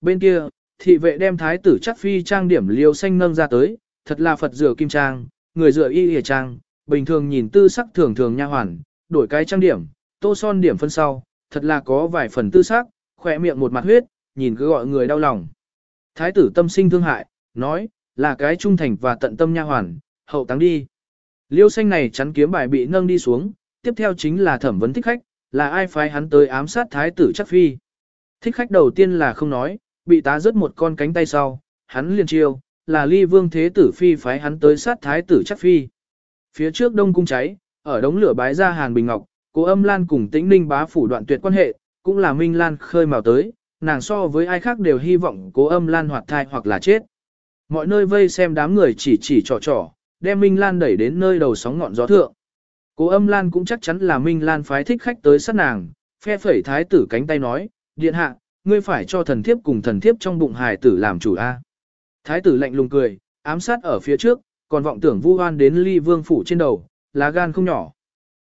Bên kia, thị vệ đem thái tử chắc phi trang điểm liêu xanh nâng ra tới, thật là Phật rửa kim trang, người rửa y hề trang, bình thường nhìn tư sắc thường thường nha hoàn, đổi cái trang điểm, tô son điểm phân sau, thật là có vài phần tư sắc, khỏe miệng một mặt huyết, nhìn cứ gọi người đau lòng. Thái tử tâm sinh thương hại, nói, là cái trung thành và tận tâm nha hoàn, hậu táng đi. Liêu xanh này chắn kiếm bài bị nâng đi xuống, tiếp theo chính là thẩm vấn thích khách, là ai phái hắn tới ám sát thái tử chắc phi. Thích khách đầu tiên là không nói, bị tá rớt một con cánh tay sau, hắn liền chiêu, là ly vương thế tử phi phái hắn tới sát thái tử chắc phi. Phía trước đông cung cháy, ở đống lửa bái ra Hàn Bình Ngọc, cố âm lan cùng tĩnh ninh bá phủ đoạn tuyệt quan hệ, cũng là Minh Lan khơi mào tới, nàng so với ai khác đều hy vọng cố âm lan hoạt thai hoặc là chết. Mọi nơi vây xem đám người chỉ chỉ trò trò, đem Minh Lan đẩy đến nơi đầu sóng ngọn gió thượng. Cố âm Lan cũng chắc chắn là Minh Lan phái thích khách tới sát nàng, phe phẩy thái tử cánh tay nói, điện hạ, ngươi phải cho thần thiếp cùng thần thiếp trong bụng hài tử làm chủ a. Thái tử lạnh lùng cười, ám sát ở phía trước, còn vọng tưởng vu oan đến ly vương phủ trên đầu, lá gan không nhỏ.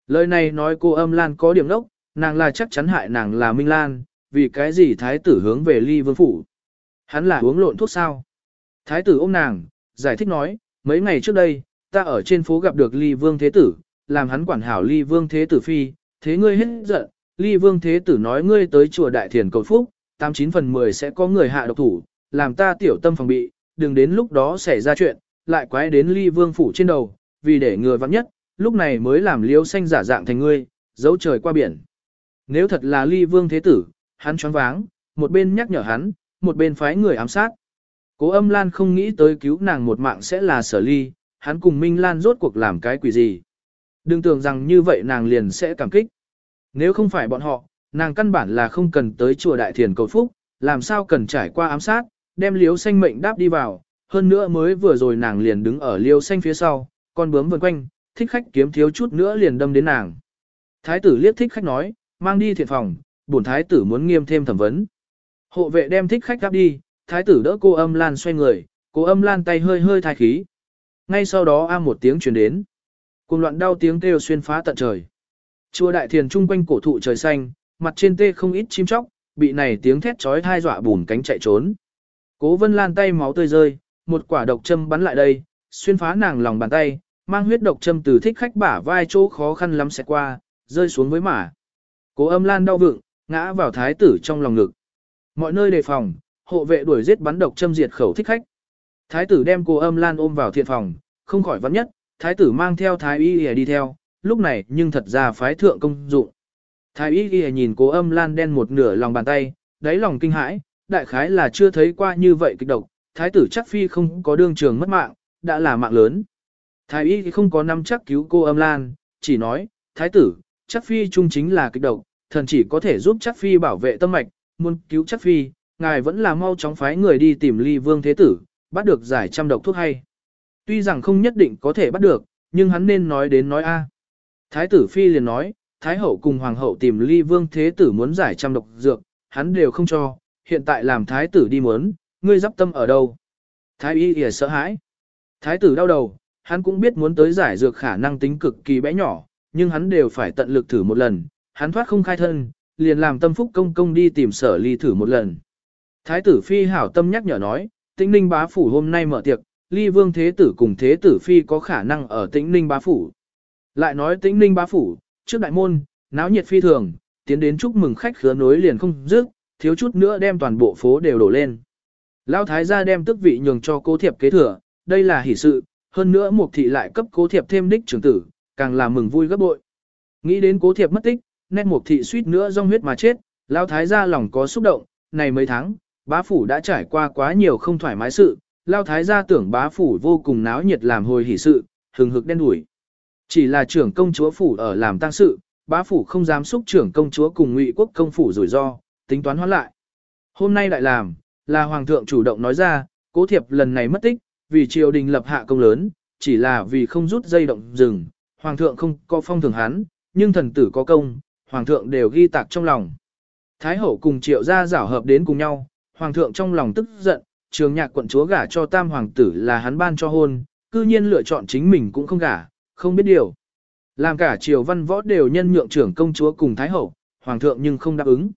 Lời này nói cô âm Lan có điểm đốc, nàng là chắc chắn hại nàng là Minh Lan, vì cái gì thái tử hướng về ly vương phủ. Hắn là uống lộn thuốc sao. Thái tử ôm nàng, giải thích nói, mấy ngày trước đây, ta ở trên phố gặp được ly vương thế tử, làm hắn quản hảo ly vương thế tử phi, thế ngươi hết giận, ly vương thế tử nói ngươi tới chùa đại thiền cầu phúc, 89 phần 10 sẽ có người hạ độc thủ, làm ta tiểu tâm phòng bị, đừng đến lúc đó xảy ra chuyện, lại quái đến ly vương phủ trên đầu, vì để ngừa vắng nhất, lúc này mới làm liêu xanh giả dạng thành ngươi, giấu trời qua biển. Nếu thật là ly vương thế tử, hắn choáng váng, một bên nhắc nhở hắn, một bên phái người ám sát. Cố âm Lan không nghĩ tới cứu nàng một mạng sẽ là sở ly, hắn cùng Minh Lan rốt cuộc làm cái quỷ gì. Đừng tưởng rằng như vậy nàng liền sẽ cảm kích. Nếu không phải bọn họ, nàng căn bản là không cần tới chùa Đại Thiền cầu phúc, làm sao cần trải qua ám sát, đem liếu xanh mệnh đáp đi vào, hơn nữa mới vừa rồi nàng liền đứng ở liêu xanh phía sau, con bướm vần quanh, thích khách kiếm thiếu chút nữa liền đâm đến nàng. Thái tử liếc thích khách nói, mang đi thiện phòng, bổn thái tử muốn nghiêm thêm thẩm vấn. Hộ vệ đem thích khách đáp đi, thái tử đỡ cô âm lan xoay người, cô âm lan tay hơi hơi thai khí. Ngay sau đó a một tiếng truyền đến. Cùng loạn đau tiếng kêu xuyên phá tận trời. Chùa đại thiền trung quanh cổ thụ trời xanh, mặt trên tê không ít chim chóc, bị này tiếng thét chói thai dọa bùn cánh chạy trốn. Cố vân lan tay máu tươi rơi, một quả độc châm bắn lại đây, xuyên phá nàng lòng bàn tay, mang huyết độc châm từ thích khách bả vai chỗ khó khăn lắm sẽ qua, rơi xuống với mả. Cố âm lan đau vựng, ngã vào thái tử trong lòng ngực. Mọi nơi đề phòng, hộ vệ đuổi giết bắn độc châm diệt khẩu thích khách. Thái tử đem cô âm lan ôm vào thiện phòng, không khỏi vắn nhất, thái tử mang theo thái y đi theo, lúc này nhưng thật ra phái thượng công dụng. Thái y nhìn cố âm lan đen một nửa lòng bàn tay, đáy lòng kinh hãi, đại khái là chưa thấy qua như vậy kịch độc, thái tử chắc phi không có đương trường mất mạng, đã là mạng lớn. Thái y không có năm chắc cứu cô âm lan, chỉ nói, thái tử, chắc phi trung chính là kịch độc, thần chỉ có thể giúp chắc phi bảo vệ tâm mạch, muốn cứu chắc phi, ngài vẫn là mau chóng phái người đi tìm ly vương thế tử, bắt được giải trăm độc thuốc hay. Tuy rằng không nhất định có thể bắt được, nhưng hắn nên nói đến nói a. Thái tử phi liền nói, thái hậu cùng hoàng hậu tìm ly vương thế tử muốn giải trăm độc dược, hắn đều không cho, hiện tại làm thái tử đi muốn, ngươi dắp tâm ở đâu. Thái y ỉa sợ hãi. Thái tử đau đầu, hắn cũng biết muốn tới giải dược khả năng tính cực kỳ bé nhỏ, nhưng hắn đều phải tận lực thử một lần, hắn thoát không khai thân, liền làm tâm phúc công công đi tìm sở ly thử một lần. Thái tử phi hảo tâm nhắc nhở nói, tĩnh ninh bá phủ hôm nay mở tiệc, ly vương thế tử cùng thế tử phi có khả năng ở tĩnh ninh bá phủ. Lại nói tĩnh ninh bá phủ, trước đại môn, náo nhiệt phi thường, tiến đến chúc mừng khách khứa nối liền không dứt, thiếu chút nữa đem toàn bộ phố đều đổ lên. Lão thái gia đem tước vị nhường cho cố thiệp kế thừa, đây là hỷ sự, hơn nữa mục thị lại cấp cố thiệp thêm đích trưởng tử, càng là mừng vui gấp bội. Nghĩ đến cố thiệp mất tích, nét mục thị suýt nữa rong huyết mà chết, lão thái gia lòng có xúc động, này mấy tháng, bá phủ đã trải qua quá nhiều không thoải mái sự, lão thái gia tưởng bá phủ vô cùng náo nhiệt làm hồi hỷ sự, hừng hực đen đủi. Chỉ là trưởng công chúa phủ ở làm tang sự, bá phủ không dám xúc trưởng công chúa cùng ngụy quốc công phủ rủi ro, tính toán hoãn lại. Hôm nay lại làm, là hoàng thượng chủ động nói ra, cố thiệp lần này mất tích, vì triều đình lập hạ công lớn, chỉ là vì không rút dây động rừng, hoàng thượng không có phong thường hắn, nhưng thần tử có công, hoàng thượng đều ghi tạc trong lòng. Thái hậu cùng triệu gia giảo hợp đến cùng nhau, hoàng thượng trong lòng tức giận, trường nhạc quận chúa gả cho tam hoàng tử là hắn ban cho hôn, cư nhiên lựa chọn chính mình cũng không gả, không biết điều. Làm cả triều văn võ đều nhân nhượng trưởng công chúa cùng thái hậu, hoàng thượng nhưng không đáp ứng.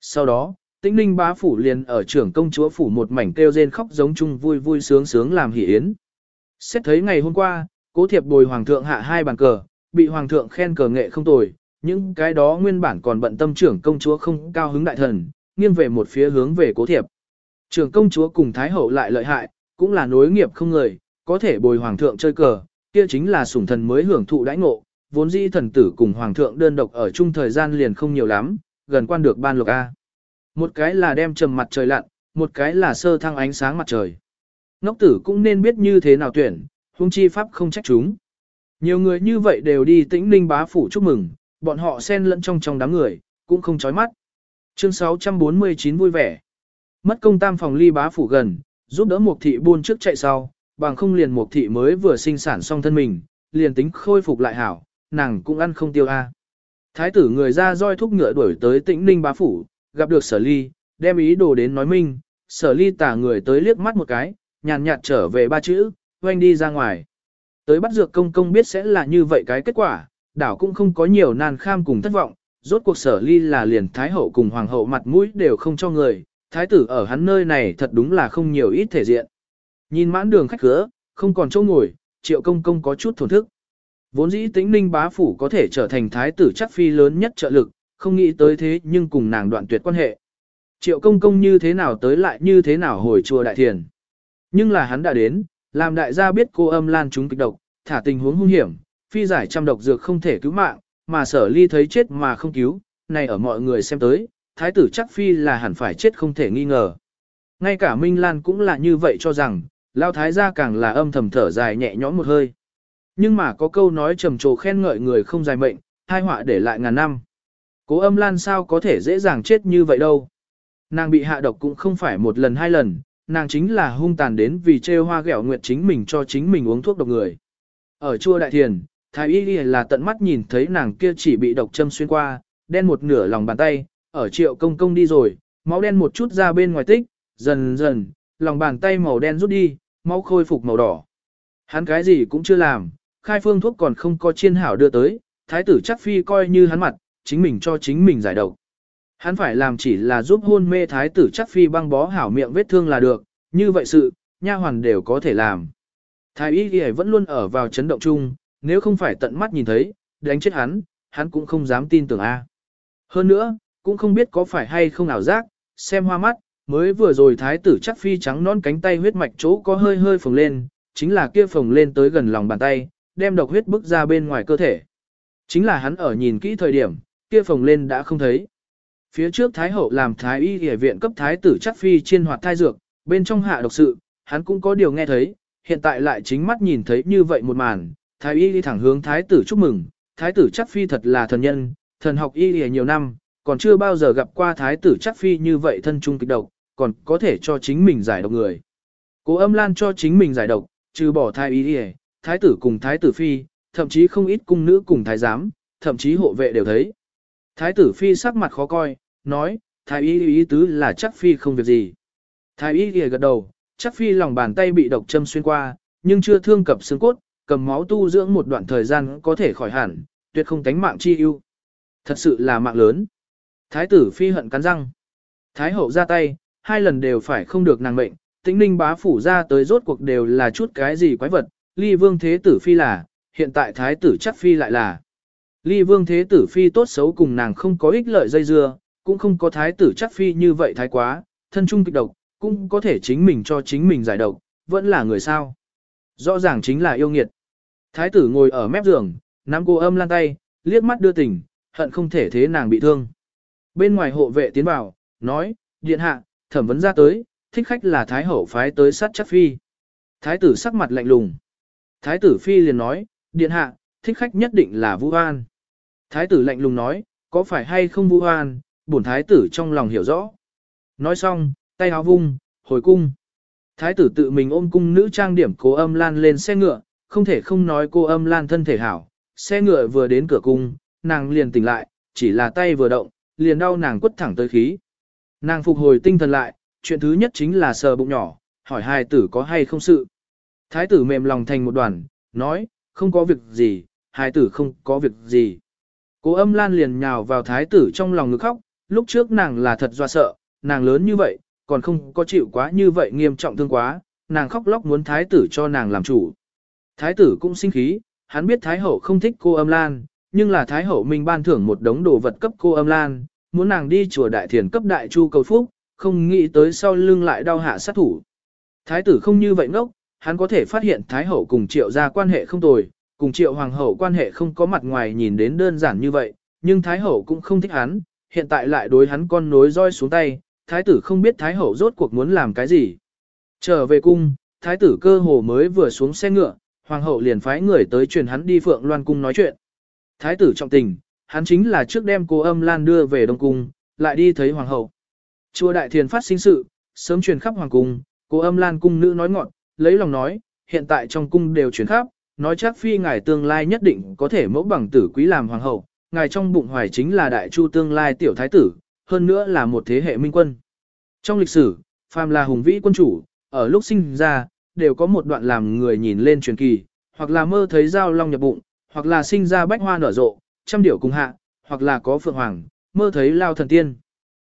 Sau đó, Tĩnh ninh bá phủ liền ở trưởng công chúa phủ một mảnh kêu rên khóc giống chung vui vui sướng sướng làm hỷ yến. Xét thấy ngày hôm qua, cố thiệp bồi hoàng thượng hạ hai bàn cờ, bị hoàng thượng khen cờ nghệ không tồi, những cái đó nguyên bản còn bận tâm trưởng công chúa không cao hứng đại thần, nghiêng về một phía hướng về cố thiệp. Trưởng công chúa cùng thái hậu lại lợi hại, cũng là nối nghiệp không người, có thể bồi hoàng thượng chơi cờ, kia chính là sủng thần mới hưởng thụ đãi ngộ, vốn dĩ thần tử cùng hoàng thượng đơn độc ở chung thời gian liền không nhiều lắm, gần quan được ban lộc A. Một cái là đem trầm mặt trời lặn, một cái là sơ thăng ánh sáng mặt trời. Ngốc tử cũng nên biết như thế nào tuyển, huống chi pháp không trách chúng. Nhiều người như vậy đều đi tĩnh ninh bá phủ chúc mừng, bọn họ xen lẫn trong trong đám người, cũng không chói mắt. Chương 649 vui vẻ. Mất công tam phòng ly bá phủ gần, giúp đỡ một thị buôn trước chạy sau, bằng không liền một thị mới vừa sinh sản xong thân mình, liền tính khôi phục lại hảo, nàng cũng ăn không tiêu a. Thái tử người ra roi thúc ngựa đuổi tới tĩnh ninh bá phủ, gặp được sở ly, đem ý đồ đến nói minh, sở ly tả người tới liếc mắt một cái, nhàn nhạt trở về ba chữ, oanh đi ra ngoài. Tới bắt dược công công biết sẽ là như vậy cái kết quả, đảo cũng không có nhiều nan kham cùng thất vọng, rốt cuộc sở ly là liền thái hậu cùng hoàng hậu mặt mũi đều không cho người, thái tử ở hắn nơi này thật đúng là không nhiều ít thể diện. Nhìn mãn đường khách khứa, không còn chỗ ngồi, triệu công công có chút thổn thức. Vốn dĩ tĩnh ninh bá phủ có thể trở thành thái tử chắc phi lớn nhất trợ lực, không nghĩ tới thế nhưng cùng nàng đoạn tuyệt quan hệ. Triệu công công như thế nào tới lại như thế nào hồi chùa đại thiền. Nhưng là hắn đã đến, làm đại gia biết cô âm lan chúng kịch độc, thả tình huống hung hiểm, phi giải trăm độc dược không thể cứu mạng, mà sở ly thấy chết mà không cứu, này ở mọi người xem tới, thái tử chắc phi là hẳn phải chết không thể nghi ngờ. Ngay cả Minh Lan cũng là như vậy cho rằng, lao thái gia càng là âm thầm thở dài nhẹ nhõm một hơi. Nhưng mà có câu nói trầm trồ khen ngợi người không dài mệnh, hai họa để lại ngàn năm. Cố âm lan sao có thể dễ dàng chết như vậy đâu. Nàng bị hạ độc cũng không phải một lần hai lần, nàng chính là hung tàn đến vì trêu hoa ghẹo nguyệt chính mình cho chính mình uống thuốc độc người. Ở chua đại thiền, thái y là tận mắt nhìn thấy nàng kia chỉ bị độc châm xuyên qua, đen một nửa lòng bàn tay, ở triệu công công đi rồi, máu đen một chút ra bên ngoài tích, dần dần, lòng bàn tay màu đen rút đi, máu khôi phục màu đỏ. Hắn cái gì cũng chưa làm, khai phương thuốc còn không có chiên hảo đưa tới, thái tử chắc phi coi như hắn mặt, chính mình cho chính mình giải độc. Hắn phải làm chỉ là giúp hôn mê thái tử chắc phi băng bó hảo miệng vết thương là được, như vậy sự, nha hoàn đều có thể làm. Thái y ghi vẫn luôn ở vào chấn động chung, nếu không phải tận mắt nhìn thấy, đánh chết hắn, hắn cũng không dám tin tưởng A. Hơn nữa, cũng không biết có phải hay không ảo giác, xem hoa mắt, mới vừa rồi thái tử chắc phi trắng non cánh tay huyết mạch chỗ có hơi hơi phồng lên, chính là kia phồng lên tới gần lòng bàn tay, đem độc huyết bức ra bên ngoài cơ thể. Chính là hắn ở nhìn kỹ thời điểm, kia phồng lên đã không thấy. Phía trước Thái Hậu làm Thái y y viện cấp Thái tử chắc phi trên hoạt thai dược, bên trong hạ độc sự, hắn cũng có điều nghe thấy, hiện tại lại chính mắt nhìn thấy như vậy một màn, Thái y đi thẳng hướng Thái tử chúc mừng, Thái tử chắc phi thật là thần nhân, thần học y y nhiều năm, còn chưa bao giờ gặp qua Thái tử chắc phi như vậy thân trung kịch độc, còn có thể cho chính mình giải độc người. Cố âm lan cho chính mình giải độc, trừ bỏ Thái y y, Thái tử cùng Thái tử phi, thậm chí không ít cung nữ cùng Thái giám, thậm chí hộ vệ đều thấy. Thái tử phi sắc mặt khó coi, nói, thái y ý tứ là chắc phi không việc gì. Thái y ghi gật đầu, chắc phi lòng bàn tay bị độc châm xuyên qua, nhưng chưa thương cập xương cốt, cầm máu tu dưỡng một đoạn thời gian có thể khỏi hẳn, tuyệt không tánh mạng chi ưu. Thật sự là mạng lớn. Thái tử phi hận cắn răng. Thái hậu ra tay, hai lần đều phải không được nàng mệnh, tĩnh ninh bá phủ ra tới rốt cuộc đều là chút cái gì quái vật, ly vương thế tử phi là, hiện tại thái tử chắc phi lại là. Ly vương thế tử phi tốt xấu cùng nàng không có ích lợi dây dưa, cũng không có thái tử chắc phi như vậy thái quá, thân trung kịch độc, cũng có thể chính mình cho chính mình giải độc, vẫn là người sao. Rõ ràng chính là yêu nghiệt. Thái tử ngồi ở mép giường, nắm cô âm lan tay, liếc mắt đưa tình, hận không thể thế nàng bị thương. Bên ngoài hộ vệ tiến vào, nói, điện hạ, thẩm vấn ra tới, thích khách là thái hậu phái tới sát chắc phi. Thái tử sắc mặt lạnh lùng. Thái tử phi liền nói, điện hạ, thích khách nhất định là Vũ An. Thái tử lạnh lùng nói, có phải hay không Vũ An, bổn thái tử trong lòng hiểu rõ. Nói xong, tay áo vung, hồi cung. Thái tử tự mình ôm cung nữ trang điểm cố âm lan lên xe ngựa, không thể không nói cô âm lan thân thể hảo. Xe ngựa vừa đến cửa cung, nàng liền tỉnh lại, chỉ là tay vừa động, liền đau nàng quất thẳng tới khí. Nàng phục hồi tinh thần lại, chuyện thứ nhất chính là sờ bụng nhỏ, hỏi hai tử có hay không sự. Thái tử mềm lòng thành một đoàn, nói, không có việc gì, hai tử không có việc gì. Cố âm lan liền nhào vào thái tử trong lòng ngực khóc, lúc trước nàng là thật do sợ, nàng lớn như vậy, còn không có chịu quá như vậy nghiêm trọng thương quá, nàng khóc lóc muốn thái tử cho nàng làm chủ. Thái tử cũng sinh khí, hắn biết thái hậu không thích cô âm lan, nhưng là thái hậu mình ban thưởng một đống đồ vật cấp cô âm lan, muốn nàng đi chùa đại thiền cấp đại chu cầu phúc, không nghĩ tới sau lưng lại đau hạ sát thủ. Thái tử không như vậy ngốc, hắn có thể phát hiện thái hậu cùng triệu gia quan hệ không tồi, cùng triệu hoàng hậu quan hệ không có mặt ngoài nhìn đến đơn giản như vậy, nhưng thái hậu cũng không thích hắn, hiện tại lại đối hắn con nối roi xuống tay, thái tử không biết thái hậu rốt cuộc muốn làm cái gì. Trở về cung, thái tử cơ hồ mới vừa xuống xe ngựa, hoàng hậu liền phái người tới truyền hắn đi phượng loan cung nói chuyện. Thái tử trọng tình, hắn chính là trước đem cô âm lan đưa về đông cung, lại đi thấy hoàng hậu. Chùa đại thiền phát sinh sự, sớm truyền khắp hoàng cung, cô âm lan cung nữ nói ngọn, lấy lòng nói, hiện tại trong cung đều truyền khắp, nói chắc phi ngài tương lai nhất định có thể mẫu bằng tử quý làm hoàng hậu, ngài trong bụng hoài chính là đại chu tương lai tiểu thái tử, hơn nữa là một thế hệ minh quân. Trong lịch sử, phàm là hùng vĩ quân chủ, ở lúc sinh ra, đều có một đoạn làm người nhìn lên truyền kỳ, hoặc là mơ thấy dao long nhập bụng, hoặc là sinh ra bách hoa nở rộ, trăm điểu cùng hạ, hoặc là có phượng hoàng, mơ thấy lao thần tiên.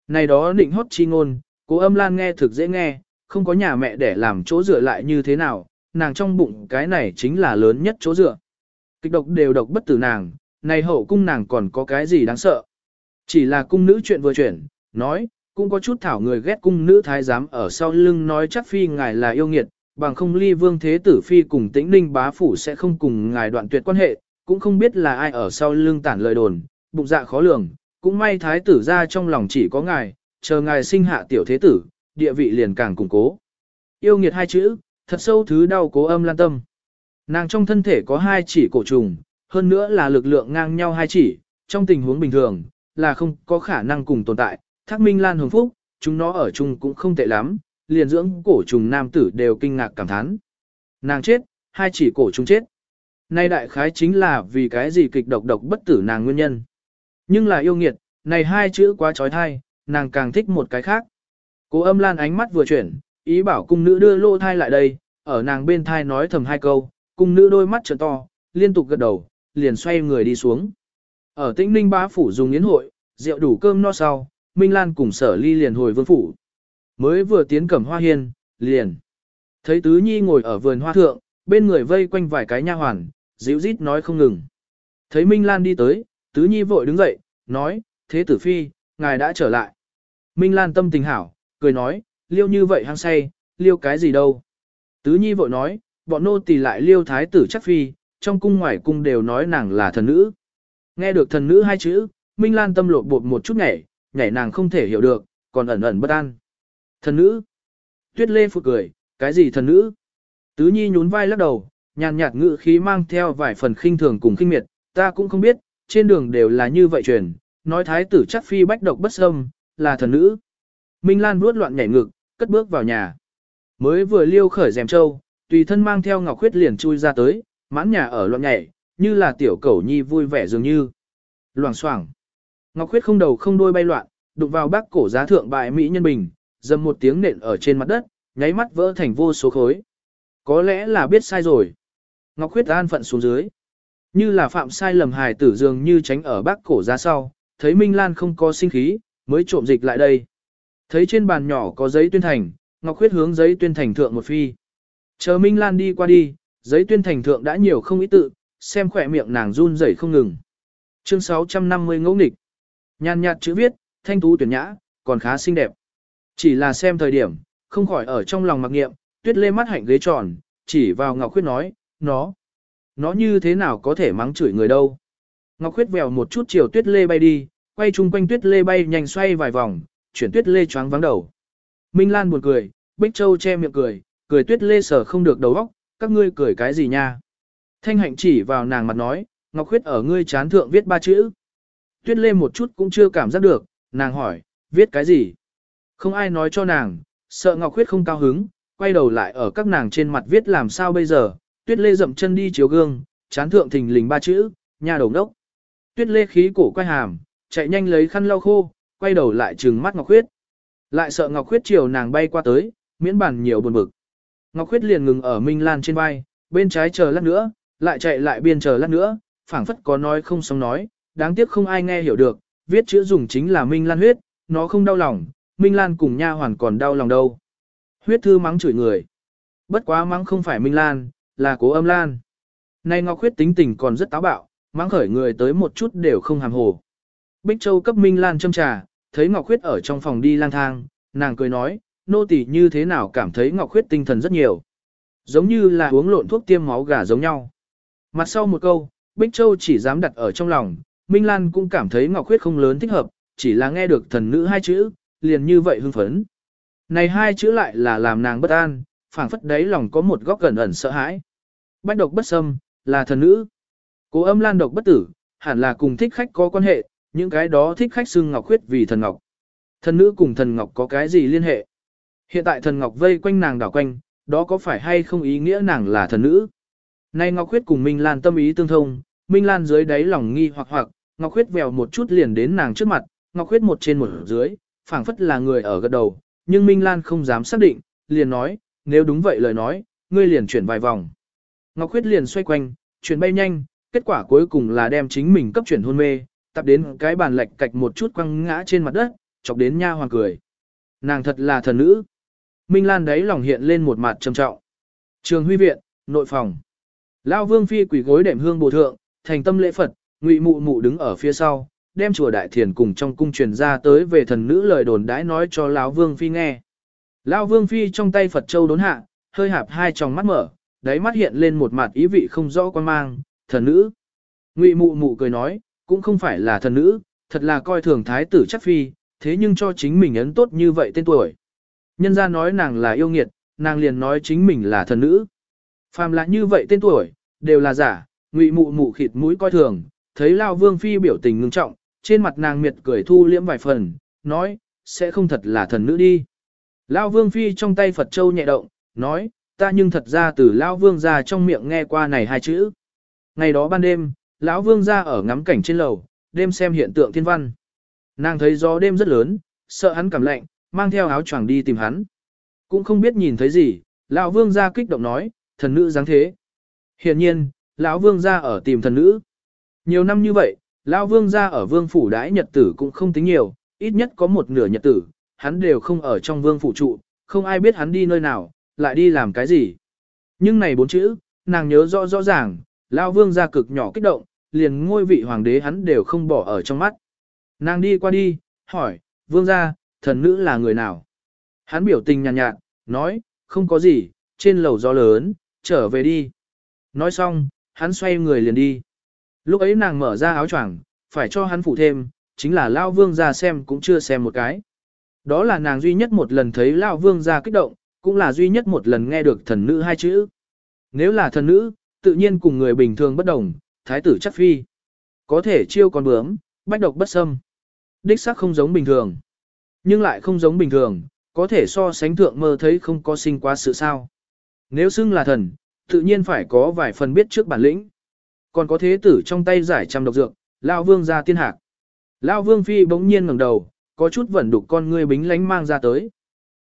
Này đó định hót chi ngôn, cố âm lan nghe thực dễ nghe, không có nhà mẹ để làm chỗ dựa lại như thế nào, nàng trong bụng cái này chính là lớn nhất chỗ dựa. Kịch độc đều độc bất tử nàng, này hậu cung nàng còn có cái gì đáng sợ. Chỉ là cung nữ chuyện vừa chuyển, nói, cũng có chút thảo người ghét cung nữ thái giám ở sau lưng nói chắc phi ngài là yêu nghiệt, bằng không ly vương thế tử phi cùng tĩnh ninh bá phủ sẽ không cùng ngài đoạn tuyệt quan hệ, cũng không biết là ai ở sau lưng tản lời đồn, bụng dạ khó lường, cũng may thái tử ra trong lòng chỉ có ngài, chờ ngài sinh hạ tiểu thế tử, địa vị liền càng củng cố. Yêu nghiệt hai chữ, thật sâu thứ đau cố âm lan tâm. Nàng trong thân thể có hai chỉ cổ trùng, hơn nữa là lực lượng ngang nhau hai chỉ, trong tình huống bình thường, là không có khả năng cùng tồn tại. Thác Minh Lan hưởng phúc, chúng nó ở chung cũng không tệ lắm, liền dưỡng cổ trùng nam tử đều kinh ngạc cảm thán. Nàng chết, hai chỉ cổ trùng chết. Nay đại khái chính là vì cái gì kịch độc độc bất tử nàng nguyên nhân. Nhưng là yêu nghiệt, này hai chữ quá trói thai, nàng càng thích một cái khác. Cố âm lan ánh mắt vừa chuyển, ý bảo cung nữ đưa lô thai lại đây, ở nàng bên thai nói thầm hai câu, cung nữ đôi mắt trợ to, liên tục gật đầu, liền xoay người đi xuống. Ở tĩnh ninh bá phủ dùng yến hội, rượu đủ cơm no sau, Minh Lan cùng sở ly liền hồi vương phủ. Mới vừa tiến cẩm hoa hiên, liền. Thấy tứ nhi ngồi ở vườn hoa thượng, bên người vây quanh vài cái nha hoàn, dịu rít nói không ngừng. Thấy Minh Lan đi tới, tứ nhi vội đứng dậy, nói, thế tử phi, ngài đã trở lại. Minh Lan tâm tình hảo, cười nói, liêu như vậy hăng say, liêu cái gì đâu. Tứ nhi vội nói, bọn nô tỳ lại liêu thái tử chắc phi, trong cung ngoài cung đều nói nàng là thần nữ. Nghe được thần nữ hai chữ, Minh Lan tâm lột bột một chút nhảy, nhảy nàng không thể hiểu được, còn ẩn ẩn bất an. Thần nữ. Tuyết lê phụ cười, cái gì thần nữ? Tứ nhi nhún vai lắc đầu, nhàn nhạt ngữ khí mang theo vài phần khinh thường cùng khinh miệt, ta cũng không biết, trên đường đều là như vậy truyền, nói thái tử chắc phi bách độc bất xâm, là thần nữ. Minh Lan vuốt loạn nhảy ngực, cất bước vào nhà. Mới vừa liêu khởi rèm châu, tùy thân mang theo ngọc khuyết liền chui ra tới, mãn nhà ở loạn nhảy, như là tiểu cẩu nhi vui vẻ dường như. Loảng xoảng. Ngọc khuyết không đầu không đuôi bay loạn, đụng vào bác cổ giá thượng bại mỹ nhân bình, dầm một tiếng nện ở trên mặt đất, nháy mắt vỡ thành vô số khối. Có lẽ là biết sai rồi. Ngọc khuyết an phận xuống dưới. Như là phạm sai lầm hài tử dường như tránh ở bác cổ ra sau, thấy Minh Lan không có sinh khí, mới trộm dịch lại đây. Thấy trên bàn nhỏ có giấy tuyên thành, Ngọc Khuyết hướng giấy tuyên thành thượng một phi. Chờ Minh Lan đi qua đi, giấy tuyên thành thượng đã nhiều không ý tự, xem khỏe miệng nàng run rẩy không ngừng. Chương 650 ngẫu nghịch. Nhàn nhạt chữ viết, thanh tú tuyển nhã, còn khá xinh đẹp. Chỉ là xem thời điểm, không khỏi ở trong lòng mặc nghiệm, tuyết lê mắt hạnh ghế tròn, chỉ vào Ngọc Khuyết nói, nó, nó như thế nào có thể mắng chửi người đâu. Ngọc Khuyết vèo một chút chiều tuyết lê bay đi, quay chung quanh tuyết lê bay nhanh xoay vài vòng, chuyển tuyết lê choáng vắng đầu. Minh Lan buồn cười, Bích Châu che miệng cười, cười tuyết lê sở không được đầu óc, các ngươi cười cái gì nha. Thanh hạnh chỉ vào nàng mặt nói, Ngọc Khuyết ở ngươi chán thượng viết ba chữ. Tuyết lê một chút cũng chưa cảm giác được, nàng hỏi, viết cái gì? Không ai nói cho nàng, sợ Ngọc Khuyết không cao hứng, quay đầu lại ở các nàng trên mặt viết làm sao bây giờ, tuyết lê dậm chân đi chiếu gương, chán thượng thình lình ba chữ, nhà đầu đốc. Tuyết lê khí cổ quay hàm, chạy nhanh lấy khăn lau khô, quay đầu lại trừng mắt Ngọc Khuyết. Lại sợ Ngọc Khuyết chiều nàng bay qua tới, miễn bản nhiều buồn bực. Ngọc Khuyết liền ngừng ở Minh Lan trên vai, bên trái chờ lát nữa, lại chạy lại biên chờ lát nữa, phảng phất có nói không xong nói, đáng tiếc không ai nghe hiểu được, viết chữ dùng chính là Minh Lan huyết, nó không đau lòng, Minh Lan cùng nha hoàn còn đau lòng đâu. Huyết thư mắng chửi người. Bất quá mắng không phải Minh Lan, là cố âm Lan. Nay Ngọc Khuyết tính tình còn rất táo bạo, mắng khởi người tới một chút đều không hàm hồ. Bích Châu cấp Minh Lan châm trà, thấy Ngọc Khuyết ở trong phòng đi lang thang, nàng cười nói, nô tỳ như thế nào cảm thấy Ngọc Khuyết tinh thần rất nhiều. Giống như là uống lộn thuốc tiêm máu gà giống nhau. Mặt sau một câu, Bích Châu chỉ dám đặt ở trong lòng, Minh Lan cũng cảm thấy Ngọc Khuyết không lớn thích hợp, chỉ là nghe được thần nữ hai chữ, liền như vậy hưng phấn. Này hai chữ lại là làm nàng bất an, phảng phất đấy lòng có một góc gần ẩn sợ hãi. Bách độc bất xâm, là thần nữ. Cố âm lan độc bất tử, hẳn là cùng thích khách có quan hệ, những cái đó thích khách xưng Ngọc khuyết vì thần Ngọc. Thần nữ cùng thần Ngọc có cái gì liên hệ? Hiện tại thần Ngọc vây quanh nàng đảo quanh, đó có phải hay không ý nghĩa nàng là thần nữ? Nay Ngọc khuyết cùng Minh Lan tâm ý tương thông, Minh Lan dưới đáy lòng nghi hoặc hoặc, Ngọc khuyết vèo một chút liền đến nàng trước mặt, Ngọc khuyết một trên một dưới, phảng phất là người ở gật đầu, nhưng Minh Lan không dám xác định, liền nói, nếu đúng vậy lời nói, ngươi liền chuyển vài vòng. Ngọc Khuyết liền xoay quanh, chuyển bay nhanh, kết quả cuối cùng là đem chính mình cấp chuyển hôn mê, tập đến cái bàn lệch cạch một chút quăng ngã trên mặt đất, chọc đến nha hoàng cười. Nàng thật là thần nữ. Minh Lan đấy lòng hiện lên một mặt trầm trọng. Trường huy viện, nội phòng. Lão Vương phi quỷ gối đệm hương bổ thượng, thành tâm lễ Phật, Ngụy Mụ Mụ đứng ở phía sau, đem chùa đại thiền cùng trong cung truyền ra tới về thần nữ lời đồn đãi nói cho lão Vương phi nghe. Lão Vương phi trong tay Phật châu đốn hạ, hơi hạp hai tròng mắt mở, đáy mắt hiện lên một mặt ý vị không rõ quan mang, thần nữ. Ngụy Mụ Mụ cười nói, cũng không phải là thần nữ, thật là coi thường thái tử chắc phi, thế nhưng cho chính mình ấn tốt như vậy tên tuổi. Nhân ra nói nàng là yêu nghiệt, nàng liền nói chính mình là thần nữ. Phàm là như vậy tên tuổi, đều là giả, ngụy mụ mụ khịt mũi coi thường, thấy Lao Vương Phi biểu tình ngưng trọng, trên mặt nàng miệt cười thu liễm vài phần, nói, sẽ không thật là thần nữ đi. Lao Vương Phi trong tay Phật Châu nhẹ động, nói, ta nhưng thật ra từ lão Vương gia trong miệng nghe qua này hai chữ. Ngày đó ban đêm, lão Vương gia ở ngắm cảnh trên lầu, đêm xem hiện tượng thiên văn. Nàng thấy gió đêm rất lớn, sợ hắn cảm lạnh, mang theo áo choàng đi tìm hắn. Cũng không biết nhìn thấy gì, lão Vương gia kích động nói, thần nữ dáng thế. Hiện nhiên, lão vương gia ở tìm thần nữ. Nhiều năm như vậy, lão vương gia ở vương phủ đãi nhật tử cũng không tính nhiều, ít nhất có một nửa nhật tử, hắn đều không ở trong vương phủ trụ, không ai biết hắn đi nơi nào, lại đi làm cái gì. Nhưng này bốn chữ, nàng nhớ rõ rõ ràng, lão vương gia cực nhỏ kích động, liền ngôi vị hoàng đế hắn đều không bỏ ở trong mắt. Nàng đi qua đi, hỏi, vương gia, thần nữ là người nào? Hắn biểu tình nhàn nhạt, nhạt, nói, không có gì, trên lầu gió lớn, trở về đi. Nói xong, hắn xoay người liền đi. Lúc ấy nàng mở ra áo choàng, phải cho hắn phụ thêm, chính là Lao Vương ra xem cũng chưa xem một cái. Đó là nàng duy nhất một lần thấy Lao Vương ra kích động, cũng là duy nhất một lần nghe được thần nữ hai chữ. Nếu là thần nữ, tự nhiên cùng người bình thường bất đồng, thái tử chắc phi. Có thể chiêu con bướm, bách độc bất xâm. Đích xác không giống bình thường. Nhưng lại không giống bình thường, có thể so sánh thượng mơ thấy không có sinh quá sự sao. Nếu xưng là thần, tự nhiên phải có vài phần biết trước bản lĩnh. Còn có thế tử trong tay giải trăm độc dược, Lao Vương ra tiên hạc. Lao Vương Phi bỗng nhiên ngẩng đầu, có chút vẩn đục con ngươi bính lánh mang ra tới.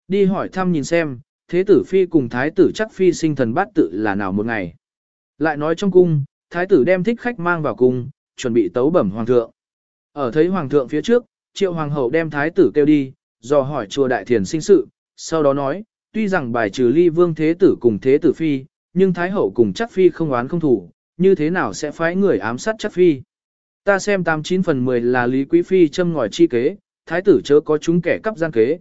Đi hỏi thăm nhìn xem, thế tử Phi cùng thái tử chắc Phi sinh thần bát tự là nào một ngày. Lại nói trong cung, thái tử đem thích khách mang vào cung, chuẩn bị tấu bẩm hoàng thượng. Ở thấy hoàng thượng phía trước, triệu hoàng hậu đem thái tử kêu đi, dò hỏi chùa đại thiền sinh sự, sau đó nói, tuy rằng bài trừ ly vương thế tử cùng thế tử phi, nhưng thái hậu cùng chắc phi không oán không thủ, như thế nào sẽ phái người ám sát chắc phi. Ta xem 89 phần 10 là Lý Quý Phi châm ngòi chi kế, thái tử chớ có chúng kẻ cắp gian kế.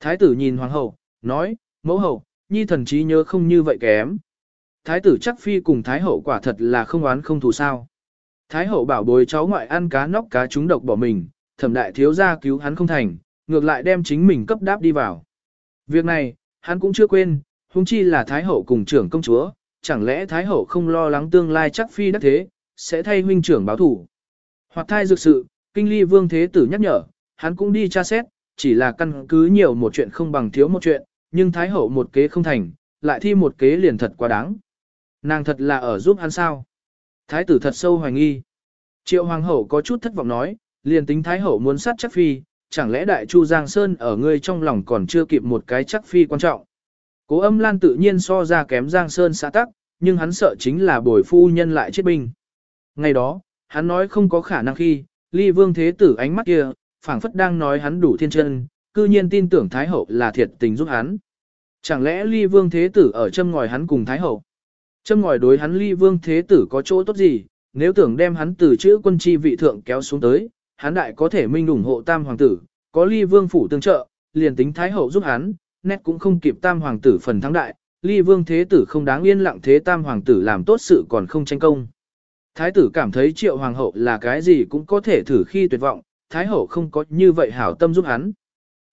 Thái tử nhìn hoàng hậu, nói, mẫu hậu, nhi thần trí nhớ không như vậy kém. Thái tử chắc phi cùng thái hậu quả thật là không oán không thù sao. Thái hậu bảo bồi cháu ngoại ăn cá nóc cá trúng độc bỏ mình, thẩm đại thiếu gia cứu hắn không thành, ngược lại đem chính mình cấp đáp đi vào. Việc này, hắn cũng chưa quên, huống chi là Thái Hậu cùng trưởng công chúa, chẳng lẽ Thái Hậu không lo lắng tương lai chắc phi đắc thế, sẽ thay huynh trưởng báo thủ. Hoặc thai dược sự, kinh ly vương thế tử nhắc nhở, hắn cũng đi tra xét, chỉ là căn cứ nhiều một chuyện không bằng thiếu một chuyện, nhưng Thái Hậu một kế không thành, lại thi một kế liền thật quá đáng. Nàng thật là ở giúp hắn sao. Thái tử thật sâu hoài nghi. Triệu Hoàng hậu có chút thất vọng nói, liền tính Thái Hậu muốn sát chắc phi, chẳng lẽ Đại Chu Giang Sơn ở ngươi trong lòng còn chưa kịp một cái chắc phi quan trọng. Cố âm lan tự nhiên so ra kém Giang Sơn xã tắc, nhưng hắn sợ chính là bồi phu nhân lại chết binh. Ngày đó, hắn nói không có khả năng khi, ly vương thế tử ánh mắt kia, phảng phất đang nói hắn đủ thiên chân, cư nhiên tin tưởng Thái Hậu là thiệt tình giúp hắn. Chẳng lẽ ly vương thế tử ở châm ngòi hắn cùng Thái Hậu? Châm ngòi đối hắn ly vương thế tử có chỗ tốt gì, nếu tưởng đem hắn từ chữ quân chi vị thượng kéo xuống tới, hắn đại có thể minh ủng hộ tam hoàng tử, có ly vương phủ tương trợ, liền tính Thái Hậu giúp hắn, nét cũng không kịp tam hoàng tử phần thắng đại, ly vương thế tử không đáng yên lặng thế tam hoàng tử làm tốt sự còn không tranh công. Thái tử cảm thấy triệu hoàng hậu là cái gì cũng có thể thử khi tuyệt vọng, thái hậu không có như vậy hảo tâm giúp hắn.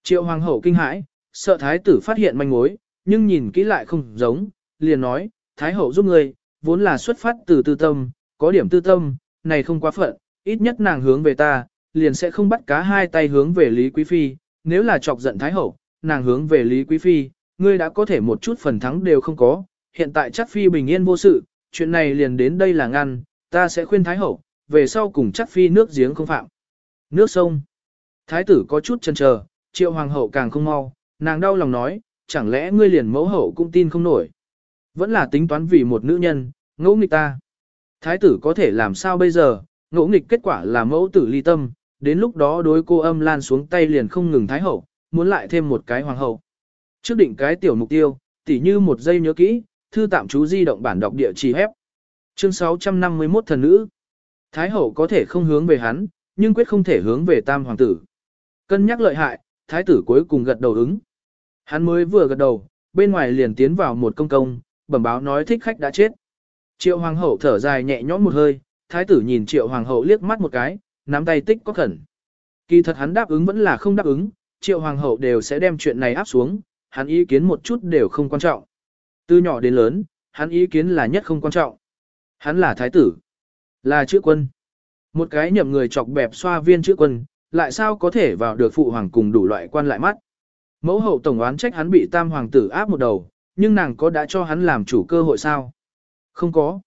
Triệu hoàng hậu kinh hãi, sợ thái tử phát hiện manh mối, nhưng nhìn kỹ lại không giống, liền nói, thái hậu giúp người, vốn là xuất phát từ tư tâm, có điểm tư tâm, này không quá phận, ít nhất nàng hướng về ta, liền sẽ không bắt cá hai tay hướng về Lý Quý Phi, nếu là chọc giận thái hậu, nàng hướng về Lý Quý Phi, ngươi đã có thể một chút phần thắng đều không có, hiện tại chắc Phi bình yên vô sự, chuyện này liền đến đây là ngăn, ta sẽ khuyên Thái Hậu, về sau cùng chắc Phi nước giếng không phạm. Nước sông. Thái tử có chút chần chờ, triệu hoàng hậu càng không mau, nàng đau lòng nói, chẳng lẽ ngươi liền mẫu hậu cũng tin không nổi. Vẫn là tính toán vì một nữ nhân, ngẫu nghịch ta. Thái tử có thể làm sao bây giờ, ngẫu nghịch kết quả là mẫu tử ly tâm, đến lúc đó đối cô âm lan xuống tay liền không ngừng thái hậu, muốn lại thêm một cái hoàng hậu. Trước định cái tiểu mục tiêu, tỉ như một giây nhớ kỹ, thư tạm chú di động bản đọc địa chỉ hép. Chương 651 thần nữ. Thái hậu có thể không hướng về hắn, nhưng quyết không thể hướng về tam hoàng tử. Cân nhắc lợi hại, thái tử cuối cùng gật đầu ứng. Hắn mới vừa gật đầu, bên ngoài liền tiến vào một công công, bẩm báo nói thích khách đã chết. Triệu hoàng hậu thở dài nhẹ nhõm một hơi, thái tử nhìn triệu hoàng hậu liếc mắt một cái, nắm tay tích có khẩn. Kỳ thật hắn đáp ứng vẫn là không đáp ứng, triệu hoàng hậu đều sẽ đem chuyện này áp xuống, hắn ý kiến một chút đều không quan trọng. Từ nhỏ đến lớn, hắn ý kiến là nhất không quan trọng. Hắn là thái tử, là chữ quân. Một cái nhậm người chọc bẹp xoa viên chữ quân, lại sao có thể vào được phụ hoàng cùng đủ loại quan lại mắt. Mẫu hậu tổng oán trách hắn bị tam hoàng tử áp một đầu, nhưng nàng có đã cho hắn làm chủ cơ hội sao? Không có.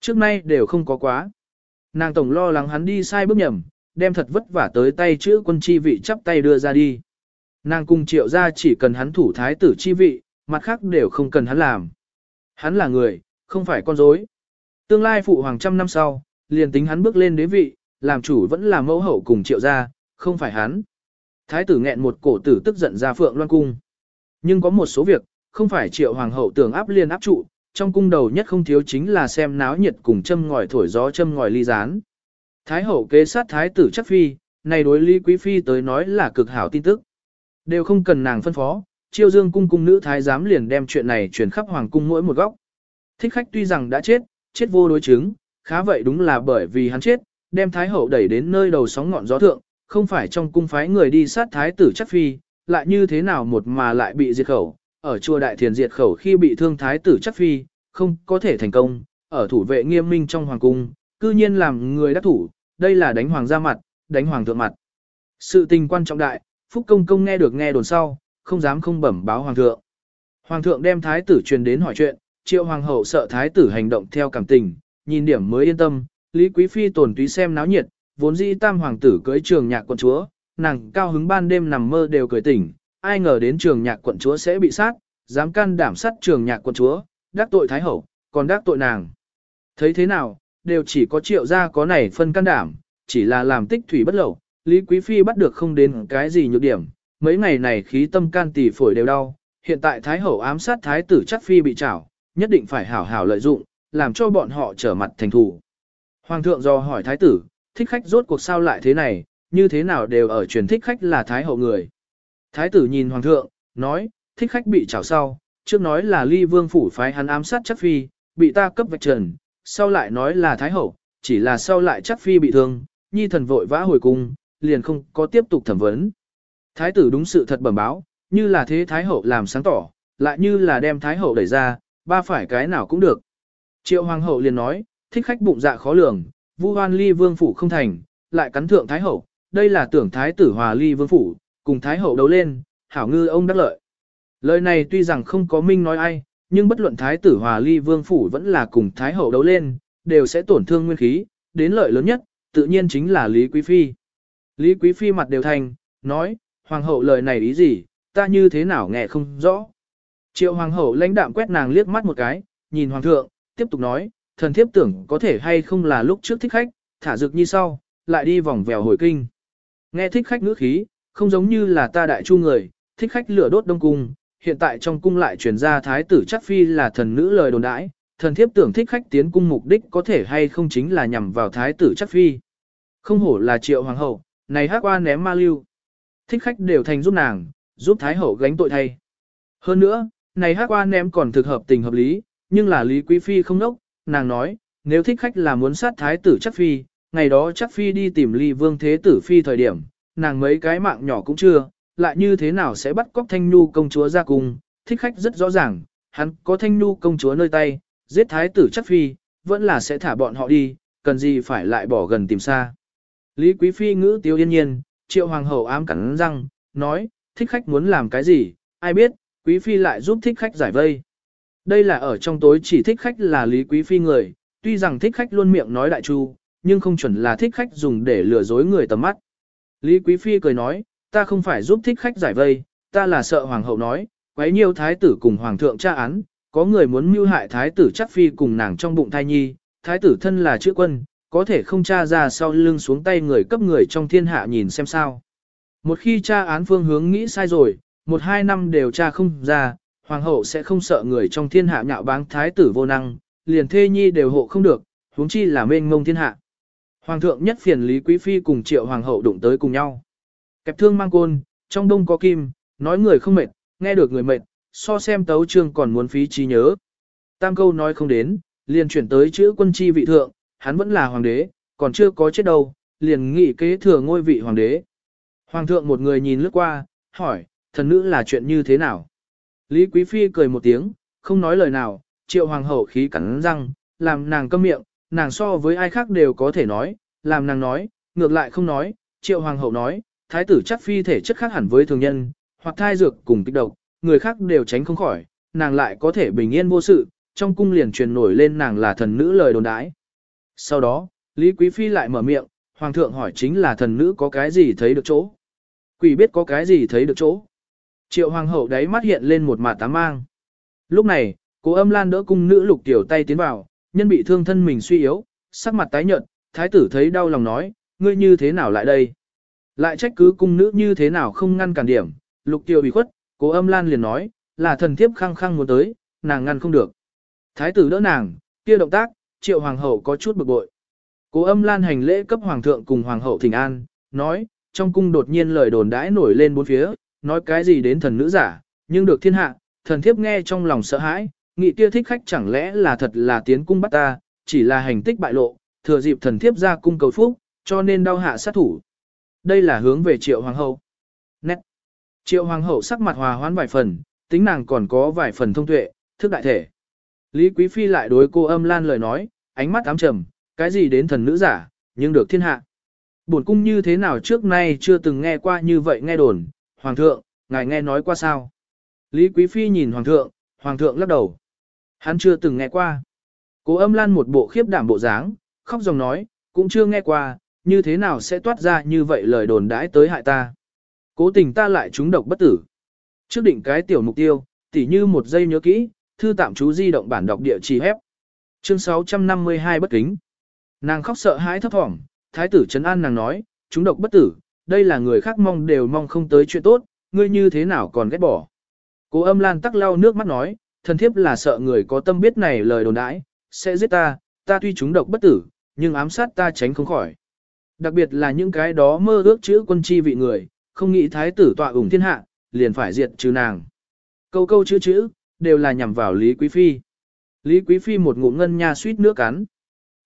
Trước nay đều không có quá. Nàng tổng lo lắng hắn đi sai bước nhầm, đem thật vất vả tới tay chữ quân chi vị chắp tay đưa ra đi. Nàng cùng triệu ra chỉ cần hắn thủ thái tử chi vị, mặt khác đều không cần hắn làm. Hắn là người, không phải con rối. Tương lai phụ hoàng trăm năm sau, liền tính hắn bước lên đế vị, làm chủ vẫn là mẫu hậu cùng triệu gia, không phải hắn. Thái tử nghẹn một cổ tử tức giận ra phượng loan cung. Nhưng có một số việc, không phải triệu hoàng hậu tưởng áp liên áp trụ, trong cung đầu nhất không thiếu chính là xem náo nhiệt cùng châm ngòi thổi gió châm ngòi ly gián. Thái hậu kế sát thái tử chắc phi, này đối lý quý phi tới nói là cực hảo tin tức. Đều không cần nàng phân phó, chiêu dương cung cung nữ thái giám liền đem chuyện này truyền khắp hoàng cung mỗi một góc. Thích khách tuy rằng đã chết, chết vô đối chứng, khá vậy đúng là bởi vì hắn chết, đem thái hậu đẩy đến nơi đầu sóng ngọn gió thượng, không phải trong cung phái người đi sát thái tử chắc phi, lại như thế nào một mà lại bị diệt khẩu, ở chùa đại thiền diệt khẩu khi bị thương thái tử chắc phi, không có thể thành công, ở thủ vệ nghiêm minh trong hoàng cung, cư nhiên làm người đắc thủ, đây là đánh hoàng ra mặt, đánh hoàng thượng mặt. Sự tình quan trọng đại, Phúc Công Công nghe được nghe đồn sau, không dám không bẩm báo Hoàng thượng. Hoàng thượng đem thái tử truyền đến hỏi chuyện, triệu hoàng hậu sợ thái tử hành động theo cảm tình, nhìn điểm mới yên tâm, Lý Quý Phi tổn túy xem náo nhiệt, vốn dĩ tam hoàng tử cưới trường nhạc quận chúa, nàng cao hứng ban đêm nằm mơ đều cười tỉnh, ai ngờ đến trường nhạc quận chúa sẽ bị sát, dám can đảm sát trường nhạc quận chúa, đắc tội thái hậu, còn đắc tội nàng. Thấy thế nào, đều chỉ có triệu gia có này phân can đảm, chỉ là làm tích thủy bất lậu, Lý Quý Phi bắt được không đến cái gì nhược điểm, mấy ngày này khí tâm can tỷ phổi đều đau, hiện tại Thái Hậu ám sát Thái tử chắc Phi bị trảo, nhất định phải hảo hảo lợi dụng, làm cho bọn họ trở mặt thành thủ. Hoàng thượng do hỏi Thái tử, thích khách rốt cuộc sao lại thế này, như thế nào đều ở truyền thích khách là Thái Hậu người. Thái tử nhìn Hoàng thượng, nói, thích khách bị trảo sau, trước nói là ly vương phủ phái hắn ám sát chắc Phi, bị ta cấp vạch trần, sau lại nói là Thái Hậu, chỉ là sau lại chắc Phi bị thương, nhi thần vội vã hồi cung, liền không có tiếp tục thẩm vấn. Thái tử đúng sự thật bẩm báo, như là thế Thái hậu làm sáng tỏ, lại như là đem Thái hậu đẩy ra, ba phải cái nào cũng được. Triệu hoàng hậu liền nói, thích khách bụng dạ khó lường, vu hoan ly vương phủ không thành, lại cắn thượng Thái hậu, đây là tưởng Thái tử hòa ly vương phủ, cùng Thái hậu đấu lên, hảo ngư ông đắc lợi. Lời này tuy rằng không có minh nói ai, nhưng bất luận Thái tử hòa ly vương phủ vẫn là cùng Thái hậu đấu lên, đều sẽ tổn thương nguyên khí, đến lợi lớn nhất, tự nhiên chính là Lý Quý Phi. Lý Quý Phi mặt đều thành, nói, Hoàng hậu lời này ý gì, ta như thế nào nghe không rõ. Triệu Hoàng hậu lãnh đạm quét nàng liếc mắt một cái, nhìn Hoàng thượng, tiếp tục nói, thần thiếp tưởng có thể hay không là lúc trước thích khách, thả dược như sau, lại đi vòng vèo hồi kinh. Nghe thích khách ngữ khí, không giống như là ta đại chu người, thích khách lửa đốt đông cung, hiện tại trong cung lại truyền ra thái tử chắc phi là thần nữ lời đồn đãi, thần thiếp tưởng thích khách tiến cung mục đích có thể hay không chính là nhằm vào thái tử chắc phi. Không hổ là triệu hoàng hậu, này hát qua ném ma lưu. Thích khách đều thành giúp nàng, giúp thái hậu gánh tội thay. Hơn nữa, này hát qua ném còn thực hợp tình hợp lý, nhưng là lý quý phi không nốc, nàng nói, nếu thích khách là muốn sát thái tử chắc phi, ngày đó chắc phi đi tìm ly vương thế tử phi thời điểm, nàng mấy cái mạng nhỏ cũng chưa, lại như thế nào sẽ bắt cóc thanh nu công chúa ra cùng, thích khách rất rõ ràng, hắn có thanh nu công chúa nơi tay, giết thái tử chắc phi, vẫn là sẽ thả bọn họ đi, cần gì phải lại bỏ gần tìm xa. Lý Quý Phi ngữ tiêu yên nhiên, triệu hoàng hậu ám cắn răng, nói, thích khách muốn làm cái gì, ai biết, Quý Phi lại giúp thích khách giải vây. Đây là ở trong tối chỉ thích khách là Lý Quý Phi người, tuy rằng thích khách luôn miệng nói đại chu, nhưng không chuẩn là thích khách dùng để lừa dối người tầm mắt. Lý Quý Phi cười nói, ta không phải giúp thích khách giải vây, ta là sợ hoàng hậu nói, quấy nhiều thái tử cùng hoàng thượng tra án, có người muốn mưu hại thái tử chắc phi cùng nàng trong bụng thai nhi, thái tử thân là chữ quân, có thể không tra ra sau lưng xuống tay người cấp người trong thiên hạ nhìn xem sao. Một khi tra án phương hướng nghĩ sai rồi, một hai năm đều tra không ra, hoàng hậu sẽ không sợ người trong thiên hạ nhạo báng thái tử vô năng, liền thê nhi đều hộ không được, huống chi là mênh mông thiên hạ. Hoàng thượng nhất phiền Lý Quý Phi cùng triệu hoàng hậu đụng tới cùng nhau. Kẹp thương mang côn, trong đông có kim, nói người không mệt, nghe được người mệt, so xem tấu chương còn muốn phí trí nhớ. Tam câu nói không đến, liền chuyển tới chữ quân chi vị thượng, hắn vẫn là hoàng đế, còn chưa có chết đâu, liền nghị kế thừa ngôi vị hoàng đế. Hoàng thượng một người nhìn lướt qua, hỏi, thần nữ là chuyện như thế nào? Lý Quý Phi cười một tiếng, không nói lời nào, triệu hoàng hậu khí cắn răng, làm nàng câm miệng, nàng so với ai khác đều có thể nói, làm nàng nói, ngược lại không nói, triệu hoàng hậu nói, thái tử chắc phi thể chất khác hẳn với thường nhân, hoặc thai dược cùng kích độc, người khác đều tránh không khỏi, nàng lại có thể bình yên vô sự, trong cung liền truyền nổi lên nàng là thần nữ lời đồn đãi. Sau đó, Lý Quý Phi lại mở miệng, Hoàng thượng hỏi chính là thần nữ có cái gì thấy được chỗ. Quỷ biết có cái gì thấy được chỗ. Triệu Hoàng hậu đấy mắt hiện lên một mặt tám mang. Lúc này, cố âm lan đỡ cung nữ lục tiểu tay tiến vào, nhân bị thương thân mình suy yếu, sắc mặt tái nhợt, thái tử thấy đau lòng nói, ngươi như thế nào lại đây? Lại trách cứ cung nữ như thế nào không ngăn cản điểm, lục tiểu bị khuất, cố âm lan liền nói, là thần thiếp khăng khăng muốn tới, nàng ngăn không được. Thái tử đỡ nàng, kia động tác, triệu hoàng hậu có chút bực bội. Cố âm lan hành lễ cấp hoàng thượng cùng hoàng hậu thỉnh an, nói, trong cung đột nhiên lời đồn đãi nổi lên bốn phía, nói cái gì đến thần nữ giả, nhưng được thiên hạ, thần thiếp nghe trong lòng sợ hãi, nghị kia thích khách chẳng lẽ là thật là tiến cung bắt ta, chỉ là hành tích bại lộ, thừa dịp thần thiếp ra cung cầu phúc, cho nên đau hạ sát thủ. Đây là hướng về triệu hoàng hậu. Nét. Triệu hoàng hậu sắc mặt hòa hoãn vài phần, tính nàng còn có vài phần thông tuệ, thức đại thể. Lý Quý Phi lại đối cô âm lan lời nói, ánh mắt ám trầm, cái gì đến thần nữ giả, nhưng được thiên hạ. Bổn cung như thế nào trước nay chưa từng nghe qua như vậy nghe đồn, Hoàng thượng, ngài nghe nói qua sao? Lý Quý Phi nhìn Hoàng thượng, Hoàng thượng lắc đầu. Hắn chưa từng nghe qua. Cố âm lan một bộ khiếp đảm bộ dáng, khóc dòng nói, cũng chưa nghe qua, như thế nào sẽ toát ra như vậy lời đồn đãi tới hại ta. Cố tình ta lại trúng độc bất tử. Trước định cái tiểu mục tiêu, tỉ như một giây nhớ kỹ, thư tạm chú di động bản đọc địa chỉ hép. Chương 652 bất kính. Nàng khóc sợ hãi thấp thỏm, thái tử trấn an nàng nói, trúng độc bất tử, đây là người khác mong đều mong không tới chuyện tốt, ngươi như thế nào còn ghét bỏ. Cố âm lan tắc lau nước mắt nói, thần thiếp là sợ người có tâm biết này lời đồn đãi, sẽ giết ta, ta tuy chúng độc bất tử, nhưng ám sát ta tránh không khỏi. Đặc biệt là những cái đó mơ ước chữ quân chi vị người, không nghĩ thái tử tọa ủng thiên hạ, liền phải diệt trừ nàng. Câu câu chữ chữ, đều là nhằm vào Lý Quý Phi. Lý Quý Phi một ngụm ngân nha suýt nước cắn.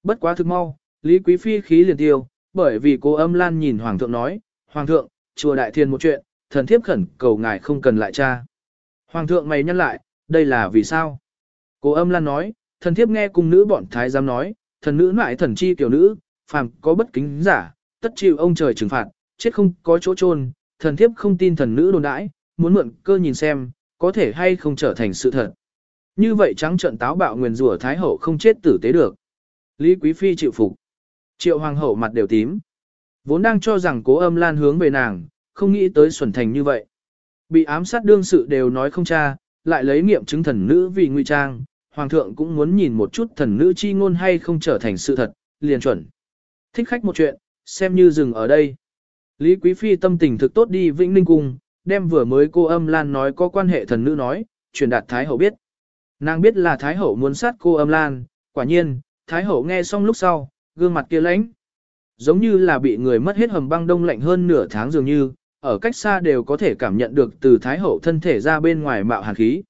Bất quá thực mau, Lý Quý Phi khí liền tiêu, bởi vì cô âm lan nhìn Hoàng thượng nói, Hoàng thượng, chùa đại thiên một chuyện, thần thiếp khẩn cầu ngài không cần lại cha. Hoàng thượng mày nhăn lại, đây là vì sao? Cố âm lan nói, thần thiếp nghe cung nữ bọn thái giám nói, thần nữ ngoại thần chi tiểu nữ, phàm có bất kính giả, tất chịu ông trời trừng phạt, chết không có chỗ chôn thần thiếp không tin thần nữ đồn đãi, muốn mượn cơ nhìn xem, có thể hay không trở thành sự thật. Như vậy trắng trận táo bạo nguyền rủa Thái Hậu không chết tử tế được. Lý Quý Phi chịu phục. Triệu Hoàng Hậu mặt đều tím. Vốn đang cho rằng cố âm lan hướng về nàng, không nghĩ tới xuẩn thành như vậy. Bị ám sát đương sự đều nói không cha, lại lấy nghiệm chứng thần nữ vì nguy trang. Hoàng thượng cũng muốn nhìn một chút thần nữ chi ngôn hay không trở thành sự thật, liền chuẩn. Thích khách một chuyện, xem như dừng ở đây. Lý Quý Phi tâm tình thực tốt đi Vĩnh Ninh Cung, đem vừa mới cô âm Lan nói có quan hệ thần nữ nói, truyền đạt Thái Hậu biết. Nàng biết là Thái Hậu muốn sát cô âm Lan, quả nhiên, Thái Hậu nghe xong lúc sau, gương mặt kia lãnh. Giống như là bị người mất hết hầm băng đông lạnh hơn nửa tháng dường như, ở cách xa đều có thể cảm nhận được từ Thái Hậu thân thể ra bên ngoài mạo hàn khí.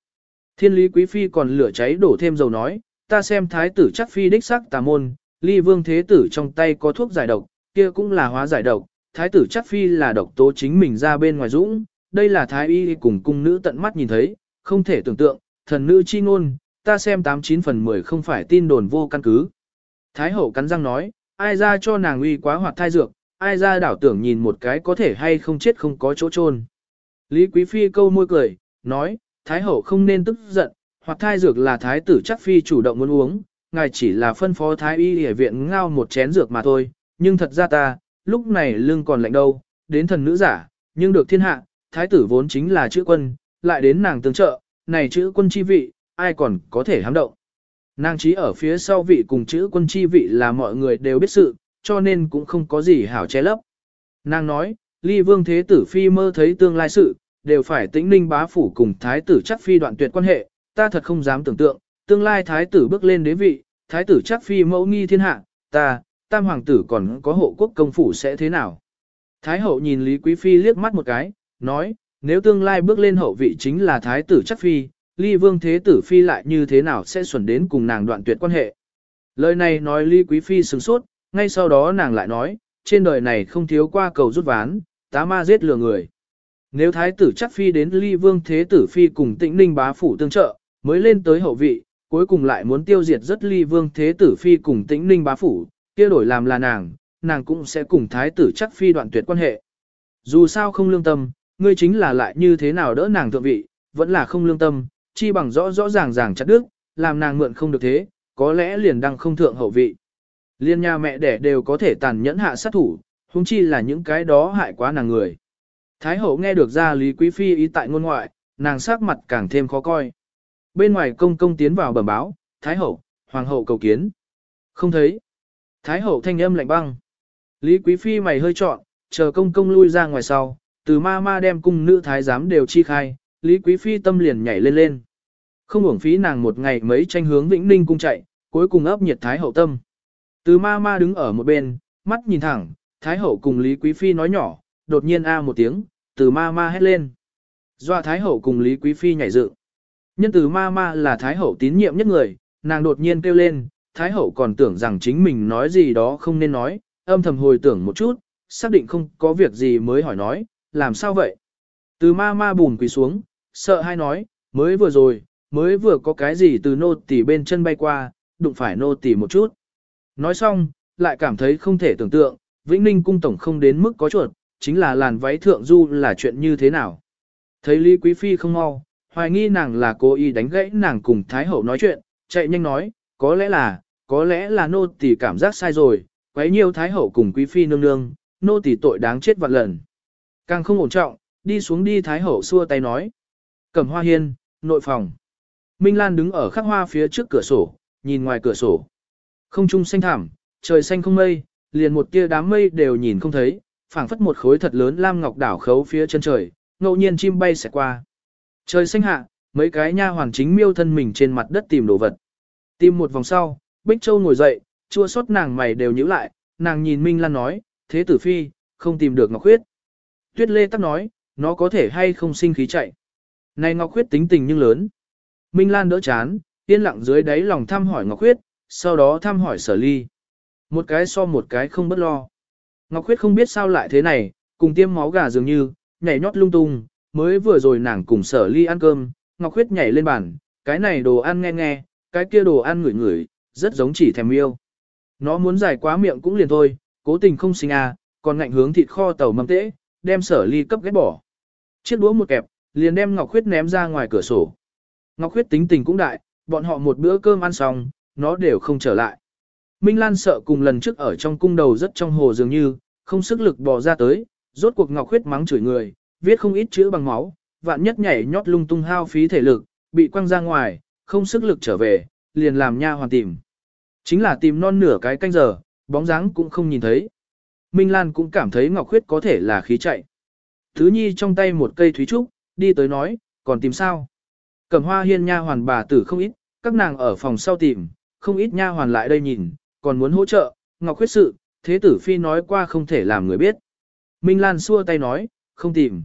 Thiên lý quý phi còn lửa cháy đổ thêm dầu nói, ta xem Thái tử chắc phi đích sắc tà môn, ly vương thế tử trong tay có thuốc giải độc, kia cũng là hóa giải độc, Thái tử chắc phi là độc tố chính mình ra bên ngoài dũng, đây là Thái y cùng cung nữ tận mắt nhìn thấy, không thể tưởng tượng, thần nữ chi ngôn, ta xem 89 phần 10 không phải tin đồn vô căn cứ. Thái hậu cắn răng nói, ai ra cho nàng uy quá hoạt thai dược, ai ra đảo tưởng nhìn một cái có thể hay không chết không có chỗ chôn. Lý Quý Phi câu môi cười, nói, Thái hậu không nên tức giận, hoặc thai dược là Thái tử chắc Phi chủ động muốn uống, ngài chỉ là phân phó Thái y ở viện ngao một chén dược mà thôi, nhưng thật ra ta, lúc này lưng còn lạnh đâu, đến thần nữ giả, nhưng được thiên hạ, Thái tử vốn chính là chữ quân, lại đến nàng tương trợ, này chữ quân chi vị, ai còn có thể hám động. Nàng trí ở phía sau vị cùng chữ quân chi vị là mọi người đều biết sự, cho nên cũng không có gì hảo che lấp. Nàng nói, ly vương thế tử phi mơ thấy tương lai sự, đều phải tĩnh ninh bá phủ cùng thái tử chắc phi đoạn tuyệt quan hệ, ta thật không dám tưởng tượng, tương lai thái tử bước lên đế vị, thái tử chắc phi mẫu nghi thiên hạ, ta, tam hoàng tử còn có hộ quốc công phủ sẽ thế nào. Thái hậu nhìn Lý Quý Phi liếc mắt một cái, nói, nếu tương lai bước lên hậu vị chính là thái tử chắc phi, ly vương thế tử phi lại như thế nào sẽ xuẩn đến cùng nàng đoạn tuyệt quan hệ. Lời này nói ly quý phi sừng sốt, ngay sau đó nàng lại nói, trên đời này không thiếu qua cầu rút ván, tá ma giết lừa người. Nếu thái tử chắc phi đến ly vương thế tử phi cùng tĩnh ninh bá phủ tương trợ, mới lên tới hậu vị, cuối cùng lại muốn tiêu diệt rất ly vương thế tử phi cùng tĩnh ninh bá phủ, kia đổi làm là nàng, nàng cũng sẽ cùng thái tử chắc phi đoạn tuyệt quan hệ. Dù sao không lương tâm, ngươi chính là lại như thế nào đỡ nàng thượng vị, vẫn là không lương tâm, chi bằng rõ rõ ràng ràng chặt đứt, làm nàng mượn không được thế, có lẽ liền đăng không thượng hậu vị. Liên nhà mẹ đẻ đều có thể tàn nhẫn hạ sát thủ, huống chi là những cái đó hại quá nàng người. Thái hậu nghe được ra Lý Quý Phi ý tại ngôn ngoại, nàng sắc mặt càng thêm khó coi. Bên ngoài công công tiến vào bẩm báo, Thái hậu, Hoàng hậu cầu kiến. Không thấy. Thái hậu thanh âm lạnh băng. Lý Quý Phi mày hơi trọn, chờ công công lui ra ngoài sau, từ ma ma đem cung nữ thái giám đều chi khai, Lý Quý Phi tâm liền nhảy lên lên. Không uổng phí nàng một ngày mấy tranh hướng Vĩnh Ninh cung chạy, cuối cùng ấp nhiệt Thái Hậu tâm. Từ ma ma đứng ở một bên, mắt nhìn thẳng, Thái Hậu cùng Lý Quý Phi nói nhỏ, đột nhiên a một tiếng, từ ma ma hét lên. Doa Thái Hậu cùng Lý Quý Phi nhảy dựng. Nhân từ ma ma là Thái Hậu tín nhiệm nhất người, nàng đột nhiên kêu lên, Thái Hậu còn tưởng rằng chính mình nói gì đó không nên nói, âm thầm hồi tưởng một chút, xác định không có việc gì mới hỏi nói, làm sao vậy? Từ ma ma bùn quỳ xuống, sợ hai nói, mới vừa rồi, mới vừa có cái gì từ nô tỳ bên chân bay qua, đụng phải nô tỳ một chút. Nói xong, lại cảm thấy không thể tưởng tượng, Vĩnh Ninh cung tổng không đến mức có chuột, chính là làn váy thượng du là chuyện như thế nào. Thấy Lý Quý Phi không mau, hoài nghi nàng là cố ý đánh gãy nàng cùng Thái Hậu nói chuyện, chạy nhanh nói, có lẽ là, có lẽ là nô tỳ cảm giác sai rồi, quấy nhiều Thái Hậu cùng Quý Phi nương nương, nô tỳ tội đáng chết vạn lần. Càng không ổn trọng, đi xuống đi Thái Hậu xua tay nói. Cẩm hoa hiên, nội phòng. Minh Lan đứng ở khắc hoa phía trước cửa sổ, nhìn ngoài cửa sổ. Không trung xanh thảm, trời xanh không mây, liền một tia đám mây đều nhìn không thấy, phảng phất một khối thật lớn lam ngọc đảo khấu phía chân trời, ngẫu nhiên chim bay sẽ qua. Trời xanh hạ, mấy cái nha hoàn chính miêu thân mình trên mặt đất tìm đồ vật. Tìm một vòng sau, Bích Châu ngồi dậy, chua xót nàng mày đều nhíu lại, nàng nhìn Minh Lan nói, thế tử phi, không tìm được Ngọc Khuyết. Tuyết Lê tắc nói, nó có thể hay không sinh khí chạy. Này Ngọc Khuyết tính tình nhưng lớn. Minh Lan đỡ chán, yên lặng dưới đáy lòng thăm hỏi Ngọc Khuyết, sau đó thăm hỏi sở ly. Một cái so một cái không bất lo. Ngọc Khuyết không biết sao lại thế này, cùng tiêm máu gà dường như, nhảy nhót lung tung, mới vừa rồi nàng cùng sở ly ăn cơm, Ngọc Khuyết nhảy lên bàn, cái này đồ ăn nghe nghe, cái kia đồ ăn ngửi ngửi, rất giống chỉ thèm yêu. Nó muốn giải quá miệng cũng liền thôi, cố tình không sinh à, còn ngạnh hướng thịt kho tàu mâm tễ, đem sở ly cấp ghét bỏ. Chiếc đũa một kẹp, liền đem Ngọc Khuyết ném ra ngoài cửa sổ. Ngọc Khuyết tính tình cũng đại, bọn họ một bữa cơm ăn xong, nó đều không trở lại. Minh Lan sợ cùng lần trước ở trong cung đầu rất trong hồ dường như, không sức lực bò ra tới, rốt cuộc Ngọc Khuyết mắng chửi người, viết không ít chữ bằng máu, vạn nhất nhảy nhót lung tung hao phí thể lực, bị quăng ra ngoài, không sức lực trở về, liền làm nha hoàn tìm. Chính là tìm non nửa cái canh giờ, bóng dáng cũng không nhìn thấy. Minh Lan cũng cảm thấy Ngọc Khuyết có thể là khí chạy. Thứ nhi trong tay một cây thúy trúc, đi tới nói, còn tìm sao? Cẩm hoa hiên nha hoàn bà tử không ít, các nàng ở phòng sau tìm, không ít nha hoàn lại đây nhìn, còn muốn hỗ trợ, Ngọc Khuyết sự, thế tử phi nói qua không thể làm người biết. Minh Lan xua tay nói, không tìm.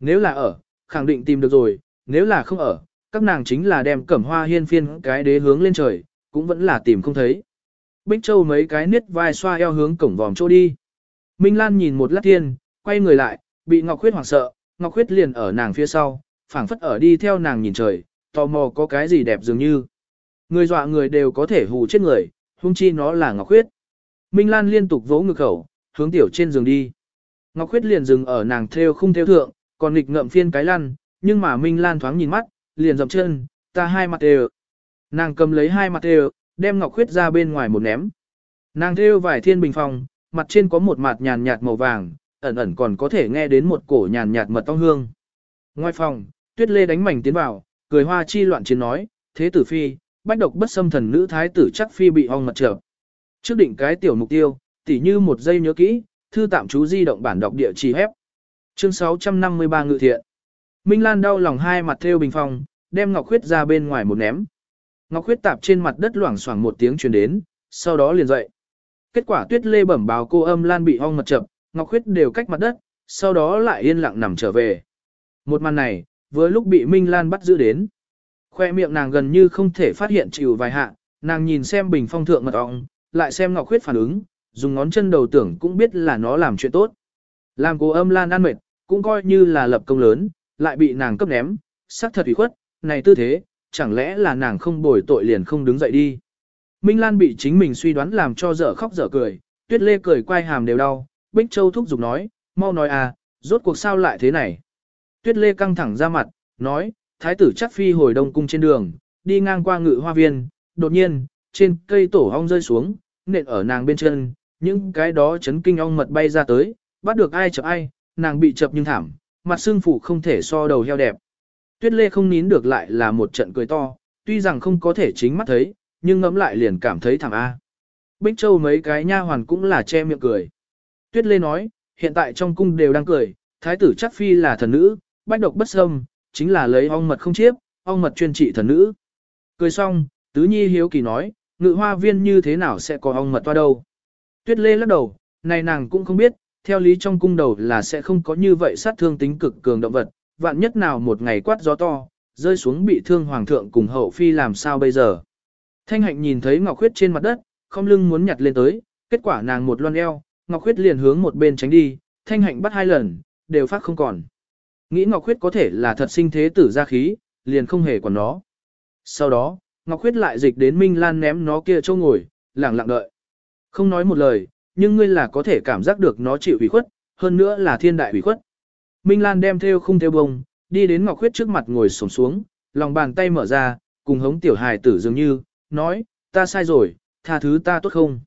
Nếu là ở, khẳng định tìm được rồi, nếu là không ở, các nàng chính là đem cẩm hoa hiên phiên cái đế hướng lên trời, cũng vẫn là tìm không thấy. Bích Châu mấy cái niết vai xoa eo hướng cổng vòm chỗ đi. Minh Lan nhìn một lát thiên, quay người lại, bị Ngọc Khuyết hoảng sợ, Ngọc Khuyết liền ở nàng phía sau, phảng phất ở đi theo nàng nhìn trời, tò mò có cái gì đẹp dường như. Người dọa người đều có thể hù chết người, hung chi nó là Ngọc Khuyết. Minh Lan liên tục vỗ ngực khẩu, hướng tiểu trên giường đi. Ngọc Khuyết liền dừng ở nàng theo không theo thượng, còn nghịch ngậm phiên cái lăn, nhưng mà Minh Lan thoáng nhìn mắt, liền dậm chân, ta hai mặt đều. Nàng cầm lấy hai mặt đều, đem Ngọc Khuyết ra bên ngoài một ném. Nàng theo vài thiên bình phòng, mặt trên có một mặt nhàn nhạt màu vàng, ẩn ẩn còn có thể nghe đến một cổ nhàn nhạt mật ong hương. Ngoài phòng, Tuyết Lê đánh mảnh tiến vào, cười hoa chi loạn chiến nói, thế tử phi, bách độc bất xâm thần nữ thái tử chắc phi bị ong mật trở. Trước định cái tiểu mục tiêu, tỉ như một giây nhớ kỹ, thư tạm chú di động bản đọc địa chỉ hép. Chương 653 ngự thiện. Minh Lan đau lòng hai mặt theo bình phong, đem Ngọc Khuyết ra bên ngoài một ném. Ngọc Khuyết tạp trên mặt đất loảng xoảng một tiếng truyền đến, sau đó liền dậy. Kết quả Tuyết Lê bẩm báo cô âm Lan bị ong mật chập, Ngọc Khuyết đều cách mặt đất, sau đó lại yên lặng nằm trở về. Một màn này, vừa lúc bị Minh Lan bắt giữ đến. Khoe miệng nàng gần như không thể phát hiện chịu vài hạ, nàng nhìn xem bình phong thượng mật ọng, lại xem Ngọc Khuyết phản ứng, dùng ngón chân đầu tưởng cũng biết là nó làm chuyện tốt. Làm cô âm Lan ăn mệt, cũng coi như là lập công lớn, lại bị nàng cấp ném, sắc thật ủy khuất, này tư thế, chẳng lẽ là nàng không bồi tội liền không đứng dậy đi. Minh Lan bị chính mình suy đoán làm cho dở khóc dở cười, tuyết lê cười quay hàm đều đau, Bích Châu thúc giục nói, mau nói à, rốt cuộc sao lại thế này. Tuyết lê căng thẳng ra mặt, nói, thái tử chắc phi hồi đông cung trên đường, đi ngang qua ngự hoa viên, đột nhiên, trên cây tổ ong rơi xuống, nện ở nàng bên chân, những cái đó chấn kinh ong mật bay ra tới, bắt được ai chập ai, nàng bị chập nhưng thảm, mặt xương phủ không thể so đầu heo đẹp. Tuyết lê không nín được lại là một trận cười to, tuy rằng không có thể chính mắt thấy, nhưng ngẫm lại liền cảm thấy thảm A. Bích Châu mấy cái nha hoàn cũng là che miệng cười. Tuyết lê nói, hiện tại trong cung đều đang cười, thái tử chắc phi là thần nữ, bách độc bất xâm, chính là lấy ong mật không chiếp, ong mật chuyên trị thần nữ. Cười xong, tứ nhi hiếu kỳ nói, ngự hoa viên như thế nào sẽ có ong mật toa đâu. Tuyết lê lắc đầu, này nàng cũng không biết, theo lý trong cung đầu là sẽ không có như vậy sát thương tính cực cường động vật, vạn nhất nào một ngày quát gió to, rơi xuống bị thương hoàng thượng cùng hậu phi làm sao bây giờ. Thanh hạnh nhìn thấy Ngọc Khuyết trên mặt đất, không lưng muốn nhặt lên tới, kết quả nàng một loan eo, Ngọc Khuyết liền hướng một bên tránh đi, Thanh hạnh bắt hai lần, đều phát không còn. Nghĩ Ngọc Khuyết có thể là thật sinh thế tử ra khí, liền không hề quản nó. Sau đó, Ngọc Khuyết lại dịch đến Minh Lan ném nó kia châu ngồi, lặng lặng đợi. Không nói một lời, nhưng ngươi là có thể cảm giác được nó chịu ủy khuất, hơn nữa là thiên đại ủy khuất. Minh Lan đem theo không theo bông, đi đến Ngọc Khuyết trước mặt ngồi sổng xuống, lòng bàn tay mở ra, cùng hống tiểu hài tử dường như, nói, ta sai rồi, tha thứ ta tốt không?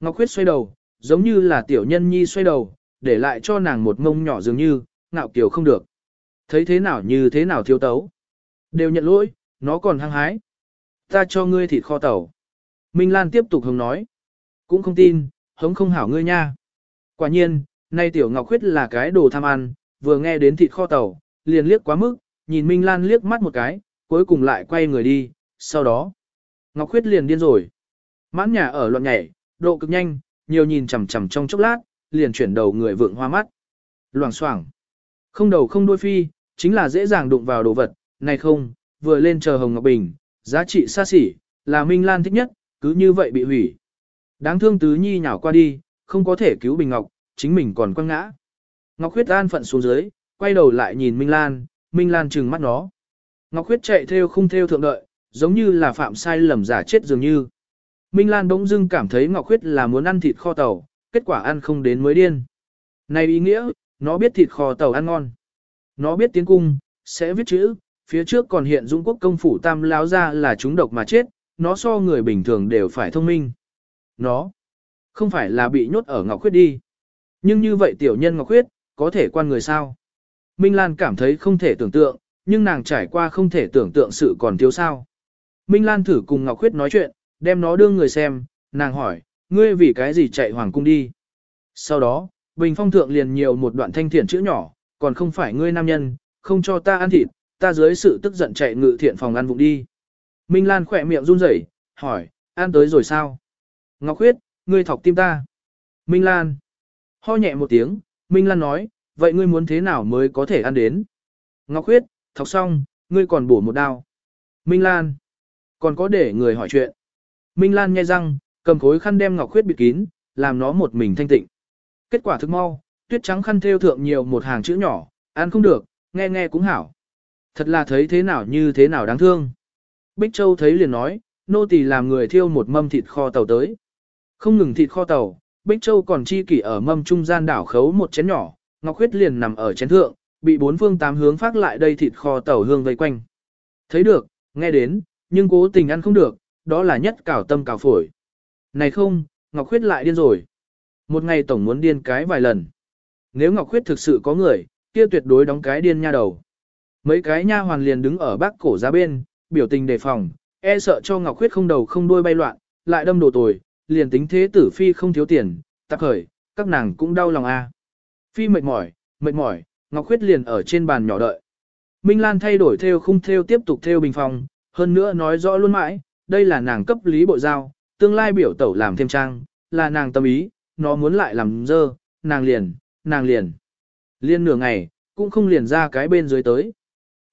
Ngọc Khuyết xoay đầu, giống như là tiểu nhân nhi xoay đầu, để lại cho nàng một ngông nhỏ dường như, ngạo kiều không được. Thấy thế nào như thế nào thiếu tấu. Đều nhận lỗi, nó còn hăng hái. Ta cho ngươi thịt kho tàu. Minh Lan tiếp tục hống nói. Cũng không tin, hống không hảo ngươi nha. Quả nhiên, nay tiểu Ngọc Khuyết là cái đồ tham ăn, vừa nghe đến thịt kho tàu, liền liếc quá mức, nhìn Minh Lan liếc mắt một cái, cuối cùng lại quay người đi, sau đó. Ngọc Khuyết liền điên rồi. Mãn nhà ở loạn nhảy, độ cực nhanh, nhiều nhìn chằm chằm trong chốc lát, liền chuyển đầu người vượng hoa mắt. Loảng xoảng. Không đầu không đuôi phi, chính là dễ dàng đụng vào đồ vật, này không, vừa lên chờ Hồng Ngọc Bình, giá trị xa xỉ, là Minh Lan thích nhất, cứ như vậy bị hủy. Đáng thương tứ nhi nhào qua đi, không có thể cứu Bình Ngọc, chính mình còn quăng ngã. Ngọc Khuyết an phận xuống dưới, quay đầu lại nhìn Minh Lan, Minh Lan trừng mắt nó. Ngọc Khuyết chạy theo không theo thượng đợi, giống như là phạm sai lầm giả chết dường như. Minh Lan bỗng dưng cảm thấy Ngọc Khuyết là muốn ăn thịt kho tàu, kết quả ăn không đến mới điên. Này ý nghĩa, nó biết thịt kho tàu ăn ngon. Nó biết tiến cung, sẽ viết chữ, phía trước còn hiện Dũng quốc công phủ tam láo ra là chúng độc mà chết, nó so người bình thường đều phải thông minh. Nó không phải là bị nhốt ở Ngọc Khuyết đi. Nhưng như vậy tiểu nhân Ngọc Khuyết, có thể quan người sao? Minh Lan cảm thấy không thể tưởng tượng, nhưng nàng trải qua không thể tưởng tượng sự còn thiếu sao. Minh Lan thử cùng Ngọc Khuyết nói chuyện, đem nó đưa người xem, nàng hỏi, ngươi vì cái gì chạy hoàng cung đi? Sau đó, bình phong thượng liền nhiều một đoạn thanh thiện chữ nhỏ, còn không phải ngươi nam nhân, không cho ta ăn thịt, ta dưới sự tức giận chạy ngự thiện phòng ăn vụng đi. Minh Lan khỏe miệng run rẩy, hỏi, ăn tới rồi sao? Ngọc Huyết, ngươi thọc tim ta. Minh Lan. Ho nhẹ một tiếng, Minh Lan nói, vậy ngươi muốn thế nào mới có thể ăn đến? Ngọc Huyết, thọc xong, ngươi còn bổ một đao. Minh Lan. Còn có để người hỏi chuyện. Minh Lan nghe răng, cầm khối khăn đem Ngọc Huyết bịt kín, làm nó một mình thanh tịnh. Kết quả thực mau, tuyết trắng khăn thêu thượng nhiều một hàng chữ nhỏ, ăn không được, nghe nghe cũng hảo. Thật là thấy thế nào như thế nào đáng thương. Bích Châu thấy liền nói, nô tỳ làm người thiêu một mâm thịt kho tàu tới. Không ngừng thịt kho tàu, Bích Châu còn chi kỷ ở mâm trung gian đảo khấu một chén nhỏ, Ngọc Khuyết liền nằm ở chén thượng, bị bốn phương tám hướng phát lại đây thịt kho tàu hương vây quanh. Thấy được, nghe đến, nhưng cố tình ăn không được, đó là nhất cảo tâm cảo phổi. Này không, Ngọc Khuyết lại điên rồi. Một ngày tổng muốn điên cái vài lần. Nếu Ngọc Khuyết thực sự có người, kia tuyệt đối đóng cái điên nha đầu. Mấy cái nha hoàn liền đứng ở bác cổ ra bên, biểu tình đề phòng, e sợ cho Ngọc Khuyết không đầu không đuôi bay loạn, lại đâm đồ tồi, liền tính thế tử phi không thiếu tiền, tạc khởi, các nàng cũng đau lòng a. Phi mệt mỏi, mệt mỏi, Ngọc Khuyết liền ở trên bàn nhỏ đợi. Minh Lan thay đổi theo khung theo tiếp tục theo bình phòng, hơn nữa nói rõ luôn mãi, đây là nàng cấp lý bộ giao, tương lai biểu tẩu làm thêm trang, là nàng tâm ý, nó muốn lại làm dơ, nàng liền, nàng liền. Liên nửa ngày, cũng không liền ra cái bên dưới tới.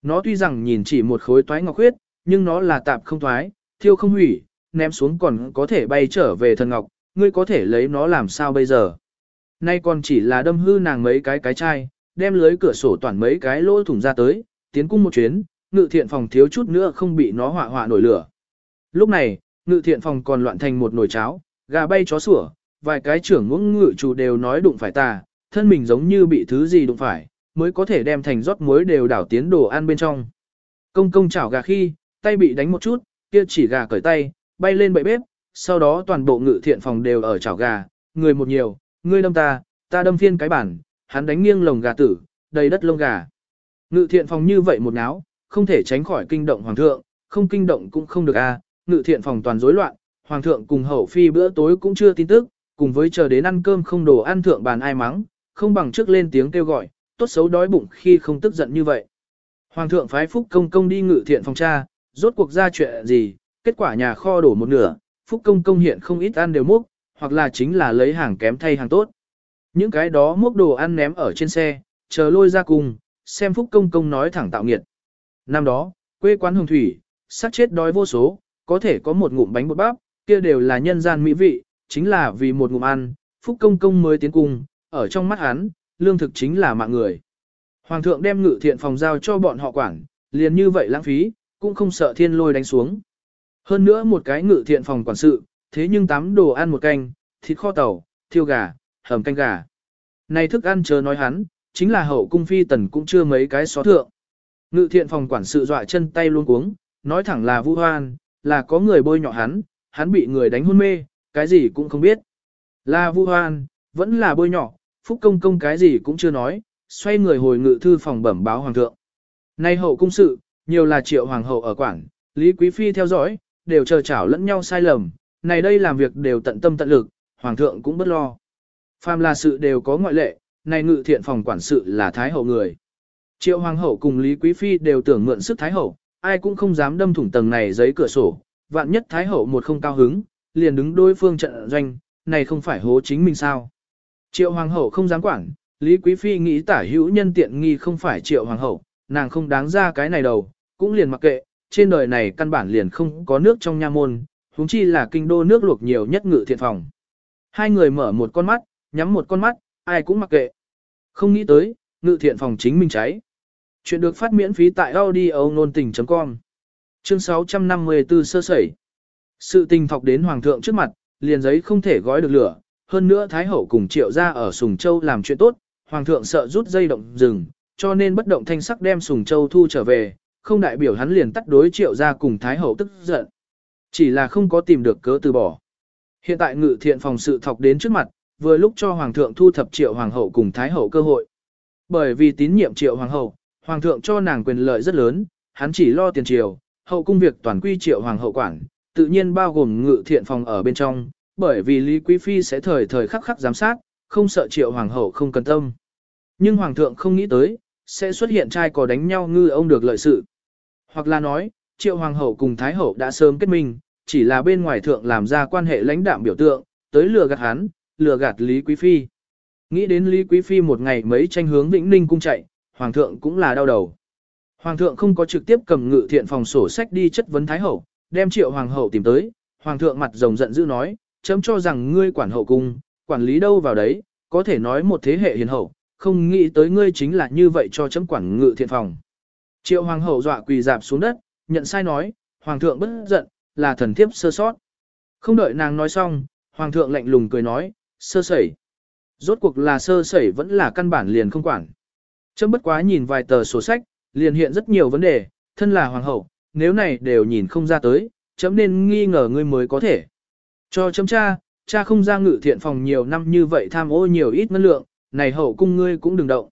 Nó tuy rằng nhìn chỉ một khối toái ngọc huyết, nhưng nó là tạp không toái, thiêu không hủy, ném xuống còn có thể bay trở về thần ngọc, ngươi có thể lấy nó làm sao bây giờ. Nay còn chỉ là đâm hư nàng mấy cái cái chai, đem lưới cửa sổ toàn mấy cái lỗ thủng ra tới, tiến cung một chuyến, ngự thiện phòng thiếu chút nữa không bị nó hỏa hỏa nổi lửa. Lúc này, ngự thiện phòng còn loạn thành một nồi cháo, gà bay chó sủa, vài cái trưởng ngưỡng ngự chủ đều nói đụng phải ta, thân mình giống như bị thứ gì đụng phải, mới có thể đem thành rót muối đều đảo tiến đồ ăn bên trong. Công công chảo gà khi, tay bị đánh một chút, kia chỉ gà cởi tay, bay lên bậy bếp, sau đó toàn bộ ngự thiện phòng đều ở chảo gà, người một nhiều, ngươi đâm ta, ta đâm phiên cái bản, hắn đánh nghiêng lồng gà tử, đầy đất lông gà. Ngự thiện phòng như vậy một náo, không thể tránh khỏi kinh động hoàng thượng, không kinh động cũng không được a. ngự thiện phòng toàn rối loạn, hoàng thượng cùng hậu phi bữa tối cũng chưa tin tức, cùng với chờ đến ăn cơm không đồ ăn thượng bàn ai mắng, không bằng trước lên tiếng kêu gọi, tốt xấu đói bụng khi không tức giận như vậy. Hoàng thượng phái Phúc Công Công đi ngự thiện phòng tra, rốt cuộc ra chuyện gì, kết quả nhà kho đổ một nửa, Phúc Công Công hiện không ít ăn đều múc, hoặc là chính là lấy hàng kém thay hàng tốt. Những cái đó múc đồ ăn ném ở trên xe, chờ lôi ra cùng, xem Phúc Công Công nói thẳng tạo nghiệt. Năm đó, quê quán hồng thủy, sát chết đói vô số, có thể có một ngụm bánh bột bắp, kia đều là nhân gian mỹ vị, chính là vì một ngụm ăn, Phúc Công Công mới tiến cung, ở trong mắt hắn, lương thực chính là mạng người. Hoàng thượng đem ngự thiện phòng giao cho bọn họ quản, liền như vậy lãng phí, cũng không sợ thiên lôi đánh xuống. Hơn nữa một cái ngự thiện phòng quản sự, thế nhưng tám đồ ăn một canh, thịt kho tàu, thiêu gà, hầm canh gà. Này thức ăn chờ nói hắn, chính là hậu cung phi tần cũng chưa mấy cái xó thượng. Ngự thiện phòng quản sự dọa chân tay luôn cuống, nói thẳng là vu hoan, là có người bôi nhọ hắn, hắn bị người đánh hôn mê, cái gì cũng không biết. Là vu hoan, vẫn là bôi nhỏ phúc công công cái gì cũng chưa nói, xoay người hồi ngự thư phòng bẩm báo hoàng thượng. Nay hậu cung sự, nhiều là triệu hoàng hậu ở quảng, Lý Quý Phi theo dõi, đều chờ chảo lẫn nhau sai lầm, này đây làm việc đều tận tâm tận lực, hoàng thượng cũng bất lo. Phàm là sự đều có ngoại lệ, này ngự thiện phòng quản sự là thái hậu người. Triệu hoàng hậu cùng Lý Quý Phi đều tưởng mượn sức thái hậu, ai cũng không dám đâm thủng tầng này giấy cửa sổ, vạn nhất thái hậu một không cao hứng, liền đứng đối phương trận doanh, này không phải hố chính mình sao. Triệu hoàng hậu không dám quản, Lý Quý Phi nghĩ tả hữu nhân tiện nghi không phải triệu hoàng hậu, nàng không đáng ra cái này đầu, cũng liền mặc kệ, trên đời này căn bản liền không có nước trong nha môn, huống chi là kinh đô nước luộc nhiều nhất ngự thiện phòng. Hai người mở một con mắt, nhắm một con mắt, ai cũng mặc kệ. Không nghĩ tới, ngự thiện phòng chính mình cháy. Chuyện được phát miễn phí tại audio nôn tình.com Chương 654 sơ sẩy sự tình thọc đến Hoàng thượng trước mặt, liền giấy không thể gói được lửa. Hơn nữa Thái Hậu cùng triệu ra ở Sùng Châu làm chuyện tốt, Hoàng thượng sợ rút dây động rừng, cho nên bất động thanh sắc đem Sùng Châu thu trở về, không đại biểu hắn liền tắt đối triệu ra cùng Thái Hậu tức giận. Chỉ là không có tìm được cớ từ bỏ. Hiện tại ngự thiện phòng sự thọc đến trước mặt, vừa lúc cho Hoàng thượng thu thập triệu Hoàng hậu cùng Thái Hậu cơ hội. Bởi vì tín nhiệm triệu Hoàng hậu, Hoàng thượng cho nàng quyền lợi rất lớn, hắn chỉ lo tiền triều, hậu cung việc toàn quy triệu Hoàng hậu quản, tự nhiên bao gồm ngự thiện phòng ở bên trong, bởi vì Lý Quý Phi sẽ thời thời khắc khắc giám sát, không sợ triệu hoàng hậu không cần tâm. Nhưng hoàng thượng không nghĩ tới, sẽ xuất hiện trai có đánh nhau ngư ông được lợi sự. Hoặc là nói, triệu hoàng hậu cùng thái hậu đã sớm kết minh, chỉ là bên ngoài thượng làm ra quan hệ lãnh đạm biểu tượng, tới lừa gạt hắn, lừa gạt Lý Quý Phi. Nghĩ đến Lý Quý Phi một ngày mấy tranh hướng Vĩnh Ninh cung chạy, hoàng thượng cũng là đau đầu. Hoàng thượng không có trực tiếp cầm ngự thiện phòng sổ sách đi chất vấn thái hậu, đem triệu hoàng hậu tìm tới, hoàng thượng mặt rồng giận dữ nói, chấm cho rằng ngươi quản hậu cung, quản lý đâu vào đấy, có thể nói một thế hệ hiền hậu, không nghĩ tới ngươi chính là như vậy cho chấm quản ngự thiện phòng. Triệu hoàng hậu dọa quỳ dạp xuống đất, nhận sai nói, hoàng thượng bất giận, là thần thiếp sơ sót. Không đợi nàng nói xong, hoàng thượng lạnh lùng cười nói, sơ sẩy. Rốt cuộc là sơ sẩy vẫn là căn bản liền không quản. Chấm bất quá nhìn vài tờ sổ sách, liền hiện rất nhiều vấn đề, thân là hoàng hậu, nếu này đều nhìn không ra tới, chấm nên nghi ngờ ngươi mới có thể. Cho chấm cha, cha không ra ngự thiện phòng nhiều năm như vậy tham ô nhiều ít ngân lượng, này hậu cung ngươi cũng đừng động.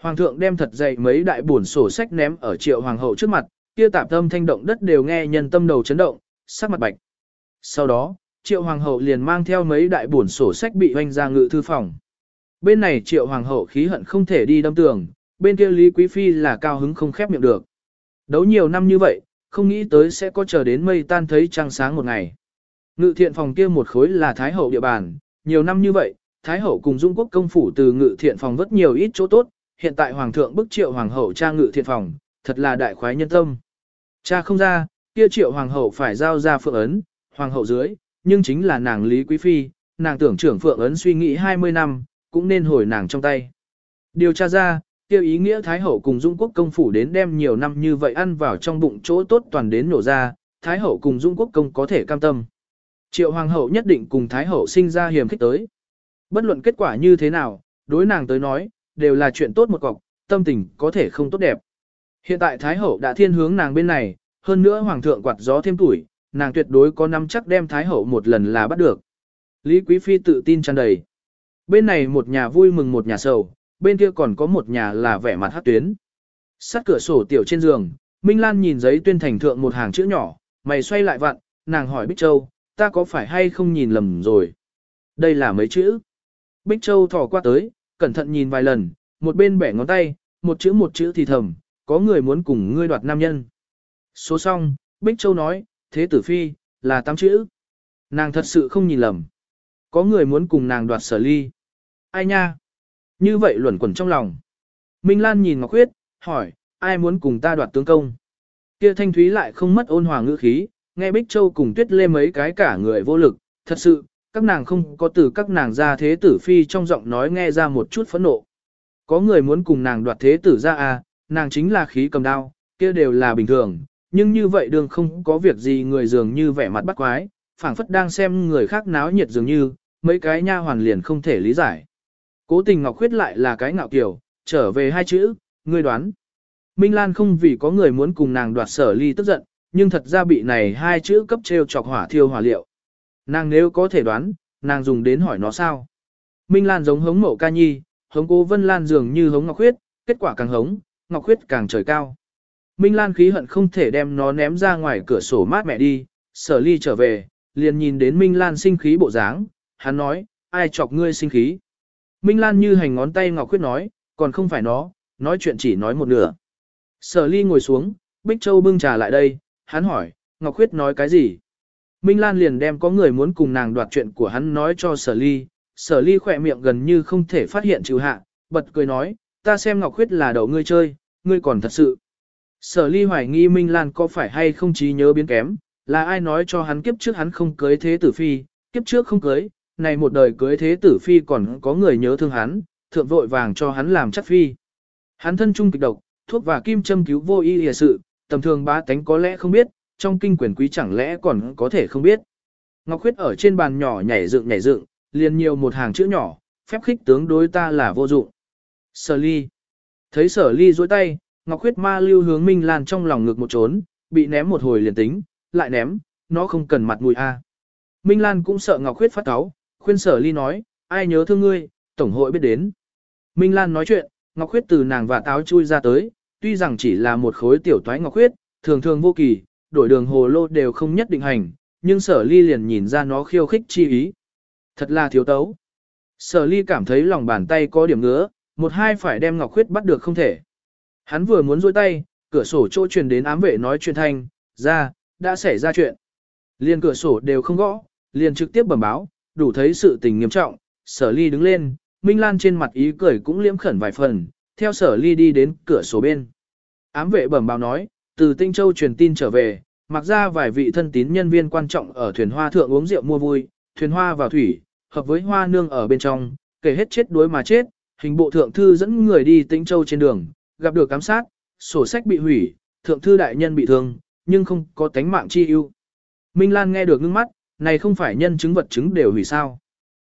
Hoàng thượng đem thật dày mấy đại buồn sổ sách ném ở triệu hoàng hậu trước mặt, kia tạp tâm thanh động đất đều nghe nhân tâm đầu chấn động, sắc mặt bạch. Sau đó, triệu hoàng hậu liền mang theo mấy đại buồn sổ sách bị hoanh ra ngự thư phòng. Bên này triệu hoàng hậu khí hận không thể đi đâm tường, bên kia Lý Quý Phi là cao hứng không khép miệng được. Đấu nhiều năm như vậy, không nghĩ tới sẽ có chờ đến mây tan thấy trăng sáng một ngày. Ngự thiện phòng kia một khối là Thái Hậu địa bàn, nhiều năm như vậy, Thái Hậu cùng Dung Quốc công phủ từ ngự thiện phòng vất nhiều ít chỗ tốt, hiện tại Hoàng thượng bức triệu Hoàng hậu cha ngự thiện phòng, thật là đại khoái nhân tâm. Cha không ra, kia triệu Hoàng hậu phải giao ra phượng ấn, Hoàng hậu dưới, nhưng chính là nàng Lý Quý Phi, nàng tưởng trưởng phượng ấn suy nghĩ 20 năm, cũng nên hồi nàng trong tay. Điều tra ra, Tiêu ý nghĩa Thái Hậu cùng Dung Quốc công phủ đến đem nhiều năm như vậy ăn vào trong bụng chỗ tốt toàn đến nổ ra, Thái Hậu cùng Dung Quốc công có thể cam tâm. Triệu Hoàng Hậu nhất định cùng Thái Hậu sinh ra hiểm khích tới. Bất luận kết quả như thế nào, đối nàng tới nói, đều là chuyện tốt một cọc, tâm tình có thể không tốt đẹp. Hiện tại Thái Hậu đã thiên hướng nàng bên này, hơn nữa Hoàng thượng quạt gió thêm tuổi, nàng tuyệt đối có năm chắc đem Thái Hậu một lần là bắt được. Lý Quý Phi tự tin tràn đầy. Bên này một nhà vui mừng một nhà sầu, bên kia còn có một nhà là vẻ mặt hát tuyến. Sát cửa sổ tiểu trên giường, Minh Lan nhìn giấy tuyên thành thượng một hàng chữ nhỏ, mày xoay lại vặn, nàng hỏi Bích Châu, ta có phải hay không nhìn lầm rồi? Đây là mấy chữ. Bích Châu thỏ qua tới, cẩn thận nhìn vài lần, một bên bẻ ngón tay, một chữ một chữ thì thầm, có người muốn cùng ngươi đoạt nam nhân. Số xong, Bích Châu nói, thế tử phi, là tám chữ. Nàng thật sự không nhìn lầm. Có người muốn cùng nàng đoạt sở ly. Ai nha? Như vậy luẩn quẩn trong lòng. Minh Lan nhìn Ngọc Khuyết, hỏi, ai muốn cùng ta đoạt tướng công? Kia Thanh Thúy lại không mất ôn hòa ngữ khí, nghe Bích Châu cùng Tuyết Lê mấy cái cả người vô lực, thật sự, các nàng không có từ các nàng ra thế tử phi trong giọng nói nghe ra một chút phẫn nộ. Có người muốn cùng nàng đoạt thế tử ra à, nàng chính là khí cầm đao, kia đều là bình thường, nhưng như vậy đường không có việc gì người dường như vẻ mặt bắt quái, phảng phất đang xem người khác náo nhiệt dường như, mấy cái nha hoàn liền không thể lý giải. Cố tình Ngọc Khuyết lại là cái ngạo kiểu, trở về hai chữ, ngươi đoán. Minh Lan không vì có người muốn cùng nàng đoạt sở ly tức giận, nhưng thật ra bị này hai chữ cấp treo chọc hỏa thiêu hỏa liệu. Nàng nếu có thể đoán, nàng dùng đến hỏi nó sao. Minh Lan giống hống mậu ca nhi, hống cố Vân Lan dường như hống Ngọc Khuyết, kết quả càng hống, Ngọc Khuyết càng trời cao. Minh Lan khí hận không thể đem nó ném ra ngoài cửa sổ mát mẹ đi, sở ly trở về, liền nhìn đến Minh Lan sinh khí bộ dáng, hắn nói, ai chọc ngươi sinh khí. Minh Lan như hành ngón tay Ngọc Khuyết nói, còn không phải nó, nói chuyện chỉ nói một nửa. Sở ly ngồi xuống, Bích Châu bưng trà lại đây, hắn hỏi, Ngọc Khuyết nói cái gì? Minh Lan liền đem có người muốn cùng nàng đoạt chuyện của hắn nói cho sở ly, sở ly khỏe miệng gần như không thể phát hiện chịu hạ, bật cười nói, ta xem Ngọc Khuyết là đầu ngươi chơi, ngươi còn thật sự. Sở ly hoài nghi Minh Lan có phải hay không trí nhớ biến kém, là ai nói cho hắn kiếp trước hắn không cưới thế tử phi, kiếp trước không cưới, này một đời cưới thế tử phi còn có người nhớ thương hắn, thượng vội vàng cho hắn làm chắc phi. Hắn thân trung kịch độc, thuốc và kim châm cứu vô y hề sự, tầm thường ba tánh có lẽ không biết, trong kinh quyền quý chẳng lẽ còn có thể không biết. Ngọc Khuyết ở trên bàn nhỏ nhảy dựng nhảy dựng, liền nhiều một hàng chữ nhỏ, phép khích tướng đối ta là vô dụng. Sở ly. Thấy sở ly dối tay, Ngọc Khuyết ma lưu hướng Minh Lan trong lòng ngực một trốn, bị ném một hồi liền tính, lại ném, nó không cần mặt mũi a. Minh Lan cũng sợ Ngọc Khuyết phát cáu, khuyên sở ly nói, ai nhớ thương ngươi, tổng hội biết đến. Minh Lan nói chuyện, Ngọc Khuyết từ nàng và táo chui ra tới, tuy rằng chỉ là một khối tiểu toái Ngọc Khuyết, thường thường vô kỳ, đổi đường hồ lô đều không nhất định hành, nhưng sở ly liền nhìn ra nó khiêu khích chi ý. Thật là thiếu tấu. Sở ly cảm thấy lòng bàn tay có điểm ngứa, một hai phải đem Ngọc Khuyết bắt được không thể. Hắn vừa muốn rôi tay, cửa sổ chỗ truyền đến ám vệ nói chuyện thanh, ra, đã xảy ra chuyện. Liền cửa sổ đều không gõ, liền trực tiếp bẩm báo, đủ thấy sự tình nghiêm trọng, sở ly đứng lên, Minh Lan trên mặt ý cười cũng liễm khẩn vài phần, theo sở ly đi đến cửa sổ bên. Ám vệ bẩm báo nói, từ Tinh Châu truyền tin trở về, mặc ra vài vị thân tín nhân viên quan trọng ở thuyền hoa thượng uống rượu mua vui, thuyền hoa vào thủy, hợp với hoa nương ở bên trong, kể hết chết đuối mà chết, hình bộ thượng thư dẫn người đi Tinh Châu trên đường, gặp được cám sát, sổ sách bị hủy, thượng thư đại nhân bị thương, nhưng không có tánh mạng chi ưu. Minh Lan nghe được ngưng mắt, này không phải nhân chứng vật chứng đều hủy sao.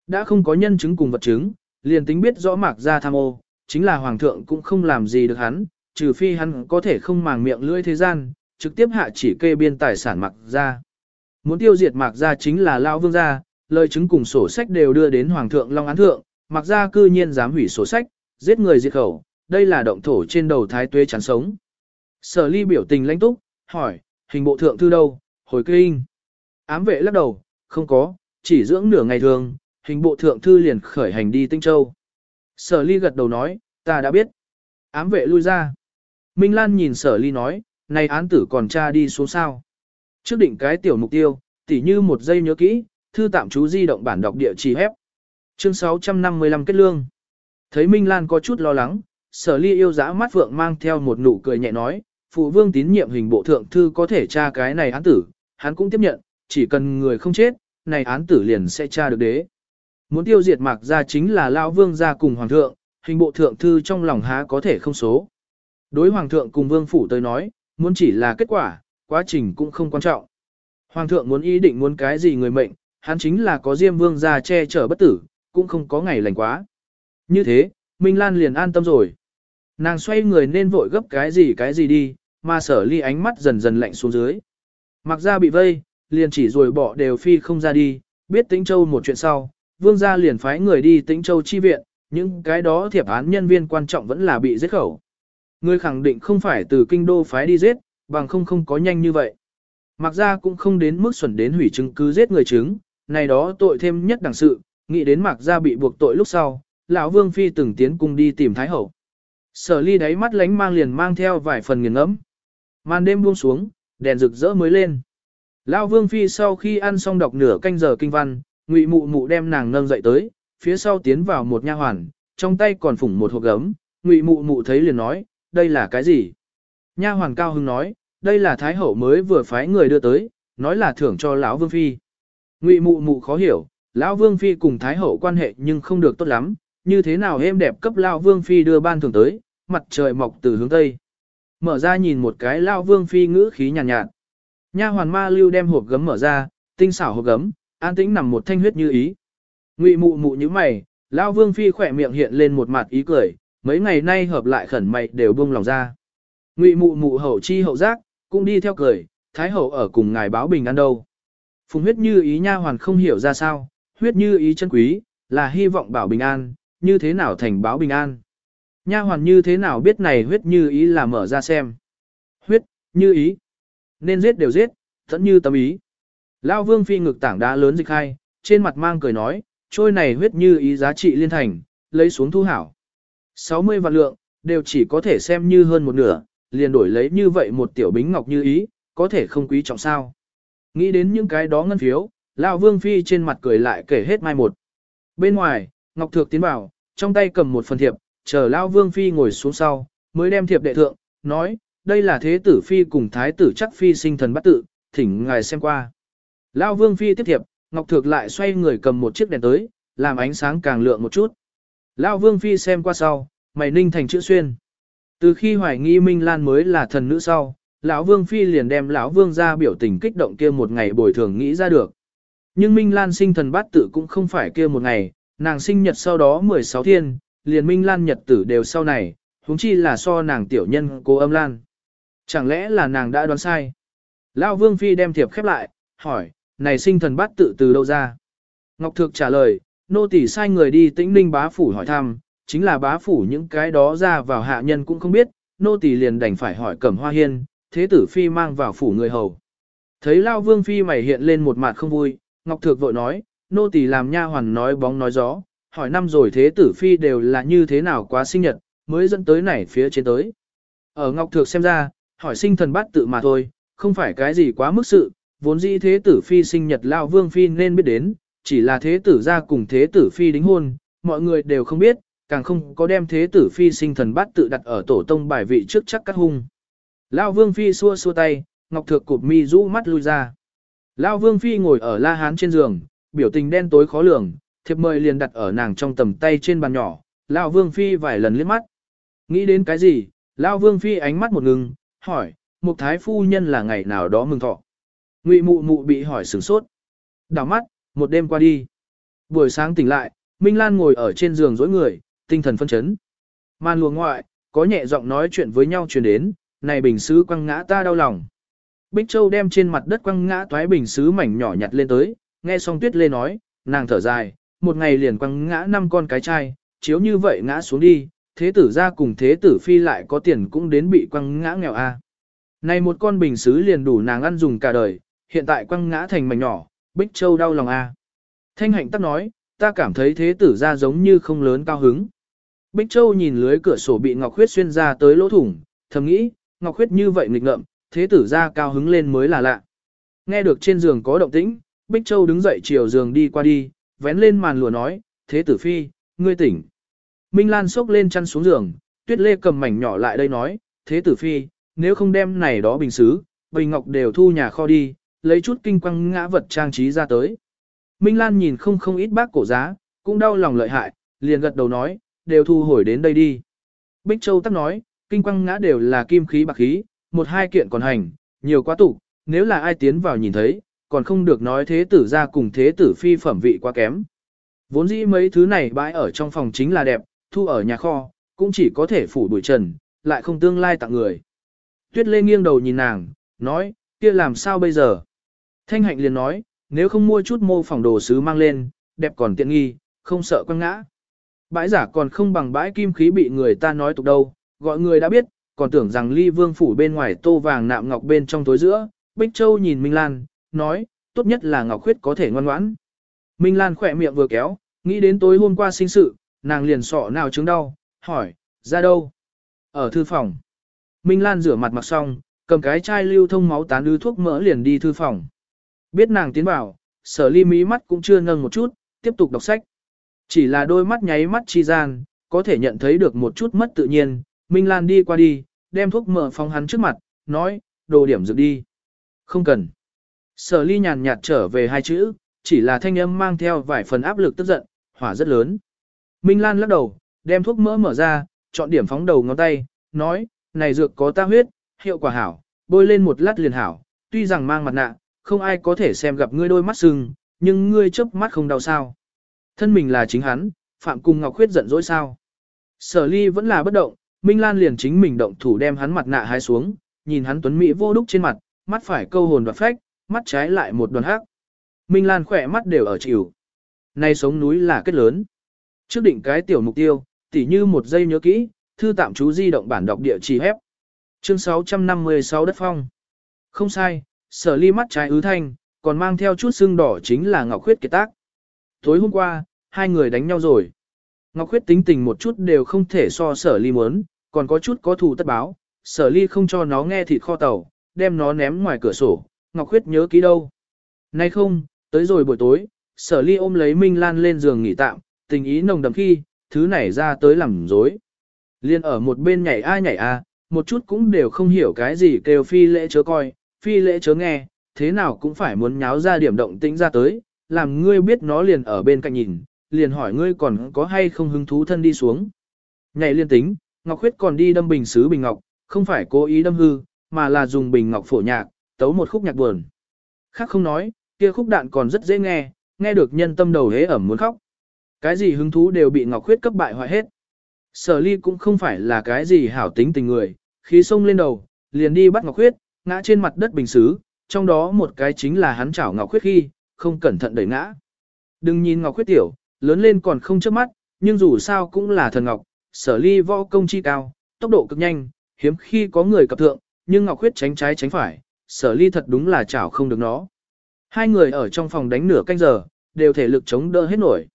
Đã không có nhân chứng cùng vật chứng, liền tính biết rõ mạc ra tham ô, chính là hoàng thượng cũng không làm gì được hắn, trừ phi hắn có thể không màng miệng lưỡi thế gian, trực tiếp hạ chỉ kê biên tài sản mạc ra. Muốn tiêu diệt mạc ra chính là lao vương gia, lời chứng cùng sổ sách đều đưa đến hoàng thượng long án thượng, mạc ra cư nhiên dám hủy sổ sách, giết người diệt khẩu, đây là động thổ trên đầu thái tuế chán sống. Sở ly biểu tình lãnh túc, hỏi, hình bộ thượng thư đâu, hồi kinh. Ám vệ lắc đầu, không có, chỉ dưỡng nửa ngày thường, hình bộ thượng thư liền khởi hành đi Tinh Châu. Sở ly gật đầu nói, ta đã biết. Ám vệ lui ra. Minh Lan nhìn sở ly nói, này án tử còn cha đi xuống sao. Trước định cái tiểu mục tiêu, tỉ như một giây nhớ kỹ, thư tạm chú di động bản đọc địa chỉ hép. Chương 655 kết lương. Thấy Minh Lan có chút lo lắng, sở ly yêu dã mắt vượng mang theo một nụ cười nhẹ nói, phụ vương tín nhiệm hình bộ thượng thư có thể tra cái này án tử, hắn cũng tiếp nhận, chỉ cần người không chết, này án tử liền sẽ tra được đế. Muốn tiêu diệt mạc gia chính là lão vương gia cùng hoàng thượng, hình bộ thượng thư trong lòng há có thể không số. Đối hoàng thượng cùng vương phủ tới nói, muốn chỉ là kết quả, quá trình cũng không quan trọng. Hoàng thượng muốn ý định muốn cái gì người mệnh, hắn chính là có diêm vương gia che chở bất tử, cũng không có ngày lành quá. Như thế, Minh Lan liền an tâm rồi. Nàng xoay người nên vội gấp cái gì cái gì đi, mà sở ly ánh mắt dần dần lạnh xuống dưới. Mặc ra bị vây, liền chỉ rồi bỏ đều phi không ra đi, biết tĩnh châu một chuyện sau, vương gia liền phái người đi tĩnh châu chi viện, những cái đó thiệp án nhân viên quan trọng vẫn là bị giết khẩu. Người khẳng định không phải từ kinh đô phái đi giết, bằng không không có nhanh như vậy. Mặc ra cũng không đến mức xuẩn đến hủy chứng cứ giết người chứng, này đó tội thêm nhất đẳng sự, nghĩ đến mặc ra bị buộc tội lúc sau, lão vương phi từng tiến cung đi tìm thái hậu. Sở ly đáy mắt lánh mang liền mang theo vài phần nghiền ngẫm. Màn đêm buông xuống, đèn rực rỡ mới lên. Lão vương phi sau khi ăn xong đọc nửa canh giờ kinh văn, ngụy mụ mụ đem nàng nâng dậy tới, phía sau tiến vào một nha hoàn, trong tay còn phủng một hộp gấm, ngụy mụ mụ thấy liền nói, đây là cái gì? Nha hoàn cao hưng nói, đây là thái hậu mới vừa phái người đưa tới, nói là thưởng cho lão vương phi. Ngụy mụ mụ khó hiểu, lão vương phi cùng thái hậu quan hệ nhưng không được tốt lắm, như thế nào êm đẹp cấp lão vương phi đưa ban thưởng tới, mặt trời mọc từ hướng tây. Mở ra nhìn một cái lão vương phi ngữ khí nhàn nhạt, nhạt. Nha hoàn ma lưu đem hộp gấm mở ra, tinh xảo hộp gấm, an tĩnh nằm một thanh huyết như ý. Ngụy mụ mụ như mày, lão vương phi khỏe miệng hiện lên một mặt ý cười, mấy ngày nay hợp lại khẩn mày đều buông lòng ra. Ngụy mụ mụ hậu chi hậu giác, cũng đi theo cười, thái hậu ở cùng ngài báo bình an đâu. Phùng huyết như ý nha hoàn không hiểu ra sao, huyết như ý chân quý, là hy vọng bảo bình an, như thế nào thành báo bình an. Nha hoàn như thế nào biết này huyết như ý là mở ra xem. Huyết, như ý. Nên giết đều giết, thẫn như tâm ý. Lao vương phi ngực tảng đá lớn dịch hai, trên mặt mang cười nói, trôi này huyết như ý giá trị liên thành, lấy xuống thu hảo. 60 vạn lượng, đều chỉ có thể xem như hơn một nửa, liền đổi lấy như vậy một tiểu bính ngọc như ý, có thể không quý trọng sao. Nghĩ đến những cái đó ngân phiếu, Lão Vương Phi trên mặt cười lại kể hết mai một. Bên ngoài, Ngọc Thược tiến vào, trong tay cầm một phần thiệp, chờ Lão Vương Phi ngồi xuống sau, mới đem thiệp đệ thượng, nói, đây là thế tử Phi cùng Thái tử chắc Phi sinh thần bắt tự, thỉnh ngài xem qua. Lão Vương Phi tiếp thiệp, Ngọc Thược lại xoay người cầm một chiếc đèn tới, làm ánh sáng càng lượng một chút. Lão Vương Phi xem qua sau, mày ninh thành chữ xuyên. Từ khi hoài nghi Minh Lan mới là thần nữ sau, lão Vương Phi liền đem lão Vương ra biểu tình kích động kia một ngày bồi thường nghĩ ra được. Nhưng Minh Lan sinh thần bát tử cũng không phải kia một ngày, nàng sinh nhật sau đó 16 thiên, liền Minh Lan nhật tử đều sau này, huống chi là so nàng tiểu nhân cô âm Lan. Chẳng lẽ là nàng đã đoán sai? Lão Vương Phi đem thiệp khép lại, hỏi, này sinh thần bát tự từ đâu ra? Ngọc Thược trả lời, nô tỳ sai người đi tĩnh ninh bá phủ hỏi thăm, chính là bá phủ những cái đó ra vào hạ nhân cũng không biết, nô tỳ liền đành phải hỏi cẩm hoa hiên, thế tử phi mang vào phủ người hầu. Thấy lao vương phi mày hiện lên một mặt không vui, ngọc thược vội nói, nô tỳ làm nha hoàn nói bóng nói gió, hỏi năm rồi thế tử phi đều là như thế nào quá sinh nhật, mới dẫn tới này phía trên tới. Ở Ngọc Thược xem ra, hỏi sinh thần bát tự mà thôi, không phải cái gì quá mức sự, vốn dĩ thế tử phi sinh nhật lao vương phi nên biết đến, chỉ là thế tử ra cùng thế tử phi đính hôn, mọi người đều không biết, càng không có đem thế tử phi sinh thần bát tự đặt ở tổ tông bài vị trước chắc cắt hung. Lao vương phi xua xua tay, Ngọc Thược cụp mi rũ mắt lui ra. Lao vương phi ngồi ở la hán trên giường, biểu tình đen tối khó lường, thiệp mời liền đặt ở nàng trong tầm tay trên bàn nhỏ, Lao vương phi vài lần liếc mắt. Nghĩ đến cái gì, Lao vương phi ánh mắt một ngừng, hỏi, một thái phu nhân là ngày nào đó mừng thọ. Ngụy mụ mụ bị hỏi sửng sốt. Đào mắt, một đêm qua đi. Buổi sáng tỉnh lại, Minh Lan ngồi ở trên giường dối người, tinh thần phân chấn. Man luồng ngoại, có nhẹ giọng nói chuyện với nhau truyền đến, này bình sứ quăng ngã ta đau lòng. Bích Châu đem trên mặt đất quăng ngã toái bình sứ mảnh nhỏ nhặt lên tới, nghe xong tuyết lê nói, nàng thở dài, một ngày liền quăng ngã năm con cái chai, chiếu như vậy ngã xuống đi, thế tử ra cùng thế tử phi lại có tiền cũng đến bị quăng ngã nghèo a. Này một con bình sứ liền đủ nàng ăn dùng cả đời, hiện tại quăng ngã thành mảnh nhỏ, Bích Châu đau lòng a. Thanh hạnh tắc nói, ta cảm thấy thế tử ra giống như không lớn cao hứng. Bích Châu nhìn lưới cửa sổ bị Ngọc Khuyết xuyên ra tới lỗ thủng, thầm nghĩ, Ngọc Khuyết như vậy nghịch ngợm, thế tử ra cao hứng lên mới là lạ. Nghe được trên giường có động tĩnh, Bích Châu đứng dậy chiều giường đi qua đi, vén lên màn lụa nói, thế tử phi, ngươi tỉnh. Minh Lan sốc lên chăn xuống giường, tuyết lê cầm mảnh nhỏ lại đây nói, thế tử phi, nếu không đem này đó bình xứ, bình ngọc đều thu nhà kho đi, lấy chút kinh quăng ngã vật trang trí ra tới. Minh Lan nhìn không không ít bác cổ giá, cũng đau lòng lợi hại, liền gật đầu nói, đều thu hồi đến đây đi. Bích Châu tắc nói, kinh quăng ngã đều là kim khí bạc khí, một hai kiện còn hành, nhiều quá tủ, nếu là ai tiến vào nhìn thấy, còn không được nói thế tử ra cùng thế tử phi phẩm vị quá kém. Vốn dĩ mấy thứ này bãi ở trong phòng chính là đẹp, thu ở nhà kho, cũng chỉ có thể phủ bụi trần, lại không tương lai tặng người. Tuyết Lê nghiêng đầu nhìn nàng, nói, kia làm sao bây giờ? Thanh hạnh liền nói, nếu không mua chút mô phỏng đồ sứ mang lên, đẹp còn tiện nghi, không sợ quăng ngã. Bãi giả còn không bằng bãi kim khí bị người ta nói tục đâu, gọi người đã biết, còn tưởng rằng ly vương phủ bên ngoài tô vàng nạm ngọc bên trong tối giữa. Bích Châu nhìn Minh Lan, nói, tốt nhất là ngọc khuyết có thể ngoan ngoãn. Minh Lan khỏe miệng vừa kéo, nghĩ đến tối hôm qua sinh sự, nàng liền sọ nào chứng đau, hỏi, ra đâu? Ở thư phòng. Minh Lan rửa mặt mặc xong, cầm cái chai lưu thông máu tán ứ thuốc mỡ liền đi thư phòng. Biết nàng tiến vào, sở ly mí mắt cũng chưa nâng một chút, tiếp tục đọc sách. Chỉ là đôi mắt nháy mắt chi gian, có thể nhận thấy được một chút mất tự nhiên, Minh Lan đi qua đi, đem thuốc mỡ phóng hắn trước mặt, nói, đồ điểm dược đi. Không cần. Sở ly nhàn nhạt trở về hai chữ, chỉ là thanh âm mang theo vài phần áp lực tức giận, hỏa rất lớn. Minh Lan lắc đầu, đem thuốc mỡ mở ra, chọn điểm phóng đầu ngón tay, nói, này dược có ta huyết, hiệu quả hảo, bôi lên một lát liền hảo, tuy rằng mang mặt nạ, không ai có thể xem gặp ngươi đôi mắt sưng, nhưng ngươi chớp mắt không đau sao. Thân mình là chính hắn, Phạm Cung Ngọc Khuyết giận dỗi sao. Sở ly vẫn là bất động, Minh Lan liền chính mình động thủ đem hắn mặt nạ hái xuống, nhìn hắn tuấn mỹ vô đúc trên mặt, mắt phải câu hồn đoạt phách, mắt trái lại một đoàn hắc. Minh Lan khỏe mắt đều ở chịu. Nay sống núi là kết lớn. Trước định cái tiểu mục tiêu, tỉ như một giây nhớ kỹ, thư tạm chú di động bản đọc địa chỉ hép. Chương 656 đất phong. Không sai, sở ly mắt trái ứ thanh, còn mang theo chút xương đỏ chính là Ngọc Khuyết kiệt tác. Tối hôm qua, hai người đánh nhau rồi. Ngọc Khuyết tính tình một chút đều không thể so sở ly muốn, còn có chút có thù tất báo. Sở ly không cho nó nghe thịt kho tàu, đem nó ném ngoài cửa sổ. Ngọc Khuyết nhớ kỹ đâu. Nay không, tới rồi buổi tối, sở ly ôm lấy Minh Lan lên giường nghỉ tạm, tình ý nồng đậm khi, thứ này ra tới làm dối. Liên ở một bên nhảy a nhảy a, một chút cũng đều không hiểu cái gì kêu phi lễ chớ coi, phi lễ chớ nghe, thế nào cũng phải muốn nháo ra điểm động tĩnh ra tới, làm ngươi biết nó liền ở bên cạnh nhìn, liền hỏi ngươi còn có hay không hứng thú thân đi xuống. Nhảy liên tính, Ngọc Khuyết còn đi đâm bình sứ bình ngọc, không phải cố ý đâm hư, mà là dùng bình ngọc phổ nhạc, tấu một khúc nhạc buồn. Khác không nói, kia khúc đạn còn rất dễ nghe, nghe được nhân tâm đầu hế ẩm muốn khóc. Cái gì hứng thú đều bị Ngọc Khuyết cấp bại hoại hết. Sở ly cũng không phải là cái gì hảo tính tình người, khí sông lên đầu, liền đi bắt Ngọc Khuyết, ngã trên mặt đất bình xứ, trong đó một cái chính là hắn chảo Ngọc Khuyết khi, không cẩn thận đẩy ngã. Đừng nhìn Ngọc Khuyết tiểu, lớn lên còn không chớp mắt, nhưng dù sao cũng là thần Ngọc, sở ly võ công chi cao, tốc độ cực nhanh, hiếm khi có người cập thượng, nhưng Ngọc Khuyết tránh trái tránh phải, sở ly thật đúng là chảo không được nó. Hai người ở trong phòng đánh nửa canh giờ, đều thể lực chống đỡ hết nổi.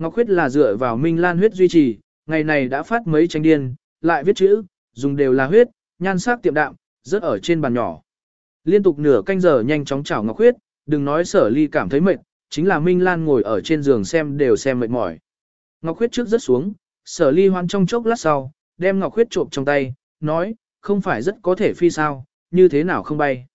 Ngọc Khuyết là dựa vào Minh Lan huyết duy trì, ngày này đã phát mấy tranh điên, lại viết chữ, dùng đều là huyết, nhan sắc tiệm đạm, rất ở trên bàn nhỏ. Liên tục nửa canh giờ nhanh chóng chảo Ngọc Khuyết, đừng nói sở ly cảm thấy mệt, chính là Minh Lan ngồi ở trên giường xem đều xem mệt mỏi. Ngọc Khuyết trước rất xuống, sở ly hoan trong chốc lát sau, đem Ngọc Khuyết trộm trong tay, nói, không phải rất có thể phi sao, như thế nào không bay.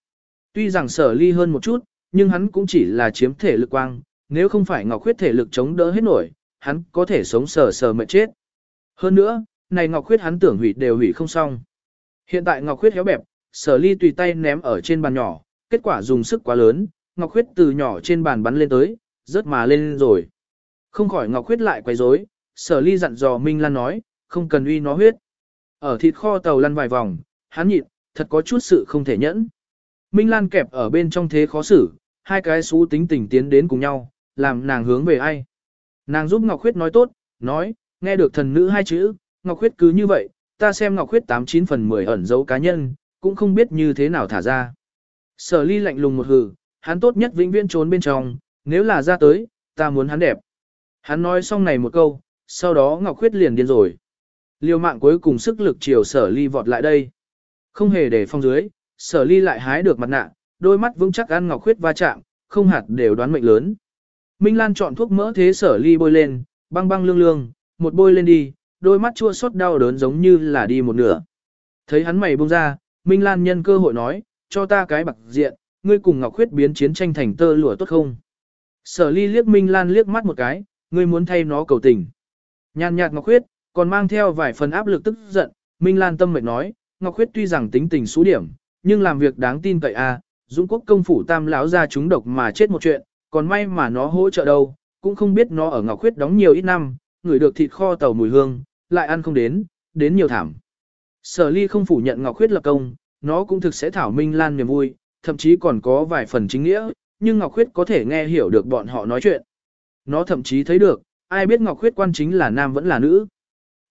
Tuy rằng sở ly hơn một chút, nhưng hắn cũng chỉ là chiếm thể lực quang, nếu không phải Ngọc Khuyết thể lực chống đỡ hết nổi, hắn có thể sống sờ sờ mệt chết. Hơn nữa, này Ngọc Khuyết hắn tưởng hủy đều hủy không xong. Hiện tại Ngọc Khuyết héo bẹp, sở ly tùy tay ném ở trên bàn nhỏ, kết quả dùng sức quá lớn, Ngọc Khuyết từ nhỏ trên bàn bắn lên tới, rớt mà lên rồi. Không khỏi Ngọc Khuyết lại quay rối, sở ly dặn dò Minh Lan nói, không cần uy nó huyết. Ở thịt kho tàu lăn vài vòng, hắn nhịn, thật có chút sự không thể nhẫn. Minh Lan kẹp ở bên trong thế khó xử, hai cái xú tính tình tiến đến cùng nhau, làm nàng hướng về ai. Nàng giúp Ngọc Khuyết nói tốt, nói, nghe được thần nữ hai chữ, Ngọc Khuyết cứ như vậy, ta xem Ngọc Khuyết 89 phần 10 ẩn dấu cá nhân, cũng không biết như thế nào thả ra. Sở ly lạnh lùng một hừ, hắn tốt nhất vĩnh viễn trốn bên trong, nếu là ra tới, ta muốn hắn đẹp. Hắn nói xong này một câu, sau đó Ngọc Khuyết liền điên rồi. Liều mạng cuối cùng sức lực chiều sở ly vọt lại đây. Không hề để phong dưới, sở ly lại hái được mặt nạ, đôi mắt vững chắc ăn Ngọc Khuyết va chạm, không hạt đều đoán mệnh lớn. Minh Lan chọn thuốc mỡ thế sở ly bôi lên, băng băng lương lương, một bôi lên đi, đôi mắt chua xót đau đớn giống như là đi một nửa. Thấy hắn mày bông ra, Minh Lan nhân cơ hội nói, cho ta cái bạc diện, ngươi cùng Ngọc Khuyết biến chiến tranh thành tơ lụa tốt không? Sở ly liếc Minh Lan liếc mắt một cái, ngươi muốn thay nó cầu tình. Nhàn nhạt Ngọc Khuyết, còn mang theo vài phần áp lực tức giận, Minh Lan tâm mệt nói, Ngọc Khuyết tuy rằng tính tình số điểm, nhưng làm việc đáng tin cậy a, à, Dũng Quốc công phủ tam lão ra chúng độc mà chết một chuyện, còn may mà nó hỗ trợ đâu, cũng không biết nó ở Ngọc Khuyết đóng nhiều ít năm, người được thịt kho tàu mùi hương, lại ăn không đến, đến nhiều thảm. Sở ly không phủ nhận Ngọc Khuyết lập công, nó cũng thực sẽ thảo Minh Lan niềm vui, thậm chí còn có vài phần chính nghĩa, nhưng Ngọc Khuyết có thể nghe hiểu được bọn họ nói chuyện. Nó thậm chí thấy được, ai biết Ngọc Khuyết quan chính là nam vẫn là nữ.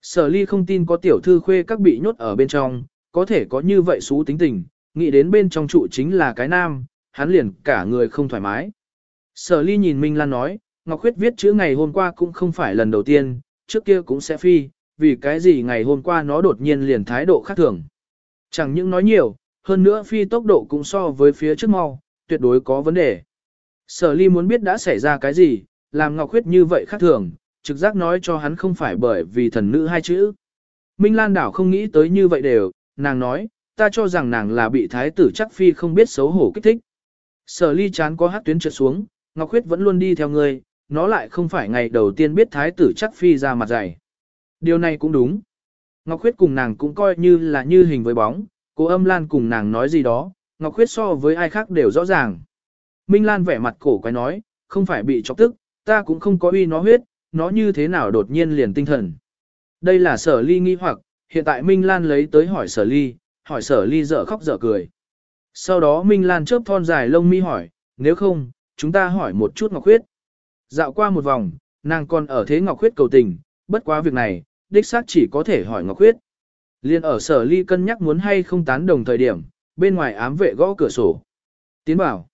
Sở ly không tin có tiểu thư khuê các bị nhốt ở bên trong, có thể có như vậy xú tính tình, nghĩ đến bên trong trụ chính là cái nam, hắn liền cả người không thoải mái. Sở ly nhìn Minh Lan nói, Ngọc Khuyết viết chữ ngày hôm qua cũng không phải lần đầu tiên, trước kia cũng sẽ phi, vì cái gì ngày hôm qua nó đột nhiên liền thái độ khác thường. Chẳng những nói nhiều, hơn nữa phi tốc độ cũng so với phía trước mau, tuyệt đối có vấn đề. Sở ly muốn biết đã xảy ra cái gì, làm Ngọc Khuyết như vậy khác thường, trực giác nói cho hắn không phải bởi vì thần nữ hai chữ. Minh Lan đảo không nghĩ tới như vậy đều, nàng nói, ta cho rằng nàng là bị thái tử chắc phi không biết xấu hổ kích thích. Sở ly chán có hát tuyến trượt xuống, Ngọc Khuyết vẫn luôn đi theo người, nó lại không phải ngày đầu tiên biết thái tử chắc phi ra mặt dày. Điều này cũng đúng. Ngọc Khuyết cùng nàng cũng coi như là như hình với bóng, cô âm lan cùng nàng nói gì đó, Ngọc Khuyết so với ai khác đều rõ ràng. Minh Lan vẻ mặt cổ quái nói, không phải bị chọc tức, ta cũng không có uy nó huyết, nó như thế nào đột nhiên liền tinh thần. Đây là sở ly nghi hoặc, hiện tại Minh Lan lấy tới hỏi sở ly, hỏi sở ly dở khóc dở cười. Sau đó Minh Lan chớp thon dài lông mi hỏi, nếu không, chúng ta hỏi một chút Ngọc Khuyết. Dạo qua một vòng, nàng còn ở thế Ngọc Khuyết cầu tình, bất quá việc này, đích xác chỉ có thể hỏi Ngọc Khuyết. Liên ở sở ly cân nhắc muốn hay không tán đồng thời điểm, bên ngoài ám vệ gõ cửa sổ. Tiến bảo.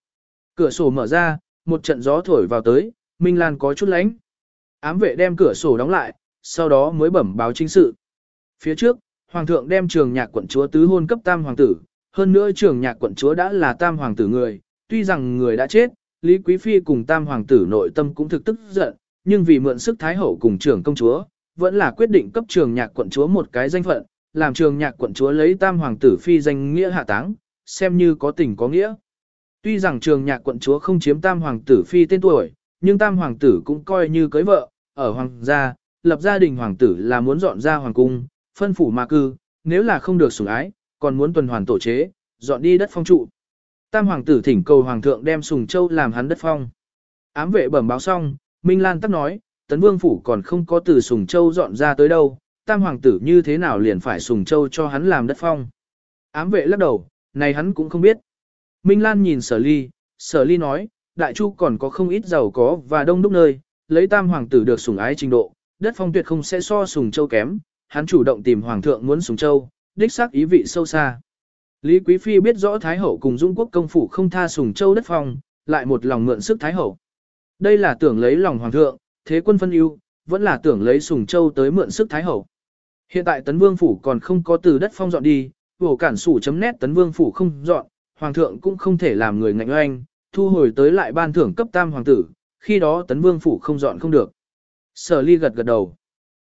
Cửa sổ mở ra, một trận gió thổi vào tới, Minh Lan có chút lánh. Ám vệ đem cửa sổ đóng lại, sau đó mới bẩm báo chính sự. Phía trước, Hoàng thượng đem trường nhạc quận chúa tứ hôn cấp tam hoàng tử, hơn nữa trường nhạc quận chúa đã là tam hoàng tử người, tuy rằng người đã chết, Lý Quý Phi cùng tam hoàng tử nội tâm cũng thực tức giận, nhưng vì mượn sức thái hậu cùng trưởng công chúa, vẫn là quyết định cấp trường nhạc quận chúa một cái danh phận, làm trường nhạc quận chúa lấy tam hoàng tử phi danh nghĩa hạ táng, xem như có tình có nghĩa. Tuy rằng trường nhạc quận chúa không chiếm tam hoàng tử phi tên tuổi, nhưng tam hoàng tử cũng coi như cưới vợ, ở hoàng gia, lập gia đình hoàng tử là muốn dọn ra hoàng cung, phân phủ mà cư, nếu là không được sủng ái, còn muốn tuần hoàn tổ chế, dọn đi đất phong trụ. Tam hoàng tử thỉnh cầu hoàng thượng đem sùng châu làm hắn đất phong. Ám vệ bẩm báo xong, Minh Lan tắc nói, tấn vương phủ còn không có từ sùng châu dọn ra tới đâu, tam hoàng tử như thế nào liền phải sùng châu cho hắn làm đất phong. Ám vệ lắc đầu, này hắn cũng không biết. Minh Lan nhìn sở ly, sở ly nói, đại chu còn có không ít giàu có và đông đúc nơi, lấy tam hoàng tử được sủng ái trình độ, đất phong tuyệt không sẽ so sùng châu kém, hắn chủ động tìm hoàng thượng muốn sùng châu, đích xác ý vị sâu xa. Lý Quý Phi biết rõ Thái Hậu cùng Dung Quốc công phủ không tha sùng châu đất phong, lại một lòng mượn sức Thái Hậu. Đây là tưởng lấy lòng hoàng thượng, thế quân phân ưu, vẫn là tưởng lấy Sùng Châu tới mượn sức Thái Hậu. Hiện tại Tấn Vương Phủ còn không có từ đất phong dọn đi, vổ cản sủ chấm nét Tấn Vương Phủ không dọn, Hoàng thượng cũng không thể làm người ngạnh oanh, thu hồi tới lại ban thưởng cấp tam hoàng tử, khi đó Tấn Vương Phủ không dọn không được. Sở ly gật gật đầu.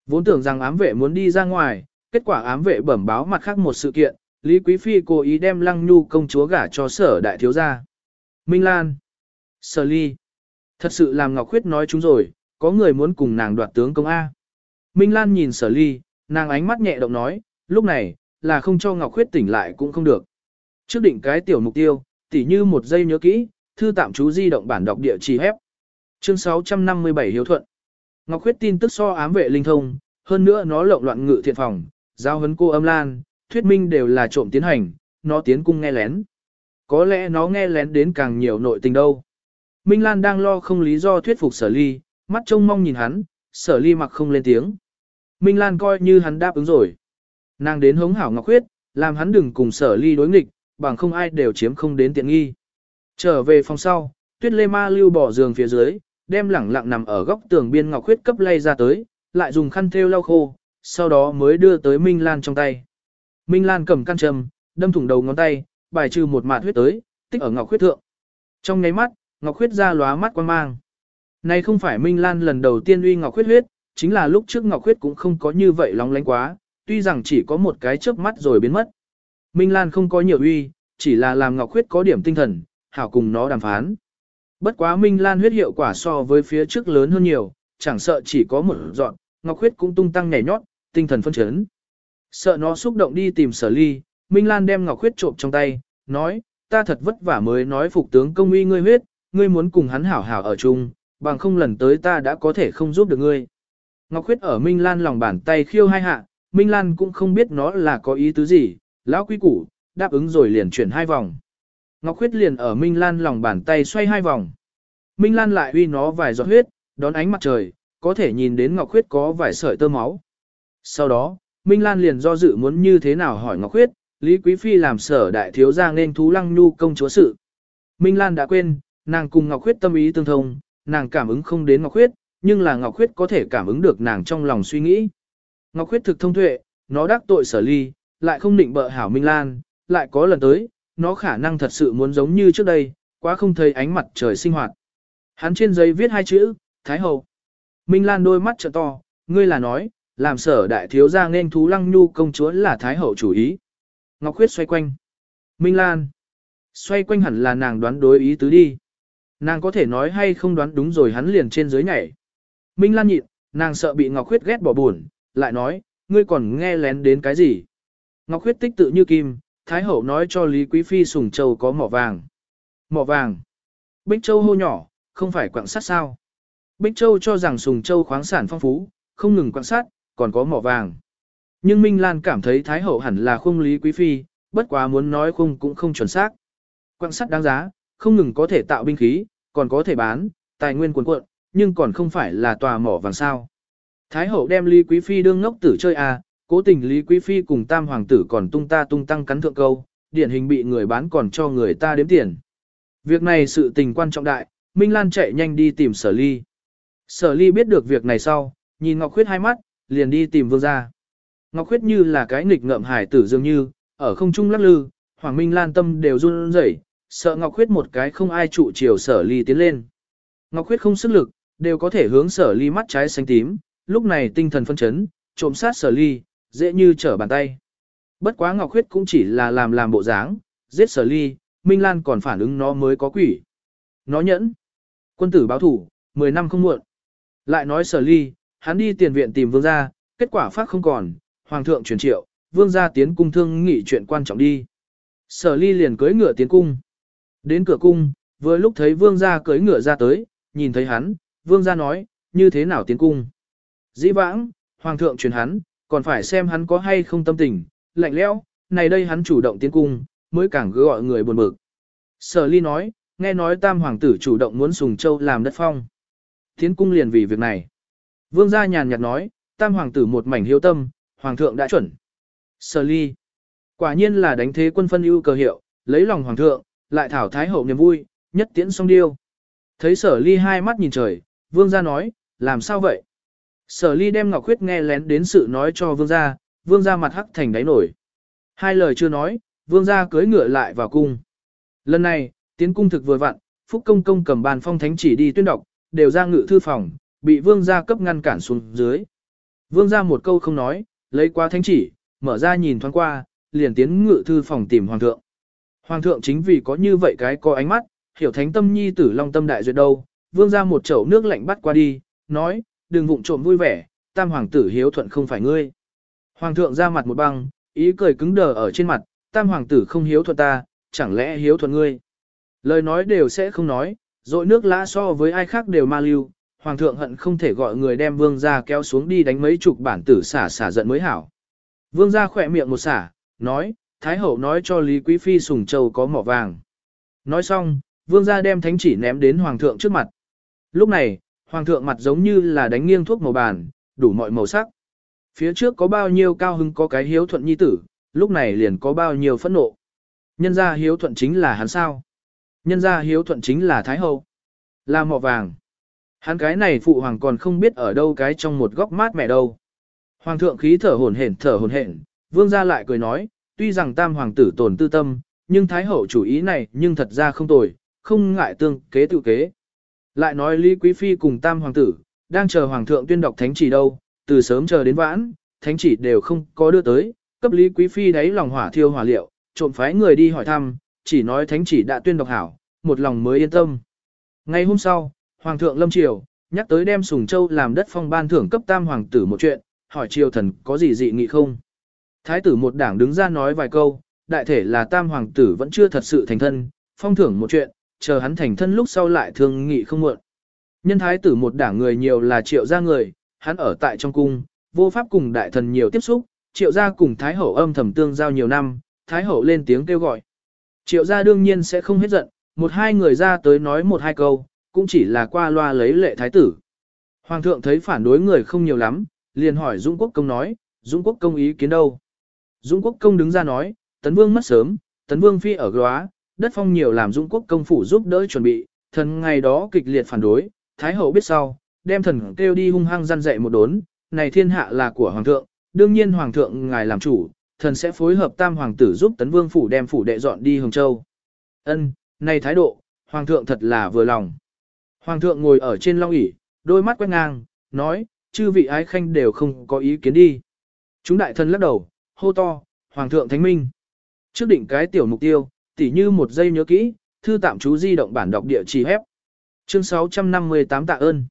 Vốn tưởng rằng ám vệ muốn đi ra ngoài, kết quả ám vệ bẩm báo mặt khác một sự kiện, Lý Quý Phi cố ý đem Lăng Nhu công chúa gả cho sở đại thiếu gia. Minh Lan. Sở ly. Thật sự làm Ngọc Khuyết nói chúng rồi, có người muốn cùng nàng đoạt tướng công A. Minh Lan nhìn sở ly, nàng ánh mắt nhẹ động nói, lúc này, là không cho Ngọc Khuyết tỉnh lại cũng không được. Trước định cái tiểu mục tiêu, tỉ như một giây nhớ kỹ, thư tạm chú di động bản đọc địa chỉ hép. Chương 657 Hiếu Thuận. Ngọc Khuyết tin tức so ám vệ linh thông, hơn nữa nó lộn loạn ngự thiện phòng, giao hấn cô âm lan, thuyết minh đều là trộm tiến hành, nó tiến cung nghe lén. Có lẽ nó nghe lén đến càng nhiều nội tình đâu. Minh Lan đang lo không lý do thuyết phục sở ly, mắt trông mong nhìn hắn, sở ly mặc không lên tiếng. Minh Lan coi như hắn đáp ứng rồi. Nàng đến hống hảo Ngọc Khuyết, làm hắn đừng cùng sở ly đối nghịch, bằng không ai đều chiếm không đến tiện nghi. Trở về phòng sau, tuyết lê ma lưu bỏ giường phía dưới, đem lẳng lặng nằm ở góc tường biên Ngọc Khuyết cấp lay ra tới, lại dùng khăn thêu lau khô, sau đó mới đưa tới Minh Lan trong tay. Minh Lan cầm căn châm, đâm thủng đầu ngón tay, bài trừ một mạt huyết tới, tích ở Ngọc huyết thượng. Trong nháy mắt, Ngọc huyết ra lóa mắt quan mang. Này không phải Minh Lan lần đầu tiên uy Ngọc huyết huyết, chính là lúc trước Ngọc huyết cũng không có như vậy lóng lánh quá, tuy rằng chỉ có một cái chớp mắt rồi biến mất. Minh Lan không có nhiều uy, chỉ là làm Ngọc huyết có điểm tinh thần, hảo cùng nó đàm phán. Bất quá Minh Lan huyết hiệu quả so với phía trước lớn hơn nhiều, chẳng sợ chỉ có một dọn, Ngọc huyết cũng tung tăng nhảy nhót, tinh thần phân chấn. Sợ nó xúc động đi tìm sở ly, Minh Lan đem Ngọc Khuyết trộm trong tay, nói, ta thật vất vả mới nói phục tướng công uy ngươi huyết, ngươi muốn cùng hắn hảo hảo ở chung, bằng không lần tới ta đã có thể không giúp được ngươi. Ngọc Khuyết ở Minh Lan lòng bàn tay khiêu hai hạ, Minh Lan cũng không biết nó là có ý tứ gì, lão quý củ, đáp ứng rồi liền chuyển hai vòng. Ngọc Khuyết liền ở Minh Lan lòng bàn tay xoay hai vòng. Minh Lan lại uy nó vài giọt huyết, đón ánh mặt trời, có thể nhìn đến Ngọc Khuyết có vài sợi tơ máu. Sau đó, Minh Lan liền do dự muốn như thế nào hỏi Ngọc Khuyết, Lý Quý Phi làm sở đại thiếu gia nên thú lăng nhu công chúa sự. Minh Lan đã quên, nàng cùng Ngọc Khuyết tâm ý tương thông, nàng cảm ứng không đến Ngọc Khuyết, nhưng là Ngọc Khuyết có thể cảm ứng được nàng trong lòng suy nghĩ. Ngọc Khuyết thực thông tuệ, nó đắc tội sở ly, lại không định bợ hảo Minh Lan, lại có lần tới, nó khả năng thật sự muốn giống như trước đây, quá không thấy ánh mặt trời sinh hoạt. Hắn trên giấy viết hai chữ, Thái Hậu. Minh Lan đôi mắt trợ to, ngươi là nói, làm sở đại thiếu gia nên thú lăng nhu công chúa là Thái Hậu chủ ý. Ngọc Khuyết xoay quanh. Minh Lan. Xoay quanh hẳn là nàng đoán đối ý tứ đi. Nàng có thể nói hay không đoán đúng rồi hắn liền trên dưới nhảy. Minh Lan nhịn, nàng sợ bị Ngọc Khuyết ghét bỏ buồn, lại nói, ngươi còn nghe lén đến cái gì. Ngọc Khuyết tích tự như kim, Thái Hậu nói cho Lý Quý Phi Sùng Châu có mỏ vàng. Mỏ vàng. Bích Châu hô nhỏ, không phải quạng sắt sao. Bích Châu cho rằng Sùng Châu khoáng sản phong phú, không ngừng quạng sắt, còn có mỏ vàng. Nhưng Minh Lan cảm thấy Thái Hậu hẳn là khung Lý Quý Phi, bất quá muốn nói khung cũng không chuẩn xác. Quạng sắt đáng giá, không ngừng có thể tạo binh khí, còn có thể bán, tài nguyên cuồn cuộn, nhưng còn không phải là tòa mỏ vàng sao. Thái hậu đem Lý Quý Phi đương ngốc tử chơi à, cố tình Lý Quý Phi cùng tam hoàng tử còn tung ta tung tăng cắn thượng câu, điển hình bị người bán còn cho người ta đếm tiền. Việc này sự tình quan trọng đại, Minh Lan chạy nhanh đi tìm sở ly. Sở ly biết được việc này sau, nhìn Ngọc Khuyết hai mắt, liền đi tìm vương gia. Ngọc Khuyết như là cái nghịch ngợm hải tử dường như, ở không trung lắc lư, Hoàng Minh Lan tâm đều run rẩy, sợ Ngọc Khuyết một cái không ai trụ chiều sở ly tiến lên. Ngọc Khuyết không sức lực, đều có thể hướng sở ly mắt trái xanh tím, lúc này tinh thần phân chấn, trộm sát sở ly, dễ như trở bàn tay. Bất quá Ngọc Khuyết cũng chỉ là làm làm bộ dáng, giết sở ly, Minh Lan còn phản ứng nó mới có quỷ. Nó nhẫn. Quân tử báo thủ, 10 năm không muộn. Lại nói sở ly, hắn đi tiền viện tìm vương gia, kết quả phát không còn, hoàng thượng truyền triệu, vương gia tiến cung thương nghị chuyện quan trọng đi. Sở ly liền cưới ngựa tiến cung. Đến cửa cung, vừa lúc thấy vương gia cưới ngựa ra tới, nhìn thấy hắn, vương gia nói, như thế nào tiến cung. Dĩ vãng, hoàng thượng truyền hắn, còn phải xem hắn có hay không tâm tình, lạnh lẽo, này đây hắn chủ động tiến cung, mới càng gọi người buồn bực. Sở ly nói, nghe nói tam hoàng tử chủ động muốn sùng châu làm đất phong. Tiến cung liền vì việc này. Vương gia nhàn nhạt nói, tam hoàng tử một mảnh hiếu tâm, hoàng thượng đã chuẩn. Sở ly. Quả nhiên là đánh thế quân phân ưu cờ hiệu, lấy lòng hoàng thượng, lại thảo thái hậu niềm vui, nhất tiễn song điêu. Thấy sở ly hai mắt nhìn trời, vương gia nói, làm sao vậy? Sở ly đem Ngọc Khuyết nghe lén đến sự nói cho vương gia, vương gia mặt hắc thành đáy nổi. Hai lời chưa nói, vương gia cưới ngựa lại vào cung. Lần này, tiến cung thực vừa vặn, Phúc Công Công cầm bàn phong thánh chỉ đi tuyên đọc, đều ra ngự thư phòng, bị vương gia cấp ngăn cản xuống dưới. Vương gia một câu không nói, lấy qua thánh chỉ, mở ra nhìn thoáng qua, liền tiến ngự thư phòng tìm hoàng thượng. Hoàng thượng chính vì có như vậy cái có ánh mắt, hiểu thánh tâm nhi tử long tâm đại duyệt đâu, vương ra một chậu nước lạnh bắt qua đi, nói, đừng vụng trộm vui vẻ, tam hoàng tử hiếu thuận không phải ngươi. Hoàng thượng ra mặt một băng, ý cười cứng đờ ở trên mặt, tam hoàng tử không hiếu thuận ta, chẳng lẽ hiếu thuận ngươi. Lời nói đều sẽ không nói, dội nước lã so với ai khác đều ma lưu, hoàng thượng hận không thể gọi người đem vương gia kéo xuống đi đánh mấy chục bản tử xả xả giận mới hảo. Vương gia khỏe miệng một xả, nói, Thái hậu nói cho Lý Quý Phi sùng châu có mỏ vàng. Nói xong, vương gia đem thánh chỉ ném đến hoàng thượng trước mặt. Lúc này, hoàng thượng mặt giống như là đánh nghiêng thuốc màu bàn, đủ mọi màu sắc. Phía trước có bao nhiêu cao hưng có cái hiếu thuận nhi tử, lúc này liền có bao nhiêu phẫn nộ. Nhân gia hiếu thuận chính là hắn sao? Nhân gia hiếu thuận chính là Thái hậu. Là mỏ vàng. Hắn cái này phụ hoàng còn không biết ở đâu cái trong một góc mát mẹ đâu. Hoàng thượng khí thở hổn hển thở hổn hển, vương gia lại cười nói, tuy rằng tam hoàng tử tổn tư tâm, nhưng thái hậu chủ ý này nhưng thật ra không tồi, không ngại tương kế tự kế. Lại nói Lý Quý Phi cùng tam hoàng tử, đang chờ hoàng thượng tuyên đọc thánh chỉ đâu, từ sớm chờ đến vãn, thánh chỉ đều không có đưa tới, cấp Lý Quý Phi đáy lòng hỏa thiêu hỏa liệu, trộm phái người đi hỏi thăm, chỉ nói thánh chỉ đã tuyên đọc hảo, một lòng mới yên tâm. Ngày hôm sau, hoàng thượng lâm triều, nhắc tới đem Sùng Châu làm đất phong ban thưởng cấp tam hoàng tử một chuyện, hỏi triều thần có gì dị nghị không. Thái tử một đảng đứng ra nói vài câu, đại thể là tam hoàng tử vẫn chưa thật sự thành thân, phong thưởng một chuyện, chờ hắn thành thân lúc sau lại thương nghị không muộn. Nhân thái tử một đảng người nhiều là triệu gia người, hắn ở tại trong cung, vô pháp cùng đại thần nhiều tiếp xúc, triệu gia cùng thái hậu âm thầm tương giao nhiều năm, thái hậu lên tiếng kêu gọi. Triệu gia đương nhiên sẽ không hết giận, một hai người ra tới nói một hai câu, cũng chỉ là qua loa lấy lệ thái tử. Hoàng thượng thấy phản đối người không nhiều lắm, liền hỏi Dũng Quốc Công nói, Dũng Quốc Công ý kiến đâu? Dũng Quốc Công đứng ra nói, Tấn Vương mất sớm, Tấn Vương phi ở góa, đất phong nhiều làm Dũng Quốc Công phủ giúp đỡ chuẩn bị, thần ngày đó kịch liệt phản đối, Thái hậu biết sau, đem thần kêu đi hung hăng gian dạy một đốn, này thiên hạ là của Hoàng thượng, đương nhiên Hoàng thượng ngài làm chủ, thần sẽ phối hợp tam hoàng tử giúp Tấn Vương phủ đem phủ đệ dọn đi Hồng Châu. Ân, này thái độ, Hoàng thượng thật là vừa lòng. Hoàng thượng ngồi ở trên long ỷ, đôi mắt quét ngang, nói, chư vị ái khanh đều không có ý kiến đi. Chúng đại thần lắc đầu, hô to, Hoàng thượng thánh minh. Trước định cái tiểu mục tiêu, tỉ như một giây nhớ kỹ, thư tạm chú di động bản đọc địa chỉ hép. Chương 658 tạ ơn.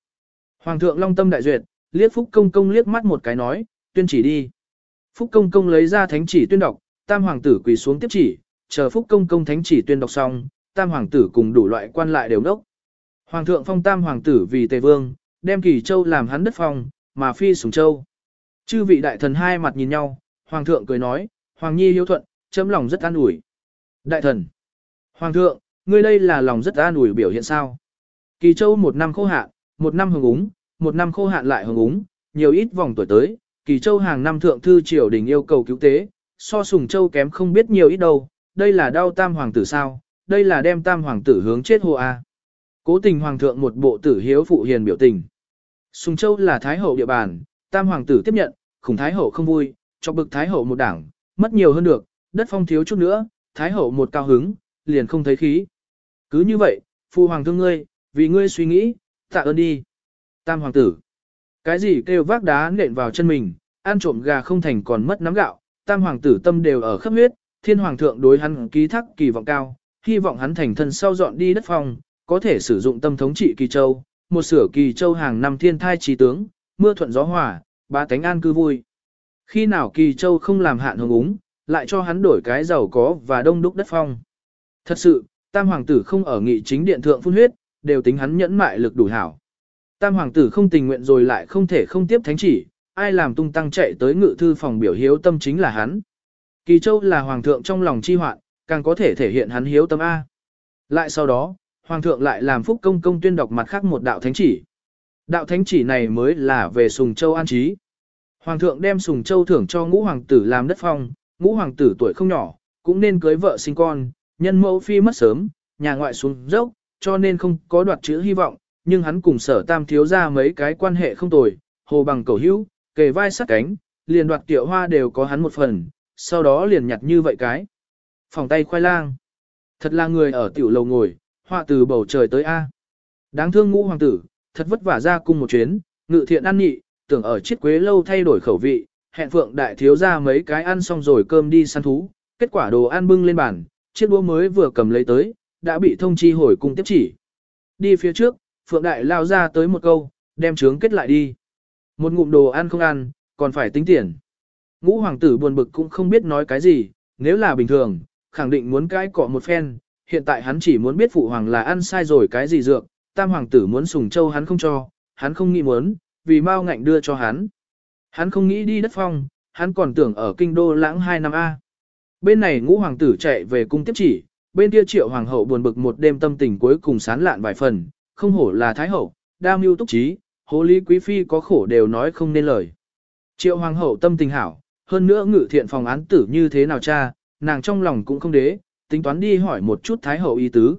Hoàng thượng long tâm đại duyệt, liếc Phúc Công Công liếc mắt một cái nói, tuyên chỉ đi. Phúc Công Công lấy ra thánh chỉ tuyên đọc, tam hoàng tử quỳ xuống tiếp chỉ, chờ Phúc Công Công thánh chỉ tuyên đọc xong, tam hoàng tử cùng đủ loại quan lại đều đốc. Hoàng thượng phong tam hoàng tử vì tề vương, đem kỳ châu làm hắn đất phong, mà phi sùng châu. Chư vị đại thần hai mặt nhìn nhau, hoàng thượng cười nói, hoàng nhi hiếu thuận, chấm lòng rất an ủi. Đại thần, hoàng thượng, ngươi đây là lòng rất an ủi biểu hiện sao? Kỳ châu một năm khô hạn, một năm hưởng úng, một năm khô hạn lại hưởng úng, nhiều ít vòng tuổi tới, kỳ châu hàng năm thượng thư triều đình yêu cầu cứu tế, so sùng châu kém không biết nhiều ít đâu, đây là đau tam hoàng tử sao, đây là đem tam hoàng tử hướng chết hô a. Cố tình hoàng thượng một bộ tử hiếu phụ hiền biểu tình. Sùng châu là thái hậu địa bàn, tam hoàng tử tiếp nhận, khủng thái hậu không vui, cho bực thái hậu một đảng, mất nhiều hơn được, đất phong thiếu chút nữa, thái hậu một cao hứng, liền không thấy khí. Cứ như vậy, phụ hoàng thương ngươi, vì ngươi suy nghĩ, tạ ơn đi. Tam hoàng tử. Cái gì kêu vác đá nện vào chân mình, ăn trộm gà không thành còn mất nắm gạo, tam hoàng tử tâm đều ở khắp huyết, thiên hoàng thượng đối hắn ký thác kỳ vọng cao, hy vọng hắn thành thân sau dọn đi đất phong, có thể sử dụng tâm thống trị kỳ châu, một sửa kỳ châu hàng năm thiên thai trí tướng, mưa thuận gió hòa, ba tánh an cư vui. Khi nào kỳ châu không làm hạn hồng úng, lại cho hắn đổi cái giàu có và đông đúc đất phong. Thật sự, tam hoàng tử không ở nghị chính điện thượng phun huyết, đều tính hắn nhẫn mại lực đủ hảo. Tam hoàng tử không tình nguyện rồi lại không thể không tiếp thánh chỉ, ai làm tung tăng chạy tới ngự thư phòng biểu hiếu tâm chính là hắn. Kỳ châu là hoàng thượng trong lòng chi hoạn, càng có thể thể hiện hắn hiếu tâm A. Lại sau đó, hoàng thượng lại làm phúc công công tuyên đọc mặt khác một đạo thánh chỉ. Đạo thánh chỉ này mới là về sùng châu an trí. Hoàng thượng đem sùng châu thưởng cho ngũ hoàng tử làm đất phong, ngũ hoàng tử tuổi không nhỏ, cũng nên cưới vợ sinh con, nhân mẫu phi mất sớm, nhà ngoại xuống dốc, cho nên không có đoạt chữ hy vọng, nhưng hắn cùng sở tam thiếu ra mấy cái quan hệ không tồi, hồ bằng cầu hữu, kề vai sát cánh, liền đoạt tiệu hoa đều có hắn một phần, sau đó liền nhặt như vậy cái. Phòng tay khoai lang. Thật là người ở tiểu lầu ngồi, họa từ bầu trời tới A. Đáng thương ngũ hoàng tử, thật vất vả ra cung một chuyến, ngự thiện ăn nhị, tưởng ở chiết quế lâu thay đổi khẩu vị, hẹn phượng đại thiếu ra mấy cái ăn xong rồi cơm đi săn thú, kết quả đồ ăn bưng lên bàn, chiếc đũa mới vừa cầm lấy tới, đã bị thông chi hồi cung tiếp chỉ. Đi phía trước, phượng đại lao ra tới một câu, đem trướng kết lại đi. Một ngụm đồ ăn không ăn, còn phải tính tiền. Ngũ hoàng tử buồn bực cũng không biết nói cái gì, nếu là bình thường, khẳng định muốn cái cọ một phen, hiện tại hắn chỉ muốn biết phụ hoàng là ăn sai rồi cái gì dược, tam hoàng tử muốn sùng châu hắn không cho, hắn không nghĩ muốn, vì mau ngạnh đưa cho hắn. Hắn không nghĩ đi đất phong, hắn còn tưởng ở kinh đô lãng 2 năm A. Bên này ngũ hoàng tử chạy về cung tiếp chỉ, bên kia triệu hoàng hậu buồn bực một đêm tâm tình cuối cùng sán lạn vài phần, không hổ là thái hậu, đa mưu túc trí, hồ lý quý phi có khổ đều nói không nên lời. Triệu hoàng hậu tâm tình hảo, hơn nữa ngự thiện phòng án tử như thế nào cha, nàng trong lòng cũng không đế, tính toán đi hỏi một chút thái hậu ý tứ.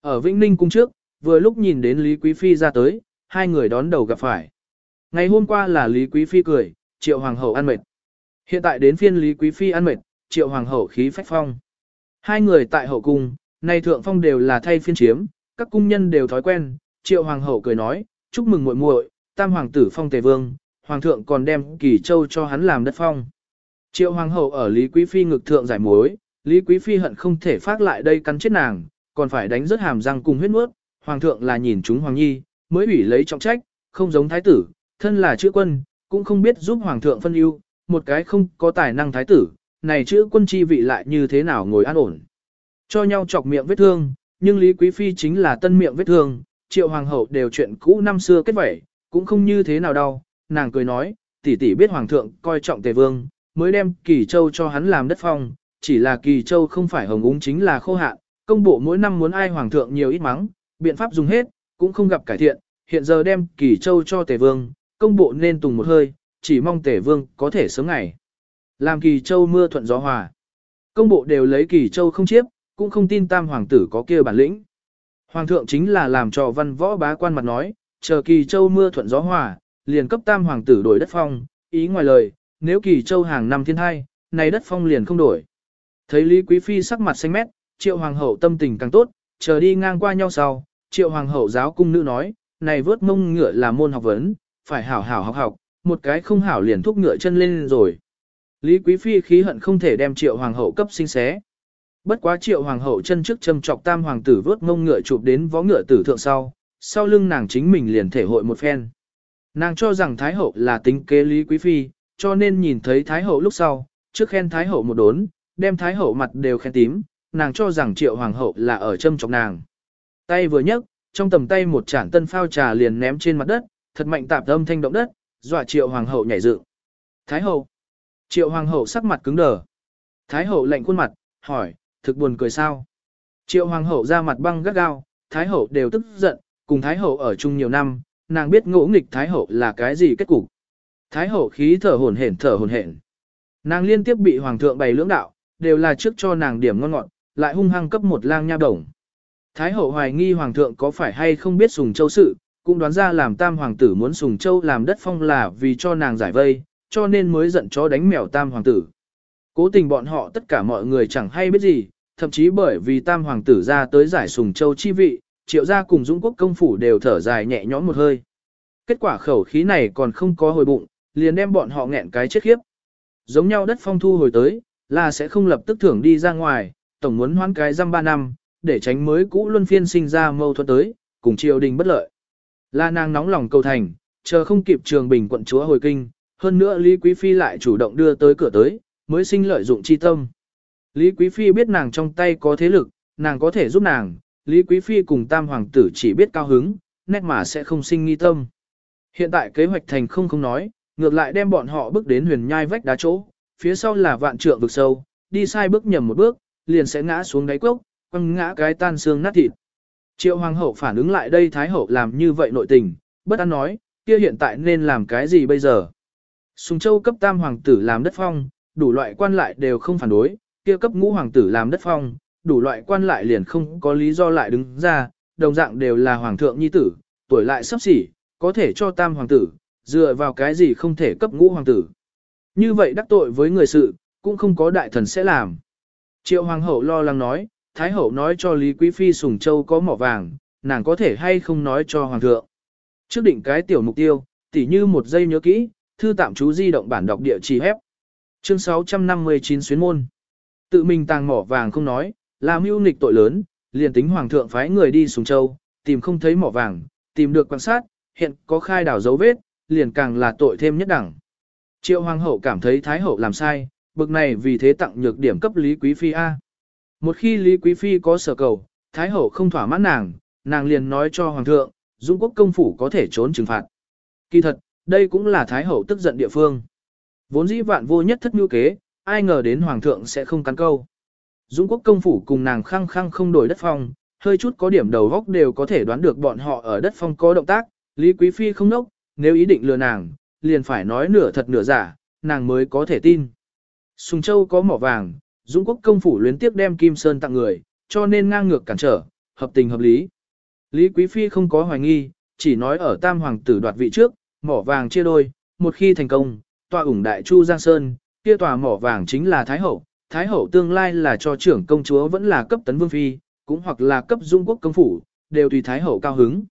Ở Vĩnh Ninh cung trước, vừa lúc nhìn đến Lý Quý Phi ra tới, hai người đón đầu gặp phải. Ngày hôm qua là Lý Quý Phi cười, Triệu Hoàng hậu ăn mệt. Hiện tại đến phiên Lý Quý Phi ăn mệt, Triệu Hoàng hậu khí phách phong. Hai người tại hậu cung, nay thượng phong đều là thay phiên chiếm, các cung nhân đều thói quen, Triệu Hoàng hậu cười nói, chúc mừng muội muội, tam hoàng tử phong tề vương, hoàng thượng còn đem kỳ châu cho hắn làm đất phong. Triệu hoàng hậu ở Lý Quý Phi ngực thượng giải mối, Lý Quý Phi hận không thể phát lại đây cắn chết nàng, còn phải đánh rớt hàm răng cùng huyết nuốt, hoàng thượng là nhìn chúng hoàng nhi, mới ủy lấy trọng trách, không giống thái tử, thân là chữ quân, cũng không biết giúp hoàng thượng phân ưu, một cái không có tài năng thái tử, này chữ quân chi vị lại như thế nào ngồi an ổn. Cho nhau chọc miệng vết thương, nhưng Lý Quý Phi chính là tân miệng vết thương, triệu hoàng hậu đều chuyện cũ năm xưa kết vẩy, cũng không như thế nào đâu, nàng cười nói, tỷ tỷ biết hoàng thượng coi trọng tề vương, mới đem kỳ châu cho hắn làm đất phong, chỉ là kỳ châu không phải hồng úng chính là khô hạn, công bộ mỗi năm muốn ai hoàng thượng nhiều ít mắng, biện pháp dùng hết, cũng không gặp cải thiện, hiện giờ đem kỳ châu cho tề vương, công bộ nên tùng một hơi, chỉ mong tề vương có thể sớm ngày. Làm kỳ châu mưa thuận gió hòa. Công bộ đều lấy kỳ châu không chiếp, cũng không tin tam hoàng tử có kia bản lĩnh. Hoàng thượng chính là làm cho văn võ bá quan mặt nói, chờ kỳ châu mưa thuận gió hòa, liền cấp tam hoàng tử đổi đất phong, ý ngoài lời, nếu kỳ châu hàng năm thiên hai, này đất phong liền không đổi. Thấy Lý Quý Phi sắc mặt xanh mét, triệu hoàng hậu tâm tình càng tốt, chờ đi ngang qua nhau sau, triệu hoàng hậu giáo cung nữ nói, này vớt mông ngựa là môn học vấn, phải hảo hảo học học, một cái không hảo liền thúc ngựa chân lên rồi. Lý Quý Phi khí hận không thể đem triệu hoàng hậu cấp sinh xé. Bất quá triệu hoàng hậu chân trước châm chọc tam hoàng tử vớt mông ngựa chụp đến võ ngựa tử thượng sau, sau lưng nàng chính mình liền thể hội một phen. Nàng cho rằng Thái hậu là tính kế Lý Quý Phi, cho nên nhìn thấy Thái hậu lúc sau, trước khen Thái hậu một đốn, đem Thái hậu mặt đều khen tím, nàng cho rằng triệu hoàng hậu là ở châm chọc nàng. Tay vừa nhấc, trong tầm tay một chản tân phao trà liền ném trên mặt đất, thật mạnh tạp âm thanh động đất, dọa triệu hoàng hậu nhảy dựng. Thái hậu. Triệu hoàng hậu sắc mặt cứng đờ. Thái hậu lạnh khuôn mặt, hỏi, thực buồn cười sao? Triệu hoàng hậu ra mặt băng gắt gao, thái hậu đều tức giận, cùng thái hậu ở chung nhiều năm, nàng biết ngỗ nghịch thái hậu là cái gì kết cục. Thái hậu khí thở hổn hển thở hổn hển. Nàng liên tiếp bị hoàng thượng bày lưỡng đạo, đều là trước cho nàng điểm ngon ngọt, lại hung hăng cấp một lang nha đồng. Thái hậu hoài nghi hoàng thượng có phải hay không biết sùng châu sự, cũng đoán ra làm tam hoàng tử muốn sùng châu làm đất phong là vì cho nàng giải vây, cho nên mới giận chó đánh mèo tam hoàng tử. Cố tình bọn họ tất cả mọi người chẳng hay biết gì, thậm chí bởi vì tam hoàng tử ra tới giải sùng châu chi vị, triệu gia cùng dũng quốc công phủ đều thở dài nhẹ nhõm một hơi. Kết quả khẩu khí này còn không có hồi bụng, liền đem bọn họ nghẹn cái chết khiếp. Giống nhau đất phong thu hồi tới, là sẽ không lập tức thưởng đi ra ngoài, tổng muốn hoãn cái răm ba năm, để tránh mới cũ luân phiên sinh ra mâu thuẫn tới, cùng triều đình bất lợi. La nàng nóng lòng cầu thành, chờ không kịp trường bình quận chúa hồi kinh, hơn nữa Lý Quý Phi lại chủ động đưa tới cửa tới, mới sinh lợi dụng chi tâm. Lý Quý Phi biết nàng trong tay có thế lực, nàng có thể giúp nàng, Lý Quý Phi cùng tam hoàng tử chỉ biết cao hứng, nét mà sẽ không sinh nghi tâm. Hiện tại kế hoạch thành không không nói, ngược lại đem bọn họ bước đến huyền nhai vách đá chỗ, phía sau là vạn trượng vực sâu, đi sai bước nhầm một bước, liền sẽ ngã xuống đáy cốc, quăng ngã cái tan xương nát thịt. Triệu hoàng hậu phản ứng lại đây thái hậu làm như vậy nội tình, bất an nói, kia hiện tại nên làm cái gì bây giờ? Sùng châu cấp tam hoàng tử làm đất phong, đủ loại quan lại đều không phản đối, kia cấp ngũ hoàng tử làm đất phong, đủ loại quan lại liền không có lý do lại đứng ra, đồng dạng đều là hoàng thượng nhi tử, tuổi lại sắp xỉ, có thể cho tam hoàng tử, dựa vào cái gì không thể cấp ngũ hoàng tử. Như vậy đắc tội với người sự, cũng không có đại thần sẽ làm. Triệu hoàng hậu lo lắng nói, thái hậu nói cho Lý Quý Phi Sùng Châu có mỏ vàng, nàng có thể hay không nói cho hoàng thượng. Trước định cái tiểu mục tiêu, tỉ như một giây nhớ kỹ, thư tạm chú di động bản đọc địa chỉ hép. Chương 659 xuyến môn. Tự mình tàng mỏ vàng không nói, làm mưu nghịch tội lớn, liền tính hoàng thượng phái người đi Sùng Châu, tìm không thấy mỏ vàng, tìm được quan sát, hiện có khai đảo dấu vết, liền càng là tội thêm nhất đẳng. Triệu hoàng hậu cảm thấy thái hậu làm sai, bực này vì thế tặng nhược điểm cấp Lý Quý Phi A. Một khi Lý Quý Phi có sở cầu, thái hậu không thỏa mãn nàng, nàng liền nói cho hoàng thượng, Dung quốc công phủ có thể trốn trừng phạt. Kỳ thật, đây cũng là thái hậu tức giận địa phương. Vốn dĩ vạn vô nhất thất nhu kế, ai ngờ đến hoàng thượng sẽ không cắn câu. Dung quốc công phủ cùng nàng khăng khăng không đổi đất phong, hơi chút có điểm đầu góc đều có thể đoán được bọn họ ở đất phong có động tác, Lý Quý Phi không nốc, nếu ý định lừa nàng, liền phải nói nửa thật nửa giả, nàng mới có thể tin. Sùng Châu có mỏ vàng, Dũng quốc công phủ luyến tiếc đem Kim Sơn tặng người, cho nên ngang ngược cản trở, hợp tình hợp lý. Lý Quý Phi không có hoài nghi, chỉ nói ở Tam Hoàng tử đoạt vị trước, mỏ vàng chia đôi, một khi thành công, tòa ủng đại chu Giang Sơn, kia tòa mỏ vàng chính là Thái Hậu, Thái Hậu tương lai là cho trưởng công chúa vẫn là cấp tấn vương phi, cũng hoặc là cấp dung quốc công phủ, đều tùy Thái Hậu cao hứng.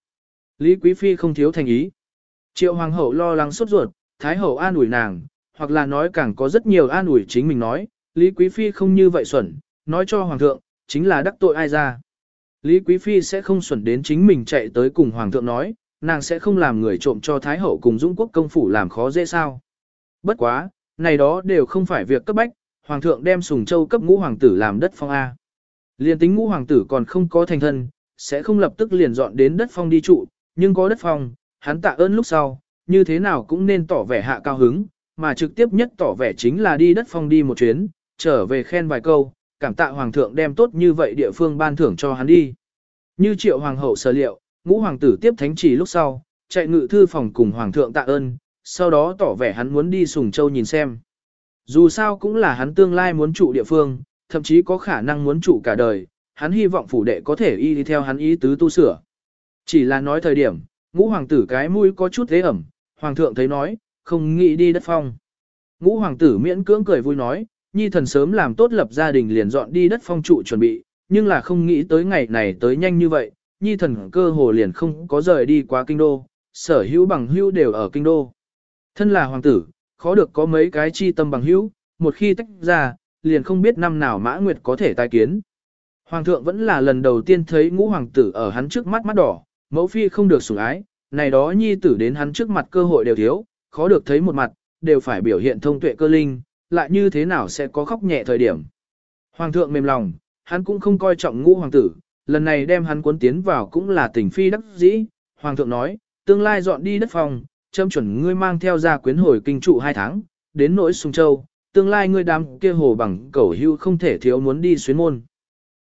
Lý Quý Phi không thiếu thành ý. Triệu Hoàng hậu lo lắng sốt ruột, Thái Hậu an ủi nàng, hoặc là nói càng có rất nhiều an ủi chính mình nói, Lý Quý Phi không như vậy xuẩn, nói cho Hoàng thượng, chính là đắc tội ai ra. Lý Quý Phi sẽ không xuẩn đến chính mình chạy tới cùng Hoàng thượng nói, nàng sẽ không làm người trộm cho Thái Hậu cùng Dũng Quốc công phủ làm khó dễ sao. Bất quá, này đó đều không phải việc cấp bách, Hoàng thượng đem Sùng Châu cấp ngũ hoàng tử làm đất phong A. Liên tính ngũ hoàng tử còn không có thành thân, sẽ không lập tức liền dọn đến đất phong đi trụ, nhưng có đất phong, hắn tạ ơn lúc sau, như thế nào cũng nên tỏ vẻ hạ cao hứng, mà trực tiếp nhất tỏ vẻ chính là đi đất phong đi một chuyến, trở về khen vài câu, cảm tạ hoàng thượng đem tốt như vậy địa phương ban thưởng cho hắn đi. Như triệu hoàng hậu sở liệu, ngũ hoàng tử tiếp thánh chỉ lúc sau, chạy ngự thư phòng cùng hoàng thượng tạ ơn, sau đó tỏ vẻ hắn muốn đi sùng châu nhìn xem. Dù sao cũng là hắn tương lai muốn trụ địa phương, thậm chí có khả năng muốn trụ cả đời, hắn hy vọng phủ đệ có thể y đi theo hắn ý tứ tu sửa. Chỉ là nói thời điểm, ngũ hoàng tử cái mũi có chút thế ẩm, hoàng thượng thấy nói, không nghĩ đi đất phong. Ngũ hoàng tử miễn cưỡng cười vui nói, nhi thần sớm làm tốt lập gia đình liền dọn đi đất phong trụ chuẩn bị, nhưng là không nghĩ tới ngày này tới nhanh như vậy, nhi thần cơ hồ liền không có rời đi qua kinh đô, sở hữu bằng hữu đều ở kinh đô. Thân là hoàng tử, khó được có mấy cái chi tâm bằng hữu, một khi tách ra, liền không biết năm nào mã nguyệt có thể tai kiến. Hoàng thượng vẫn là lần đầu tiên thấy ngũ hoàng tử ở hắn trước mắt mắt đỏ, mẫu phi không được sủng ái, này đó nhi tử đến hắn trước mặt cơ hội đều thiếu, khó được thấy một mặt, đều phải biểu hiện thông tuệ cơ linh, lại như thế nào sẽ có khóc nhẹ thời điểm. Hoàng thượng mềm lòng, hắn cũng không coi trọng ngũ hoàng tử, lần này đem hắn cuốn tiến vào cũng là tình phi đắc dĩ. Hoàng thượng nói, tương lai dọn đi đất phòng, châm chuẩn ngươi mang theo ra quyến hồi kinh trụ hai tháng, đến nỗi sung châu, tương lai ngươi đám kia hồ bằng cẩu hưu không thể thiếu muốn đi xuyến môn.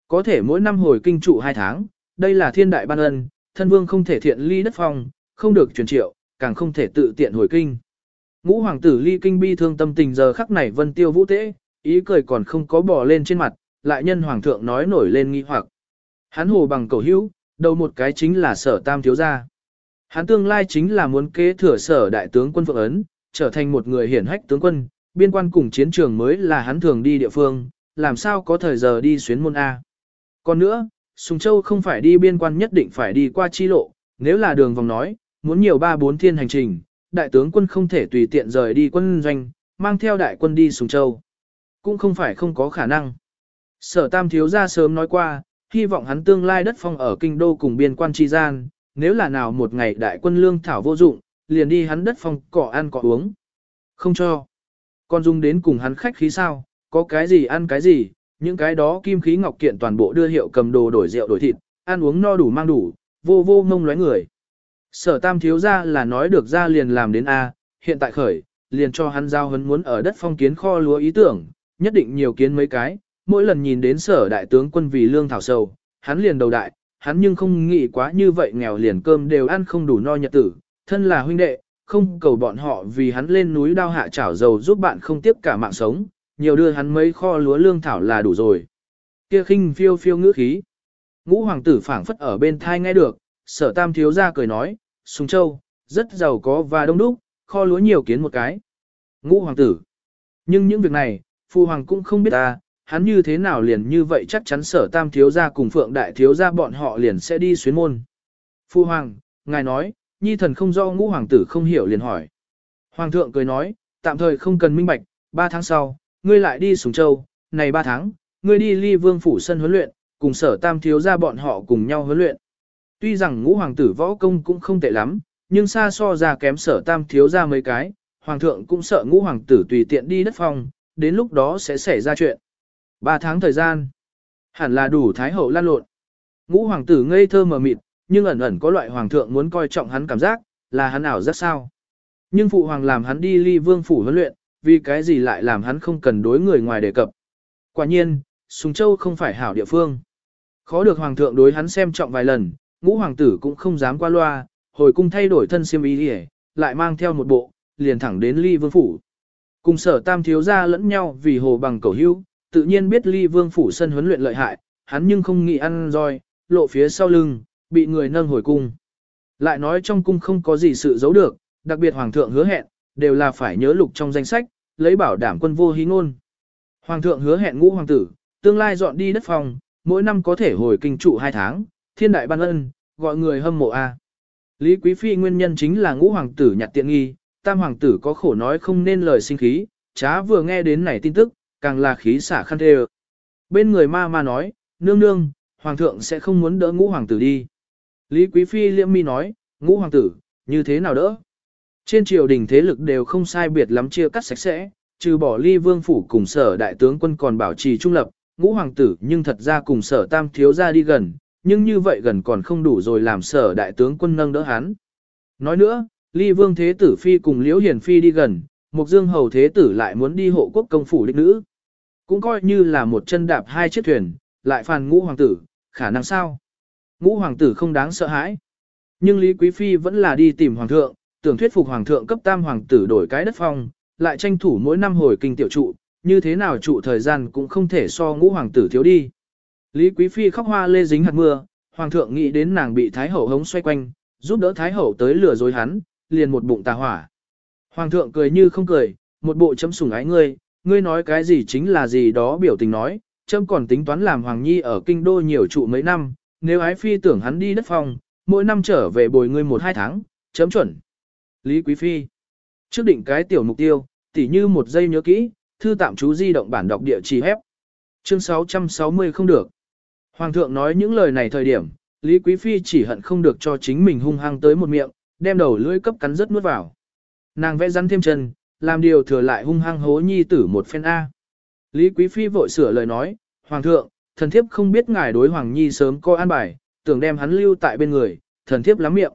Có thể mỗi năm hồi kinh trụ hai tháng, đây là thiên đại ban ân, thân vương không thể thiện ly đất phong, không được truyền triệu, càng không thể tự tiện hồi kinh. Ngũ hoàng tử ly kinh bi thương tâm tình giờ khắc này vân tiêu vũ tế, ý cười còn không có bò lên trên mặt, lại nhân hoàng thượng nói nổi lên nghi hoặc. Hắn hồ bằng cầu hữu, đầu một cái chính là sở tam thiếu gia. Hắn tương lai chính là muốn kế thừa sở đại tướng quân phượng ấn, trở thành một người hiển hách tướng quân, biên quan cùng chiến trường mới là hắn thường đi địa phương, làm sao có thời giờ đi xuyến môn A. Còn nữa, Sùng Châu không phải đi biên quan nhất định phải đi qua chi lộ, nếu là đường vòng nói, muốn nhiều ba bốn thiên hành trình, đại tướng quân không thể tùy tiện rời đi quân doanh, mang theo đại quân đi Sùng Châu. Cũng không phải không có khả năng. Sở Tam Thiếu ra sớm nói qua, hy vọng hắn tương lai đất phong ở kinh đô cùng biên quan tri gian, nếu là nào một ngày đại quân lương thảo vô dụng, liền đi hắn đất phong cỏ ăn cỏ uống. Không cho. Con dung đến cùng hắn khách khí sao, có cái gì ăn cái gì, những cái đó kim khí ngọc kiện toàn bộ đưa hiệu cầm đồ đổi rượu đổi thịt, ăn uống no đủ mang đủ, vô vô ngông lóe người. Sở tam thiếu ra là nói được ra liền làm đến A, hiện tại khởi, liền cho hắn giao hấn muốn ở đất phong kiến kho lúa ý tưởng, nhất định nhiều kiến mấy cái, mỗi lần nhìn đến sở đại tướng quân vì lương thảo sầu, hắn liền đầu đại, hắn nhưng không nghĩ quá như vậy nghèo liền cơm đều ăn không đủ no nhật tử, thân là huynh đệ, không cầu bọn họ vì hắn lên núi đao hạ chảo dầu giúp bạn không tiếp cả mạng sống, nhiều đưa hắn mấy kho lúa lương thảo là đủ rồi. Kia khinh phiêu phiêu ngữ khí. Ngũ hoàng tử phảng phất ở bên thai nghe được, sở tam thiếu ra cười nói, Sùng Châu, rất giàu có và đông đúc, kho lúa nhiều kiến một cái. Ngũ hoàng tử. Nhưng những việc này, Phu Hoàng cũng không biết ta, hắn như thế nào liền như vậy chắc chắn sở tam thiếu gia cùng phượng đại thiếu gia bọn họ liền sẽ đi xuyến môn. Phu Hoàng, ngài nói, nhi thần không do ngũ hoàng tử không hiểu liền hỏi. Hoàng thượng cười nói, tạm thời không cần minh bạch, ba tháng sau, ngươi lại đi Sùng Châu, này ba tháng, ngươi đi ly vương phủ sân huấn luyện, cùng sở tam thiếu gia bọn họ cùng nhau huấn luyện. Tuy rằng ngũ hoàng tử võ công cũng không tệ lắm, nhưng xa so ra kém sở tam thiếu gia mấy cái, hoàng thượng cũng sợ ngũ hoàng tử tùy tiện đi đất phong, đến lúc đó sẽ xảy ra chuyện. Ba tháng thời gian, hẳn là đủ thái hậu lan lộn. Ngũ hoàng tử ngây thơ mờ mịt, nhưng ẩn ẩn có loại hoàng thượng muốn coi trọng hắn cảm giác, là hắn ảo rất sao. Nhưng phụ hoàng làm hắn đi ly vương phủ huấn luyện, vì cái gì lại làm hắn không cần đối người ngoài đề cập. Quả nhiên, Sùng Châu không phải hảo địa phương. Khó được hoàng thượng đối hắn xem trọng vài lần, ngũ hoàng tử cũng không dám qua loa, hồi cung thay đổi thân siêm ý đi lại mang theo một bộ, liền thẳng đến ly vương phủ. Cùng sở tam thiếu gia lẫn nhau vì hồ bằng cầu hữu, tự nhiên biết ly vương phủ sân huấn luyện lợi hại, hắn nhưng không nghĩ ăn roi, lộ phía sau lưng, bị người nâng hồi cung. Lại nói trong cung không có gì sự giấu được, đặc biệt hoàng thượng hứa hẹn, đều là phải nhớ lục trong danh sách, lấy bảo đảm quân vô hí ngôn. Hoàng thượng hứa hẹn ngũ hoàng tử, tương lai dọn đi đất phòng, mỗi năm có thể hồi kinh trụ hai tháng, thiên đại ban ân, gọi người hâm mộ a. Lý Quý Phi nguyên nhân chính là ngũ hoàng tử nhặt tiện nghi, tam hoàng tử có khổ nói không nên lời sinh khí, chá vừa nghe đến này tin tức, càng là khí xả khăn thê Bên người ma ma nói, nương nương, hoàng thượng sẽ không muốn đỡ ngũ hoàng tử đi. Lý Quý Phi liễm mi nói, ngũ hoàng tử, như thế nào đỡ? Trên triều đình thế lực đều không sai biệt lắm chia cắt sạch sẽ, trừ bỏ ly vương phủ cùng sở đại tướng quân còn bảo trì trung lập, ngũ hoàng tử nhưng thật ra cùng sở tam thiếu ra đi gần, nhưng như vậy gần còn không đủ rồi làm sở đại tướng quân nâng đỡ hắn. Nói nữa, ly vương thế tử phi cùng liễu hiền phi đi gần, mục dương hầu thế tử lại muốn đi hộ quốc công phủ đích nữ. Cũng coi như là một chân đạp hai chiếc thuyền, lại phàn ngũ hoàng tử, khả năng sao? Ngũ hoàng tử không đáng sợ hãi. Nhưng Lý Quý Phi vẫn là đi tìm hoàng thượng, tưởng thuyết phục hoàng thượng cấp tam hoàng tử đổi cái đất phong, lại tranh thủ mỗi năm hồi kinh tiểu trụ, như thế nào trụ thời gian cũng không thể so ngũ hoàng tử thiếu đi. Lý Quý Phi khóc hoa lê dính hạt mưa, hoàng thượng nghĩ đến nàng bị thái hậu hống xoay quanh, giúp đỡ thái hậu tới lừa dối hắn, liền một bụng tà hỏa. Hoàng thượng cười như không cười, một bộ chấm sủng ái ngươi, ngươi nói cái gì chính là gì đó biểu tình nói, chấm còn tính toán làm hoàng nhi ở kinh đô nhiều trụ mấy năm, nếu ái phi tưởng hắn đi đất phong, mỗi năm trở về bồi ngươi một hai tháng, chấm chuẩn. Lý Quý Phi Trước định cái tiểu mục tiêu, tỉ như một giây nhớ kỹ, thư tạm chú di động bản đọc địa chỉ hép. Chương 660 không được. Hoàng thượng nói những lời này thời điểm, Lý Quý Phi chỉ hận không được cho chính mình hung hăng tới một miệng, đem đầu lưỡi cấp cắn rất nuốt vào. Nàng vẽ rắn thêm chân, làm điều thừa lại hung hăng hố nhi tử một phen A. Lý Quý Phi vội sửa lời nói, Hoàng thượng, thần thiếp không biết ngài đối Hoàng Nhi sớm coi an bài, tưởng đem hắn lưu tại bên người, thần thiếp lắm miệng.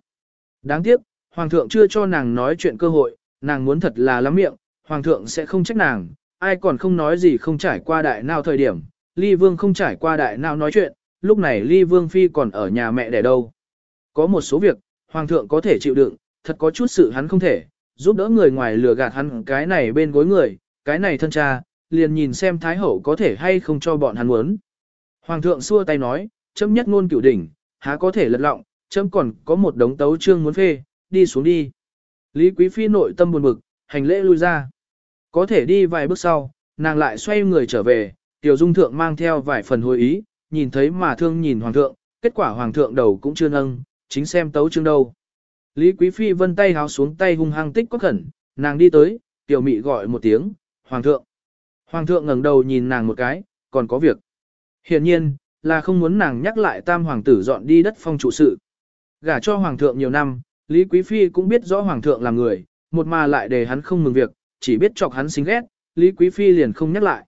Đáng tiếc, Hoàng thượng chưa cho nàng nói chuyện cơ hội, nàng muốn thật là lắm miệng, Hoàng thượng sẽ không trách nàng, ai còn không nói gì không trải qua đại nào thời điểm, Ly Vương không trải qua đại nào nói chuyện, lúc này Ly Vương Phi còn ở nhà mẹ đẻ đâu. Có một số việc, Hoàng thượng có thể chịu đựng, thật có chút sự hắn không thể, giúp đỡ người ngoài lừa gạt hắn cái này bên gối người, cái này thân cha, liền nhìn xem Thái Hậu có thể hay không cho bọn hắn muốn. Hoàng thượng xua tay nói, chấm nhất ngôn cửu đỉnh, há có thể lật lọng, chấm còn có một đống tấu trương muốn phê, đi xuống đi. Lý Quý Phi nội tâm buồn bực, hành lễ lui ra. Có thể đi vài bước sau, nàng lại xoay người trở về, tiểu dung thượng mang theo vài phần hồi ý, nhìn thấy mà thương nhìn hoàng thượng, kết quả hoàng thượng đầu cũng chưa nâng, chính xem tấu chương đâu. Lý Quý Phi vân tay háo xuống tay hung hăng tích quắc khẩn, nàng đi tới, tiểu mị gọi một tiếng, hoàng thượng. Hoàng thượng ngẩng đầu nhìn nàng một cái, còn có việc. Hiển nhiên, là không muốn nàng nhắc lại tam hoàng tử dọn đi đất phong trụ sự. Gả cho hoàng thượng nhiều năm, Lý Quý Phi cũng biết rõ hoàng thượng là người, một mà lại để hắn không mừng việc, chỉ biết chọc hắn xinh ghét, Lý Quý Phi liền không nhắc lại.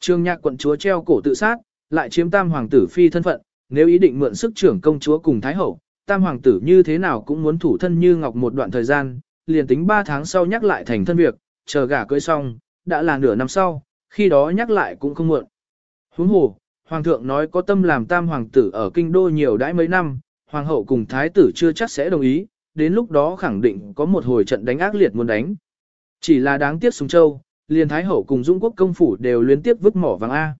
Trương nhạc quận chúa treo cổ tự sát, lại chiếm tam hoàng tử phi thân phận, nếu ý định mượn sức trưởng công chúa cùng thái hậu, tam hoàng tử như thế nào cũng muốn thủ thân như ngọc một đoạn thời gian, liền tính 3 tháng sau nhắc lại thành thân việc, chờ gả cưới xong, đã là nửa năm sau, khi đó nhắc lại cũng không muộn. Huống hồ, hoàng thượng nói có tâm làm tam hoàng tử ở kinh đô nhiều đãi mấy năm, hoàng hậu cùng thái tử chưa chắc sẽ đồng ý, đến lúc đó khẳng định có một hồi trận đánh ác liệt muốn đánh. Chỉ là đáng tiếc Sùng Châu, liền thái hậu cùng Dung quốc công phủ đều liên tiếp vứt mỏ vàng A.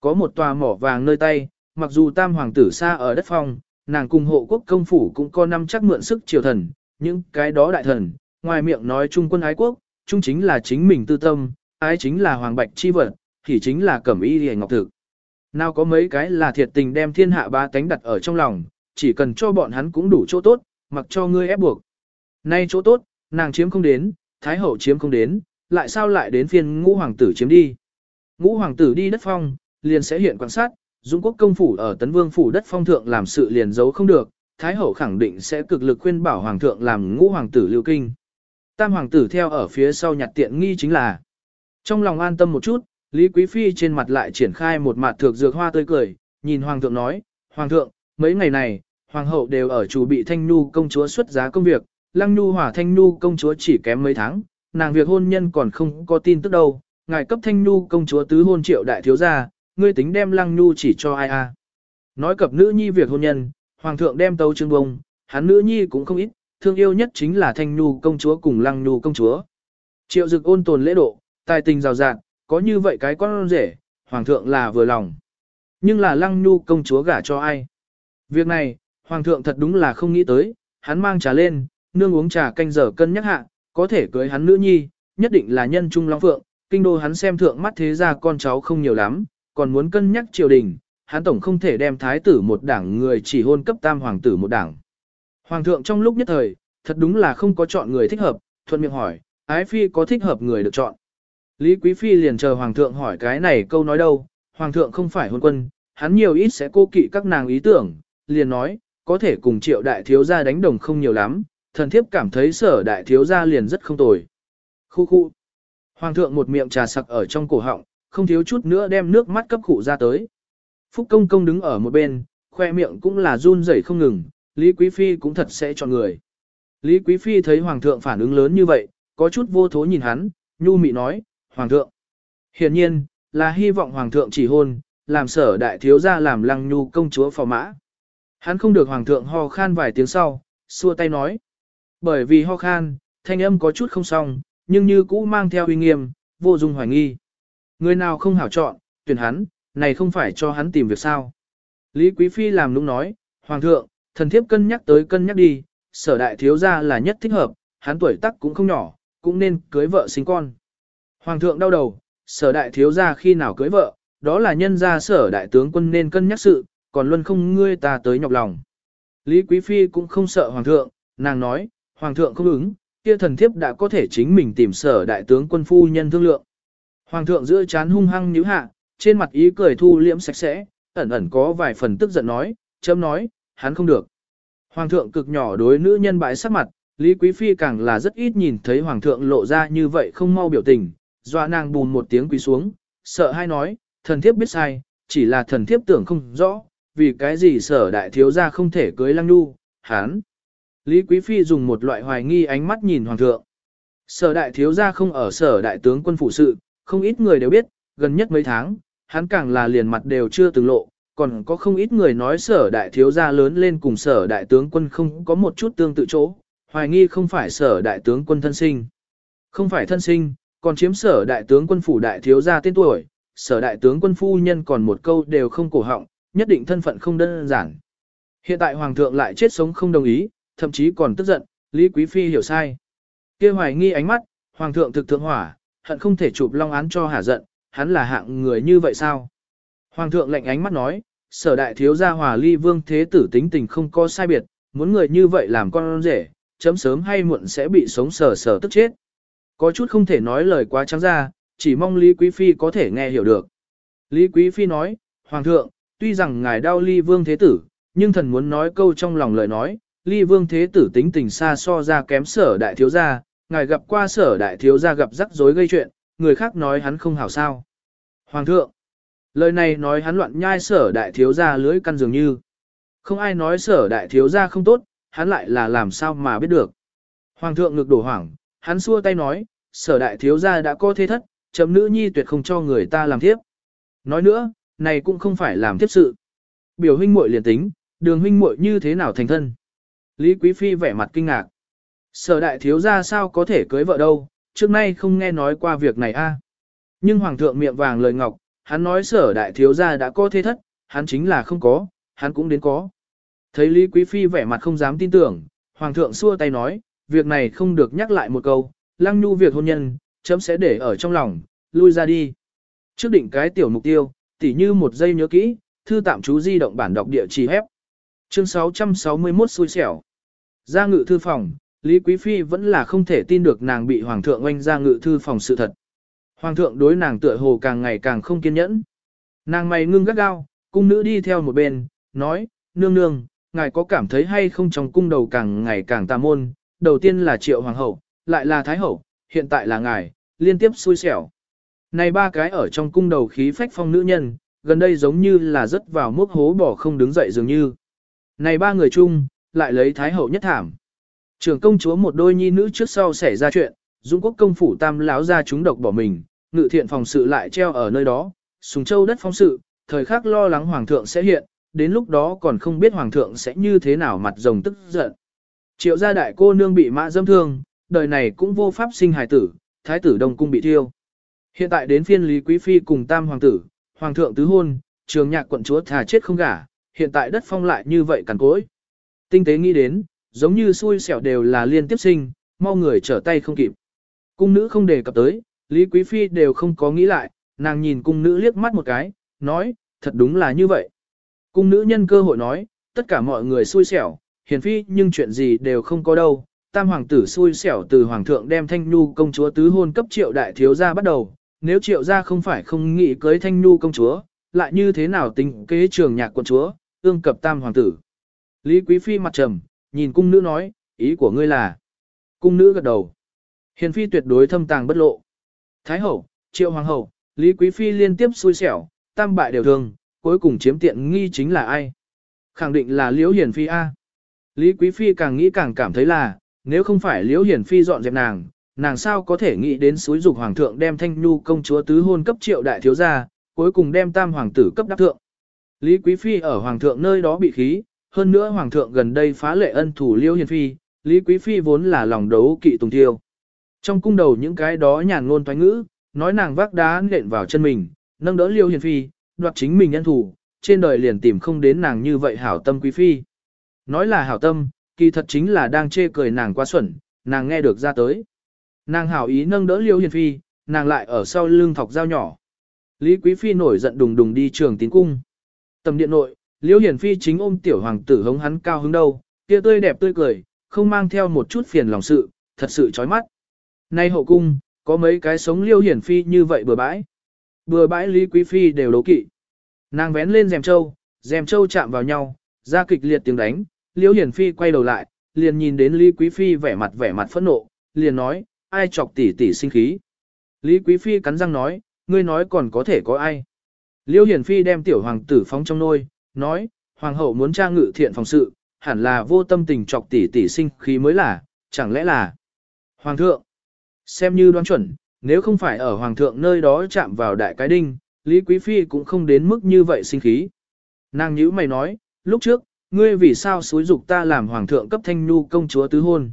Có một tòa mỏ vàng nơi tay, mặc dù tam hoàng tử xa ở đất phong, nàng cùng hộ quốc công phủ cũng có năm chắc mượn sức triều thần, những cái đó đại thần, ngoài miệng nói trung quân ái quốc, trung chính là chính mình tư tâm, ái chính là hoàng bạch chi vật, thì chính là cẩm y hề ngọc thực. Nào có mấy cái là thiệt tình đem thiên hạ ba tánh đặt ở trong lòng, chỉ cần cho bọn hắn cũng đủ chỗ tốt, mặc cho ngươi ép buộc. Nay chỗ tốt, nàng chiếm không đến, thái hậu chiếm không đến, lại sao lại đến phiên ngũ hoàng tử chiếm đi. Ngũ hoàng tử đi đất phong, liền sẽ hiện quan sát, dũng quốc công phủ ở tấn vương phủ đất phong thượng làm sự liền giấu không được, thái hậu khẳng định sẽ cực lực khuyên bảo hoàng thượng làm ngũ hoàng tử lưu kinh. Tam hoàng tử theo ở phía sau nhặt tiện nghi chính là. Trong lòng an tâm một chút, Lý Quý Phi trên mặt lại triển khai một mặt thược dược hoa tươi cười, nhìn hoàng thượng nói, hoàng thượng, mấy ngày này, hoàng hậu đều ở chủ bị thanh nu công chúa xuất giá công việc, lăng nu hỏa thanh nu công chúa chỉ kém mấy tháng, nàng việc hôn nhân còn không có tin tức đâu, ngài cấp thanh nu công chúa tứ hôn triệu đại thiếu gia, ngươi tính đem lăng nu chỉ cho ai a? Nói cập nữ nhi việc hôn nhân, hoàng thượng đem tấu trương bông, hắn nữ nhi cũng không ít, thương yêu nhất chính là thanh nu công chúa cùng lăng nu công chúa. Triệu dực ôn tồn lễ độ, tài tình rào rạng, có như vậy cái con rể, hoàng thượng là vừa lòng. Nhưng là lăng nu công chúa gả cho ai? Việc này, hoàng thượng thật đúng là không nghĩ tới, hắn mang trà lên, nương uống trà canh giờ cân nhắc hạ, có thể cưới hắn nữ nhi, nhất định là nhân trung long phượng, kinh đô hắn xem thượng mắt thế ra con cháu không nhiều lắm, còn muốn cân nhắc triều đình, hắn tổng không thể đem thái tử một đảng người chỉ hôn cấp tam hoàng tử một đảng. Hoàng thượng trong lúc nhất thời, thật đúng là không có chọn người thích hợp, thuận miệng hỏi, ái phi có thích hợp người được chọn. Lý Quý Phi liền chờ Hoàng thượng hỏi cái này câu nói đâu, Hoàng thượng không phải hôn quân, hắn nhiều ít sẽ cô kỵ các nàng ý tưởng, liền nói, có thể cùng triệu đại thiếu gia đánh đồng không nhiều lắm, thần thiếp cảm thấy sở đại thiếu gia liền rất không tồi. Khu khu. Hoàng thượng một miệng trà sặc ở trong cổ họng, không thiếu chút nữa đem nước mắt cấp cụ ra tới. Phúc công công đứng ở một bên, khoe miệng cũng là run rẩy không ngừng, Lý Quý Phi cũng thật sẽ chọn người. Lý Quý Phi thấy Hoàng thượng phản ứng lớn như vậy, có chút vô thố nhìn hắn, nhu mị nói, Hoàng thượng. Hiển nhiên, là hy vọng Hoàng thượng chỉ hôn, làm sở đại thiếu gia làm lăng nhu công chúa phò mã. Hắn không được Hoàng thượng ho khan vài tiếng sau, xua tay nói. Bởi vì ho khan, thanh âm có chút không xong, nhưng như cũ mang theo uy nghiêm, vô dung hoài nghi. Người nào không hảo chọn, tuyển hắn, này không phải cho hắn tìm việc sao. Lý Quý Phi làm nũng nói, Hoàng thượng, thần thiếp cân nhắc tới cân nhắc đi, sở đại thiếu gia là nhất thích hợp, hắn tuổi tác cũng không nhỏ, cũng nên cưới vợ sinh con. Hoàng thượng đau đầu, sở đại thiếu gia khi nào cưới vợ, đó là nhân gia sở đại tướng quân nên cân nhắc sự, còn luôn không ngươi ta tới nhọc lòng. Lý Quý Phi cũng không sợ Hoàng thượng, nàng nói, Hoàng thượng không ứng, kia thần thiếp đã có thể chính mình tìm sở đại tướng quân phu nhân thương lượng. Hoàng thượng giữa chán hung hăng nhíu hạ, trên mặt ý cười thu liễm sạch sẽ, ẩn ẩn có vài phần tức giận nói, chấm nói, hắn không được. Hoàng thượng cực nhỏ đối nữ nhân bãi sắc mặt, Lý Quý Phi càng là rất ít nhìn thấy Hoàng thượng lộ ra như vậy không mau biểu tình, dọa nàng bùn một tiếng quỳ xuống, sợ hai nói, thần thiếp biết sai, chỉ là thần thiếp tưởng không rõ, vì cái gì sở đại thiếu gia không thể cưới lăng nhu, hán. Lý Quý Phi dùng một loại hoài nghi ánh mắt nhìn Hoàng thượng. Sở đại thiếu gia không ở sở đại tướng quân phụ sự, không ít người đều biết, gần nhất mấy tháng, hắn càng là liền mặt đều chưa từng lộ, còn có không ít người nói sở đại thiếu gia lớn lên cùng sở đại tướng quân không có một chút tương tự chỗ, hoài nghi không phải sở đại tướng quân thân sinh. Không phải thân sinh, còn chiếm sở đại tướng quân phủ đại thiếu gia tên tuổi, sở đại tướng quân phu nhân còn một câu đều không cổ họng, nhất định thân phận không đơn giản. Hiện tại hoàng thượng lại chết sống không đồng ý, thậm chí còn tức giận, Lý Quý Phi hiểu sai. kia hoài nghi ánh mắt, hoàng thượng thực thượng hỏa, hận không thể chụp long án cho hả giận, hắn là hạng người như vậy sao? Hoàng thượng lệnh ánh mắt nói, sở đại thiếu gia hòa ly vương thế tử tính tình không có sai biệt, muốn người như vậy làm con rể, chấm sớm hay muộn sẽ bị sống sờ sờ tức chết. Có chút không thể nói lời quá trắng ra, chỉ mong Lý Quý Phi có thể nghe hiểu được. Lý Quý Phi nói, Hoàng thượng, tuy rằng ngài đau ly vương thế tử, nhưng thần muốn nói câu trong lòng lời nói, ly vương thế tử tính tình xa so ra kém sở đại thiếu gia, ngài gặp qua sở đại thiếu gia gặp rắc rối gây chuyện, người khác nói hắn không hảo sao. Hoàng thượng, lời này nói hắn loạn nhai sở đại thiếu gia lưỡi căn dường như. Không ai nói sở đại thiếu gia không tốt, hắn lại là làm sao mà biết được. Hoàng thượng ngực đổ hoảng, hắn xua tay nói, sở đại thiếu gia đã có thế thất, chấm nữ nhi tuyệt không cho người ta làm thiếp. Nói nữa, này cũng không phải làm tiếp sự. Biểu huynh muội liền tính, đường huynh muội như thế nào thành thân. Lý Quý Phi vẻ mặt kinh ngạc. Sở đại thiếu gia sao có thể cưới vợ đâu, trước nay không nghe nói qua việc này a. Nhưng hoàng thượng miệng vàng lời ngọc, hắn nói sở đại thiếu gia đã có thế thất, hắn chính là không có, hắn cũng đến có. Thấy Lý Quý Phi vẻ mặt không dám tin tưởng, hoàng thượng xua tay nói, việc này không được nhắc lại một câu, Lăng Nhu việc hôn nhân, chấm sẽ để ở trong lòng, lui ra đi. Trước định cái tiểu mục tiêu, tỉ như một giây nhớ kỹ, thư tạm chú di động bản đọc địa chỉ hép. Chương 661 xui xẻo. Ra ngự thư phòng, Lý Quý Phi vẫn là không thể tin được nàng bị Hoàng thượng oanh ra ngự thư phòng sự thật. Hoàng thượng đối nàng tựa hồ càng ngày càng không kiên nhẫn. Nàng mày ngưng gắt gao, cung nữ đi theo một bên, nói, nương nương, ngài có cảm thấy hay không trong cung đầu càng ngày càng tà môn, đầu tiên là triệu hoàng hậu, lại là thái hậu, hiện tại là ngài, liên tiếp xui xẻo. Này ba cái ở trong cung đầu khí phách phong nữ nhân, gần đây giống như là rớt vào mốc hố bỏ không đứng dậy dường như. Này ba người chung, lại lấy thái hậu nhất thảm. Trưởng công chúa một đôi nhi nữ trước sau xảy ra chuyện, dũng quốc công phủ tam lão ra chúng độc bỏ mình, ngự thiện phòng sự lại treo ở nơi đó, sùng châu đất phong sự, thời khắc lo lắng hoàng thượng sẽ hiện, đến lúc đó còn không biết hoàng thượng sẽ như thế nào mặt rồng tức giận. Triệu gia đại cô nương bị mã dâm thương, đời này cũng vô pháp sinh hài tử, thái tử đông cung bị thiêu. Hiện tại đến phiên Lý Quý Phi cùng tam hoàng tử, hoàng thượng tứ hôn, trường nhạc quận chúa thà chết không gả, hiện tại đất phong lại như vậy cằn cối. Tinh tế nghĩ đến, giống như xui xẻo đều là liên tiếp sinh, mau người trở tay không kịp. Cung nữ không đề cập tới, Lý Quý Phi đều không có nghĩ lại, nàng nhìn cung nữ liếc mắt một cái, nói, thật đúng là như vậy. Cung nữ nhân cơ hội nói, tất cả mọi người xui xẻo, hiền phi nhưng chuyện gì đều không có đâu. Tam hoàng tử xui xẻo từ hoàng thượng đem thanh nhu công chúa tứ hôn cấp triệu đại thiếu gia bắt đầu, nếu triệu gia không phải không nghĩ cưới thanh nhu công chúa, lại như thế nào tính kế trường nhạc quân chúa, ương cập tam hoàng tử. Lý Quý Phi mặt trầm, nhìn cung nữ nói, ý của ngươi là. Cung nữ gật đầu. Hiền phi tuyệt đối thâm tàng bất lộ. Thái hậu, triệu hoàng hậu, Lý Quý Phi liên tiếp xui xẻo, tam bại đều thường, cuối cùng chiếm tiện nghi chính là ai? Khẳng định là Liễu Hiền Phi A. Lý Quý Phi càng nghĩ càng cảm thấy là, nếu không phải Liễu Hiền Phi dọn dẹp nàng, nàng sao có thể nghĩ đến suối dục hoàng thượng đem thanh nhu công chúa tứ hôn cấp triệu đại thiếu gia, cuối cùng đem tam hoàng tử cấp đắc thượng. Lý Quý Phi ở hoàng thượng nơi đó bị khí, hơn nữa hoàng thượng gần đây phá lệ ân thủ liêu Hiền Phi, Lý Quý Phi vốn là lòng đấu kỵ tùng tiêu. Trong cung đầu những cái đó nhàn ngôn thoái ngữ, nói nàng vác đá nện vào chân mình, nâng đỡ liêu Hiền Phi, đoạt chính mình nhân thủ, trên đời liền tìm không đến nàng như vậy hảo tâm quý phi. Nói là hảo tâm, kỳ thật chính là đang chê cười nàng quá xuẩn, nàng nghe được ra tới. Nàng hảo ý nâng đỡ liêu hiền phi, nàng lại ở sau lưng thọc dao nhỏ. Lý quý phi nổi giận đùng đùng đi trường tín cung. Tầm điện nội, liêu hiền phi chính ôm tiểu hoàng tử hống hắn cao hứng đâu, kia tươi đẹp tươi cười, không mang theo một chút phiền lòng sự, thật sự chói mắt. Nay hậu cung, có mấy cái sống liêu Hiền phi như vậy bừa bãi. Bừa bãi Lý Quý Phi đều đố kỵ. Nàng vén lên rèm châu, rèm châu chạm vào nhau, ra kịch liệt tiếng đánh, Liễu Hiền Phi quay đầu lại, liền nhìn đến Lý Quý Phi vẻ mặt vẻ mặt phẫn nộ, liền nói, ai chọc tỷ tỷ sinh khí. Lý Quý Phi cắn răng nói, ngươi nói còn có thể có ai. Liêu Hiển Phi đem tiểu hoàng tử phóng trong nôi, nói, hoàng hậu muốn tra ngự thiện phòng sự, hẳn là vô tâm tình chọc tỷ tỷ sinh khí mới là, chẳng lẽ là hoàng thượng. Xem như đoán chuẩn, nếu không phải ở hoàng thượng nơi đó chạm vào đại cái đinh, Lý Quý Phi cũng không đến mức như vậy sinh khí. Nàng nhữ mày nói, lúc trước, ngươi vì sao xúi dục ta làm hoàng thượng cấp thanh nhu công chúa tứ hôn.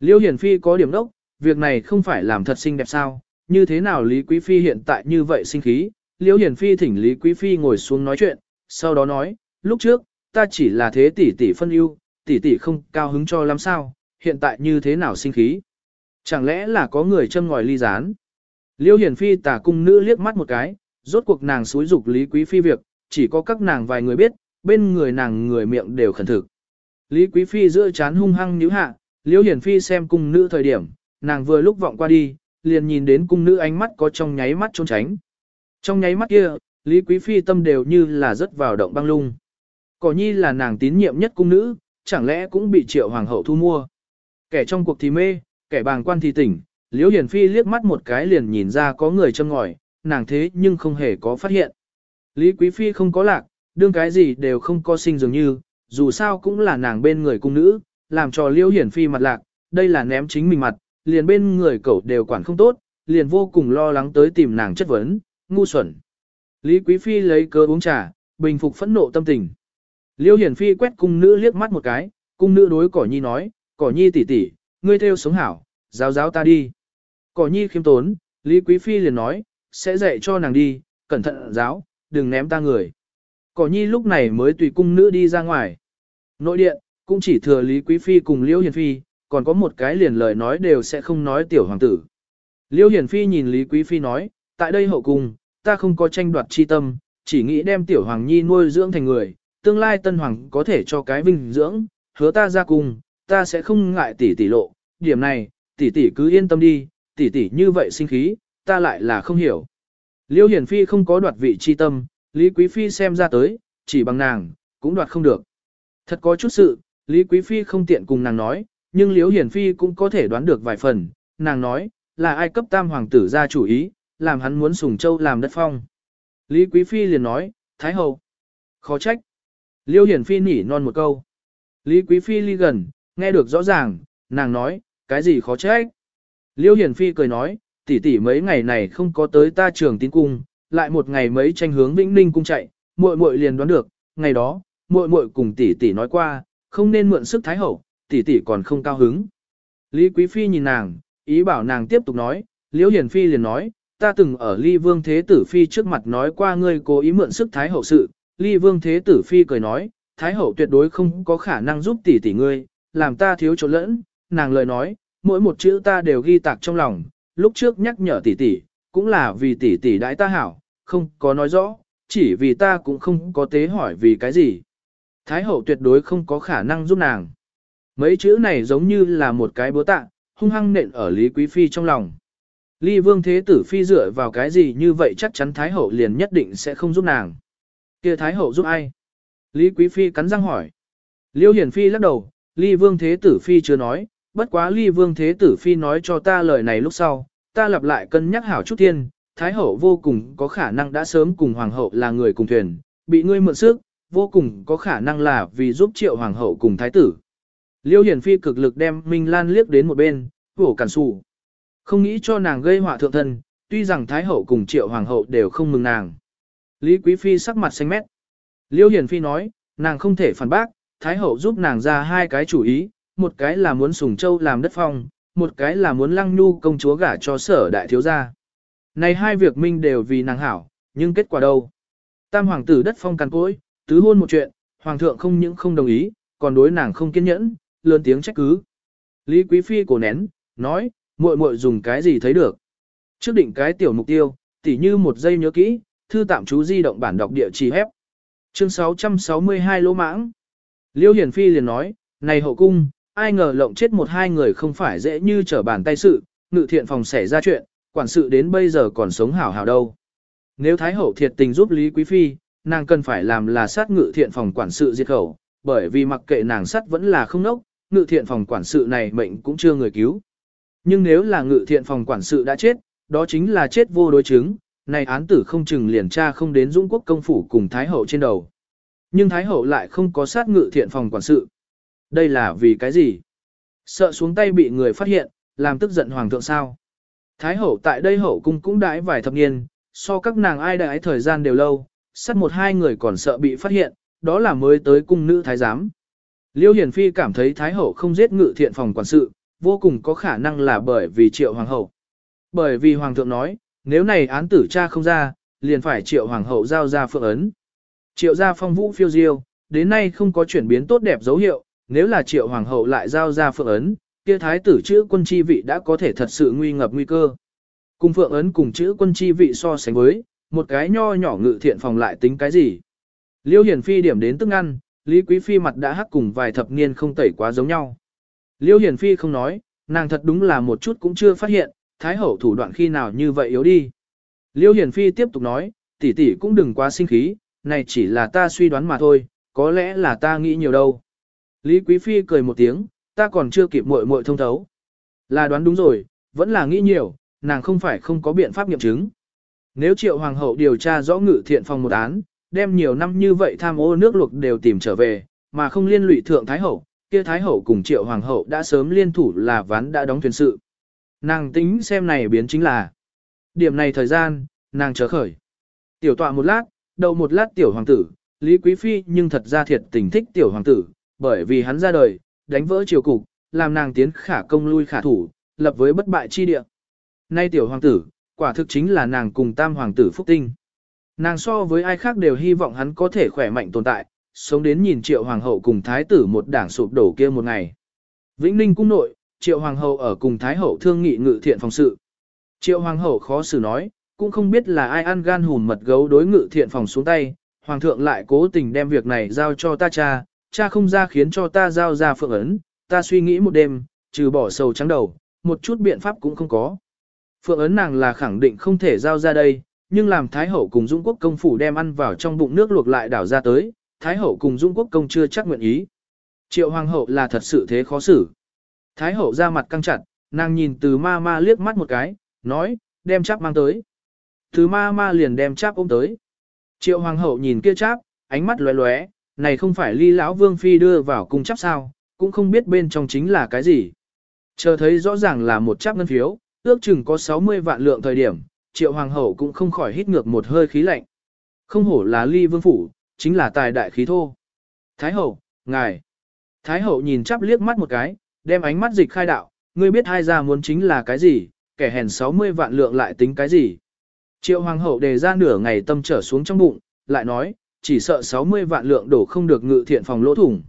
Liêu Hiển Phi có điểm đốc, việc này không phải làm thật xinh đẹp sao, như thế nào Lý Quý Phi hiện tại như vậy sinh khí. Liễu Hiển Phi thỉnh Lý Quý Phi ngồi xuống nói chuyện, sau đó nói, lúc trước, ta chỉ là thế tỷ tỷ phân ưu, tỷ tỷ không cao hứng cho lắm sao, hiện tại như thế nào sinh khí. Chẳng lẽ là có người châm ngòi ly gián? Liêu Hiển Phi tả cung nữ liếc mắt một cái, rốt cuộc nàng xúi dục Lý Quý Phi việc, chỉ có các nàng vài người biết, bên người nàng người miệng đều khẩn thực. Lý Quý Phi giữa chán hung hăng nhíu hạ, Liễu Hiển Phi xem cung nữ thời điểm, nàng vừa lúc vọng qua đi, liền nhìn đến cung nữ ánh mắt có trong nháy mắt trốn tránh. Trong nháy mắt kia, Lý Quý Phi tâm đều như là rớt vào động băng lung. Cỏ nhi là nàng tín nhiệm nhất cung nữ, chẳng lẽ cũng bị triệu hoàng hậu thu mua. Kẻ trong cuộc thì mê, kẻ bàng quan thì tỉnh, Liễu Hiển Phi liếc mắt một cái liền nhìn ra có người châm ngòi, nàng thế nhưng không hề có phát hiện. Lý Quý Phi không có lạc, đương cái gì đều không có sinh dường như, dù sao cũng là nàng bên người cung nữ, làm cho Liễu Hiển Phi mặt lạc, đây là ném chính mình mặt, liền bên người cậu đều quản không tốt, liền vô cùng lo lắng tới tìm nàng chất vấn, ngu xuẩn. Lý Quý Phi lấy cớ uống trà, bình phục phẫn nộ tâm tình. Liễu Hiển Phi quét cung nữ liếc mắt một cái, cung nữ đối Cỏ Nhi nói, Cỏ Nhi tỷ tỷ, ngươi theo sống hảo, giáo giáo ta đi. Cỏ Nhi khiêm tốn, Lý Quý Phi liền nói, sẽ dạy cho nàng đi, cẩn thận giáo, đừng ném ta người. Cỏ nhi lúc này mới tùy cung nữ đi ra ngoài. Nội điện, cũng chỉ thừa Lý Quý Phi cùng Liễu Hiển Phi, còn có một cái liền lời nói đều sẽ không nói tiểu hoàng tử. Liêu Hiển Phi nhìn Lý Quý Phi nói, tại đây hậu cung, ta không có tranh đoạt chi tâm, chỉ nghĩ đem tiểu hoàng nhi nuôi dưỡng thành người, tương lai tân hoàng có thể cho cái vinh dưỡng, hứa ta ra cung, ta sẽ không ngại tỷ tỷ lộ, điểm này, tỷ tỷ cứ yên tâm đi, tỷ tỷ như vậy sinh khí, ta lại là không hiểu. Liêu Hiển Phi không có đoạt vị chi tâm, Lý Quý Phi xem ra tới, chỉ bằng nàng, cũng đoạt không được. Thật có chút sự, Lý Quý Phi không tiện cùng nàng nói, nhưng Liêu Hiển Phi cũng có thể đoán được vài phần, nàng nói, là ai cấp tam hoàng tử ra chủ ý, làm hắn muốn sùng châu làm đất phong. Lý Quý Phi liền nói, Thái Hậu, khó trách. Liêu Hiển Phi nỉ non một câu. Lý Quý Phi ly gần, nghe được rõ ràng, nàng nói, cái gì khó trách. Liêu Hiển Phi cười nói, tỷ tỷ mấy ngày này không có tới ta trường tín cung, lại một ngày mấy tranh hướng Vĩnh Ninh cung chạy, muội muội liền đoán được, ngày đó, muội muội cùng tỷ tỷ nói qua, không nên mượn sức thái hậu, tỷ tỷ còn không cao hứng. Lý Quý Phi nhìn nàng, ý bảo nàng tiếp tục nói, Liễu Hiển Phi liền nói, ta từng ở Ly Vương Thế Tử Phi trước mặt nói qua ngươi cố ý mượn sức thái hậu sự, Ly Vương Thế Tử Phi cười nói, thái hậu tuyệt đối không có khả năng giúp tỷ tỷ ngươi, làm ta thiếu chỗ lẫn, nàng lời nói, mỗi một chữ ta đều ghi tạc trong lòng, lúc trước nhắc nhở tỷ tỷ, cũng là vì tỷ tỷ đãi ta hảo, không có nói rõ, chỉ vì ta cũng không có tế hỏi vì cái gì. Thái hậu tuyệt đối không có khả năng giúp nàng. Mấy chữ này giống như là một cái búa tạ, hung hăng nện ở Lý Quý Phi trong lòng. Ly Vương Thế Tử Phi dựa vào cái gì như vậy chắc chắn Thái hậu liền nhất định sẽ không giúp nàng. kia Thái hậu giúp ai? Lý Quý Phi cắn răng hỏi. Liêu Hiển Phi lắc đầu, Ly Vương Thế Tử Phi chưa nói, bất quá ly vương thế tử phi nói cho ta lời này lúc sau, ta lặp lại cân nhắc hảo chút thiên, thái hậu vô cùng có khả năng đã sớm cùng hoàng hậu là người cùng thuyền, bị ngươi mượn sức, vô cùng có khả năng là vì giúp triệu hoàng hậu cùng thái tử. Liêu hiển phi cực lực đem Minh Lan liếc đến một bên, hổ cản sụ. Không nghĩ cho nàng gây họa thượng thân, tuy rằng thái hậu cùng triệu hoàng hậu đều không mừng nàng. Lý quý phi sắc mặt xanh mét. Liêu hiển phi nói, nàng không thể phản bác, thái hậu giúp nàng ra hai cái chủ ý, một cái là muốn sùng châu làm đất phong, một cái là muốn lăng nhu công chúa gả cho sở đại thiếu gia. Này hai việc minh đều vì nàng hảo, nhưng kết quả đâu? Tam hoàng tử đất phong càn cối, tứ hôn một chuyện, hoàng thượng không những không đồng ý, còn đối nàng không kiên nhẫn, lớn tiếng trách cứ. Lý Quý Phi cổ nén, nói, muội muội dùng cái gì thấy được. Trước định cái tiểu mục tiêu, tỉ như một giây nhớ kỹ, thư tạm chú di động bản đọc địa chỉ hép. Chương 662 lỗ mãng. Liêu Hiển Phi liền nói, này hậu cung, ai ngờ lộng chết một hai người không phải dễ như trở bàn tay sự, ngự thiện phòng xảy ra chuyện, quản sự đến bây giờ còn sống hảo hảo đâu. Nếu Thái Hậu thiệt tình giúp Lý Quý Phi, nàng cần phải làm là sát ngự thiện phòng quản sự diệt khẩu, bởi vì mặc kệ nàng sát vẫn là không nốc, ngự thiện phòng quản sự này mệnh cũng chưa người cứu. Nhưng nếu là ngự thiện phòng quản sự đã chết, đó chính là chết vô đối chứng, này án tử không chừng liền tra không đến Dũng quốc công phủ cùng Thái Hậu trên đầu. Nhưng Thái Hậu lại không có sát ngự thiện phòng quản sự. Đây là vì cái gì? Sợ xuống tay bị người phát hiện, làm tức giận hoàng thượng sao? Thái hậu tại đây hậu cung cũng đãi vài thập niên, so các nàng ai đãi thời gian đều lâu, sát một hai người còn sợ bị phát hiện, đó là mới tới cung nữ thái giám. Liêu Hiển Phi cảm thấy Thái hậu không giết ngự thiện phòng quản sự, vô cùng có khả năng là bởi vì triệu hoàng hậu. Bởi vì hoàng thượng nói, nếu này án tử cha không ra, liền phải triệu hoàng hậu giao ra phượng ấn. Triệu gia phong vũ phiêu diêu, đến nay không có chuyển biến tốt đẹp dấu hiệu, nếu là triệu hoàng hậu lại giao ra phượng ấn, kia thái tử chữ quân chi vị đã có thể thật sự nguy ngập nguy cơ. Cùng phượng ấn cùng chữ quân chi vị so sánh với, một cái nho nhỏ ngự thiện phòng lại tính cái gì. Liêu hiển phi điểm đến tức ăn, Lý Quý Phi mặt đã hắc cùng vài thập niên không tẩy quá giống nhau. Liêu hiển phi không nói, nàng thật đúng là một chút cũng chưa phát hiện, thái hậu thủ đoạn khi nào như vậy yếu đi. Liêu hiển phi tiếp tục nói, tỷ tỷ cũng đừng quá sinh khí, này chỉ là ta suy đoán mà thôi, có lẽ là ta nghĩ nhiều đâu. Lý Quý Phi cười một tiếng, ta còn chưa kịp muội muội thông thấu. Là đoán đúng rồi, vẫn là nghĩ nhiều, nàng không phải không có biện pháp nghiệm chứng. Nếu triệu hoàng hậu điều tra rõ ngự thiện phòng một án, đem nhiều năm như vậy tham ô nước luộc đều tìm trở về, mà không liên lụy thượng thái hậu, kia thái hậu cùng triệu hoàng hậu đã sớm liên thủ là ván đã đóng thuyền sự. Nàng tính xem này biến chính là. Điểm này thời gian, nàng chờ khởi. Tiểu tọa một lát, đầu một lát tiểu hoàng tử, Lý Quý Phi nhưng thật ra thiệt tình thích tiểu hoàng tử, bởi vì hắn ra đời, đánh vỡ triều cục, làm nàng tiến khả công lui khả thủ, lập với bất bại chi địa. Nay tiểu hoàng tử, quả thực chính là nàng cùng tam hoàng tử phúc tinh. Nàng so với ai khác đều hy vọng hắn có thể khỏe mạnh tồn tại, sống đến nhìn triệu hoàng hậu cùng thái tử một đảng sụp đổ kia một ngày. Vĩnh Ninh cung nội, triệu hoàng hậu ở cùng thái hậu thương nghị ngự thiện phòng sự. Triệu hoàng hậu khó xử nói, cũng không biết là ai ăn gan hùn mật gấu đối ngự thiện phòng xuống tay, hoàng thượng lại cố tình đem việc này giao cho ta cha, cha không ra khiến cho ta giao ra phượng ấn, ta suy nghĩ một đêm, trừ bỏ sầu trắng đầu, một chút biện pháp cũng không có. Phượng ấn nàng là khẳng định không thể giao ra đây, nhưng làm Thái Hậu cùng Dung Quốc công phủ đem ăn vào trong bụng nước luộc lại đảo ra tới, Thái Hậu cùng Dung Quốc công chưa chắc nguyện ý. Triệu Hoàng Hậu là thật sự thế khó xử. Thái Hậu ra mặt căng chặt, nàng nhìn từ ma ma liếc mắt một cái, nói, đem cháp mang tới. Từ ma ma liền đem cháp ôm tới. Triệu Hoàng Hậu nhìn kia cháp, ánh mắt lóe lóe, này không phải ly lão vương phi đưa vào cung cháp sao, cũng không biết bên trong chính là cái gì. Chờ thấy rõ ràng là một cháp ngân phiếu, ước chừng có 60 vạn lượng thời điểm, triệu hoàng hậu cũng không khỏi hít ngược một hơi khí lạnh. Không hổ là ly vương phủ, chính là tài đại khí thô. Thái hậu, ngài. Thái hậu nhìn chắp liếc mắt một cái, đem ánh mắt dịch khai đạo, ngươi biết hai gia muốn chính là cái gì, kẻ hèn 60 vạn lượng lại tính cái gì. Triệu hoàng hậu đề ra nửa ngày tâm trở xuống trong bụng, lại nói, chỉ sợ 60 vạn lượng đổ không được ngự thiện phòng lỗ thủng.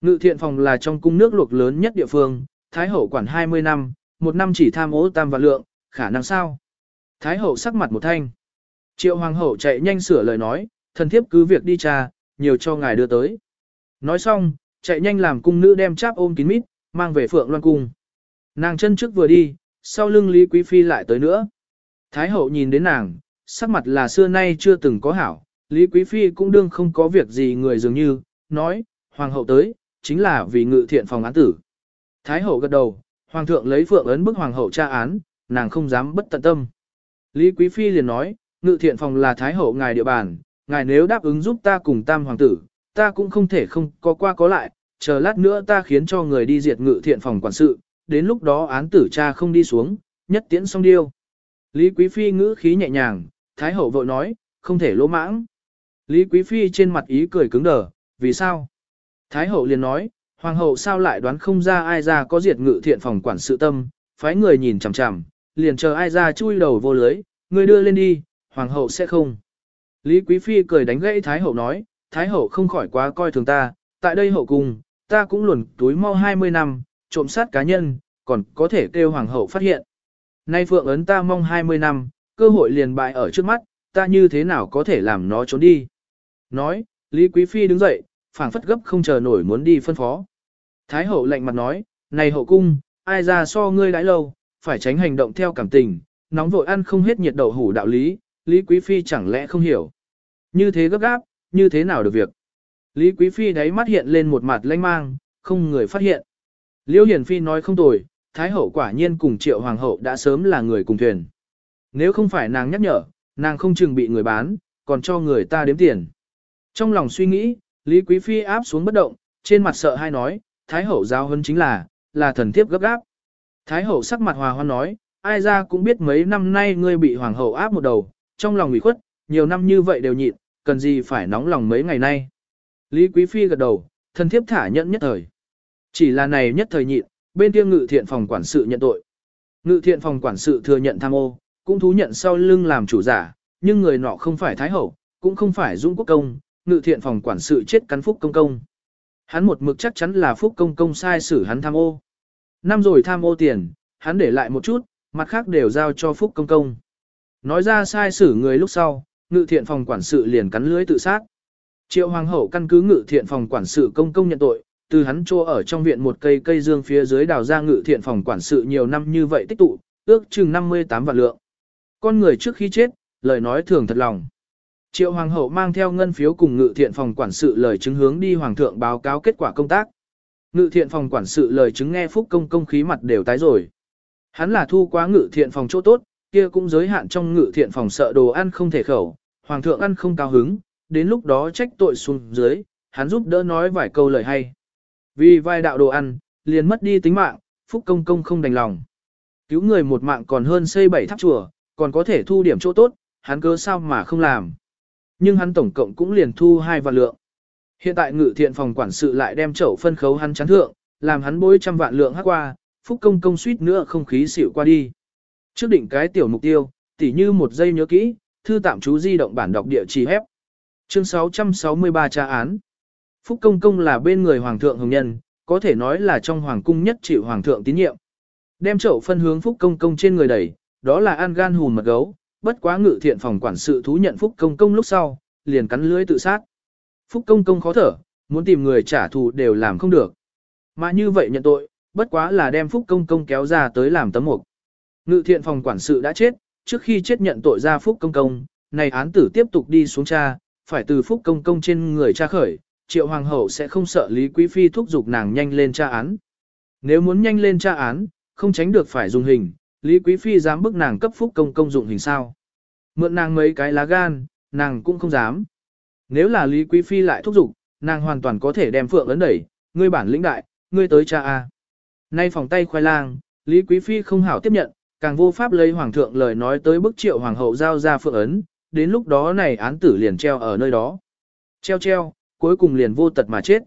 Ngự thiện phòng là trong cung nước luộc lớn nhất địa phương, Thái hậu quản 20 năm, một năm chỉ tham ô tam vạn lượng, khả năng sao? Thái hậu sắc mặt một thanh. Triệu hoàng hậu chạy nhanh sửa lời nói, thần thiếp cứ việc đi trà, nhiều cho ngài đưa tới. Nói xong, chạy nhanh làm cung nữ đem cháp ôm kín mít, mang về phượng loan cung. Nàng chân trước vừa đi, sau lưng Lý Quý Phi lại tới nữa. Thái hậu nhìn đến nàng, sắc mặt là xưa nay chưa từng có hảo, Lý Quý Phi cũng đương không có việc gì người dường như, nói, hoàng hậu tới, chính là vì ngự thiện phòng án tử. Thái hậu gật đầu, hoàng thượng lấy phượng ấn bức hoàng hậu tra án, nàng không dám bất tận tâm. Lý Quý Phi liền nói, ngự thiện phòng là thái hậu ngài địa bàn, ngài nếu đáp ứng giúp ta cùng tam hoàng tử, ta cũng không thể không có qua có lại, chờ lát nữa ta khiến cho người đi diệt ngự thiện phòng quản sự, đến lúc đó án tử cha không đi xuống, nhất tiễn xong điêu. Lý Quý Phi ngữ khí nhẹ nhàng, thái hậu vội nói, không thể lỗ mãng. Lý Quý Phi trên mặt ý cười cứng đờ, vì sao? Thái hậu liền nói, hoàng hậu sao lại đoán không ra ai ra có diệt ngự thiện phòng quản sự tâm, phái người nhìn chằm chằm, liền chờ ai ra chui đầu vô lưới, ngươi đưa lên đi, hoàng hậu sẽ không. Lý Quý Phi cười đánh gãy Thái hậu nói, Thái hậu không khỏi quá coi thường ta, tại đây hậu cung, ta cũng luồn túi mau 20 năm, trộm sát cá nhân, còn có thể kêu hoàng hậu phát hiện. Nay phượng ấn ta mong 20 năm, cơ hội liền bại ở trước mắt, ta như thế nào có thể làm nó trốn đi. Nói, Lý Quý Phi đứng dậy, phảng phất gấp không chờ nổi muốn đi phân phó. Thái hậu lạnh mặt nói, này hậu cung, ai ra so ngươi đãi lâu, phải tránh hành động theo cảm tình, nóng vội ăn không hết nhiệt đậu hủ đạo lý, Lý Quý Phi chẳng lẽ không hiểu. Như thế gấp gáp, như thế nào được việc. Lý Quý Phi đáy mắt hiện lên một mặt lanh mang, không người phát hiện. Liêu Hiển Phi nói không tồi, Thái hậu quả nhiên cùng triệu hoàng hậu đã sớm là người cùng thuyền. Nếu không phải nàng nhắc nhở, nàng không chừng bị người bán, còn cho người ta đếm tiền. Trong lòng suy nghĩ, Lý Quý Phi áp xuống bất động, trên mặt sợ hai nói, Thái hậu giao hơn chính là, là thần thiếp gấp gáp. Thái hậu sắc mặt hòa hoan nói, ai ra cũng biết mấy năm nay ngươi bị hoàng hậu áp một đầu, trong lòng ủy khuất, nhiều năm như vậy đều nhịn, cần gì phải nóng lòng mấy ngày nay. Lý Quý Phi gật đầu, thần thiếp thả nhẫn nhất thời. Chỉ là này nhất thời nhịn, bên kia ngự thiện phòng quản sự nhận tội. Ngự thiện phòng quản sự thừa nhận tham ô, cũng thú nhận sau lưng làm chủ giả, nhưng người nọ không phải Thái hậu, cũng không phải Dung Quốc Công, ngự thiện phòng quản sự chết cắn Phúc Công Công. Hắn một mực chắc chắn là Phúc Công Công sai xử hắn tham ô. Năm rồi tham ô tiền, hắn để lại một chút, mặt khác đều giao cho Phúc Công Công. Nói ra sai xử người lúc sau, ngự thiện phòng quản sự liền cắn lưới tự sát. Triệu Hoàng hậu căn cứ ngự thiện phòng quản sự công công nhận tội, từ hắn trô ở trong viện một cây cây dương phía dưới đào ra ngự thiện phòng quản sự nhiều năm như vậy tích tụ, ước chừng 58 vạn lượng. Con người trước khi chết, lời nói thường thật lòng. Triệu Hoàng hậu mang theo ngân phiếu cùng ngự thiện phòng quản sự lời chứng hướng đi Hoàng thượng báo cáo kết quả công tác. Ngự thiện phòng quản sự lời chứng nghe phúc công công khí mặt đều tái rồi. Hắn là thu quá ngự thiện phòng chỗ tốt, kia cũng giới hạn trong ngự thiện phòng sợ đồ ăn không thể khẩu, hoàng thượng ăn không cao hứng, đến lúc đó trách tội xuống dưới, hắn giúp đỡ nói vài câu lời hay. Vì vai đạo đồ ăn, liền mất đi tính mạng, phúc công công không đành lòng. Cứu người một mạng còn hơn xây bảy tháp chùa, còn có thể thu điểm chỗ tốt, hắn cơ sao mà không làm. Nhưng hắn tổng cộng cũng liền thu hai vạn lượng. Hiện tại ngự thiện phòng quản sự lại đem chậu phân khấu hắn chán thượng, làm hắn bối trăm vạn lượng hát qua, phúc công công suýt nữa không khí xỉu qua đi. Trước định cái tiểu mục tiêu, tỉ như một giây nhớ kỹ, thư tạm chú di động bản đọc địa chỉ hép. Chương 663 tra án. Phúc công công là bên người hoàng thượng hồng nhân, có thể nói là trong hoàng cung nhất chịu hoàng thượng tín nhiệm. Đem chậu phân hướng Phúc Công Công trên người đẩy, đó là an gan hùn mật gấu, bất quá ngự thiện phòng quản sự thú nhận Phúc Công Công lúc sau, liền cắn lưới tự sát. Phúc Công Công khó thở, muốn tìm người trả thù đều làm không được. Mà như vậy nhận tội, bất quá là đem Phúc Công Công kéo ra tới làm tấm mục. Ngự thiện phòng quản sự đã chết, trước khi chết nhận tội ra Phúc Công Công, này án tử tiếp tục đi xuống cha, phải từ Phúc Công Công trên người cha khởi, triệu hoàng hậu sẽ không sợ Lý Quý Phi thúc giục nàng nhanh lên tra án. Nếu muốn nhanh lên tra án, không tránh được phải dùng hình, Lý Quý Phi dám bức nàng cấp Phúc Công Công dụng hình sao. Mượn nàng mấy cái lá gan, nàng cũng không dám. Nếu là Lý Quý Phi lại thúc giục, nàng hoàn toàn có thể đem phượng ấn đẩy, ngươi bản lĩnh đại, ngươi tới cha A. Nay phòng tay khoai lang, Lý Quý Phi không hảo tiếp nhận, càng vô pháp lấy Hoàng thượng lời nói tới bức triệu Hoàng hậu giao ra phượng ấn, đến lúc đó này án tử liền treo ở nơi đó. Treo treo, cuối cùng liền vô tật mà chết.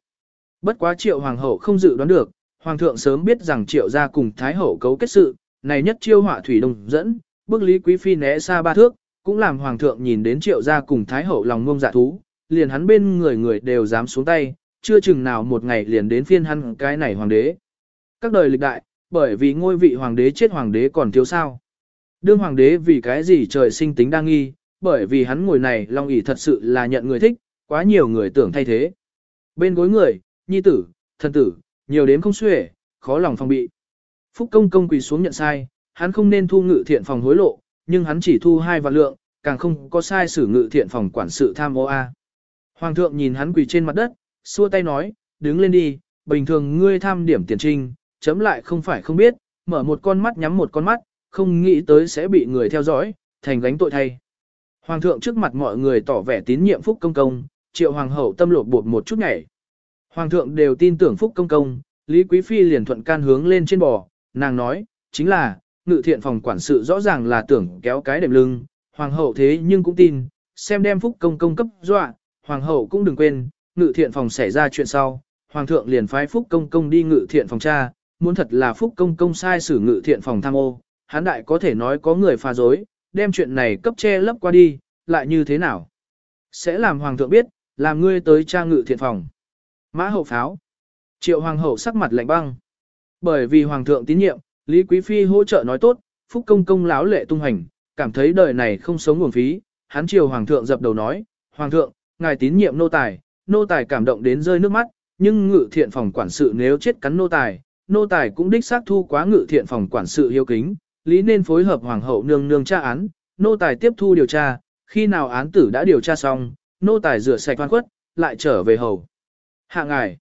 Bất quá triệu Hoàng hậu không dự đoán được, Hoàng thượng sớm biết rằng triệu gia cùng Thái hậu cấu kết sự, này nhất chiêu họa thủy đồng dẫn, bức Lý Quý Phi né xa ba thước, cũng làm Hoàng thượng nhìn đến triệu gia cùng Thái hậu lòng ngông dạ thú, liền hắn bên người người đều dám xuống tay, chưa chừng nào một ngày liền đến phiên hắn cái này hoàng đế. Các đời lịch đại, bởi vì ngôi vị hoàng đế chết hoàng đế còn thiếu sao. Đương hoàng đế vì cái gì trời sinh tính đang nghi, bởi vì hắn ngồi này long ỷ thật sự là nhận người thích, quá nhiều người tưởng thay thế. Bên gối người, nhi tử, thân tử, nhiều đến không xuể, khó lòng phòng bị. Phúc công công quỳ xuống nhận sai, hắn không nên thu ngự thiện phòng hối lộ, nhưng hắn chỉ thu hai vạn lượng, càng không có sai xử ngự thiện phòng quản sự tham ô a. Hoàng thượng nhìn hắn quỳ trên mặt đất, xua tay nói, đứng lên đi, bình thường ngươi tham điểm tiền trinh, chấm lại không phải không biết, mở một con mắt nhắm một con mắt, không nghĩ tới sẽ bị người theo dõi, thành gánh tội thay. Hoàng thượng trước mặt mọi người tỏ vẻ tín nhiệm Phúc Công Công, triệu hoàng hậu tâm lột bột một chút nhảy. Hoàng thượng đều tin tưởng Phúc Công Công, Lý Quý Phi liền thuận can hướng lên trên bò, nàng nói, chính là, ngự thiện phòng quản sự rõ ràng là tưởng kéo cái đệm lưng, hoàng hậu thế nhưng cũng tin, xem đem Phúc Công Công cấp dọa, hoàng hậu cũng đừng quên, ngự thiện phòng xảy ra chuyện sau, hoàng thượng liền phái Phúc Công Công đi ngự thiện phòng tra, muốn thật là Phúc Công Công sai xử ngự thiện phòng tham ô, hán đại có thể nói có người pha dối, đem chuyện này cấp che lấp qua đi, lại như thế nào? Sẽ làm hoàng thượng biết, làm ngươi tới tra ngự thiện phòng. Mã hậu pháo. Triệu hoàng hậu sắc mặt lạnh băng. Bởi vì hoàng thượng tín nhiệm, Lý Quý Phi hỗ trợ nói tốt, Phúc Công Công láo lệ tung hành, cảm thấy đời này không sống nguồn phí, hắn triều hoàng thượng dập đầu nói, hoàng thượng, ngài tín nhiệm nô tài, nô tài cảm động đến rơi nước mắt, nhưng ngự thiện phòng quản sự nếu chết cắn nô tài, nô tài cũng đích xác thu quá ngự thiện phòng quản sự hiếu kính, lý nên phối hợp hoàng hậu nương nương tra án, nô tài tiếp thu điều tra, khi nào án tử đã điều tra xong, nô tài rửa sạch oan khuất, lại trở về hầu. Hạ ngài,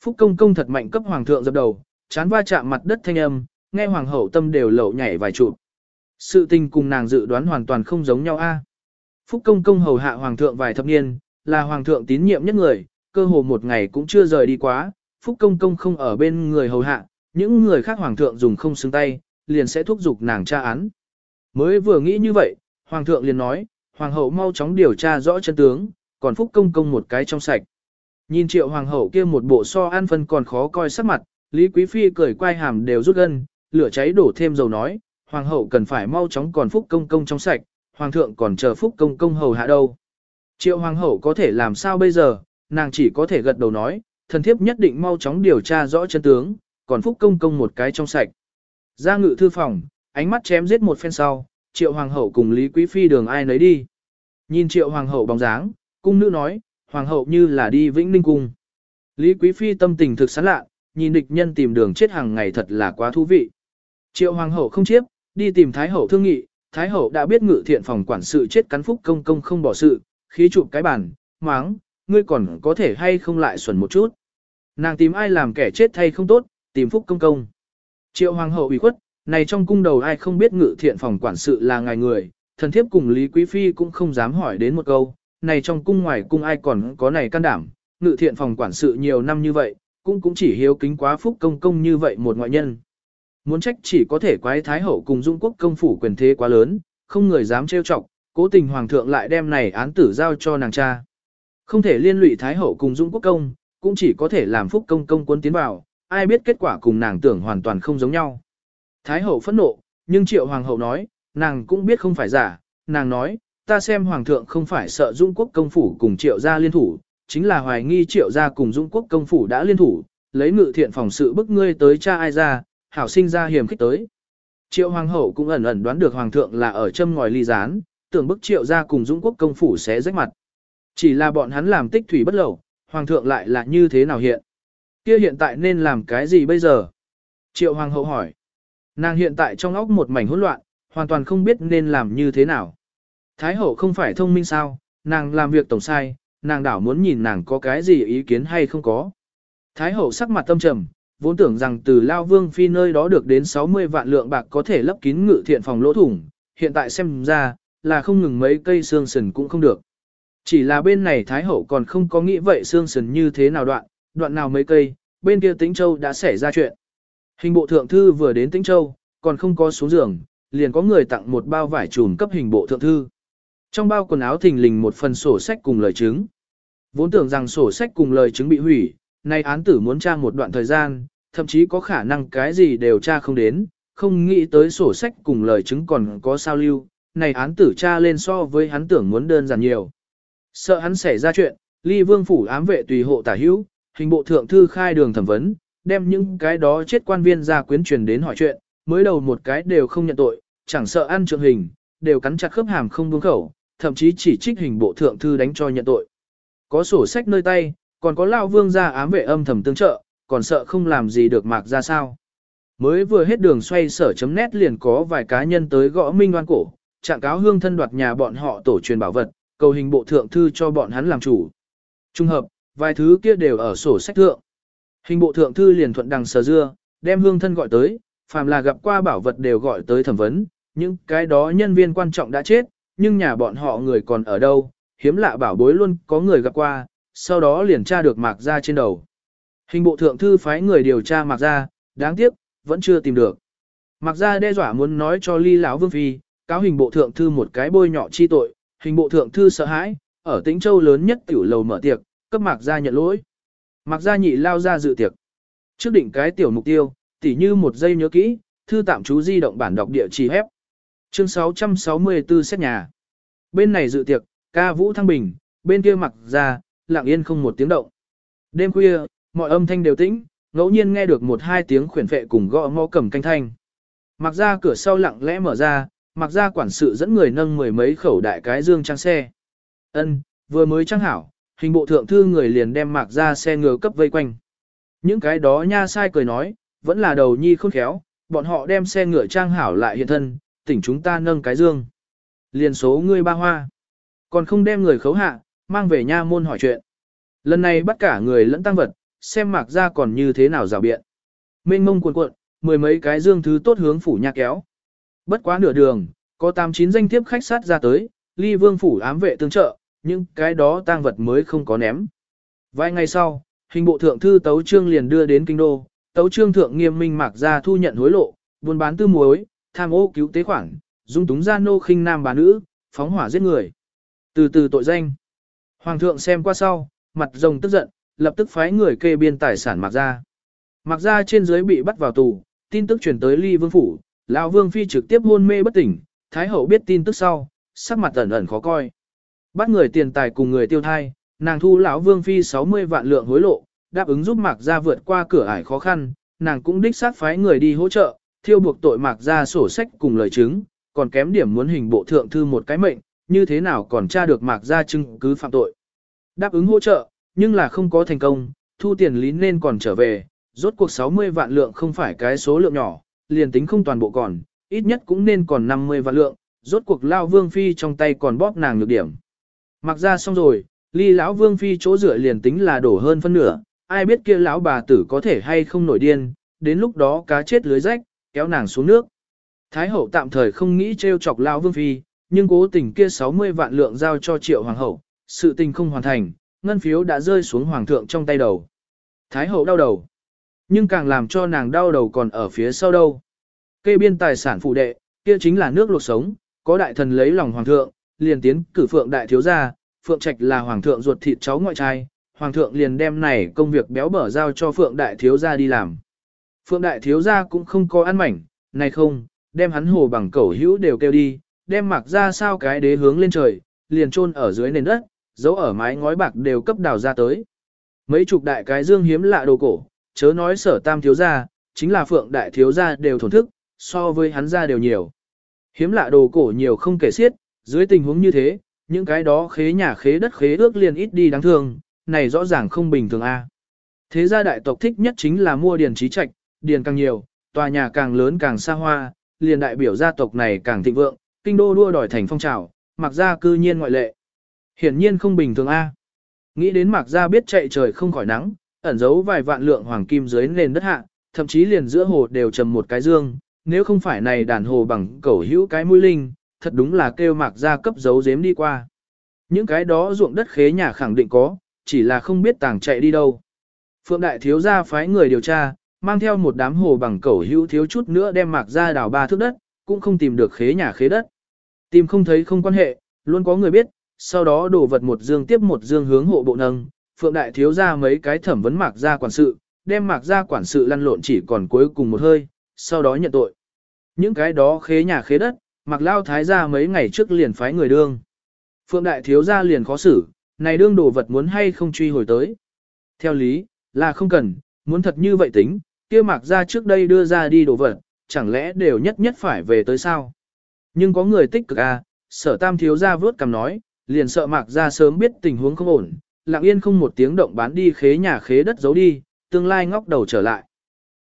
Phúc công công thật mạnh cấp hoàng thượng dập đầu, chán va chạm mặt đất thanh âm, nghe hoàng hậu tâm đều lậu nhảy vài chụp. Sự tình cùng nàng dự đoán hoàn toàn không giống nhau a. Phúc công công hầu hạ hoàng thượng vài thập niên, là hoàng thượng tín nhiệm nhất người, cơ hồ một ngày cũng chưa rời đi quá, Phúc Công Công không ở bên người hầu hạ, những người khác hoàng thượng dùng không xứng tay, liền sẽ thúc giục nàng tra án. Mới vừa nghĩ như vậy, hoàng thượng liền nói, hoàng hậu mau chóng điều tra rõ chân tướng, còn Phúc Công Công một cái trong sạch. Nhìn triệu hoàng hậu kia một bộ so an phân còn khó coi sắc mặt, Lý Quý Phi cười quay hàm đều rút gân, lửa cháy đổ thêm dầu nói, hoàng hậu cần phải mau chóng còn Phúc Công Công trong sạch, hoàng thượng còn chờ Phúc Công Công hầu hạ đâu. Triệu hoàng hậu có thể làm sao bây giờ, nàng chỉ có thể gật đầu nói, thần thiếp nhất định mau chóng điều tra rõ chân tướng, còn phúc công công một cái trong sạch. Ra ngự thư phòng, ánh mắt chém giết một phen sau, triệu hoàng hậu cùng Lý Quý Phi đường ai nấy đi. Nhìn triệu hoàng hậu bóng dáng, cung nữ nói, hoàng hậu như là đi vĩnh ninh cung. Lý Quý Phi tâm tình thực sán lạ, nhìn địch nhân tìm đường chết hàng ngày thật là quá thú vị. Triệu hoàng hậu không chiếp, đi tìm thái hậu thương nghị, thái hậu đã biết ngự thiện phòng quản sự chết cắn phúc công công không bỏ sự, khí chụp cái bàn, máng, ngươi còn có thể hay không lại xuẩn một chút. Nàng tìm ai làm kẻ chết thay không tốt, tìm phúc công công. Triệu hoàng hậu ủy khuất, này trong cung đầu ai không biết ngự thiện phòng quản sự là ngài người, thần thiếp cùng Lý Quý Phi cũng không dám hỏi đến một câu, này trong cung ngoài cung ai còn có này can đảm, ngự thiện phòng quản sự nhiều năm như vậy, cũng cũng chỉ hiếu kính quá phúc công công như vậy một ngoại nhân. Muốn trách chỉ có thể quái thái hậu cùng dung quốc công phủ quyền thế quá lớn, không người dám trêu chọc, cố tình hoàng thượng lại đem này án tử giao cho nàng cha. Không thể liên lụy Thái Hậu cùng dũng Quốc Công, cũng chỉ có thể làm Phúc Công công quân tiến vào, ai biết kết quả cùng nàng tưởng hoàn toàn không giống nhau. Thái Hậu phẫn nộ, nhưng Triệu Hoàng Hậu nói, nàng cũng biết không phải giả, nàng nói, ta xem Hoàng thượng không phải sợ dũng Quốc Công Phủ cùng Triệu gia liên thủ, chính là hoài nghi Triệu gia cùng dũng Quốc Công Phủ đã liên thủ, lấy ngự thiện phòng sự bức ngươi tới cha ai ra, hảo sinh ra hiểm khích tới. Triệu hoàng hậu cũng ẩn ẩn đoán được hoàng thượng là ở châm ngòi ly gián, tưởng bức triệu ra cùng dũng quốc công phủ sẽ rách mặt. Chỉ là bọn hắn làm tích thủy bất lậu, hoàng thượng lại là như thế nào hiện? Kia hiện tại nên làm cái gì bây giờ? Triệu hoàng hậu hỏi. Nàng hiện tại trong óc một mảnh hỗn loạn, hoàn toàn không biết nên làm như thế nào. Thái hậu không phải thông minh sao, nàng làm việc tổng sai, nàng đảo muốn nhìn nàng có cái gì ý kiến hay không có. Thái hậu sắc mặt tâm trầm, vốn tưởng rằng từ Lao Vương Phi nơi đó được đến 60 vạn lượng bạc có thể lấp kín ngự thiện phòng lỗ thủng, hiện tại xem ra, là không ngừng mấy cây xương sườn cũng không được. Chỉ là bên này Thái hậu còn không có nghĩ vậy xương sườn như thế nào đoạn, đoạn nào mấy cây, bên kia Tĩnh Châu đã xảy ra chuyện. Hình bộ thượng thư vừa đến Tĩnh Châu, còn không có xuống giường, liền có người tặng một bao vải trùm cấp hình bộ thượng thư. Trong bao quần áo thình lình một phần sổ sách cùng lời chứng. Vốn tưởng rằng sổ sách cùng lời chứng bị hủy, nay án tử muốn tra một đoạn thời gian, thậm chí có khả năng cái gì đều tra không đến, không nghĩ tới sổ sách cùng lời chứng còn có sao lưu, này án tử tra lên so với hắn tưởng muốn đơn giản nhiều. Sợ hắn xảy ra chuyện, ly vương phủ ám vệ tùy hộ tả hữu, hình bộ thượng thư khai đường thẩm vấn, đem những cái đó chết quan viên ra quyến truyền đến hỏi chuyện, mới đầu một cái đều không nhận tội, chẳng sợ ăn trượng hình, đều cắn chặt khớp hàm không buông khẩu, thậm chí chỉ trích hình bộ thượng thư đánh cho nhận tội. Có sổ sách nơi tay, còn có lao vương ra ám vệ âm thầm tương trợ, còn sợ không làm gì được mạc ra sao. Mới vừa hết đường xoay sở chấm nét liền có vài cá nhân tới gõ minh đoan cổ, trạng cáo hương thân đoạt nhà bọn họ tổ truyền bảo vật, cầu hình bộ thượng thư cho bọn hắn làm chủ. Trung hợp, vài thứ kia đều ở sổ sách thượng. Hình bộ thượng thư liền thuận đằng sờ dưa, đem hương thân gọi tới, phàm là gặp qua bảo vật đều gọi tới thẩm vấn, những cái đó nhân viên quan trọng đã chết, nhưng nhà bọn họ người còn ở đâu, hiếm lạ bảo bối luôn có người gặp qua, sau đó liền tra được mạc ra trên đầu. Hình bộ thượng thư phái người điều tra mạc ra, đáng tiếc, vẫn chưa tìm được. Mạc ra đe dọa muốn nói cho ly lão vương phi, cáo hình bộ thượng thư một cái bôi nhọ chi tội, hình bộ thượng thư sợ hãi, ở tĩnh châu lớn nhất tiểu lầu mở tiệc, cấp mạc gia nhận lỗi. Mạc gia nhị lao ra dự tiệc. Trước định cái tiểu mục tiêu, tỉ như một giây nhớ kỹ, thư tạm chú di động bản đọc địa chỉ hép. Chương 664 xét nhà. Bên này dự tiệc, ca vũ thăng bình, bên kia mạc gia lặng yên không một tiếng động. Đêm khuya, mọi âm thanh đều tĩnh, ngẫu nhiên nghe được một hai tiếng khuyển vệ cùng gõ mõ cầm canh thanh. mạc gia cửa sau lặng lẽ mở ra, mặc ra quản sự dẫn người nâng mười mấy khẩu đại cái dương trang xe. Ân, vừa mới trang hảo, hình bộ thượng thư người liền đem mặc ra xe ngựa cấp vây quanh. Những cái đó nha sai cười nói, vẫn là đầu nhi khôn khéo, bọn họ đem xe ngựa trang hảo lại hiện thân, tỉnh chúng ta nâng cái dương. Liền số ngươi ba hoa. Còn không đem người khấu hạ, mang về nha môn hỏi chuyện. Lần này bắt cả người lẫn tăng vật, xem mạc ra còn như thế nào rào biện. Mênh mông cuộn cuộn, mười mấy cái dương thứ tốt hướng phủ nhà kéo. Bất quá nửa đường, có tám chín danh tiếp khách sát ra tới, ly vương phủ ám vệ tương trợ, nhưng cái đó tang vật mới không có ném. Vài ngày sau, hình bộ thượng thư Tấu Trương liền đưa đến kinh đô, Tấu Trương thượng nghiêm minh mạc ra thu nhận hối lộ, buôn bán tư muối, tham ô cứu tế khoản, dung túng gia nô khinh nam bà nữ, phóng hỏa giết người. Từ từ tội danh. Hoàng thượng xem qua sau, mặt rồng tức giận, lập tức phái người kê biên tài sản mặc ra. Mặc ra trên dưới bị bắt vào tù, tin tức truyền tới ly vương phủ, lão vương phi trực tiếp hôn mê bất tỉnh, thái hậu biết tin tức sau, sắc mặt ẩn ẩn khó coi. Bắt người tiền tài cùng người tiêu thai, nàng thu lão vương phi 60 vạn lượng hối lộ, đáp ứng giúp mạc gia vượt qua cửa ải khó khăn, nàng cũng đích xác phái người đi hỗ trợ, thiêu buộc tội mạc gia sổ sách cùng lời chứng, còn kém điểm muốn hình bộ thượng thư một cái mệnh, như thế nào còn tra được mạc gia chứng cứ phạm tội. Đáp ứng hỗ trợ, nhưng là không có thành công, thu tiền lý nên còn trở về, rốt cuộc 60 vạn lượng không phải cái số lượng nhỏ, liền tính không toàn bộ còn, ít nhất cũng nên còn 50 vạn lượng, rốt cuộc lao vương phi trong tay còn bóp nàng nhược điểm. Mặc ra xong rồi, ly lão vương phi chỗ rửa liền tính là đổ hơn phân nửa, ai biết kia lão bà tử có thể hay không nổi điên, đến lúc đó cá chết lưới rách, kéo nàng xuống nước. Thái hậu tạm thời không nghĩ trêu chọc lão vương phi, nhưng cố tình kia 60 vạn lượng giao cho triệu hoàng hậu, sự tình không hoàn thành, ngân phiếu đã rơi xuống hoàng thượng trong tay đầu. Thái hậu đau đầu. Nhưng càng làm cho nàng đau đầu còn ở phía sau đâu. Kê biên tài sản phụ đệ, kia chính là nước luộc sống, có đại thần lấy lòng hoàng thượng, liền tiến cử phượng đại thiếu gia, phượng trạch là hoàng thượng ruột thịt cháu ngoại trai, hoàng thượng liền đem này công việc béo bở giao cho phượng đại thiếu gia đi làm. Phượng đại thiếu gia cũng không có ăn mảnh, này không, đem hắn hồ bằng cẩu hữu đều kêu đi, đem mặc ra sao cái đế hướng lên trời, liền chôn ở dưới nền đất, dấu ở mái ngói bạc đều cấp đào ra tới. Mấy chục đại cái dương hiếm lạ đồ cổ, chớ nói sở tam thiếu gia, chính là phượng đại thiếu gia đều thổn thức, so với hắn gia đều nhiều. Hiếm lạ đồ cổ nhiều không kể xiết, dưới tình huống như thế, những cái đó khế nhà khế đất khế ước liền ít đi đáng thương, này rõ ràng không bình thường a. Thế gia đại tộc thích nhất chính là mua điền trí trạch, điền càng nhiều, tòa nhà càng lớn càng xa hoa, liền đại biểu gia tộc này càng thịnh vượng, kinh đô đua đòi thành phong trào, mặc gia cư nhiên ngoại lệ. Hiển nhiên không bình thường a. Nghĩ đến mặc gia biết chạy trời không khỏi nắng, ẩn giấu vài vạn lượng hoàng kim dưới nền đất hạ, thậm chí liền giữa hồ đều trầm một cái dương, nếu không phải này đàn hồ bằng cẩu hữu cái mũi linh, thật đúng là kêu mạc ra cấp giấu giếm đi qua. Những cái đó ruộng đất khế nhà khẳng định có, chỉ là không biết tàng chạy đi đâu. Phượng đại thiếu gia phái người điều tra, mang theo một đám hồ bằng cẩu hữu thiếu chút nữa đem mạc ra đào ba thước đất, cũng không tìm được khế nhà khế đất. Tìm không thấy không quan hệ, luôn có người biết, sau đó đổ vật một dương tiếp một dương hướng hộ bộ nâng, Phượng đại thiếu gia mấy cái thẩm vấn mạc ra quản sự, đem mạc ra quản sự lăn lộn chỉ còn cuối cùng một hơi, sau đó nhận tội. Những cái đó khế nhà khế đất, mặc lao thái gia mấy ngày trước liền phái người đương. Phượng đại thiếu gia liền khó xử, này đương đồ vật muốn hay không truy hồi tới. Theo lý, là không cần, muốn thật như vậy tính, kia mặc ra trước đây đưa ra đi đồ vật, chẳng lẽ đều nhất nhất phải về tới sao? Nhưng có người tích cực à, sở tam thiếu gia vớt cầm nói, liền sợ mặc ra sớm biết tình huống không ổn, lặng yên không một tiếng động bán đi khế nhà khế đất giấu đi, tương lai ngóc đầu trở lại.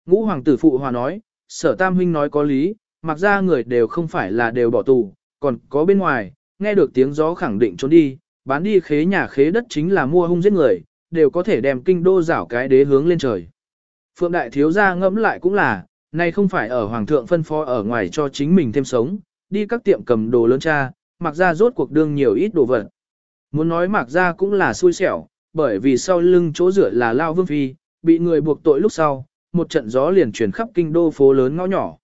Ngũ hoàng tử phụ hòa nói, sở tam huynh nói có lý, mặc ra người đều không phải là đều bỏ tù, còn có bên ngoài, nghe được tiếng gió khẳng định trốn đi, bán đi khế nhà khế đất chính là mua hung giết người, đều có thể đem kinh đô rảo cái đế hướng lên trời. Phượng đại thiếu gia ngẫm lại cũng là, nay không phải ở hoàng thượng phân phó ở ngoài cho chính mình thêm sống, đi các tiệm cầm đồ lớn cha, mặc ra rốt cuộc đương nhiều ít đồ vật. Muốn nói mặc ra cũng là xui xẻo, bởi vì sau lưng chỗ rửa là Lao Vương Phi, bị người buộc tội lúc sau, một trận gió liền chuyển khắp kinh đô phố lớn ngõ nhỏ.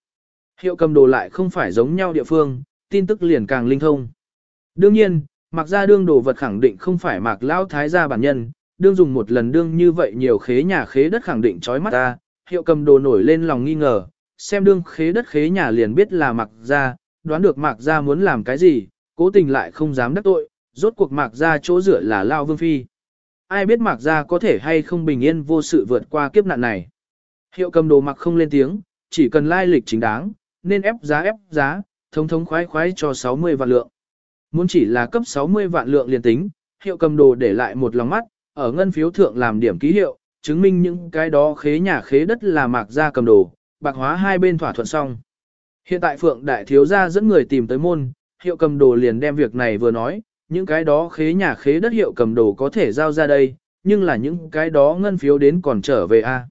Hiệu cầm đồ lại không phải giống nhau địa phương, tin tức liền càng linh thông. Đương nhiên, mặc ra đương đồ vật khẳng định không phải mặc lao thái gia bản nhân, đương dùng một lần đương như vậy nhiều khế nhà khế đất khẳng định chói mắt ta, hiệu cầm đồ nổi lên lòng nghi ngờ, xem đương khế đất khế nhà liền biết là mặc ra, đoán được mặc ra muốn làm cái gì, cố tình lại không dám đắc tội, rốt cuộc mặc ra chỗ rửa là lao vương phi. Ai biết mặc ra có thể hay không bình yên vô sự vượt qua kiếp nạn này. Hiệu cầm đồ mặc không lên tiếng, chỉ cần lai lịch chính đáng, nên ép giá ép giá, thống thống khoái khoái cho 60 vạn lượng. Muốn chỉ là cấp 60 vạn lượng liền tính, hiệu cầm đồ để lại một lòng mắt, ở ngân phiếu thượng làm điểm ký hiệu, chứng minh những cái đó khế nhà khế đất là mạc gia cầm đồ, bạc hóa hai bên thỏa thuận xong. Hiện tại Phượng Đại Thiếu Gia dẫn người tìm tới môn, hiệu cầm đồ liền đem việc này vừa nói, những cái đó khế nhà khế đất hiệu cầm đồ có thể giao ra đây, nhưng là những cái đó ngân phiếu đến còn trở về a.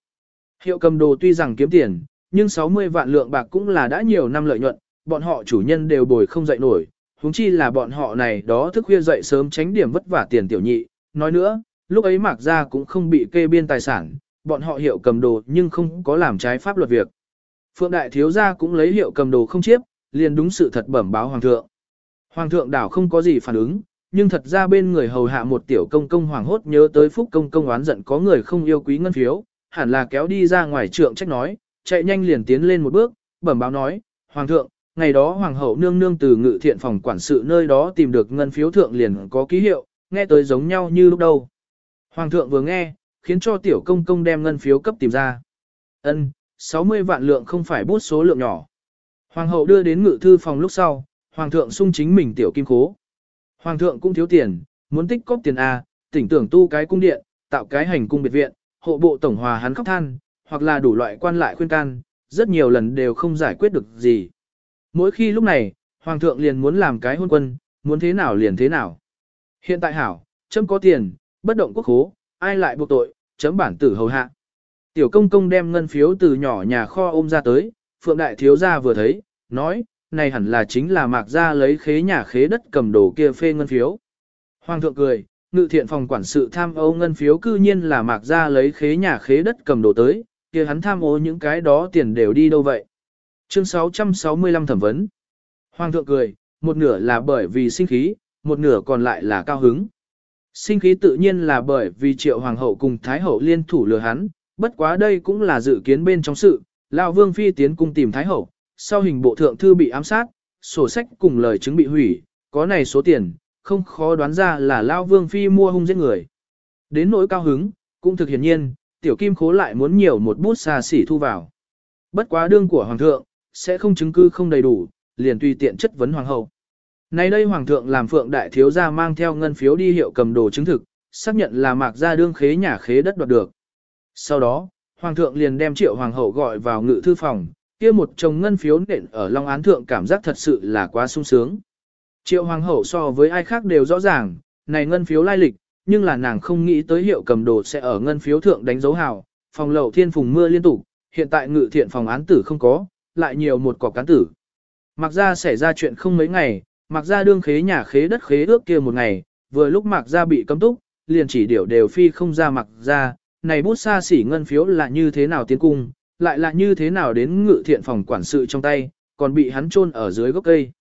Hiệu cầm đồ tuy rằng kiếm tiền, nhưng 60 vạn lượng bạc cũng là đã nhiều năm lợi nhuận, bọn họ chủ nhân đều bồi không dậy nổi, huống chi là bọn họ này đó thức khuya dậy sớm tránh điểm vất vả tiền tiểu nhị. Nói nữa, lúc ấy Mạc Gia cũng không bị kê biên tài sản, bọn họ hiệu cầm đồ nhưng không có làm trái pháp luật việc. Phượng Đại Thiếu Gia cũng lấy hiệu cầm đồ không chiếp, liền đúng sự thật bẩm báo Hoàng thượng. Hoàng thượng đảo không có gì phản ứng, nhưng thật ra bên người hầu hạ một tiểu công công hoàng hốt nhớ tới phúc công công oán giận có người không yêu quý ngân phiếu, hẳn là kéo đi ra ngoài trượng trách nói, chạy nhanh liền tiến lên một bước, bẩm báo nói, Hoàng thượng, ngày đó Hoàng hậu nương nương từ ngự thiện phòng quản sự nơi đó tìm được ngân phiếu thượng liền có ký hiệu, nghe tới giống nhau như lúc đầu. Hoàng thượng vừa nghe, khiến cho tiểu công công đem ngân phiếu cấp tìm ra. Ân, 60 vạn lượng không phải bút số lượng nhỏ. Hoàng hậu đưa đến ngự thư phòng lúc sau, hoàng thượng sung chính mình tiểu kim cố. Hoàng thượng cũng thiếu tiền, muốn tích cóp tiền A, tỉnh tưởng tu cái cung điện, tạo cái hành cung biệt viện, hộ bộ tổng hòa hắn khóc than, hoặc là đủ loại quan lại khuyên can, rất nhiều lần đều không giải quyết được gì. Mỗi khi lúc này, hoàng thượng liền muốn làm cái hôn quân, muốn thế nào liền thế nào. Hiện tại hảo, chấm có tiền, bất động quốc khố, ai lại buộc tội, chấm bản tử hầu hạ. Tiểu công công đem ngân phiếu từ nhỏ nhà kho ôm ra tới, phượng đại thiếu gia vừa thấy, nói, này hẳn là chính là mạc gia lấy khế nhà khế đất cầm đồ kia phê ngân phiếu. Hoàng thượng cười, ngự thiện phòng quản sự tham ô ngân phiếu cư nhiên là mạc gia lấy khế nhà khế đất cầm đồ tới, kia hắn tham ô những cái đó tiền đều đi đâu vậy. Chương 665 thẩm vấn. Hoàng thượng cười, một nửa là bởi vì sinh khí, một nửa còn lại là cao hứng. Sinh khí tự nhiên là bởi vì triệu hoàng hậu cùng thái hậu liên thủ lừa hắn, bất quá đây cũng là dự kiến bên trong sự, lão vương phi tiến cung tìm thái hậu, sau hình bộ thượng thư bị ám sát, sổ sách cùng lời chứng bị hủy, có này số tiền, không khó đoán ra là lao vương phi mua hung giết người. Đến nỗi cao hứng, cũng thực hiển nhiên, tiểu kim khố lại muốn nhiều một bút xa xỉ thu vào. Bất quá đương của hoàng thượng, sẽ không chứng cứ không đầy đủ, liền tùy tiện chất vấn hoàng hậu. Nay đây hoàng thượng làm phượng đại thiếu gia mang theo ngân phiếu đi hiệu cầm đồ chứng thực, xác nhận là mạc gia đương khế nhà khế đất đoạt được. Sau đó, hoàng thượng liền đem triệu hoàng hậu gọi vào ngự thư phòng, kia một chồng ngân phiếu nện ở long án thượng cảm giác thật sự là quá sung sướng. Triệu hoàng hậu so với ai khác đều rõ ràng, này ngân phiếu lai lịch, nhưng là nàng không nghĩ tới hiệu cầm đồ sẽ ở ngân phiếu thượng đánh dấu hào, phòng lậu thiên phùng mưa liên tục, hiện tại ngự thiện phòng án tử không có, lại nhiều một cọc cán tử. Mặc ra xảy ra chuyện không mấy ngày, mặc ra đương khế nhà khế đất khế ước kia một ngày, vừa lúc mặc ra bị cấm túc, liền chỉ điều đều phi không ra mặc ra, này bút xa xỉ ngân phiếu là như thế nào tiến cung, lại là như thế nào đến ngự thiện phòng quản sự trong tay, còn bị hắn chôn ở dưới gốc cây.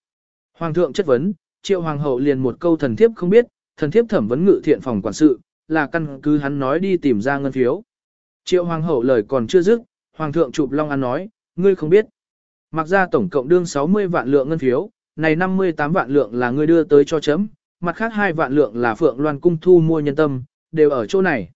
Hoàng thượng chất vấn, triệu hoàng hậu liền một câu thần thiếp không biết, thần thiếp thẩm vấn ngự thiện phòng quản sự, là căn cứ hắn nói đi tìm ra ngân phiếu. Triệu hoàng hậu lời còn chưa dứt, hoàng thượng chụp long ăn nói, ngươi không biết. Mặc ra tổng cộng đương 60 vạn lượng ngân phiếu, này 58 vạn lượng là ngươi đưa tới cho chấm, mặt khác hai vạn lượng là Phượng Loan cung thu mua nhân tâm, đều ở chỗ này.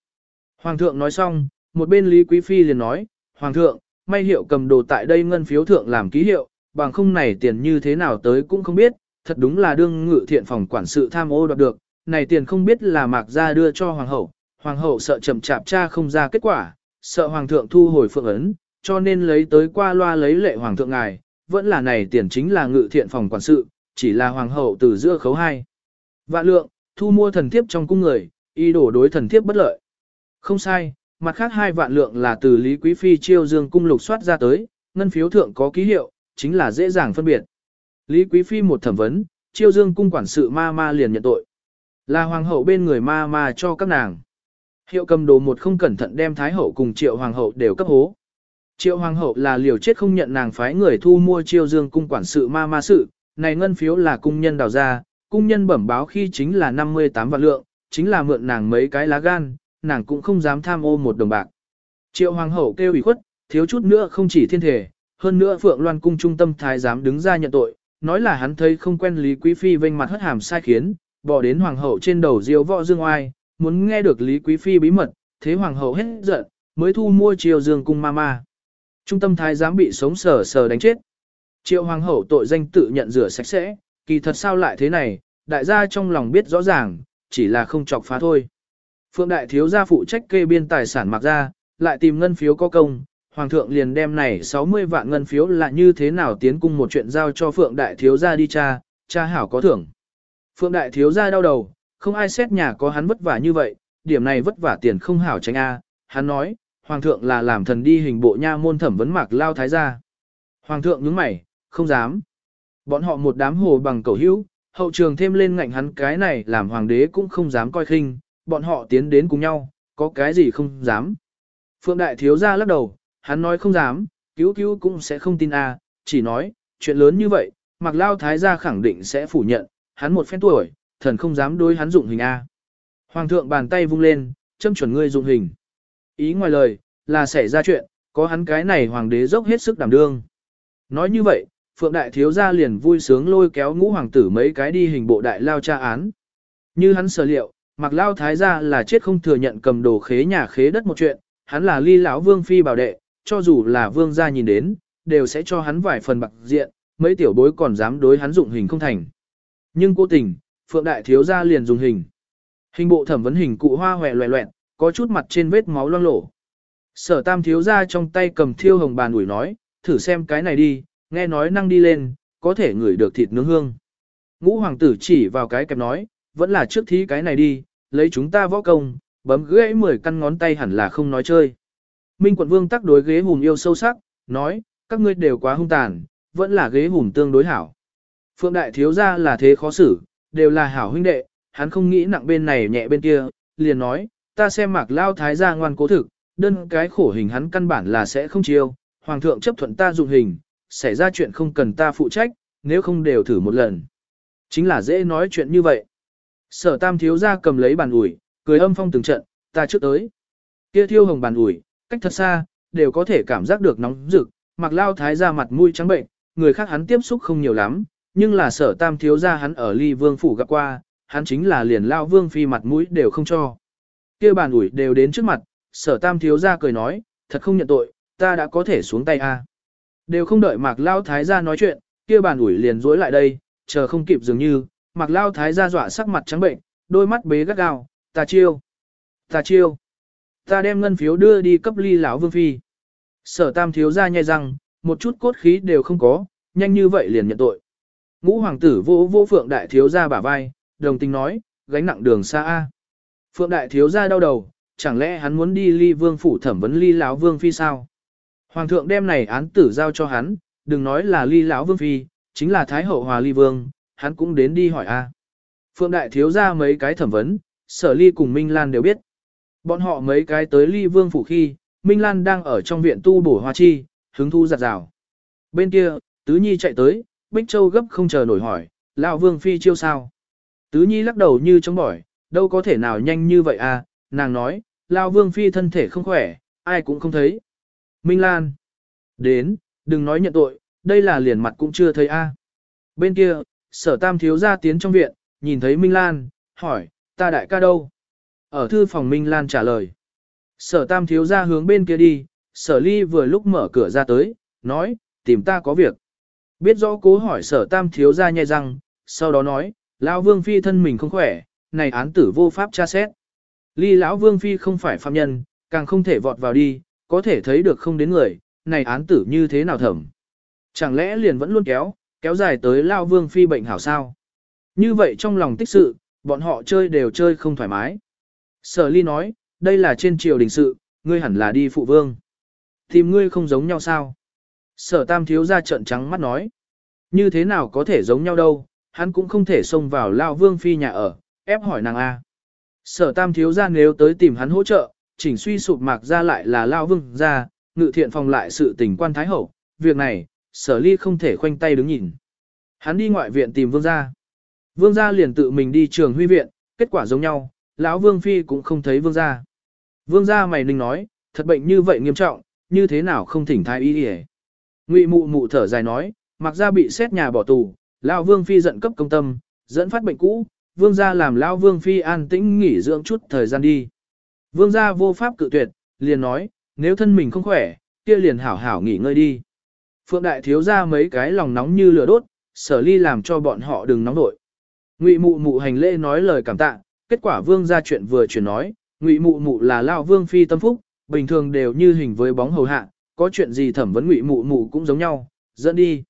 Hoàng thượng nói xong, một bên Lý Quý Phi liền nói, Hoàng thượng, may hiệu cầm đồ tại đây ngân phiếu thượng làm ký hiệu, bằng không này tiền như thế nào tới cũng không biết, thật đúng là đương ngự thiện phòng quản sự tham ô đoạt được, này tiền không biết là mạc ra đưa cho Hoàng hậu, Hoàng hậu sợ chậm chạp cha không ra kết quả, sợ Hoàng thượng thu hồi phượng ấn, cho nên lấy tới qua loa lấy lệ Hoàng thượng ngài, vẫn là này tiền chính là ngự thiện phòng quản sự, chỉ là Hoàng hậu từ giữa khấu hai. Vạn lượng, thu mua thần thiếp trong cung người, y đổ đối thần thiếp bất lợi. Không sai, mặt khác hai vạn lượng là từ Lý Quý Phi chiêu dương cung lục soát ra tới, ngân phiếu thượng có ký hiệu, chính là dễ dàng phân biệt. Lý Quý Phi một thẩm vấn, chiêu dương cung quản sự ma ma liền nhận tội. Là hoàng hậu bên người ma ma cho các nàng. Hiệu cầm đồ một không cẩn thận đem thái hậu cùng triệu hoàng hậu đều cấp hố. Triệu hoàng hậu là liều chết không nhận nàng phái người thu mua chiêu dương cung quản sự ma ma sự, này ngân phiếu là cung nhân đào ra, cung nhân bẩm báo khi chính là 58 vạn lượng, chính là mượn nàng mấy cái lá gan, nàng cũng không dám tham ô một đồng bạc. Triệu hoàng hậu kêu ủy khuất, thiếu chút nữa không chỉ thiên thể, hơn nữa Phượng Loan cung trung tâm thái giám đứng ra nhận tội, nói là hắn thấy không quen Lý Quý Phi vênh mặt hất hàm sai khiến, bỏ đến hoàng hậu trên đầu diêu võ dương oai, muốn nghe được Lý Quý Phi bí mật, thế hoàng hậu hết giận, mới thu mua triều dương cung ma ma. Trung tâm thái giám bị sống sờ sờ đánh chết. Triệu hoàng hậu tội danh tự nhận rửa sạch sẽ, kỳ thật sao lại thế này, đại gia trong lòng biết rõ ràng, chỉ là không chọc phá thôi. Phượng đại thiếu gia phụ trách kê biên tài sản mặc ra, lại tìm ngân phiếu có công, hoàng thượng liền đem này 60 vạn ngân phiếu là như thế nào tiến cung một chuyện giao cho Phượng đại thiếu gia đi cha, cha hảo có thưởng. Phượng đại thiếu gia đau đầu, không ai xét nhà có hắn vất vả như vậy, điểm này vất vả tiền không hảo tránh a. Hắn nói, hoàng thượng là làm thần đi hình bộ nha môn thẩm vấn mạc lao thái gia. Hoàng thượng nhướng mày, không dám. Bọn họ một đám hồ bằng cầu hữu, hậu trường thêm lên ngạnh hắn cái này làm hoàng đế cũng không dám coi khinh, bọn họ tiến đến cùng nhau, có cái gì không dám. Phượng đại thiếu gia lắc đầu, hắn nói không dám, cứu cứu cũng sẽ không tin a, chỉ nói, chuyện lớn như vậy, mặc Lao Thái gia khẳng định sẽ phủ nhận, hắn một phen tuổi, thần không dám đối hắn dụng hình a. Hoàng thượng bàn tay vung lên, châm chuẩn ngươi dụng hình. Ý ngoài lời, là xảy ra chuyện, có hắn cái này hoàng đế dốc hết sức đảm đương. Nói như vậy, Phượng Đại Thiếu Gia liền vui sướng lôi kéo ngũ hoàng tử mấy cái đi hình bộ đại lao tra án. Như hắn sở liệu, Mạc Lao Thái Gia là chết không thừa nhận cầm đồ khế nhà khế đất một chuyện, hắn là ly lão vương phi bảo đệ, cho dù là vương gia nhìn đến, đều sẽ cho hắn vài phần bạc diện, mấy tiểu bối còn dám đối hắn dụng hình không thành. Nhưng cố tình, Phượng Đại Thiếu Gia liền dùng hình. Hình bộ thẩm vấn hình cụ hoa hòe loẹ loẹn, có chút mặt trên vết máu loang lổ. Sở Tam Thiếu Gia trong tay cầm thiêu hồng bàn ủi nói, thử xem cái này đi, nghe nói năng đi lên, có thể ngửi được thịt nướng hương. Ngũ hoàng tử chỉ vào cái kẹp nói, vẫn là trước thí cái này đi, lấy chúng ta võ công, bấm gãy 10 căn ngón tay hẳn là không nói chơi. Minh quận vương tắc đối ghế hùm yêu sâu sắc, nói, các ngươi đều quá hung tàn, vẫn là ghế hùm tương đối hảo. Phượng đại thiếu gia là thế khó xử, đều là hảo huynh đệ, hắn không nghĩ nặng bên này nhẹ bên kia, liền nói, ta xem mạc lao thái gia ngoan cố thực, đơn cái khổ hình hắn căn bản là sẽ không chiêu, hoàng thượng chấp thuận ta dụng hình, xảy ra chuyện không cần ta phụ trách, nếu không đều thử một lần. Chính là dễ nói chuyện như vậy. Sở tam thiếu ra cầm lấy bàn ủi, cười âm phong từng trận, ta trước tới. Kia thiêu hồng bàn ủi, cách thật xa, đều có thể cảm giác được nóng rực, mặc lao thái ra mặt mũi trắng bệnh, người khác hắn tiếp xúc không nhiều lắm, nhưng là sở tam thiếu ra hắn ở ly vương phủ gặp qua, hắn chính là liền lao vương phi mặt mũi đều không cho. Kia bàn ủi đều đến trước mặt, sở tam thiếu gia cười nói, thật không nhận tội, ta đã có thể xuống tay a. Đều không đợi mạc lao thái gia nói chuyện, kia bàn ủi liền dối lại đây, chờ không kịp dường như, mặc lao thái gia dọa sắc mặt trắng bệnh, đôi mắt bế gắt gao, ta chiêu, ta chiêu, ta đem ngân phiếu đưa đi cấp ly lão vương phi. Sở tam thiếu gia nhai răng, một chút cốt khí đều không có, nhanh như vậy liền nhận tội. Ngũ hoàng tử vô vô phượng đại thiếu gia bả vai, đồng tình nói, gánh nặng đường xa A. Phượng đại thiếu gia đau đầu, chẳng lẽ hắn muốn đi ly vương phủ thẩm vấn ly lão vương phi sao? Hoàng thượng đem này án tử giao cho hắn, đừng nói là ly lão vương phi, chính là thái hậu hòa ly vương, hắn cũng đến đi hỏi A. Phượng đại thiếu gia mấy cái thẩm vấn, sở ly cùng Minh Lan đều biết. Bọn họ mấy cái tới ly vương phủ khi, Minh Lan đang ở trong viện tu bổ hoa chi, hứng thu giặt rào. Bên kia, Tứ Nhi chạy tới, Bích Châu gấp không chờ nổi hỏi, lão vương phi chiêu sao? Tứ Nhi lắc đầu như chống bỏi, đâu có thể nào nhanh như vậy à, nàng nói, lão vương phi thân thể không khỏe, ai cũng không thấy. Minh Lan, đến, đừng nói nhận tội, đây là liền mặt cũng chưa thấy a. Bên kia, sở tam thiếu ra tiến trong viện, nhìn thấy Minh Lan, hỏi, ta đại ca đâu? Ở thư phòng Minh Lan trả lời. Sở tam thiếu ra hướng bên kia đi, sở ly vừa lúc mở cửa ra tới, nói, tìm ta có việc. Biết rõ cố hỏi sở tam thiếu ra nhai răng, sau đó nói, lão vương phi thân mình không khỏe, này án tử vô pháp tra xét. Ly lão vương phi không phải phạm nhân, càng không thể vọt vào đi, có thể thấy được không đến người, này án tử như thế nào thẩm. Chẳng lẽ liền vẫn luôn kéo, kéo dài tới lão vương phi bệnh hảo sao. Như vậy trong lòng tích sự, bọn họ chơi đều chơi không thoải mái. Sở ly nói, đây là trên triều đình sự, ngươi hẳn là đi phụ vương. Tìm ngươi không giống nhau sao? Sở tam thiếu ra trận trắng mắt nói. Như thế nào có thể giống nhau đâu, hắn cũng không thể xông vào lao vương phi nhà ở, ép hỏi nàng A. Sở tam thiếu ra nếu tới tìm hắn hỗ trợ, chỉnh suy sụp mạc ra lại là lao vương ra, ngự thiện phòng lại sự tình quan thái hậu, việc này, sở ly không thể khoanh tay đứng nhìn. Hắn đi ngoại viện tìm vương gia. Vương gia liền tự mình đi trường huy viện, kết quả giống nhau, lão vương phi cũng không thấy vương gia. Vương gia mày ninh nói, thật bệnh như vậy nghiêm trọng, như thế nào không thỉnh thái y đi Ngụy mụ mụ thở dài nói, mặc ra bị xét nhà bỏ tù, lão vương phi giận cấp công tâm, dẫn phát bệnh cũ, vương gia làm lão vương phi an tĩnh nghỉ dưỡng chút thời gian đi. Vương gia vô pháp cự tuyệt, liền nói, nếu thân mình không khỏe, kia liền hảo hảo nghỉ ngơi đi. Phượng đại thiếu ra mấy cái lòng nóng như lửa đốt, sở ly làm cho bọn họ đừng nóng nổi. Ngụy mụ mụ hành lễ nói lời cảm tạ, kết quả vương gia chuyện vừa chuyển nói, ngụy mụ mụ là lão vương phi tâm phúc, bình thường đều như hình với bóng hầu hạ, có chuyện gì thẩm vấn ngụy mụ mụ cũng giống nhau, dẫn đi.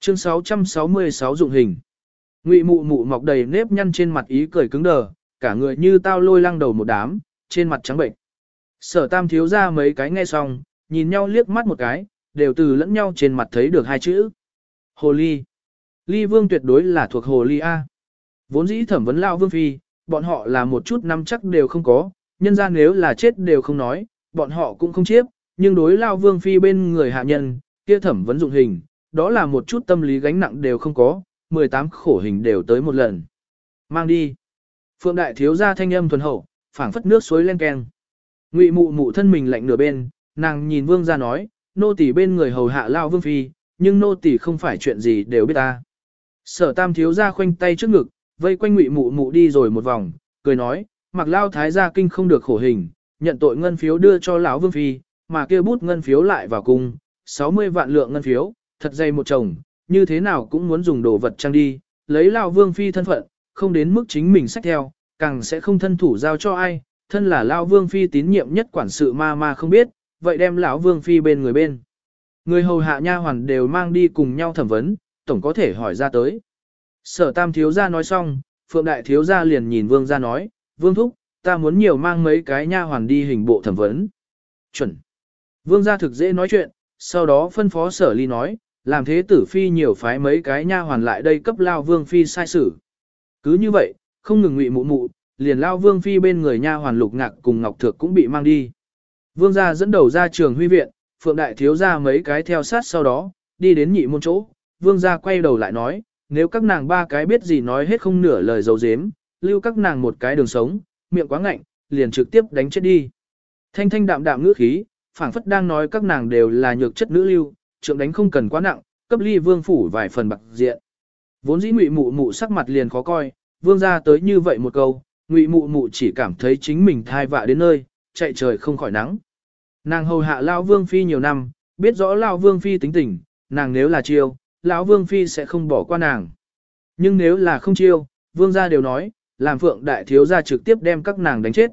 Chương 666 dụng hình. Ngụy mụ mụ mọc đầy nếp nhăn trên mặt ý cười cứng đờ, cả người như tao lôi lăng đầu một đám, trên mặt trắng bệnh. Sở tam thiếu ra mấy cái nghe xong, nhìn nhau liếc mắt một cái, đều từ lẫn nhau trên mặt thấy được hai chữ. Hồ ly. Ly vương tuyệt đối là thuộc hồ ly A. Vốn dĩ thẩm vấn lao vương phi, bọn họ là một chút năm chắc đều không có, nhân ra nếu là chết đều không nói, bọn họ cũng không chiếp, nhưng đối lao vương phi bên người hạ nhân, kia thẩm vấn dụng hình, đó là một chút tâm lý gánh nặng đều không có, 18 khổ hình đều tới một lần. Mang đi. Phượng đại thiếu gia thanh âm thuần hậu, phảng phất nước suối len keng. Ngụy mụ mụ thân mình lạnh nửa bên, nàng nhìn vương gia nói, nô tỳ bên người hầu hạ lao vương phi, nhưng nô tỳ không phải chuyện gì đều biết ta. Sở tam thiếu gia khoanh tay trước ngực, vây quanh ngụy mụ mụ đi rồi một vòng, cười nói, mặc lao thái gia kinh không được khổ hình, nhận tội ngân phiếu đưa cho lão vương phi, mà kia bút ngân phiếu lại vào cung, 60 vạn lượng ngân phiếu, thật dày một chồng, như thế nào cũng muốn dùng đồ vật trang đi, lấy lão vương phi thân phận, không đến mức chính mình sách theo, càng sẽ không thân thủ giao cho ai, thân là lão vương phi tín nhiệm nhất quản sự ma ma không biết, vậy đem lão vương phi bên người bên. Người hầu hạ nha hoàn đều mang đi cùng nhau thẩm vấn, tổng có thể hỏi ra tới. Sở tam thiếu gia nói xong, phượng đại thiếu gia liền nhìn vương gia nói, vương thúc, ta muốn nhiều mang mấy cái nha hoàn đi hình bộ thẩm vấn. Chuẩn. Vương gia thực dễ nói chuyện, sau đó phân phó sở ly nói, làm thế tử phi nhiều phái mấy cái nha hoàn lại đây cấp lao vương phi sai sử. Cứ như vậy, không ngừng ngụy mụ mụ, liền lao vương phi bên người nha hoàn lục ngạc cùng ngọc thược cũng bị mang đi. Vương gia dẫn đầu ra trường huy viện, phượng đại thiếu ra mấy cái theo sát sau đó, đi đến nhị môn chỗ, vương gia quay đầu lại nói, nếu các nàng ba cái biết gì nói hết không nửa lời dấu dếm, lưu các nàng một cái đường sống, miệng quá ngạnh, liền trực tiếp đánh chết đi. Thanh thanh đạm đạm ngữ khí, phảng phất đang nói các nàng đều là nhược chất nữ lưu, trượng đánh không cần quá nặng, cấp ly vương phủ vài phần bạc diện. Vốn dĩ ngụy mụ mụ sắc mặt liền khó coi, vương gia tới như vậy một câu, ngụy mụ mụ chỉ cảm thấy chính mình thai vạ đến nơi, chạy trời không khỏi nắng. Nàng hầu hạ Lão Vương Phi nhiều năm, biết rõ Lão Vương Phi tính tình, nàng nếu là chiêu, Lão Vương Phi sẽ không bỏ qua nàng. Nhưng nếu là không chiêu, Vương gia đều nói, làm phượng đại thiếu gia trực tiếp đem các nàng đánh chết.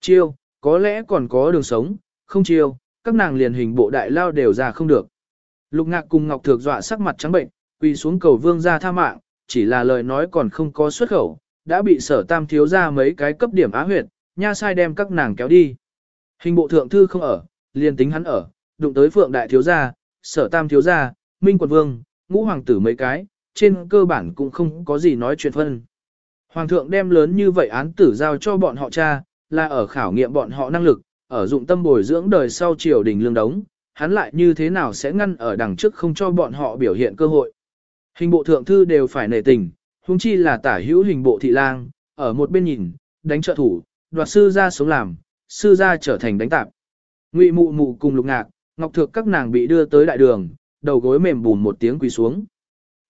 Chiêu, có lẽ còn có đường sống, không chiêu, các nàng liền hình bộ đại lao đều ra không được. Lục ngạc cùng Ngọc Thược dọa sắc mặt trắng bệnh, quỳ xuống cầu vương gia tha mạng, chỉ là lời nói còn không có xuất khẩu, đã bị sở tam thiếu gia mấy cái cấp điểm á huyệt, nha sai đem các nàng kéo đi. Hình bộ thượng thư không ở, liền tính hắn ở, đụng tới phượng đại thiếu gia, sở tam thiếu gia, minh quận vương, ngũ hoàng tử mấy cái, trên cơ bản cũng không có gì nói chuyện phân. Hoàng thượng đem lớn như vậy án tử giao cho bọn họ cha, là ở khảo nghiệm bọn họ năng lực, ở dụng tâm bồi dưỡng đời sau triều đình lương đống, hắn lại như thế nào sẽ ngăn ở đằng trước không cho bọn họ biểu hiện cơ hội. Hình bộ thượng thư đều phải nể tình, huống chi là tả hữu hình bộ thị lang, ở một bên nhìn, đánh trợ thủ, đoạt sư ra sống làm, sư gia trở thành đánh tạp. Ngụy mụ mụ cùng lục ngạc, ngọc Thược các nàng bị đưa tới đại đường, đầu gối mềm bùn một tiếng quỳ xuống.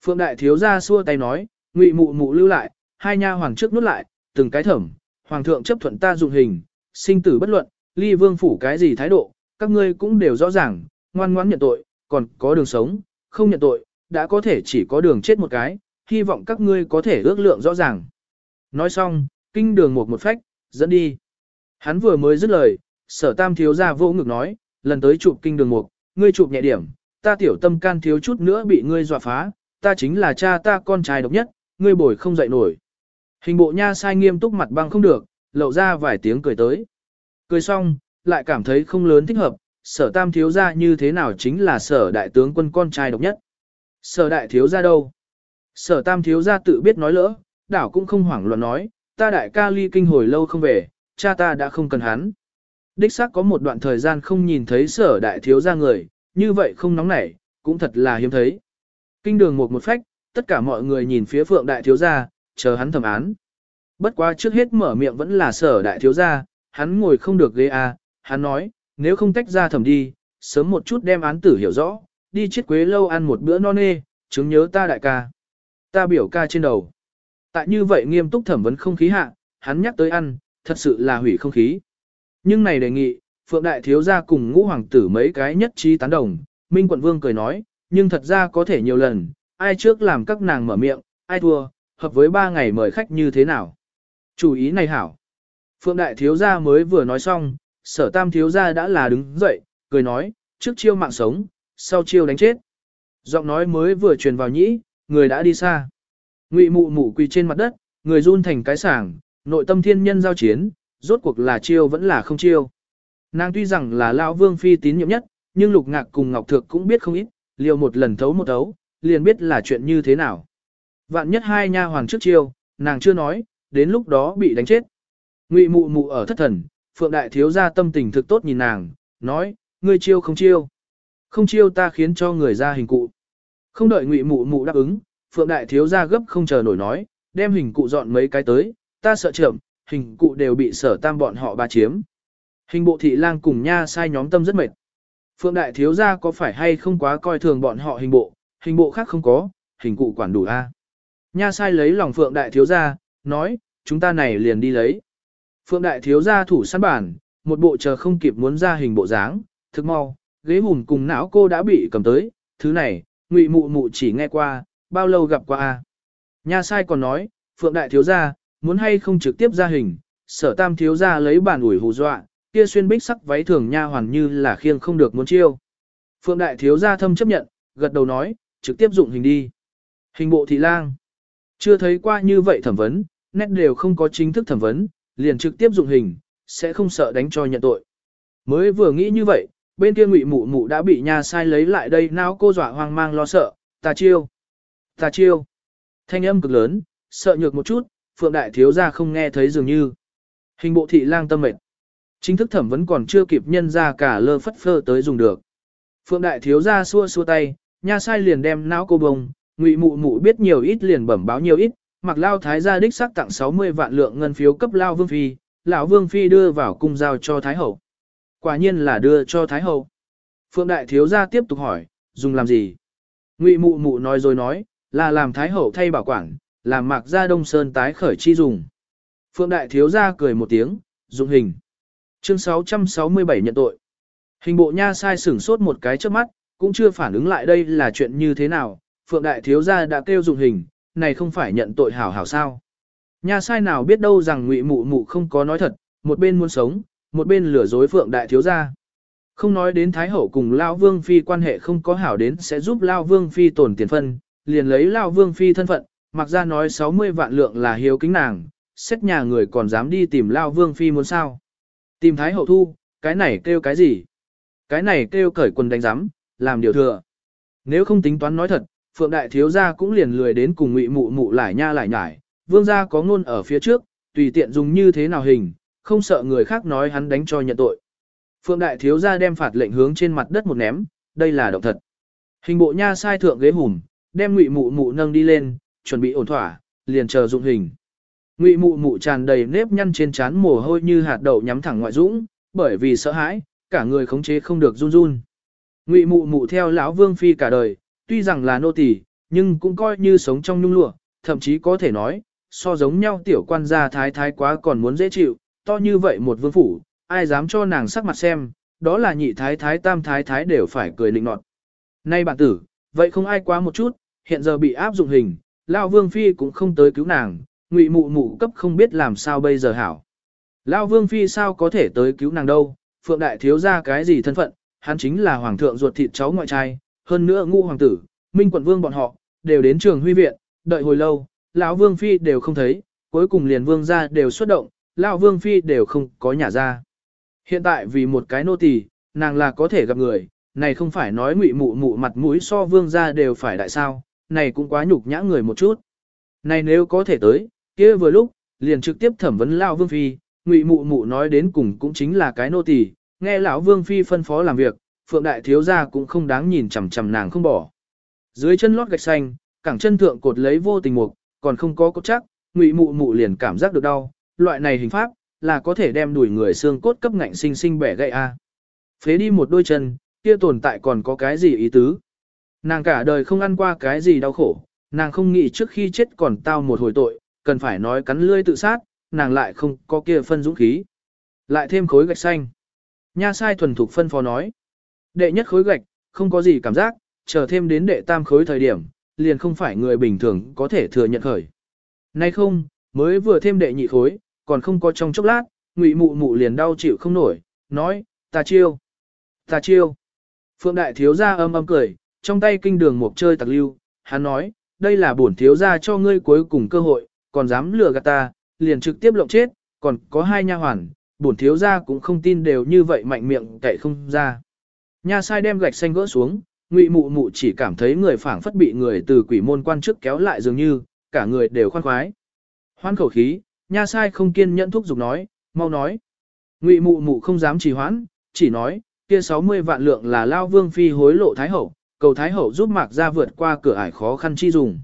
Phượng đại thiếu gia xua tay nói, ngụy mụ mụ lưu lại, hai nha hoàng trước nút lại, từng cái thẩm, hoàng thượng chấp thuận ta dụng hình, sinh tử bất luận, ly vương phủ cái gì thái độ, các ngươi cũng đều rõ ràng, ngoan ngoãn nhận tội, còn có đường sống, không nhận tội, đã có thể chỉ có đường chết một cái, hy vọng các ngươi có thể ước lượng rõ ràng. Nói xong, kinh đường một một phách, dẫn đi. Hắn vừa mới dứt lời, sở tam thiếu ra vô ngực nói, lần tới chụp kinh đường một, ngươi chụp nhẹ điểm, ta tiểu tâm can thiếu chút nữa bị ngươi dọa phá, ta chính là cha ta con trai độc nhất, ngươi bồi không dậy nổi. Hình bộ nha sai nghiêm túc mặt băng không được, lậu ra vài tiếng cười tới. Cười xong, lại cảm thấy không lớn thích hợp, sở tam thiếu ra như thế nào chính là sở đại tướng quân con trai độc nhất. Sở đại thiếu ra đâu? Sở tam thiếu ra tự biết nói lỡ, đảo cũng không hoảng loạn nói, ta đại ca ly kinh hồi lâu không về, cha ta đã không cần hắn. Đích xác có một đoạn thời gian không nhìn thấy sở đại thiếu ra người, như vậy không nóng nảy, cũng thật là hiếm thấy. Kinh đường một một phách, tất cả mọi người nhìn phía phượng đại thiếu ra, chờ hắn thẩm án. Bất quá trước hết mở miệng vẫn là sở đại thiếu ra, hắn ngồi không được ghế à, hắn nói, nếu không tách ra thẩm đi, sớm một chút đem án tử hiểu rõ, đi chết quế lâu ăn một bữa no nê, chứng nhớ ta đại ca. Ta biểu ca trên đầu. Tại như vậy nghiêm túc thẩm vấn không khí hạ, hắn nhắc tới ăn, thật sự là hủy không khí. Nhưng này đề nghị, Phượng Đại Thiếu gia cùng ngũ hoàng tử mấy cái nhất trí tán đồng, Minh Quận Vương cười nói, nhưng thật ra có thể nhiều lần, ai trước làm các nàng mở miệng, ai thua, hợp với ba ngày mời khách như thế nào. Chủ ý này hảo. Phượng Đại Thiếu gia mới vừa nói xong, sở tam thiếu gia đã là đứng dậy, cười nói, trước chiêu mạng sống, sau chiêu đánh chết. Giọng nói mới vừa truyền vào nhĩ, người đã đi xa. Ngụy mụ mụ quỳ trên mặt đất, người run thành cái sảng, nội tâm thiên nhân giao chiến, rốt cuộc là chiêu vẫn là không chiêu. Nàng tuy rằng là lão vương phi tín nhiệm nhất, nhưng lục ngạc cùng ngọc thược cũng biết không ít, liều một lần thấu một thấu, liền biết là chuyện như thế nào. Vạn nhất hai nha hoàng trước chiêu, nàng chưa nói, đến lúc đó bị đánh chết. Ngụy mụ mụ ở thất thần, phượng đại thiếu gia tâm tình thực tốt nhìn nàng, nói, ngươi chiêu không chiêu. Không chiêu ta khiến cho người ra hình cụ. Không đợi ngụy mụ mụ đáp ứng, phượng đại thiếu gia gấp không chờ nổi nói, đem hình cụ dọn mấy cái tới, ta sợ chậm, hình cụ đều bị sở tam bọn họ ba chiếm. Hình bộ thị lang cùng nha sai nhóm tâm rất mệt. Phượng đại thiếu gia có phải hay không quá coi thường bọn họ hình bộ, hình bộ khác không có, hình cụ quản đủ a. Nha sai lấy lòng phượng đại thiếu gia, nói, chúng ta này liền đi lấy. Phượng đại thiếu gia thủ săn bản, một bộ chờ không kịp muốn ra hình bộ dáng, thực mau, ghế hùn cùng não cô đã bị cầm tới, thứ này, ngụy mụ mụ chỉ nghe qua, bao lâu gặp qua a. Nha sai còn nói, Phượng đại thiếu gia, muốn hay không trực tiếp ra hình, sở tam thiếu gia lấy bản ủi hù dọa, kia xuyên bích sắc váy thường nha hoàn như là khiêng không được muốn chiêu. Phượng đại thiếu gia thâm chấp nhận, gật đầu nói, trực tiếp dụng hình đi. Hình bộ thị lang. Chưa thấy qua như vậy thẩm vấn, nét đều không có chính thức thẩm vấn, liền trực tiếp dụng hình, sẽ không sợ đánh cho nhận tội. Mới vừa nghĩ như vậy, bên kia ngụy mụ mụ đã bị nha sai lấy lại đây nao cô dọa hoang mang lo sợ, ta chiêu, ta chiêu. Thanh âm cực lớn, sợ nhược một chút, phượng đại thiếu gia không nghe thấy dường như. Hình bộ thị lang tâm mệt. Chính thức thẩm vấn còn chưa kịp nhân ra cả lơ phất phơ tới dùng được. Phượng đại thiếu gia xua xua tay, nha sai liền đem não cô bông, ngụy mụ mụ biết nhiều ít liền bẩm báo nhiều ít, mặc lao thái gia đích xác tặng 60 vạn lượng ngân phiếu cấp lao vương phi, lão vương phi đưa vào cung giao cho thái hậu. Quả nhiên là đưa cho thái hậu. Phượng đại thiếu gia tiếp tục hỏi, dùng làm gì? Ngụy mụ mụ nói rồi nói, là làm thái hậu thay bảo quản, làm mạc gia đông sơn tái khởi chi dùng. Phượng đại thiếu gia cười một tiếng, dụng hình. Chương 667 nhận tội. Hình bộ nha sai sửng sốt một cái trước mắt, cũng chưa phản ứng lại đây là chuyện như thế nào, Phượng Đại Thiếu Gia đã kêu dụng hình, này không phải nhận tội hảo hảo sao. Nha sai nào biết đâu rằng ngụy mụ mụ không có nói thật, một bên muốn sống, một bên lừa dối Phượng Đại Thiếu Gia. Không nói đến Thái Hậu cùng Lao Vương Phi quan hệ không có hảo đến sẽ giúp Lao Vương Phi tổn tiền phân, liền lấy Lao Vương Phi thân phận, mặc ra nói 60 vạn lượng là hiếu kính nàng, xét nhà người còn dám đi tìm Lao Vương Phi muốn sao. Tìm Thái Hậu thu, cái này kêu cái gì? Cái này kêu cởi quần đánh giám, làm điều thừa. Nếu không tính toán nói thật, Phượng Đại Thiếu Gia cũng liền lười đến cùng ngụy mụ mụ lại nha lại nhải, Vương gia có ngôn ở phía trước, tùy tiện dùng như thế nào hình, không sợ người khác nói hắn đánh cho nhận tội. Phượng Đại Thiếu Gia đem phạt lệnh hướng trên mặt đất một ném, đây là động thật. Hình bộ nha sai thượng ghế hùm, đem ngụy mụ mụ nâng đi lên, chuẩn bị ổn thỏa, liền chờ dụng hình. Ngụy mụ mụ tràn đầy nếp nhăn trên trán mồ hôi như hạt đậu nhắm thẳng ngoại dũng, bởi vì sợ hãi, cả người khống chế không được run run. Ngụy mụ mụ theo lão vương phi cả đời, tuy rằng là nô tỳ, nhưng cũng coi như sống trong nhung lụa, thậm chí có thể nói, so giống nhau tiểu quan gia thái thái quá còn muốn dễ chịu, to như vậy một vương phủ, ai dám cho nàng sắc mặt xem, đó là nhị thái thái tam thái thái đều phải cười lịnh nọt. Nay bản tử, vậy không ai quá một chút, hiện giờ bị áp dụng hình, lão vương phi cũng không tới cứu nàng, ngụy mụ mụ cấp không biết làm sao bây giờ hảo. Lão vương phi sao có thể tới cứu nàng đâu, phượng đại thiếu ra cái gì thân phận, hắn chính là hoàng thượng ruột thịt cháu ngoại trai, hơn nữa ngũ hoàng tử, minh quận vương bọn họ, đều đến trường huy viện, đợi hồi lâu, lão vương phi đều không thấy, cuối cùng liền vương ra đều xuất động, lão vương phi đều không có nhà ra. Hiện tại vì một cái nô tỳ, nàng là có thể gặp người, này không phải nói ngụy mụ mụ mặt mũi so vương ra đều phải đại sao, này cũng quá nhục nhã người một chút. Này nếu có thể tới, kia vừa lúc, liền trực tiếp thẩm vấn lão vương phi, ngụy mụ mụ nói đến cùng cũng chính là cái nô tỳ, nghe lão vương phi phân phó làm việc, phượng đại thiếu gia cũng không đáng nhìn chằm chằm nàng không bỏ. Dưới chân lót gạch xanh, cẳng chân thượng cột lấy vô tình mục, còn không có cốt chắc, ngụy mụ mụ liền cảm giác được đau, loại này hình pháp là có thể đem đuổi người xương cốt cấp ngạnh sinh sinh bẻ gãy a. Phế đi một đôi chân, kia tồn tại còn có cái gì ý tứ? Nàng cả đời không ăn qua cái gì đau khổ, nàng không nghĩ trước khi chết còn tao một hồi tội, cần phải nói cắn lươi tự sát, nàng lại không có kia phân dũng khí. Lại thêm khối gạch xanh. Nha sai thuần thục phân phó nói. Đệ nhất khối gạch, không có gì cảm giác, chờ thêm đến đệ tam khối thời điểm, liền không phải người bình thường có thể thừa nhận khởi. Nay không, mới vừa thêm đệ nhị khối, còn không có trong chốc lát, ngụy mụ mụ liền đau chịu không nổi, nói, ta chiêu, ta chiêu. Phượng đại thiếu gia âm âm cười, trong tay kinh đường mục chơi tặc lưu, hắn nói, đây là bổn thiếu gia cho ngươi cuối cùng cơ hội, còn dám lừa gạt ta, liền trực tiếp lộng chết, còn có hai nha hoàn, bổn thiếu gia cũng không tin đều như vậy mạnh miệng cậy không ra. Nha sai đem gạch xanh gỡ xuống, ngụy mụ mụ chỉ cảm thấy người phảng phất bị người từ quỷ môn quan trước kéo lại dường như, cả người đều khoan khoái. Hoan khẩu khí, nha sai không kiên nhẫn thúc giục nói, mau nói. Ngụy mụ mụ không dám trì hoãn, chỉ nói, kia 60 vạn lượng là lao vương phi hối lộ thái hậu, cầu thái hậu giúp mạc gia vượt qua cửa ải khó khăn chi dùng.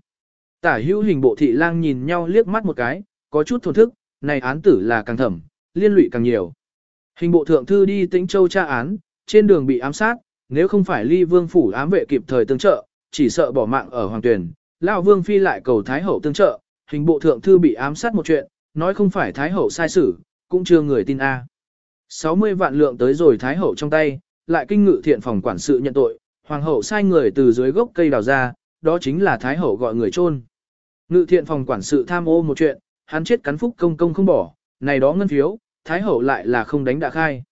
Tả hữu hình bộ thị lang nhìn nhau liếc mắt một cái, có chút thổn thức, này án tử là càng thẩm, liên lụy càng nhiều. Hình bộ thượng thư đi tĩnh châu tra án, trên đường bị ám sát, nếu không phải ly vương phủ ám vệ kịp thời tương trợ, chỉ sợ bỏ mạng ở hoàng tuyển, lão vương phi lại cầu thái hậu tương trợ, hình bộ thượng thư bị ám sát một chuyện, nói không phải thái hậu sai xử, cũng chưa người tin a. 60 vạn lượng tới rồi thái hậu trong tay, lại kinh ngự thiện phòng quản sự nhận tội, hoàng hậu sai người từ dưới gốc cây đào ra, đó chính là thái hậu gọi người chôn. Ngự thiện phòng quản sự tham ô một chuyện, hắn chết cắn phúc công công không bỏ, này đó ngân phiếu, thái hậu lại là không đánh đã khai.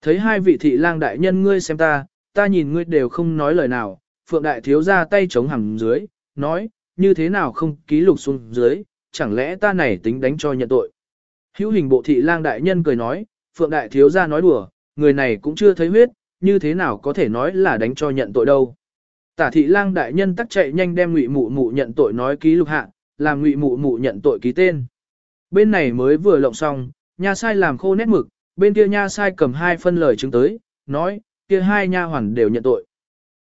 Thấy hai vị thị lang đại nhân ngươi xem ta, ta nhìn ngươi đều không nói lời nào, phượng đại thiếu ra tay chống hằng dưới, nói, như thế nào không ký lục xuống dưới, chẳng lẽ ta này tính đánh cho nhận tội. Hữu hình bộ thị lang đại nhân cười nói, phượng đại thiếu ra nói đùa, người này cũng chưa thấy huyết, như thế nào có thể nói là đánh cho nhận tội đâu. Tả thị lang đại nhân tắc chạy nhanh đem ngụy mụ mụ nhận tội nói ký lục hạ, làm ngụy mụ mụ nhận tội ký tên. Bên này mới vừa lộng xong, nha sai làm khô nét mực, bên kia nha sai cầm hai phân lời chứng tới, nói, kia hai nha hoàn đều nhận tội.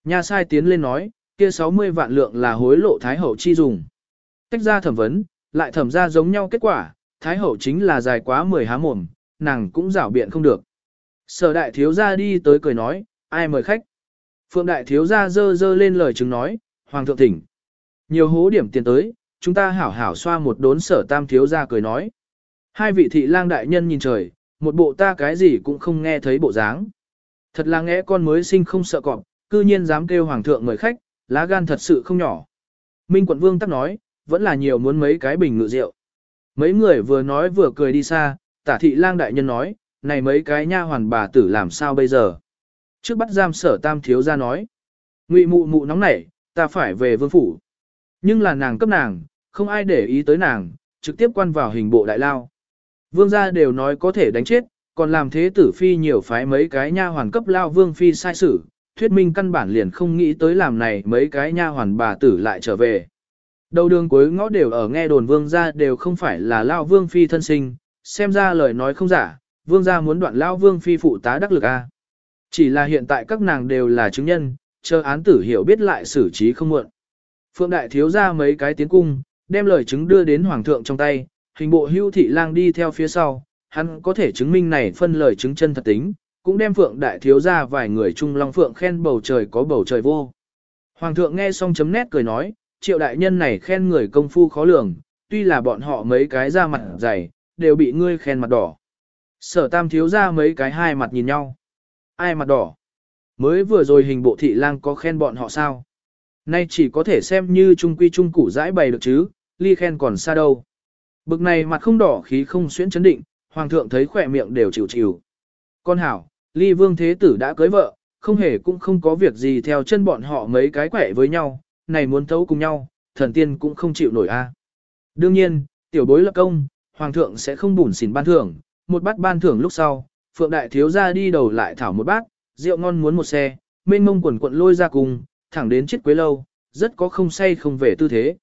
Nha sai tiến lên nói, kia 60 vạn lượng là hối lộ Thái Hậu chi dùng. Tách ra thẩm vấn, lại thẩm ra giống nhau kết quả, Thái Hậu chính là dài quá 10 há mồm, nàng cũng rảo biện không được. Sở đại thiếu gia đi tới cười nói, ai mời khách. Phượng đại thiếu gia dơ dơ lên lời chứng nói, Hoàng thượng thỉnh. Nhiều hố điểm tiền tới, chúng ta hảo hảo xoa một đốn sở tam thiếu gia cười nói. Hai vị thị lang đại nhân nhìn trời, một bộ ta cái gì cũng không nghe thấy bộ dáng. Thật là nghe con mới sinh không sợ cọp, cư nhiên dám kêu hoàng thượng mời khách, lá gan thật sự không nhỏ. Minh quận vương tắc nói, vẫn là nhiều muốn mấy cái bình ngự rượu. Mấy người vừa nói vừa cười đi xa, tả thị lang đại nhân nói, này mấy cái nha hoàn bà tử làm sao bây giờ. Trước bắt giam sở tam thiếu ra nói, ngụy mụ mụ nóng nảy, ta phải về vương phủ. Nhưng là nàng cấp nàng, không ai để ý tới nàng, trực tiếp quan vào hình bộ đại lao. Vương gia đều nói có thể đánh chết, còn làm thế tử phi nhiều phái mấy cái nha hoàn cấp lao vương phi sai sử, thuyết minh căn bản liền không nghĩ tới làm này mấy cái nha hoàn bà tử lại trở về. Đầu đường cuối ngõ đều ở nghe đồn vương gia đều không phải là lao vương phi thân sinh, xem ra lời nói không giả, vương gia muốn đoạn Lão vương phi phụ tá đắc lực a. Chỉ là hiện tại các nàng đều là chứng nhân, chờ án tử hiểu biết lại xử trí không muộn. Phượng đại thiếu ra mấy cái tiến cung, đem lời chứng đưa đến hoàng thượng trong tay, hình bộ hưu thị lang đi theo phía sau, hắn có thể chứng minh này phân lời chứng chân thật tính, cũng đem Phượng đại thiếu ra vài người trung long Phượng khen bầu trời có bầu trời vô. Hoàng thượng nghe xong chấm nét cười nói, triệu đại nhân này khen người công phu khó lường, tuy là bọn họ mấy cái ra mặt dày, đều bị ngươi khen mặt đỏ. Sở tam thiếu ra mấy cái hai mặt nhìn nhau. Ai mặt đỏ? Mới vừa rồi hình bộ thị lang có khen bọn họ sao? Nay chỉ có thể xem như trung quy trung củ giải bày được chứ, ly khen còn xa đâu. Bực này mặt không đỏ khí không xuyễn chấn định, hoàng thượng thấy khỏe miệng đều chịu chịu. Con hảo, ly vương thế tử đã cưới vợ, không hề cũng không có việc gì theo chân bọn họ mấy cái quẻ với nhau, này muốn thấu cùng nhau, thần tiên cũng không chịu nổi a. Đương nhiên, tiểu bối lập công, hoàng thượng sẽ không bùn xỉn ban thưởng, một bát ban thưởng lúc sau, phượng đại thiếu ra đi đầu lại thảo một bát, rượu ngon muốn một xe, mênh mông quần quận lôi ra cùng, thẳng đến chiếc quế lâu, rất có không say không về tư thế.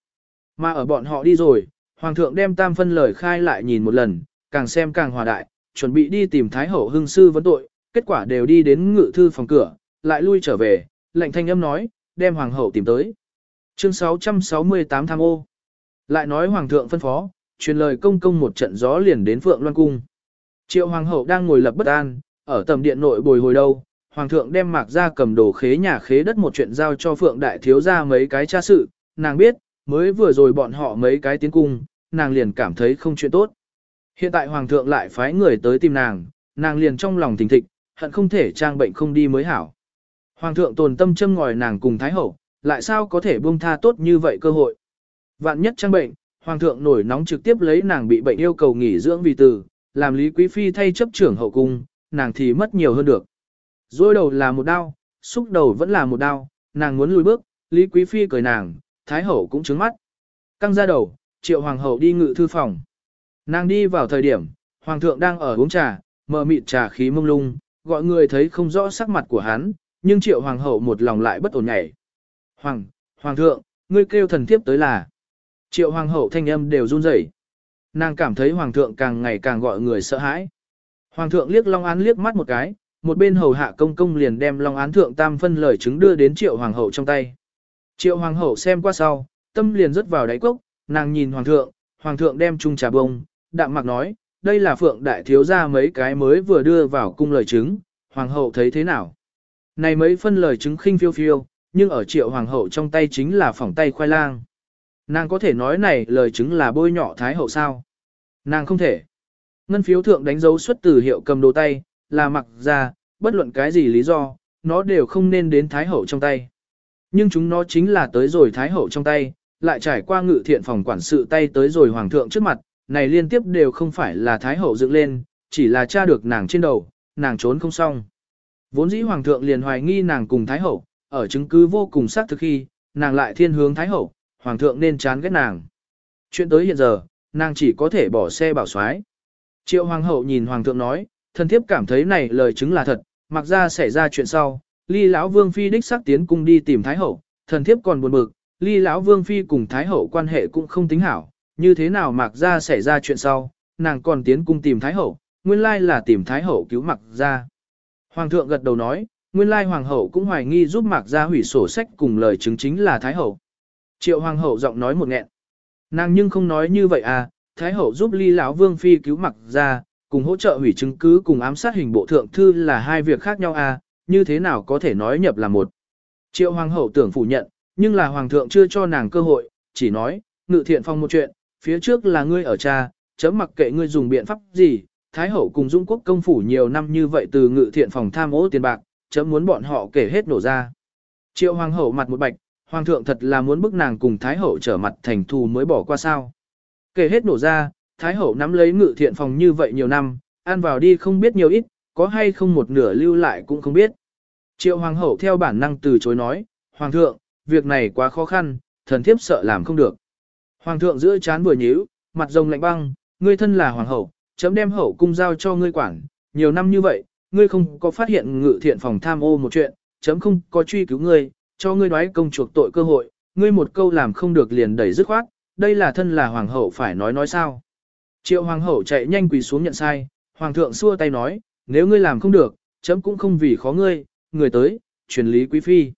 Mà ở bọn họ đi rồi, hoàng thượng đem tam phân lời khai lại nhìn một lần, càng xem càng hòa đại, chuẩn bị đi tìm thái hậu hưng sư vấn tội, kết quả đều đi đến ngự thư phòng cửa, lại lui trở về, lệnh thanh âm nói, đem hoàng hậu tìm tới. Chương 668 tham ô. Lại nói hoàng thượng phân phó, truyền lời công công một trận gió liền đến Phượng Loan Cung. Triệu hoàng hậu đang ngồi lập bất an, ở tầm điện nội bồi hồi đâu, hoàng thượng đem mạc ra cầm đồ khế nhà khế đất một chuyện giao cho Phượng đại thiếu ra mấy cái tra sự, nàng biết, mới vừa rồi bọn họ mấy cái tiến cung, nàng liền cảm thấy không chuyện tốt. Hiện tại hoàng thượng lại phái người tới tìm nàng, nàng liền trong lòng thình thịch, hận không thể trang bệnh không đi mới hảo. Hoàng thượng tồn tâm châm ngòi nàng cùng thái hậu, lại sao có thể buông tha tốt như vậy cơ hội. Vạn nhất trang bệnh, hoàng thượng nổi nóng trực tiếp lấy nàng bị bệnh yêu cầu nghỉ dưỡng vì từ, làm Lý Quý Phi thay chấp trưởng hậu cung, nàng thì mất nhiều hơn được. Rồi đầu là một đau, xúc đầu vẫn là một đau, nàng muốn lùi bước, Lý Quý Phi cười nàng, Thái Hậu cũng trứng mắt. Căng ra đầu, triệu hoàng hậu đi ngự thư phòng. Nàng đi vào thời điểm, hoàng thượng đang ở uống trà, mờ mịt trà khí mông lung, gọi người thấy không rõ sắc mặt của hắn, nhưng triệu hoàng hậu một lòng lại bất ổn nhảy. Hoàng, hoàng thượng, ngươi kêu thần thiếp tới là. Triệu hoàng hậu thanh âm đều run rẩy. Nàng cảm thấy hoàng thượng càng ngày càng gọi người sợ hãi. Hoàng thượng liếc Long Án liếc mắt một cái, một bên hầu hạ công công liền đem Long Án thượng tam phân lời chứng đưa đến triệu hoàng hậu trong tay. Triệu hoàng hậu xem qua sau, tâm liền rớt vào đáy cốc, nàng nhìn hoàng thượng, hoàng thượng đem chung trà bông, đạm mặc nói, đây là phượng đại thiếu gia mấy cái mới vừa đưa vào cung lời chứng, hoàng hậu thấy thế nào? Này mấy phân lời chứng khinh phiêu phiêu, nhưng ở triệu hoàng hậu trong tay chính là phỏng tay khoai lang. Nàng có thể nói này lời chứng là bôi nhọ thái hậu sao? Nàng không thể. Ngân phiếu thượng đánh dấu xuất từ hiệu cầm đồ tay, là mặc ra, bất luận cái gì lý do, nó đều không nên đến thái hậu trong tay. Nhưng chúng nó chính là tới rồi thái hậu trong tay, lại trải qua ngự thiện phòng quản sự tay tới rồi hoàng thượng trước mặt, này liên tiếp đều không phải là thái hậu dựng lên, chỉ là tra được nàng trên đầu, nàng trốn không xong. Vốn dĩ hoàng thượng liền hoài nghi nàng cùng thái hậu, ở chứng cứ vô cùng xác thực khi, nàng lại thiên hướng thái hậu, hoàng thượng nên chán ghét nàng. Chuyện tới hiện giờ, nàng chỉ có thể bỏ xe bảo soái. Triệu hoàng hậu nhìn hoàng thượng nói, thần thiếp cảm thấy này lời chứng là thật, mặc ra xảy ra chuyện sau, ly lão vương phi đích xác tiến cung đi tìm thái hậu, thần thiếp còn buồn bực, ly lão vương phi cùng thái hậu quan hệ cũng không tính hảo, như thế nào mặc ra xảy ra chuyện sau, nàng còn tiến cung tìm thái hậu, nguyên lai là tìm thái hậu cứu mặc ra. Hoàng thượng gật đầu nói, nguyên lai hoàng hậu cũng hoài nghi giúp mặc ra hủy sổ sách cùng lời chứng chính là thái hậu. Triệu hoàng hậu giọng nói một nghẹn. Nàng nhưng không nói như vậy à, thái hậu giúp ly lão vương phi cứu mặc ra, cùng hỗ trợ hủy chứng cứ cùng ám sát hình bộ thượng thư là hai việc khác nhau à, như thế nào có thể nói nhập là một. Triệu hoàng hậu tưởng phủ nhận, nhưng là hoàng thượng chưa cho nàng cơ hội, chỉ nói, ngự thiện phong một chuyện, phía trước là ngươi ở cha, chấm mặc kệ ngươi dùng biện pháp gì, Thái hậu cùng Dung quốc công phủ nhiều năm như vậy từ ngự thiện phòng tham ô tiền bạc, chấm muốn bọn họ kể hết nổ ra. Triệu hoàng hậu mặt một bạch, hoàng thượng thật là muốn bức nàng cùng thái hậu trở mặt thành thù mới bỏ qua sao. Kể hết nổ ra, thái hậu nắm lấy ngự thiện phòng như vậy nhiều năm, ăn vào đi không biết nhiều ít, có hay không một nửa lưu lại cũng không biết. Triệu hoàng hậu theo bản năng từ chối nói, hoàng thượng, việc này quá khó khăn, thần thiếp sợ làm không được. Hoàng thượng giữa chán vừa nhíu, mặt rồng lạnh băng, ngươi thân là hoàng hậu, chấm đem hậu cung giao cho ngươi quản, nhiều năm như vậy, ngươi không có phát hiện ngự thiện phòng tham ô một chuyện, chấm không có truy cứu ngươi, cho ngươi nói công chuộc tội cơ hội, ngươi một câu làm không được liền đẩy dứt khoát, đây là thân là hoàng hậu phải nói nói sao. Triệu hoàng hậu chạy nhanh quỳ xuống nhận sai, hoàng thượng xua tay nói, nếu ngươi làm không được, chấm cũng không vì khó ngươi, người tới, truyền lý quý phi.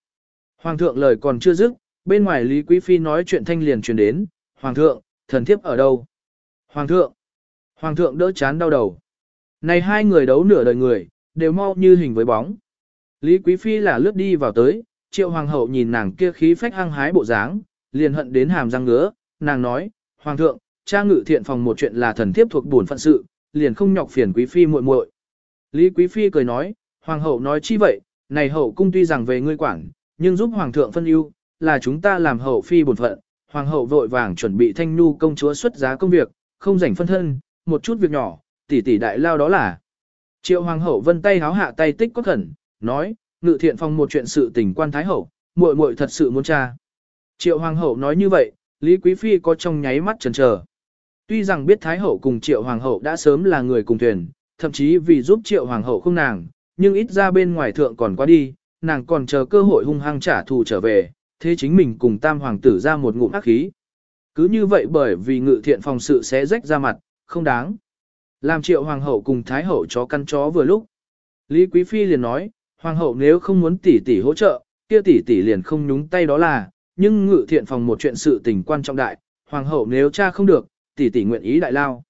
Hoàng thượng lời còn chưa dứt, bên ngoài lý quý phi nói chuyện thanh liền truyền đến, hoàng thượng, thần thiếp ở đâu? Hoàng thượng, hoàng thượng đỡ chán đau đầu. Này hai người đấu nửa đời người, đều mau như hình với bóng. Lý quý phi là lướt đi vào tới, triệu hoàng hậu nhìn nàng kia khí phách hăng hái bộ dáng, liền hận đến hàm răng ngứa, nàng nói, hoàng thượng, cha ngự thiện phòng một chuyện là thần thiếp thuộc bổn phận sự, liền không nhọc phiền quý phi muội muội. Lý quý phi cười nói, hoàng hậu nói chi vậy, này hậu cung tuy rằng về ngươi quản, nhưng giúp hoàng thượng phân ưu, là chúng ta làm hậu phi bổn phận. Hoàng hậu vội vàng chuẩn bị thanh nu công chúa xuất giá công việc, không rảnh phân thân, một chút việc nhỏ, tỷ tỷ đại lao đó là. Triệu hoàng hậu vân tay háo hạ tay tích có khẩn, nói, ngự thiện phòng một chuyện sự tình quan thái hậu, muội muội thật sự muốn tra. Triệu hoàng hậu nói như vậy, Lý Quý Phi có trong nháy mắt chần chờ. Tuy rằng biết thái hậu cùng triệu hoàng hậu đã sớm là người cùng thuyền, thậm chí vì giúp triệu hoàng hậu không nàng, nhưng ít ra bên ngoài thượng còn qua đi, nàng còn chờ cơ hội hung hăng trả thù trở về, thế chính mình cùng tam hoàng tử ra một ngụm ác khí. Cứ như vậy bởi vì ngự thiện phòng sự sẽ rách ra mặt, không đáng. Làm triệu hoàng hậu cùng thái hậu chó căn chó vừa lúc. Lý Quý Phi liền nói, hoàng hậu nếu không muốn tỷ tỷ hỗ trợ, kia tỷ tỷ liền không nhúng tay đó là, nhưng ngự thiện phòng một chuyện sự tình quan trọng đại, hoàng hậu nếu cha không được, tỷ tỷ nguyện ý đại lao.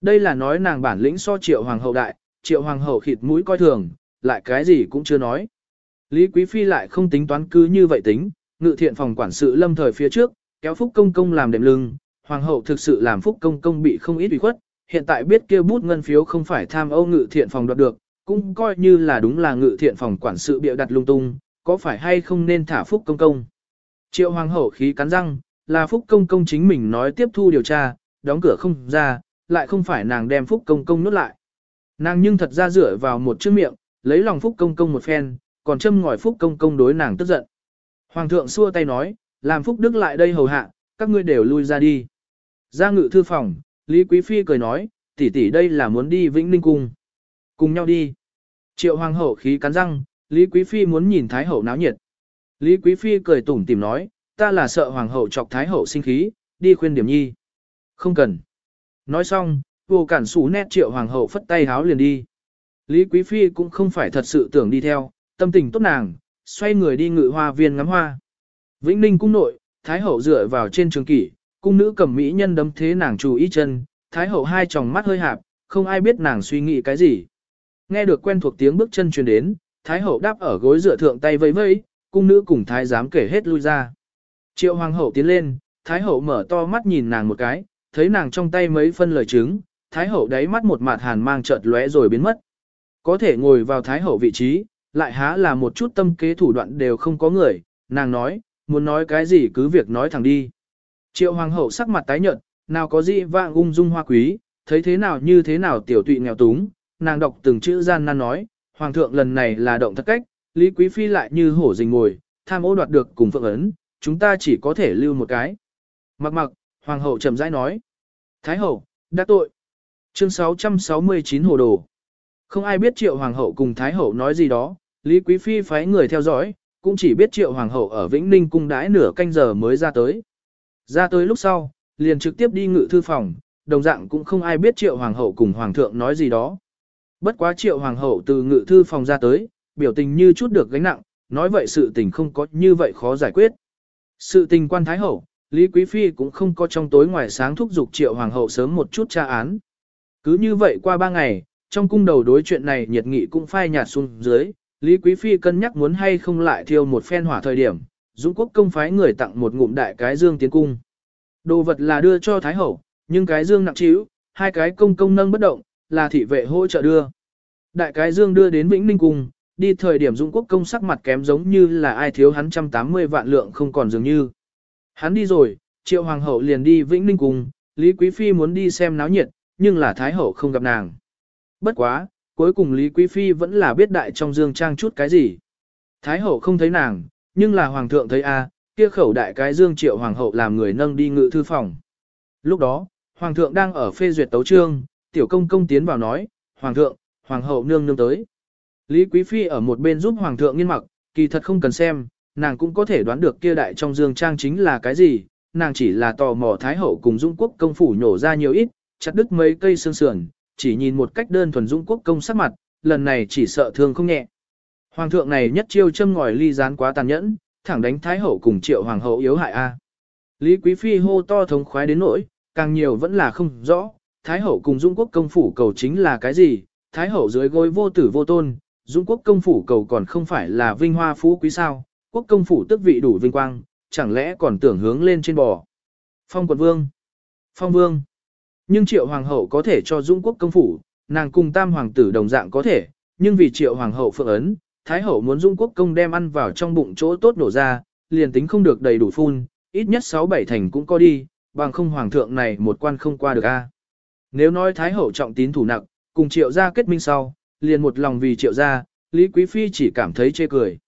Đây là nói nàng bản lĩnh so triệu hoàng hậu đại, triệu hoàng hậu khịt mũi coi thường, lại cái gì cũng chưa nói. Lý Quý Phi lại không tính toán cứ như vậy tính, ngự thiện phòng quản sự lâm thời phía trước, kéo Phúc Công Công làm đệm lưng, hoàng hậu thực sự làm Phúc Công Công bị không ít ủy khuất, hiện tại biết kia bút ngân phiếu không phải tham ô ngự thiện phòng đoạt được, cũng coi như là đúng là ngự thiện phòng quản sự bịa đặt lung tung, có phải hay không nên thả Phúc Công Công. Triệu hoàng hậu khí cắn răng, là Phúc Công Công chính mình nói tiếp thu điều tra, đóng cửa không ra, lại không phải nàng đem Phúc Công Công nuốt lại. Nàng nhưng thật ra dựa vào một chữ miệng, lấy lòng Phúc Công Công một phen, còn châm ngòi Phúc Công Công đối nàng tức giận. Hoàng thượng xua tay nói, làm Phúc Đức lại đây hầu hạ, các ngươi đều lui ra đi. Ra ngự thư phòng, Lý Quý Phi cười nói, tỷ tỷ đây là muốn đi Vĩnh Ninh Cung. Cùng nhau đi. Triệu Hoàng hậu khí cắn răng, Lý Quý Phi muốn nhìn Thái hậu náo nhiệt. Lý Quý Phi cười tủm tìm nói, ta là sợ Hoàng hậu chọc Thái hậu sinh khí, đi khuyên điểm nhi. Không cần. Nói xong, vô cản sủ nét Triệu Hoàng hậu phất tay háo liền đi. Lý Quý Phi cũng không phải thật sự tưởng đi theo, tâm tình tốt nàng, xoay người đi ngự hoa viên ngắm hoa. Vĩnh Ninh cung nội, Thái hậu dựa vào trên trường kỷ, cung nữ cầm mỹ nhân đấm thế nàng chú ý chân, Thái hậu hai tròng mắt hơi hạp, không ai biết nàng suy nghĩ cái gì. Nghe được quen thuộc tiếng bước chân truyền đến, Thái hậu đáp ở gối dựa thượng tay vẫy vẫy, cung nữ cùng Thái giám kể hết lui ra. Triệu hoàng hậu tiến lên, Thái hậu mở to mắt nhìn nàng một cái, thấy nàng trong tay mấy phân lời chứng, Thái hậu đáy mắt một mạt hàn mang chợt lóe rồi biến mất. Có thể ngồi vào Thái hậu vị trí, lại há là một chút tâm kế thủ đoạn đều không có người, nàng nói, muốn nói cái gì cứ việc nói thẳng đi. Triệu hoàng hậu sắc mặt tái nhợt, nào có gì vạng ung dung hoa quý, thấy thế nào như thế nào tiểu tụy nghèo túng, nàng đọc từng chữ gian nan nói, hoàng thượng lần này là động thất cách, Lý Quý Phi lại như hổ rình ngồi, tham ô đoạt được cùng phượng ấn, chúng ta chỉ có thể lưu một cái. Mặc mặc, hoàng hậu chậm rãi nói. Thái hậu, đã tội. Chương 669 hồ đồ. Không ai biết triệu hoàng hậu cùng thái hậu nói gì đó, Lý Quý Phi phái người theo dõi, cũng chỉ biết triệu hoàng hậu ở Vĩnh Ninh cung đãi nửa canh giờ mới ra tới. Ra tới lúc sau, liền trực tiếp đi ngự thư phòng, đồng dạng cũng không ai biết triệu hoàng hậu cùng hoàng thượng nói gì đó. Bất quá triệu hoàng hậu từ ngự thư phòng ra tới, biểu tình như chút được gánh nặng, nói vậy sự tình không có như vậy khó giải quyết. Sự tình quan thái hậu, Lý Quý Phi cũng không có trong tối ngoài sáng thúc giục triệu hoàng hậu sớm một chút tra án. Cứ như vậy qua ba ngày, trong cung đầu đối chuyện này nhiệt nghị cũng phai nhạt xuống dưới, Lý Quý Phi cân nhắc muốn hay không lại thiêu một phen hỏa thời điểm, Dũng quốc công phái người tặng một ngụm đại cái dương tiến cung. Đồ vật là đưa cho Thái Hậu, nhưng cái dương nặng trĩu, hai cái công công nâng bất động, là thị vệ hỗ trợ đưa. Đại cái dương đưa đến Vĩnh Ninh Cung, đi thời điểm Dung Quốc công sắc mặt kém giống như là ai thiếu hắn trăm tám mươi vạn lượng không còn dường như. Hắn đi rồi, triệu hoàng hậu liền đi Vĩnh Ninh Cung, Lý Quý Phi muốn đi xem náo nhiệt, nhưng là Thái hậu không gặp nàng. Bất quá, cuối cùng Lý Quý Phi vẫn là biết đại trong dương trang chút cái gì. Thái hậu không thấy nàng, nhưng là hoàng thượng thấy a, kia khẩu đại cái dương triệu hoàng hậu làm người nâng đi ngự thư phòng. Lúc đó, hoàng thượng đang ở phê duyệt tấu trương, tiểu công công tiến vào nói, hoàng thượng, hoàng hậu nương nương tới. Lý Quý Phi ở một bên giúp hoàng thượng nghiên mặc, kỳ thật không cần xem, nàng cũng có thể đoán được kia đại trong dương trang chính là cái gì, nàng chỉ là tò mò thái hậu cùng dung quốc công phủ nhổ ra nhiều ít, chặt đứt mấy cây xương sườn, chỉ nhìn một cách đơn thuần dung quốc công sắc mặt, lần này chỉ sợ thương không nhẹ. Hoàng thượng này nhất chiêu châm ngòi ly gián quá tàn nhẫn, thẳng đánh thái hậu cùng triệu hoàng hậu yếu hại a. Lý Quý Phi hô to thống khoái đến nỗi, càng nhiều vẫn là không rõ, thái hậu cùng dung quốc công phủ cầu chính là cái gì, thái hậu dưới gối vô tử vô tôn, dung quốc công phủ cầu còn không phải là vinh hoa phú quý sao, quốc công phủ tức vị đủ vinh quang, chẳng lẽ còn tưởng hướng lên trên bò. Phong quận vương, phong vương, nhưng triệu hoàng hậu có thể cho dung quốc công phủ, nàng cùng tam hoàng tử đồng dạng có thể, nhưng vì triệu hoàng hậu phượng ấn, Thái hậu muốn Dung Quốc công đem ăn vào trong bụng chỗ tốt nổ ra, liền tính không được đầy đủ phun, ít nhất 6-7 thành cũng có đi, bằng không hoàng thượng này một quan không qua được a. Nếu nói Thái hậu trọng tín thủ nặng, cùng triệu gia kết minh sau, liền một lòng vì triệu gia, Lý Quý Phi chỉ cảm thấy chê cười.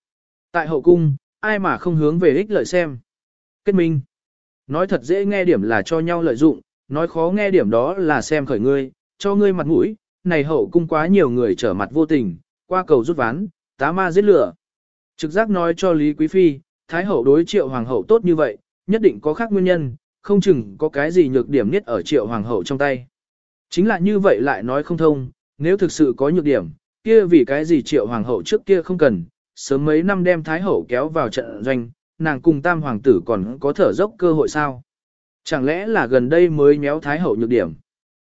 Tại hậu cung, ai mà không hướng về ích lợi xem. Kết minh. Nói thật dễ nghe điểm là cho nhau lợi dụng, nói khó nghe điểm đó là xem khởi ngươi, cho ngươi mặt mũi, này hậu cung quá nhiều người trở mặt vô tình, qua cầu rút ván, tá ma giết lửa. Trực giác nói cho Lý Quý Phi, Thái hậu đối triệu hoàng hậu tốt như vậy, nhất định có khác nguyên nhân, không chừng có cái gì nhược điểm nhất ở triệu hoàng hậu trong tay. Chính là như vậy lại nói không thông, nếu thực sự có nhược điểm, kia vì cái gì triệu hoàng hậu trước kia không cần, sớm mấy năm đem Thái hậu kéo vào trận doanh, nàng cùng tam hoàng tử còn có thở dốc cơ hội sao. Chẳng lẽ là gần đây mới méo Thái hậu nhược điểm.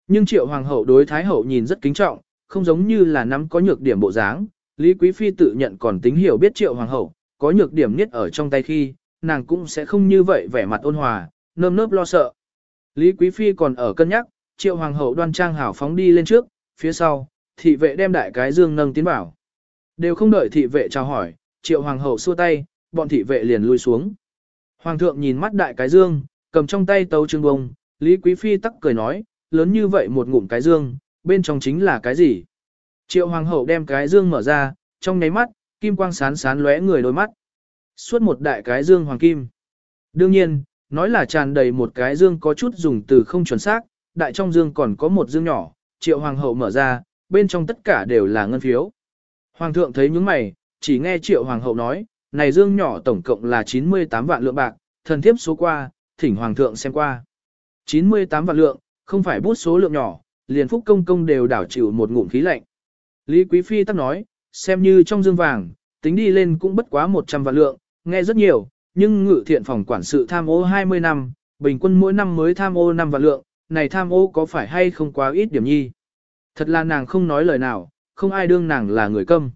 Nhưng triệu hoàng hậu đối Thái hậu nhìn rất kính trọng, không giống như là nắm có nhược điểm bộ dáng, Lý Quý Phi tự nhận còn tính hiểu biết triệu hoàng hậu, có nhược điểm nhất ở trong tay khi, nàng cũng sẽ không như vậy vẻ mặt ôn hòa, nơm nớp lo sợ. Lý Quý Phi còn ở cân nhắc, triệu hoàng hậu đoan trang hảo phóng đi lên trước, phía sau, thị vệ đem đại cái dương nâng tiến bảo. Đều không đợi thị vệ chào hỏi, triệu hoàng hậu xua tay, bọn thị vệ liền lui xuống. Hoàng thượng nhìn mắt đại cái dương, cầm trong tay tấu trương bông, Lý Quý Phi tắc cười nói, lớn như vậy một ngụm cái dương, bên trong chính là cái gì? Triệu hoàng hậu đem cái dương mở ra, trong nháy mắt, kim quang sán sán lóe người đôi mắt. Suốt một đại cái dương hoàng kim. Đương nhiên, nói là tràn đầy một cái dương có chút dùng từ không chuẩn xác, đại trong dương còn có một dương nhỏ, triệu hoàng hậu mở ra, bên trong tất cả đều là ngân phiếu. Hoàng thượng thấy những mày, chỉ nghe triệu hoàng hậu nói, này dương nhỏ tổng cộng là 98 vạn lượng bạc, thần thiếp số qua, thỉnh hoàng thượng xem qua. 98 vạn lượng, không phải bút số lượng nhỏ, liền phúc công công đều đảo chịu một ngụm khí lạnh. Lý Quý Phi tắc nói, xem như trong dương vàng, tính đi lên cũng bất quá 100 vạn lượng, nghe rất nhiều, nhưng ngự thiện phòng quản sự tham ô 20 năm, bình quân mỗi năm mới tham ô 5 vạn lượng, này tham ô có phải hay không quá ít điểm nhi. Thật là nàng không nói lời nào, không ai đương nàng là người câm.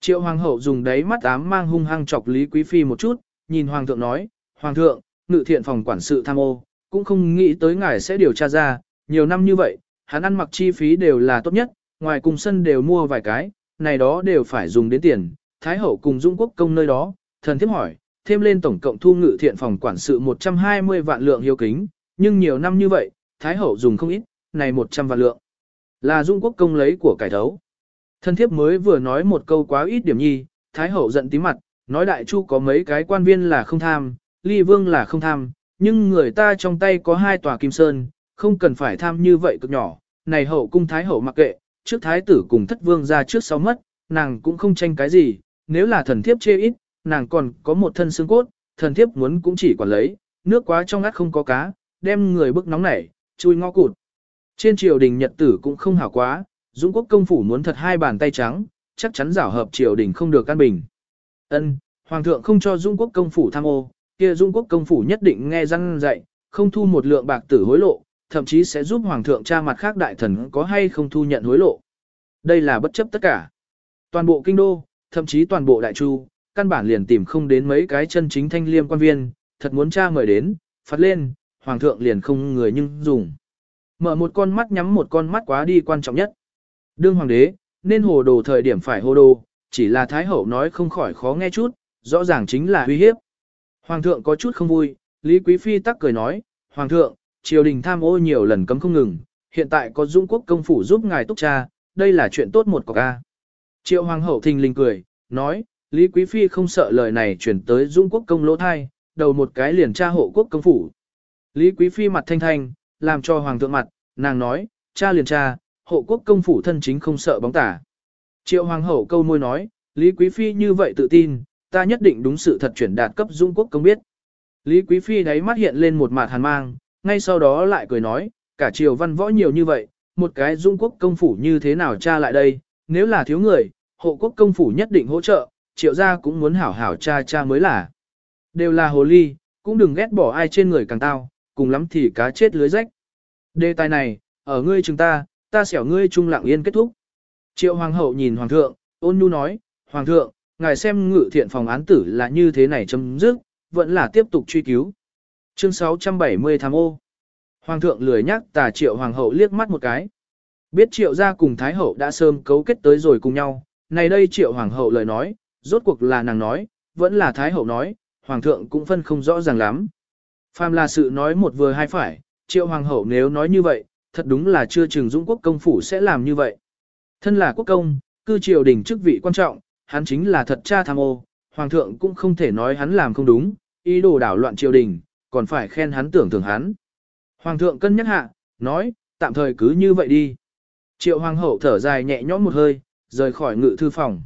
Triệu Hoàng hậu dùng đáy mắt ám mang hung hăng chọc Lý Quý Phi một chút, nhìn Hoàng thượng nói, Hoàng thượng, ngự thiện phòng quản sự tham ô, cũng không nghĩ tới ngài sẽ điều tra ra, nhiều năm như vậy, hắn ăn mặc chi phí đều là tốt nhất, ngoài cùng sân đều mua vài cái, này đó đều phải dùng đến tiền, Thái Hậu cùng Dung Quốc công nơi đó, thần thiếp hỏi, thêm lên tổng cộng thu ngự thiện phòng quản sự 120 vạn lượng hiếu kính, nhưng nhiều năm như vậy, Thái Hậu dùng không ít, này 100 vạn lượng. Là Dung Quốc công lấy của cải thấu. Thần thiếp mới vừa nói một câu quá ít điểm nhi, Thái Hậu giận tí mặt, nói đại chu có mấy cái quan viên là không tham, ly vương là không tham, nhưng người ta trong tay có hai tòa kim sơn, không cần phải tham như vậy cực nhỏ, này hậu cung Thái Hậu mặc kệ, trước thái tử cùng thất vương ra trước sau mất, nàng cũng không tranh cái gì, nếu là thần thiếp chê ít, nàng còn có một thân xương cốt, thần thiếp muốn cũng chỉ quản lấy, nước quá trong ngắt không có cá, đem người bức nóng nảy, chui ngõ cụt. Trên triều đình nhật tử cũng không hảo quá, Dũng quốc công phủ muốn thật hai bàn tay trắng, chắc chắn giảo hợp triều đình không được căn bình. Ân, hoàng thượng không cho Dũng quốc công phủ tham ô, kia Dũng quốc công phủ nhất định nghe răng dạy, không thu một lượng bạc tử hối lộ, thậm chí sẽ giúp hoàng thượng tra mặt khác đại thần có hay không thu nhận hối lộ. Đây là bất chấp tất cả. Toàn bộ kinh đô, thậm chí toàn bộ đại chu, căn bản liền tìm không đến mấy cái chân chính thanh liêm quan viên, thật muốn tra mời đến, phạt lên, hoàng thượng liền không người nhưng dùng. Mở một con mắt nhắm một con mắt quá đi quan trọng nhất. Đương hoàng đế, nên hồ đồ thời điểm phải hồ đồ, chỉ là Thái Hậu nói không khỏi khó nghe chút, rõ ràng chính là uy hiếp. Hoàng thượng có chút không vui, Lý Quý Phi tắc cười nói, Hoàng thượng, triều đình tham ô nhiều lần cấm không ngừng, hiện tại có Dung Quốc công phủ giúp ngài túc cha, đây là chuyện tốt một cọc ca. Triệu Hoàng hậu thình lình cười, nói, Lý Quý Phi không sợ lời này chuyển tới Dung Quốc công lỗ thai, đầu một cái liền tra hộ quốc công phủ. Lý Quý Phi mặt thanh thanh, làm cho Hoàng thượng mặt, nàng nói, cha liền cha, hộ quốc công phủ thân chính không sợ bóng tả. Triệu Hoàng hậu câu môi nói, Lý Quý Phi như vậy tự tin, ta nhất định đúng sự thật chuyển đạt cấp Dung Quốc công biết. Lý Quý Phi đáy mắt hiện lên một mặt hàn mang, ngay sau đó lại cười nói, cả triều văn võ nhiều như vậy, một cái Dung Quốc công phủ như thế nào cha lại đây, nếu là thiếu người, hộ quốc công phủ nhất định hỗ trợ, triệu gia cũng muốn hảo hảo cha cha mới là. Đều là hồ ly, cũng đừng ghét bỏ ai trên người càng tao, cùng lắm thì cá chết lưới rách. Đề tài này, ở ngươi chúng ta, ta xẻo ngươi trung lặng yên kết thúc. Triệu hoàng hậu nhìn hoàng thượng, ôn nhu nói, hoàng thượng, ngài xem ngự thiện phòng án tử là như thế này chấm dứt, vẫn là tiếp tục truy cứu. Chương 670 tham ô. Hoàng thượng lười nhắc tà triệu hoàng hậu liếc mắt một cái. Biết triệu gia cùng thái hậu đã sớm cấu kết tới rồi cùng nhau, này đây triệu hoàng hậu lời nói, rốt cuộc là nàng nói, vẫn là thái hậu nói, hoàng thượng cũng phân không rõ ràng lắm. Phàm là sự nói một vừa hai phải, triệu hoàng hậu nếu nói như vậy, thật đúng là chưa chừng dũng quốc công phủ sẽ làm như vậy. Thân là quốc công, cư triều đình chức vị quan trọng, hắn chính là thật cha tham ô, hoàng thượng cũng không thể nói hắn làm không đúng, ý đồ đảo loạn triều đình, còn phải khen hắn tưởng thưởng hắn. Hoàng thượng cân nhắc hạ, nói, tạm thời cứ như vậy đi. Triệu hoàng hậu thở dài nhẹ nhõm một hơi, rời khỏi ngự thư phòng.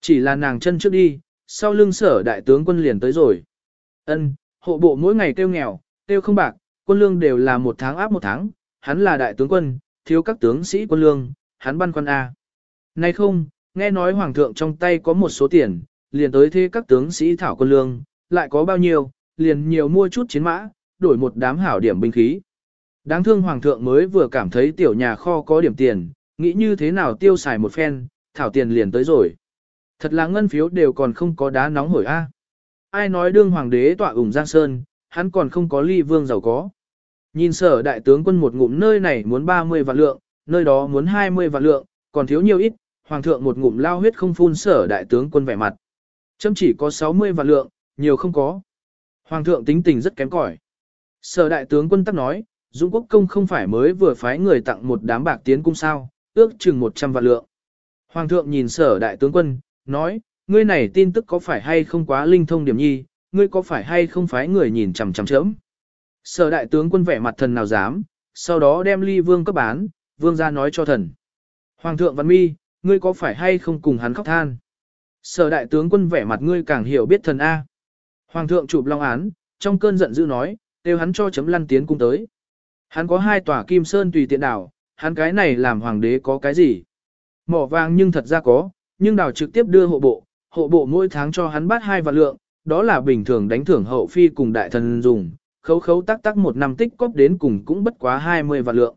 Chỉ là nàng chân trước đi, sau lưng sở đại tướng quân liền tới rồi. Ân, hộ bộ mỗi ngày tiêu nghèo, tiêu không bạc, quân lương đều là một tháng áp một tháng, hắn là đại tướng quân, thiếu các tướng sĩ quân lương, hắn băn quân A. Nay không, nghe nói hoàng thượng trong tay có một số tiền, liền tới thế các tướng sĩ thảo quân lương, lại có bao nhiêu, liền nhiều mua chút chiến mã, đổi một đám hảo điểm binh khí. Đáng thương hoàng thượng mới vừa cảm thấy tiểu nhà kho có điểm tiền, nghĩ như thế nào tiêu xài một phen, thảo tiền liền tới rồi. Thật là ngân phiếu đều còn không có đá nóng hổi a. Ai nói đương hoàng đế tọa ủng Giang Sơn, hắn còn không có ly vương giàu có. Nhìn sở đại tướng quân một ngụm nơi này muốn 30 vạn lượng, nơi đó muốn 20 vạn lượng, còn thiếu nhiều ít, hoàng thượng một ngụm lao huyết không phun sở đại tướng quân vẻ mặt. châm chỉ có 60 vạn lượng, nhiều không có. Hoàng thượng tính tình rất kém cỏi. Sở đại tướng quân tắc nói, Dũng quốc công không phải mới vừa phái người tặng một đám bạc tiến cung sao, ước chừng 100 vạn lượng. Hoàng thượng nhìn sở đại tướng quân, nói, ngươi này tin tức có phải hay không quá linh thông điểm nhi, ngươi có phải hay không phái người nhìn chằm chằm chớm. Sở đại tướng quân vẻ mặt thần nào dám, sau đó đem ly vương cấp bán, vương ra nói cho thần. Hoàng thượng văn mi, ngươi có phải hay không cùng hắn khóc than. Sở đại tướng quân vẻ mặt ngươi càng hiểu biết thần A. Hoàng thượng chụp long án, trong cơn giận dữ nói, đều hắn cho chấm lăn tiến cung tới. Hắn có hai tòa kim sơn tùy tiện đảo, hắn cái này làm hoàng đế có cái gì? Mỏ vàng nhưng thật ra có, nhưng đảo trực tiếp đưa hộ bộ, hộ bộ mỗi tháng cho hắn bắt hai vạn lượng, đó là bình thường đánh thưởng hậu phi cùng đại thần dùng, khấu khấu tắc tắc một năm tích cóp đến cùng cũng bất quá 20 vạn lượng.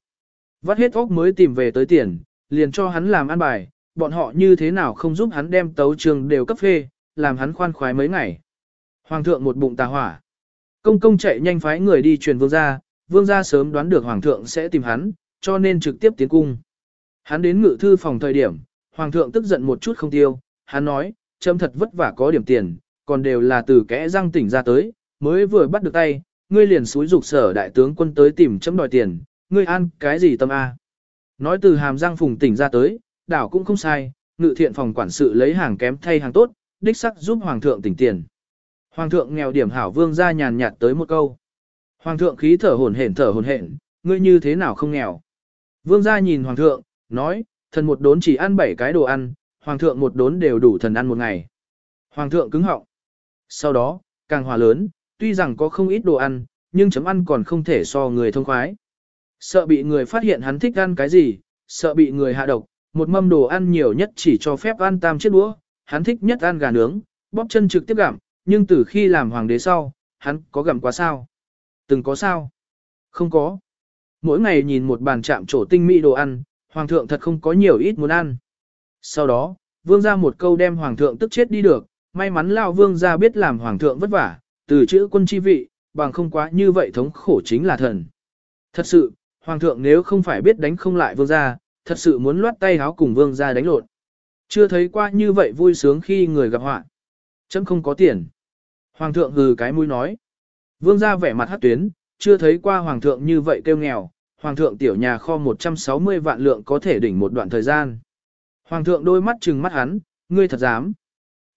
Vắt hết óc mới tìm về tới tiền, liền cho hắn làm ăn bài, bọn họ như thế nào không giúp hắn đem tấu trường đều cấp phê, làm hắn khoan khoái mấy ngày. Hoàng thượng một bụng tà hỏa. Công công chạy nhanh phái người đi truyền vương gia, vương gia sớm đoán được hoàng thượng sẽ tìm hắn, cho nên trực tiếp tiến cung. Hắn đến ngự thư phòng thời điểm, hoàng thượng tức giận một chút không tiêu, hắn nói, châm thật vất vả có điểm tiền, còn đều là từ kẽ răng tỉnh ra tới, mới vừa bắt được tay, ngươi liền xúi dục sở đại tướng quân tới tìm chấm đòi tiền, ngươi ăn cái gì tâm a? Nói từ hàm răng phùng tỉnh ra tới, đảo cũng không sai, ngự thiện phòng quản sự lấy hàng kém thay hàng tốt, đích sắc giúp hoàng thượng tỉnh tiền. Hoàng thượng nghèo điểm hảo vương ra nhàn nhạt tới một câu. Hoàng thượng khí thở hồn hển thở hồn hển, ngươi như thế nào không nghèo. Vương gia nhìn hoàng thượng, nói, thần một đốn chỉ ăn bảy cái đồ ăn, hoàng thượng một đốn đều đủ thần ăn một ngày. Hoàng thượng cứng họng. Sau đó, càng hòa lớn, tuy rằng có không ít đồ ăn, nhưng chấm ăn còn không thể so người thông khoái. Sợ bị người phát hiện hắn thích ăn cái gì, sợ bị người hạ độc, một mâm đồ ăn nhiều nhất chỉ cho phép ăn tam chiếc đũa, hắn thích nhất ăn gà nướng, bóp chân trực tiếp gặm, nhưng từ khi làm hoàng đế sau, hắn có gặm quá sao? Từng có sao? Không có. Mỗi ngày nhìn một bàn chạm trổ tinh mỹ đồ ăn, hoàng thượng thật không có nhiều ít muốn ăn. Sau đó, vương ra một câu đem hoàng thượng tức chết đi được, may mắn lao vương ra biết làm hoàng thượng vất vả, từ chữ quân chi vị, bằng không quá như vậy thống khổ chính là thần. Thật sự, hoàng thượng nếu không phải biết đánh không lại vương gia, thật sự muốn loát tay háo cùng vương gia đánh lộn. Chưa thấy qua như vậy vui sướng khi người gặp họa. Chấm không có tiền. Hoàng thượng hừ cái mũi nói. Vương gia vẻ mặt hát tuyến, chưa thấy qua hoàng thượng như vậy kêu nghèo, hoàng thượng tiểu nhà kho 160 vạn lượng có thể đỉnh một đoạn thời gian. Hoàng thượng đôi mắt trừng mắt hắn, ngươi thật dám.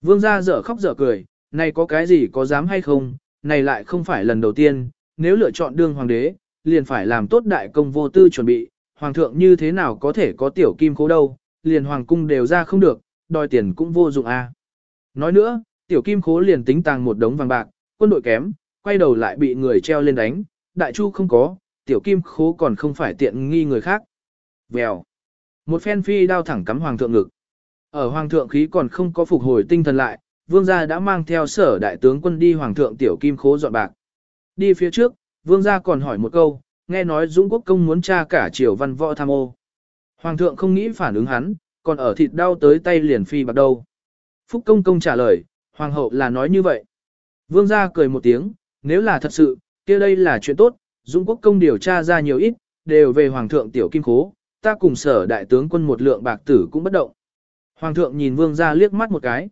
Vương gia dở khóc dở cười, này có cái gì có dám hay không, này lại không phải lần đầu tiên, nếu lựa chọn đương hoàng đế, liền phải làm tốt đại công vô tư chuẩn bị, hoàng thượng như thế nào có thể có tiểu kim khố đâu, liền hoàng cung đều ra không được, đòi tiền cũng vô dụng a. À. Nói nữa, tiểu kim khố liền tính tàng một đống vàng bạc, quân đội kém, quay đầu lại bị người treo lên đánh, đại chu không có, tiểu kim khố còn không phải tiện nghi người khác. Vèo. Một phen phi đao thẳng cắm hoàng thượng ngực. Ở hoàng thượng khí còn không có phục hồi tinh thần lại, vương gia đã mang theo sở đại tướng quân đi hoàng thượng tiểu kim khố dọn bạc. Đi phía trước, vương gia còn hỏi một câu, nghe nói Dũng Quốc công muốn tra cả triều văn võ tham ô. Hoàng thượng không nghĩ phản ứng hắn, còn ở thịt đau tới tay liền phi bạc đâu. Phúc công công trả lời, hoàng hậu là nói như vậy. Vương gia cười một tiếng, nếu là thật sự, kia đây là chuyện tốt, Dũng quốc công điều tra ra nhiều ít, đều về hoàng thượng tiểu kim khố, ta cùng sở đại tướng quân một lượng bạc tử cũng bất động. Hoàng thượng nhìn vương gia liếc mắt một cái.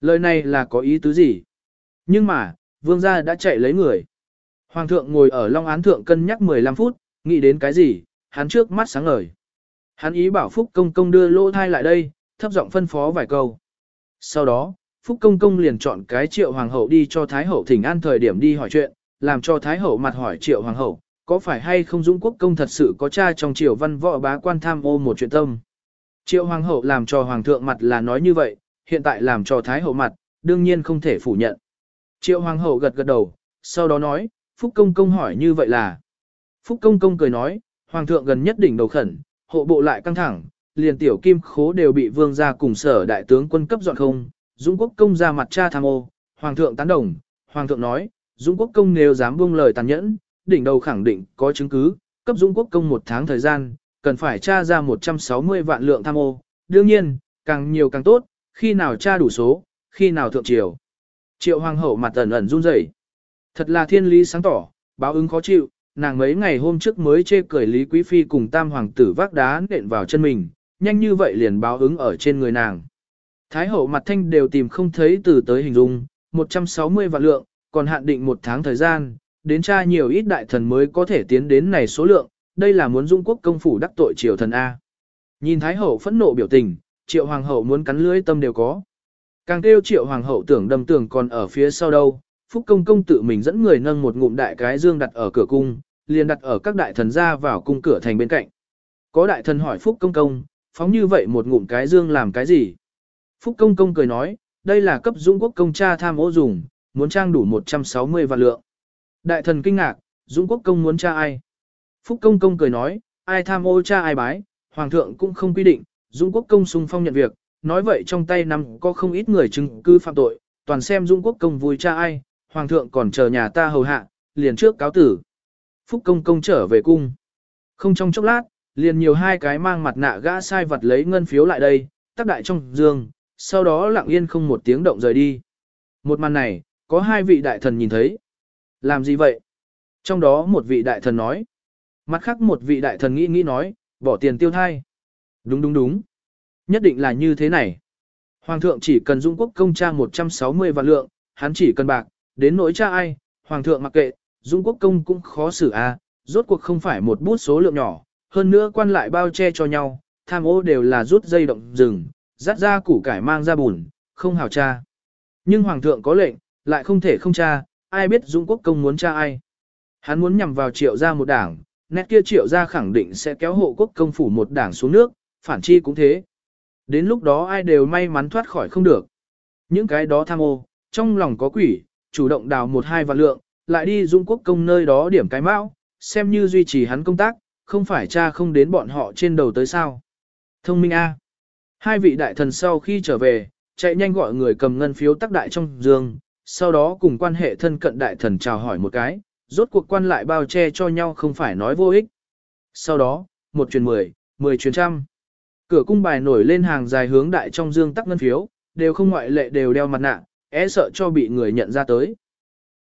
Lời này là có ý tứ gì? Nhưng mà, vương gia đã chạy lấy người. Hoàng thượng ngồi ở long án thượng cân nhắc 15 phút, nghĩ đến cái gì, hắn trước mắt sáng ngời. Hắn ý bảo Phúc Công Công đưa lỗ thai lại đây, thấp giọng phân phó vài câu. Sau đó, Phúc Công Công liền chọn cái triệu hoàng hậu đi cho Thái hậu thỉnh an thời điểm đi hỏi chuyện, làm cho Thái hậu mặt hỏi triệu hoàng hậu, có phải hay không Dũng Quốc Công thật sự có cha trong triều văn võ bá quan tham ô một chuyện tâm. Triệu hoàng hậu làm cho hoàng thượng mặt là nói như vậy, hiện tại làm cho Thái hậu mặt, đương nhiên không thể phủ nhận. Triệu hoàng hậu gật gật đầu, sau đó nói, Phúc Công Công hỏi như vậy là. Phúc Công Công cười nói, hoàng thượng gần nhất đỉnh đầu khẩn, hộ bộ lại căng thẳng, liền tiểu kim khố đều bị vương gia cùng sở đại tướng quân cấp dọn không, Dũng quốc công ra mặt cha tham ô, hoàng thượng tán đồng, hoàng thượng nói, Dũng quốc công nếu dám buông lời tàn nhẫn, đỉnh đầu khẳng định có chứng cứ, cấp Dũng quốc công một tháng thời gian, cần phải tra ra 160 vạn lượng tham ô, đương nhiên, càng nhiều càng tốt, khi nào tra đủ số, khi nào thượng triều. Triệu hoàng hậu mặt ẩn ẩn run rẩy. Thật là thiên lý sáng tỏ, báo ứng khó chịu, nàng mấy ngày hôm trước mới chê cười Lý Quý Phi cùng tam hoàng tử vác đá nện vào chân mình, nhanh như vậy liền báo ứng ở trên người nàng. Thái hậu mặt thanh đều tìm không thấy từ tới hình dung, 160 vạn lượng, còn hạn định một tháng thời gian, đến tra nhiều ít đại thần mới có thể tiến đến này số lượng, đây là muốn dung quốc công phủ đắc tội triều thần A. Nhìn Thái hậu phẫn nộ biểu tình, triệu hoàng hậu muốn cắn lưỡi tâm đều có. Càng kêu triệu hoàng hậu tưởng đâm tưởng còn ở phía sau đâu, Phúc Công Công tự mình dẫn người nâng một ngụm đại cái dương đặt ở cửa cung, liền đặt ở các đại thần ra vào cung cửa thành bên cạnh. Có đại thần hỏi Phúc Công Công, phóng như vậy một ngụm cái dương làm cái gì? Phúc Công Công cười nói, đây là cấp Dũng Quốc Công cha tham ô dùng, muốn trang đủ 160 vạn lượng. Đại thần kinh ngạc, Dũng Quốc Công muốn cha ai? Phúc Công Công cười nói, ai tham ô cha ai bái, Hoàng thượng cũng không quy định, Dũng Quốc Công sung phong nhận việc, nói vậy trong tay nằm có không ít người chứng cứ phạm tội, toàn xem Dũng Quốc Công vui cha ai, Hoàng thượng còn chờ nhà ta hầu hạ, liền trước cáo tử. Phúc Công Công trở về cung. Không trong chốc lát, liền nhiều hai cái mang mặt nạ gã sai vật lấy ngân phiếu lại đây, tác đại trong giường, sau đó lặng yên không một tiếng động rời đi. Một màn này, có hai vị đại thần nhìn thấy. Làm gì vậy? Trong đó một vị đại thần nói. Mặt khác một vị đại thần nghĩ nghĩ nói, bỏ tiền tiêu thai. Đúng đúng đúng. Nhất định là như thế này. Hoàng thượng chỉ cần dung quốc công tra 160 vạn lượng, hắn chỉ cần bạc, đến nỗi cha ai, hoàng thượng mặc kệ, dung quốc công cũng khó xử a, rốt cuộc không phải một bút số lượng nhỏ, hơn nữa quan lại bao che cho nhau, tham ô đều là rút dây động rừng, dắt ra củ cải mang ra bùn, không hào cha. Nhưng hoàng thượng có lệnh, lại không thể không cha, ai biết Dung Quốc công muốn tra ai. Hắn muốn nhằm vào triệu gia một đảng, nét kia triệu gia khẳng định sẽ kéo hộ quốc công phủ một đảng xuống nước, phản chi cũng thế. Đến lúc đó ai đều may mắn thoát khỏi không được. Những cái đó tham ô, trong lòng có quỷ, chủ động đào một hai vạn lượng, lại đi Dung Quốc công nơi đó điểm cái mão, xem như duy trì hắn công tác, không phải cha không đến bọn họ trên đầu tới sao. Thông minh A. Hai vị đại thần sau khi trở về, chạy nhanh gọi người cầm ngân phiếu tắc đại trong giường, sau đó cùng quan hệ thân cận đại thần chào hỏi một cái, rốt cuộc quan lại bao che cho nhau không phải nói vô ích. Sau đó, một truyền mười, mười truyền trăm. Cửa cung bài nổi lên hàng dài hướng đại trong dương tắc ngân phiếu, đều không ngoại lệ đều đeo mặt nạ, é sợ cho bị người nhận ra tới.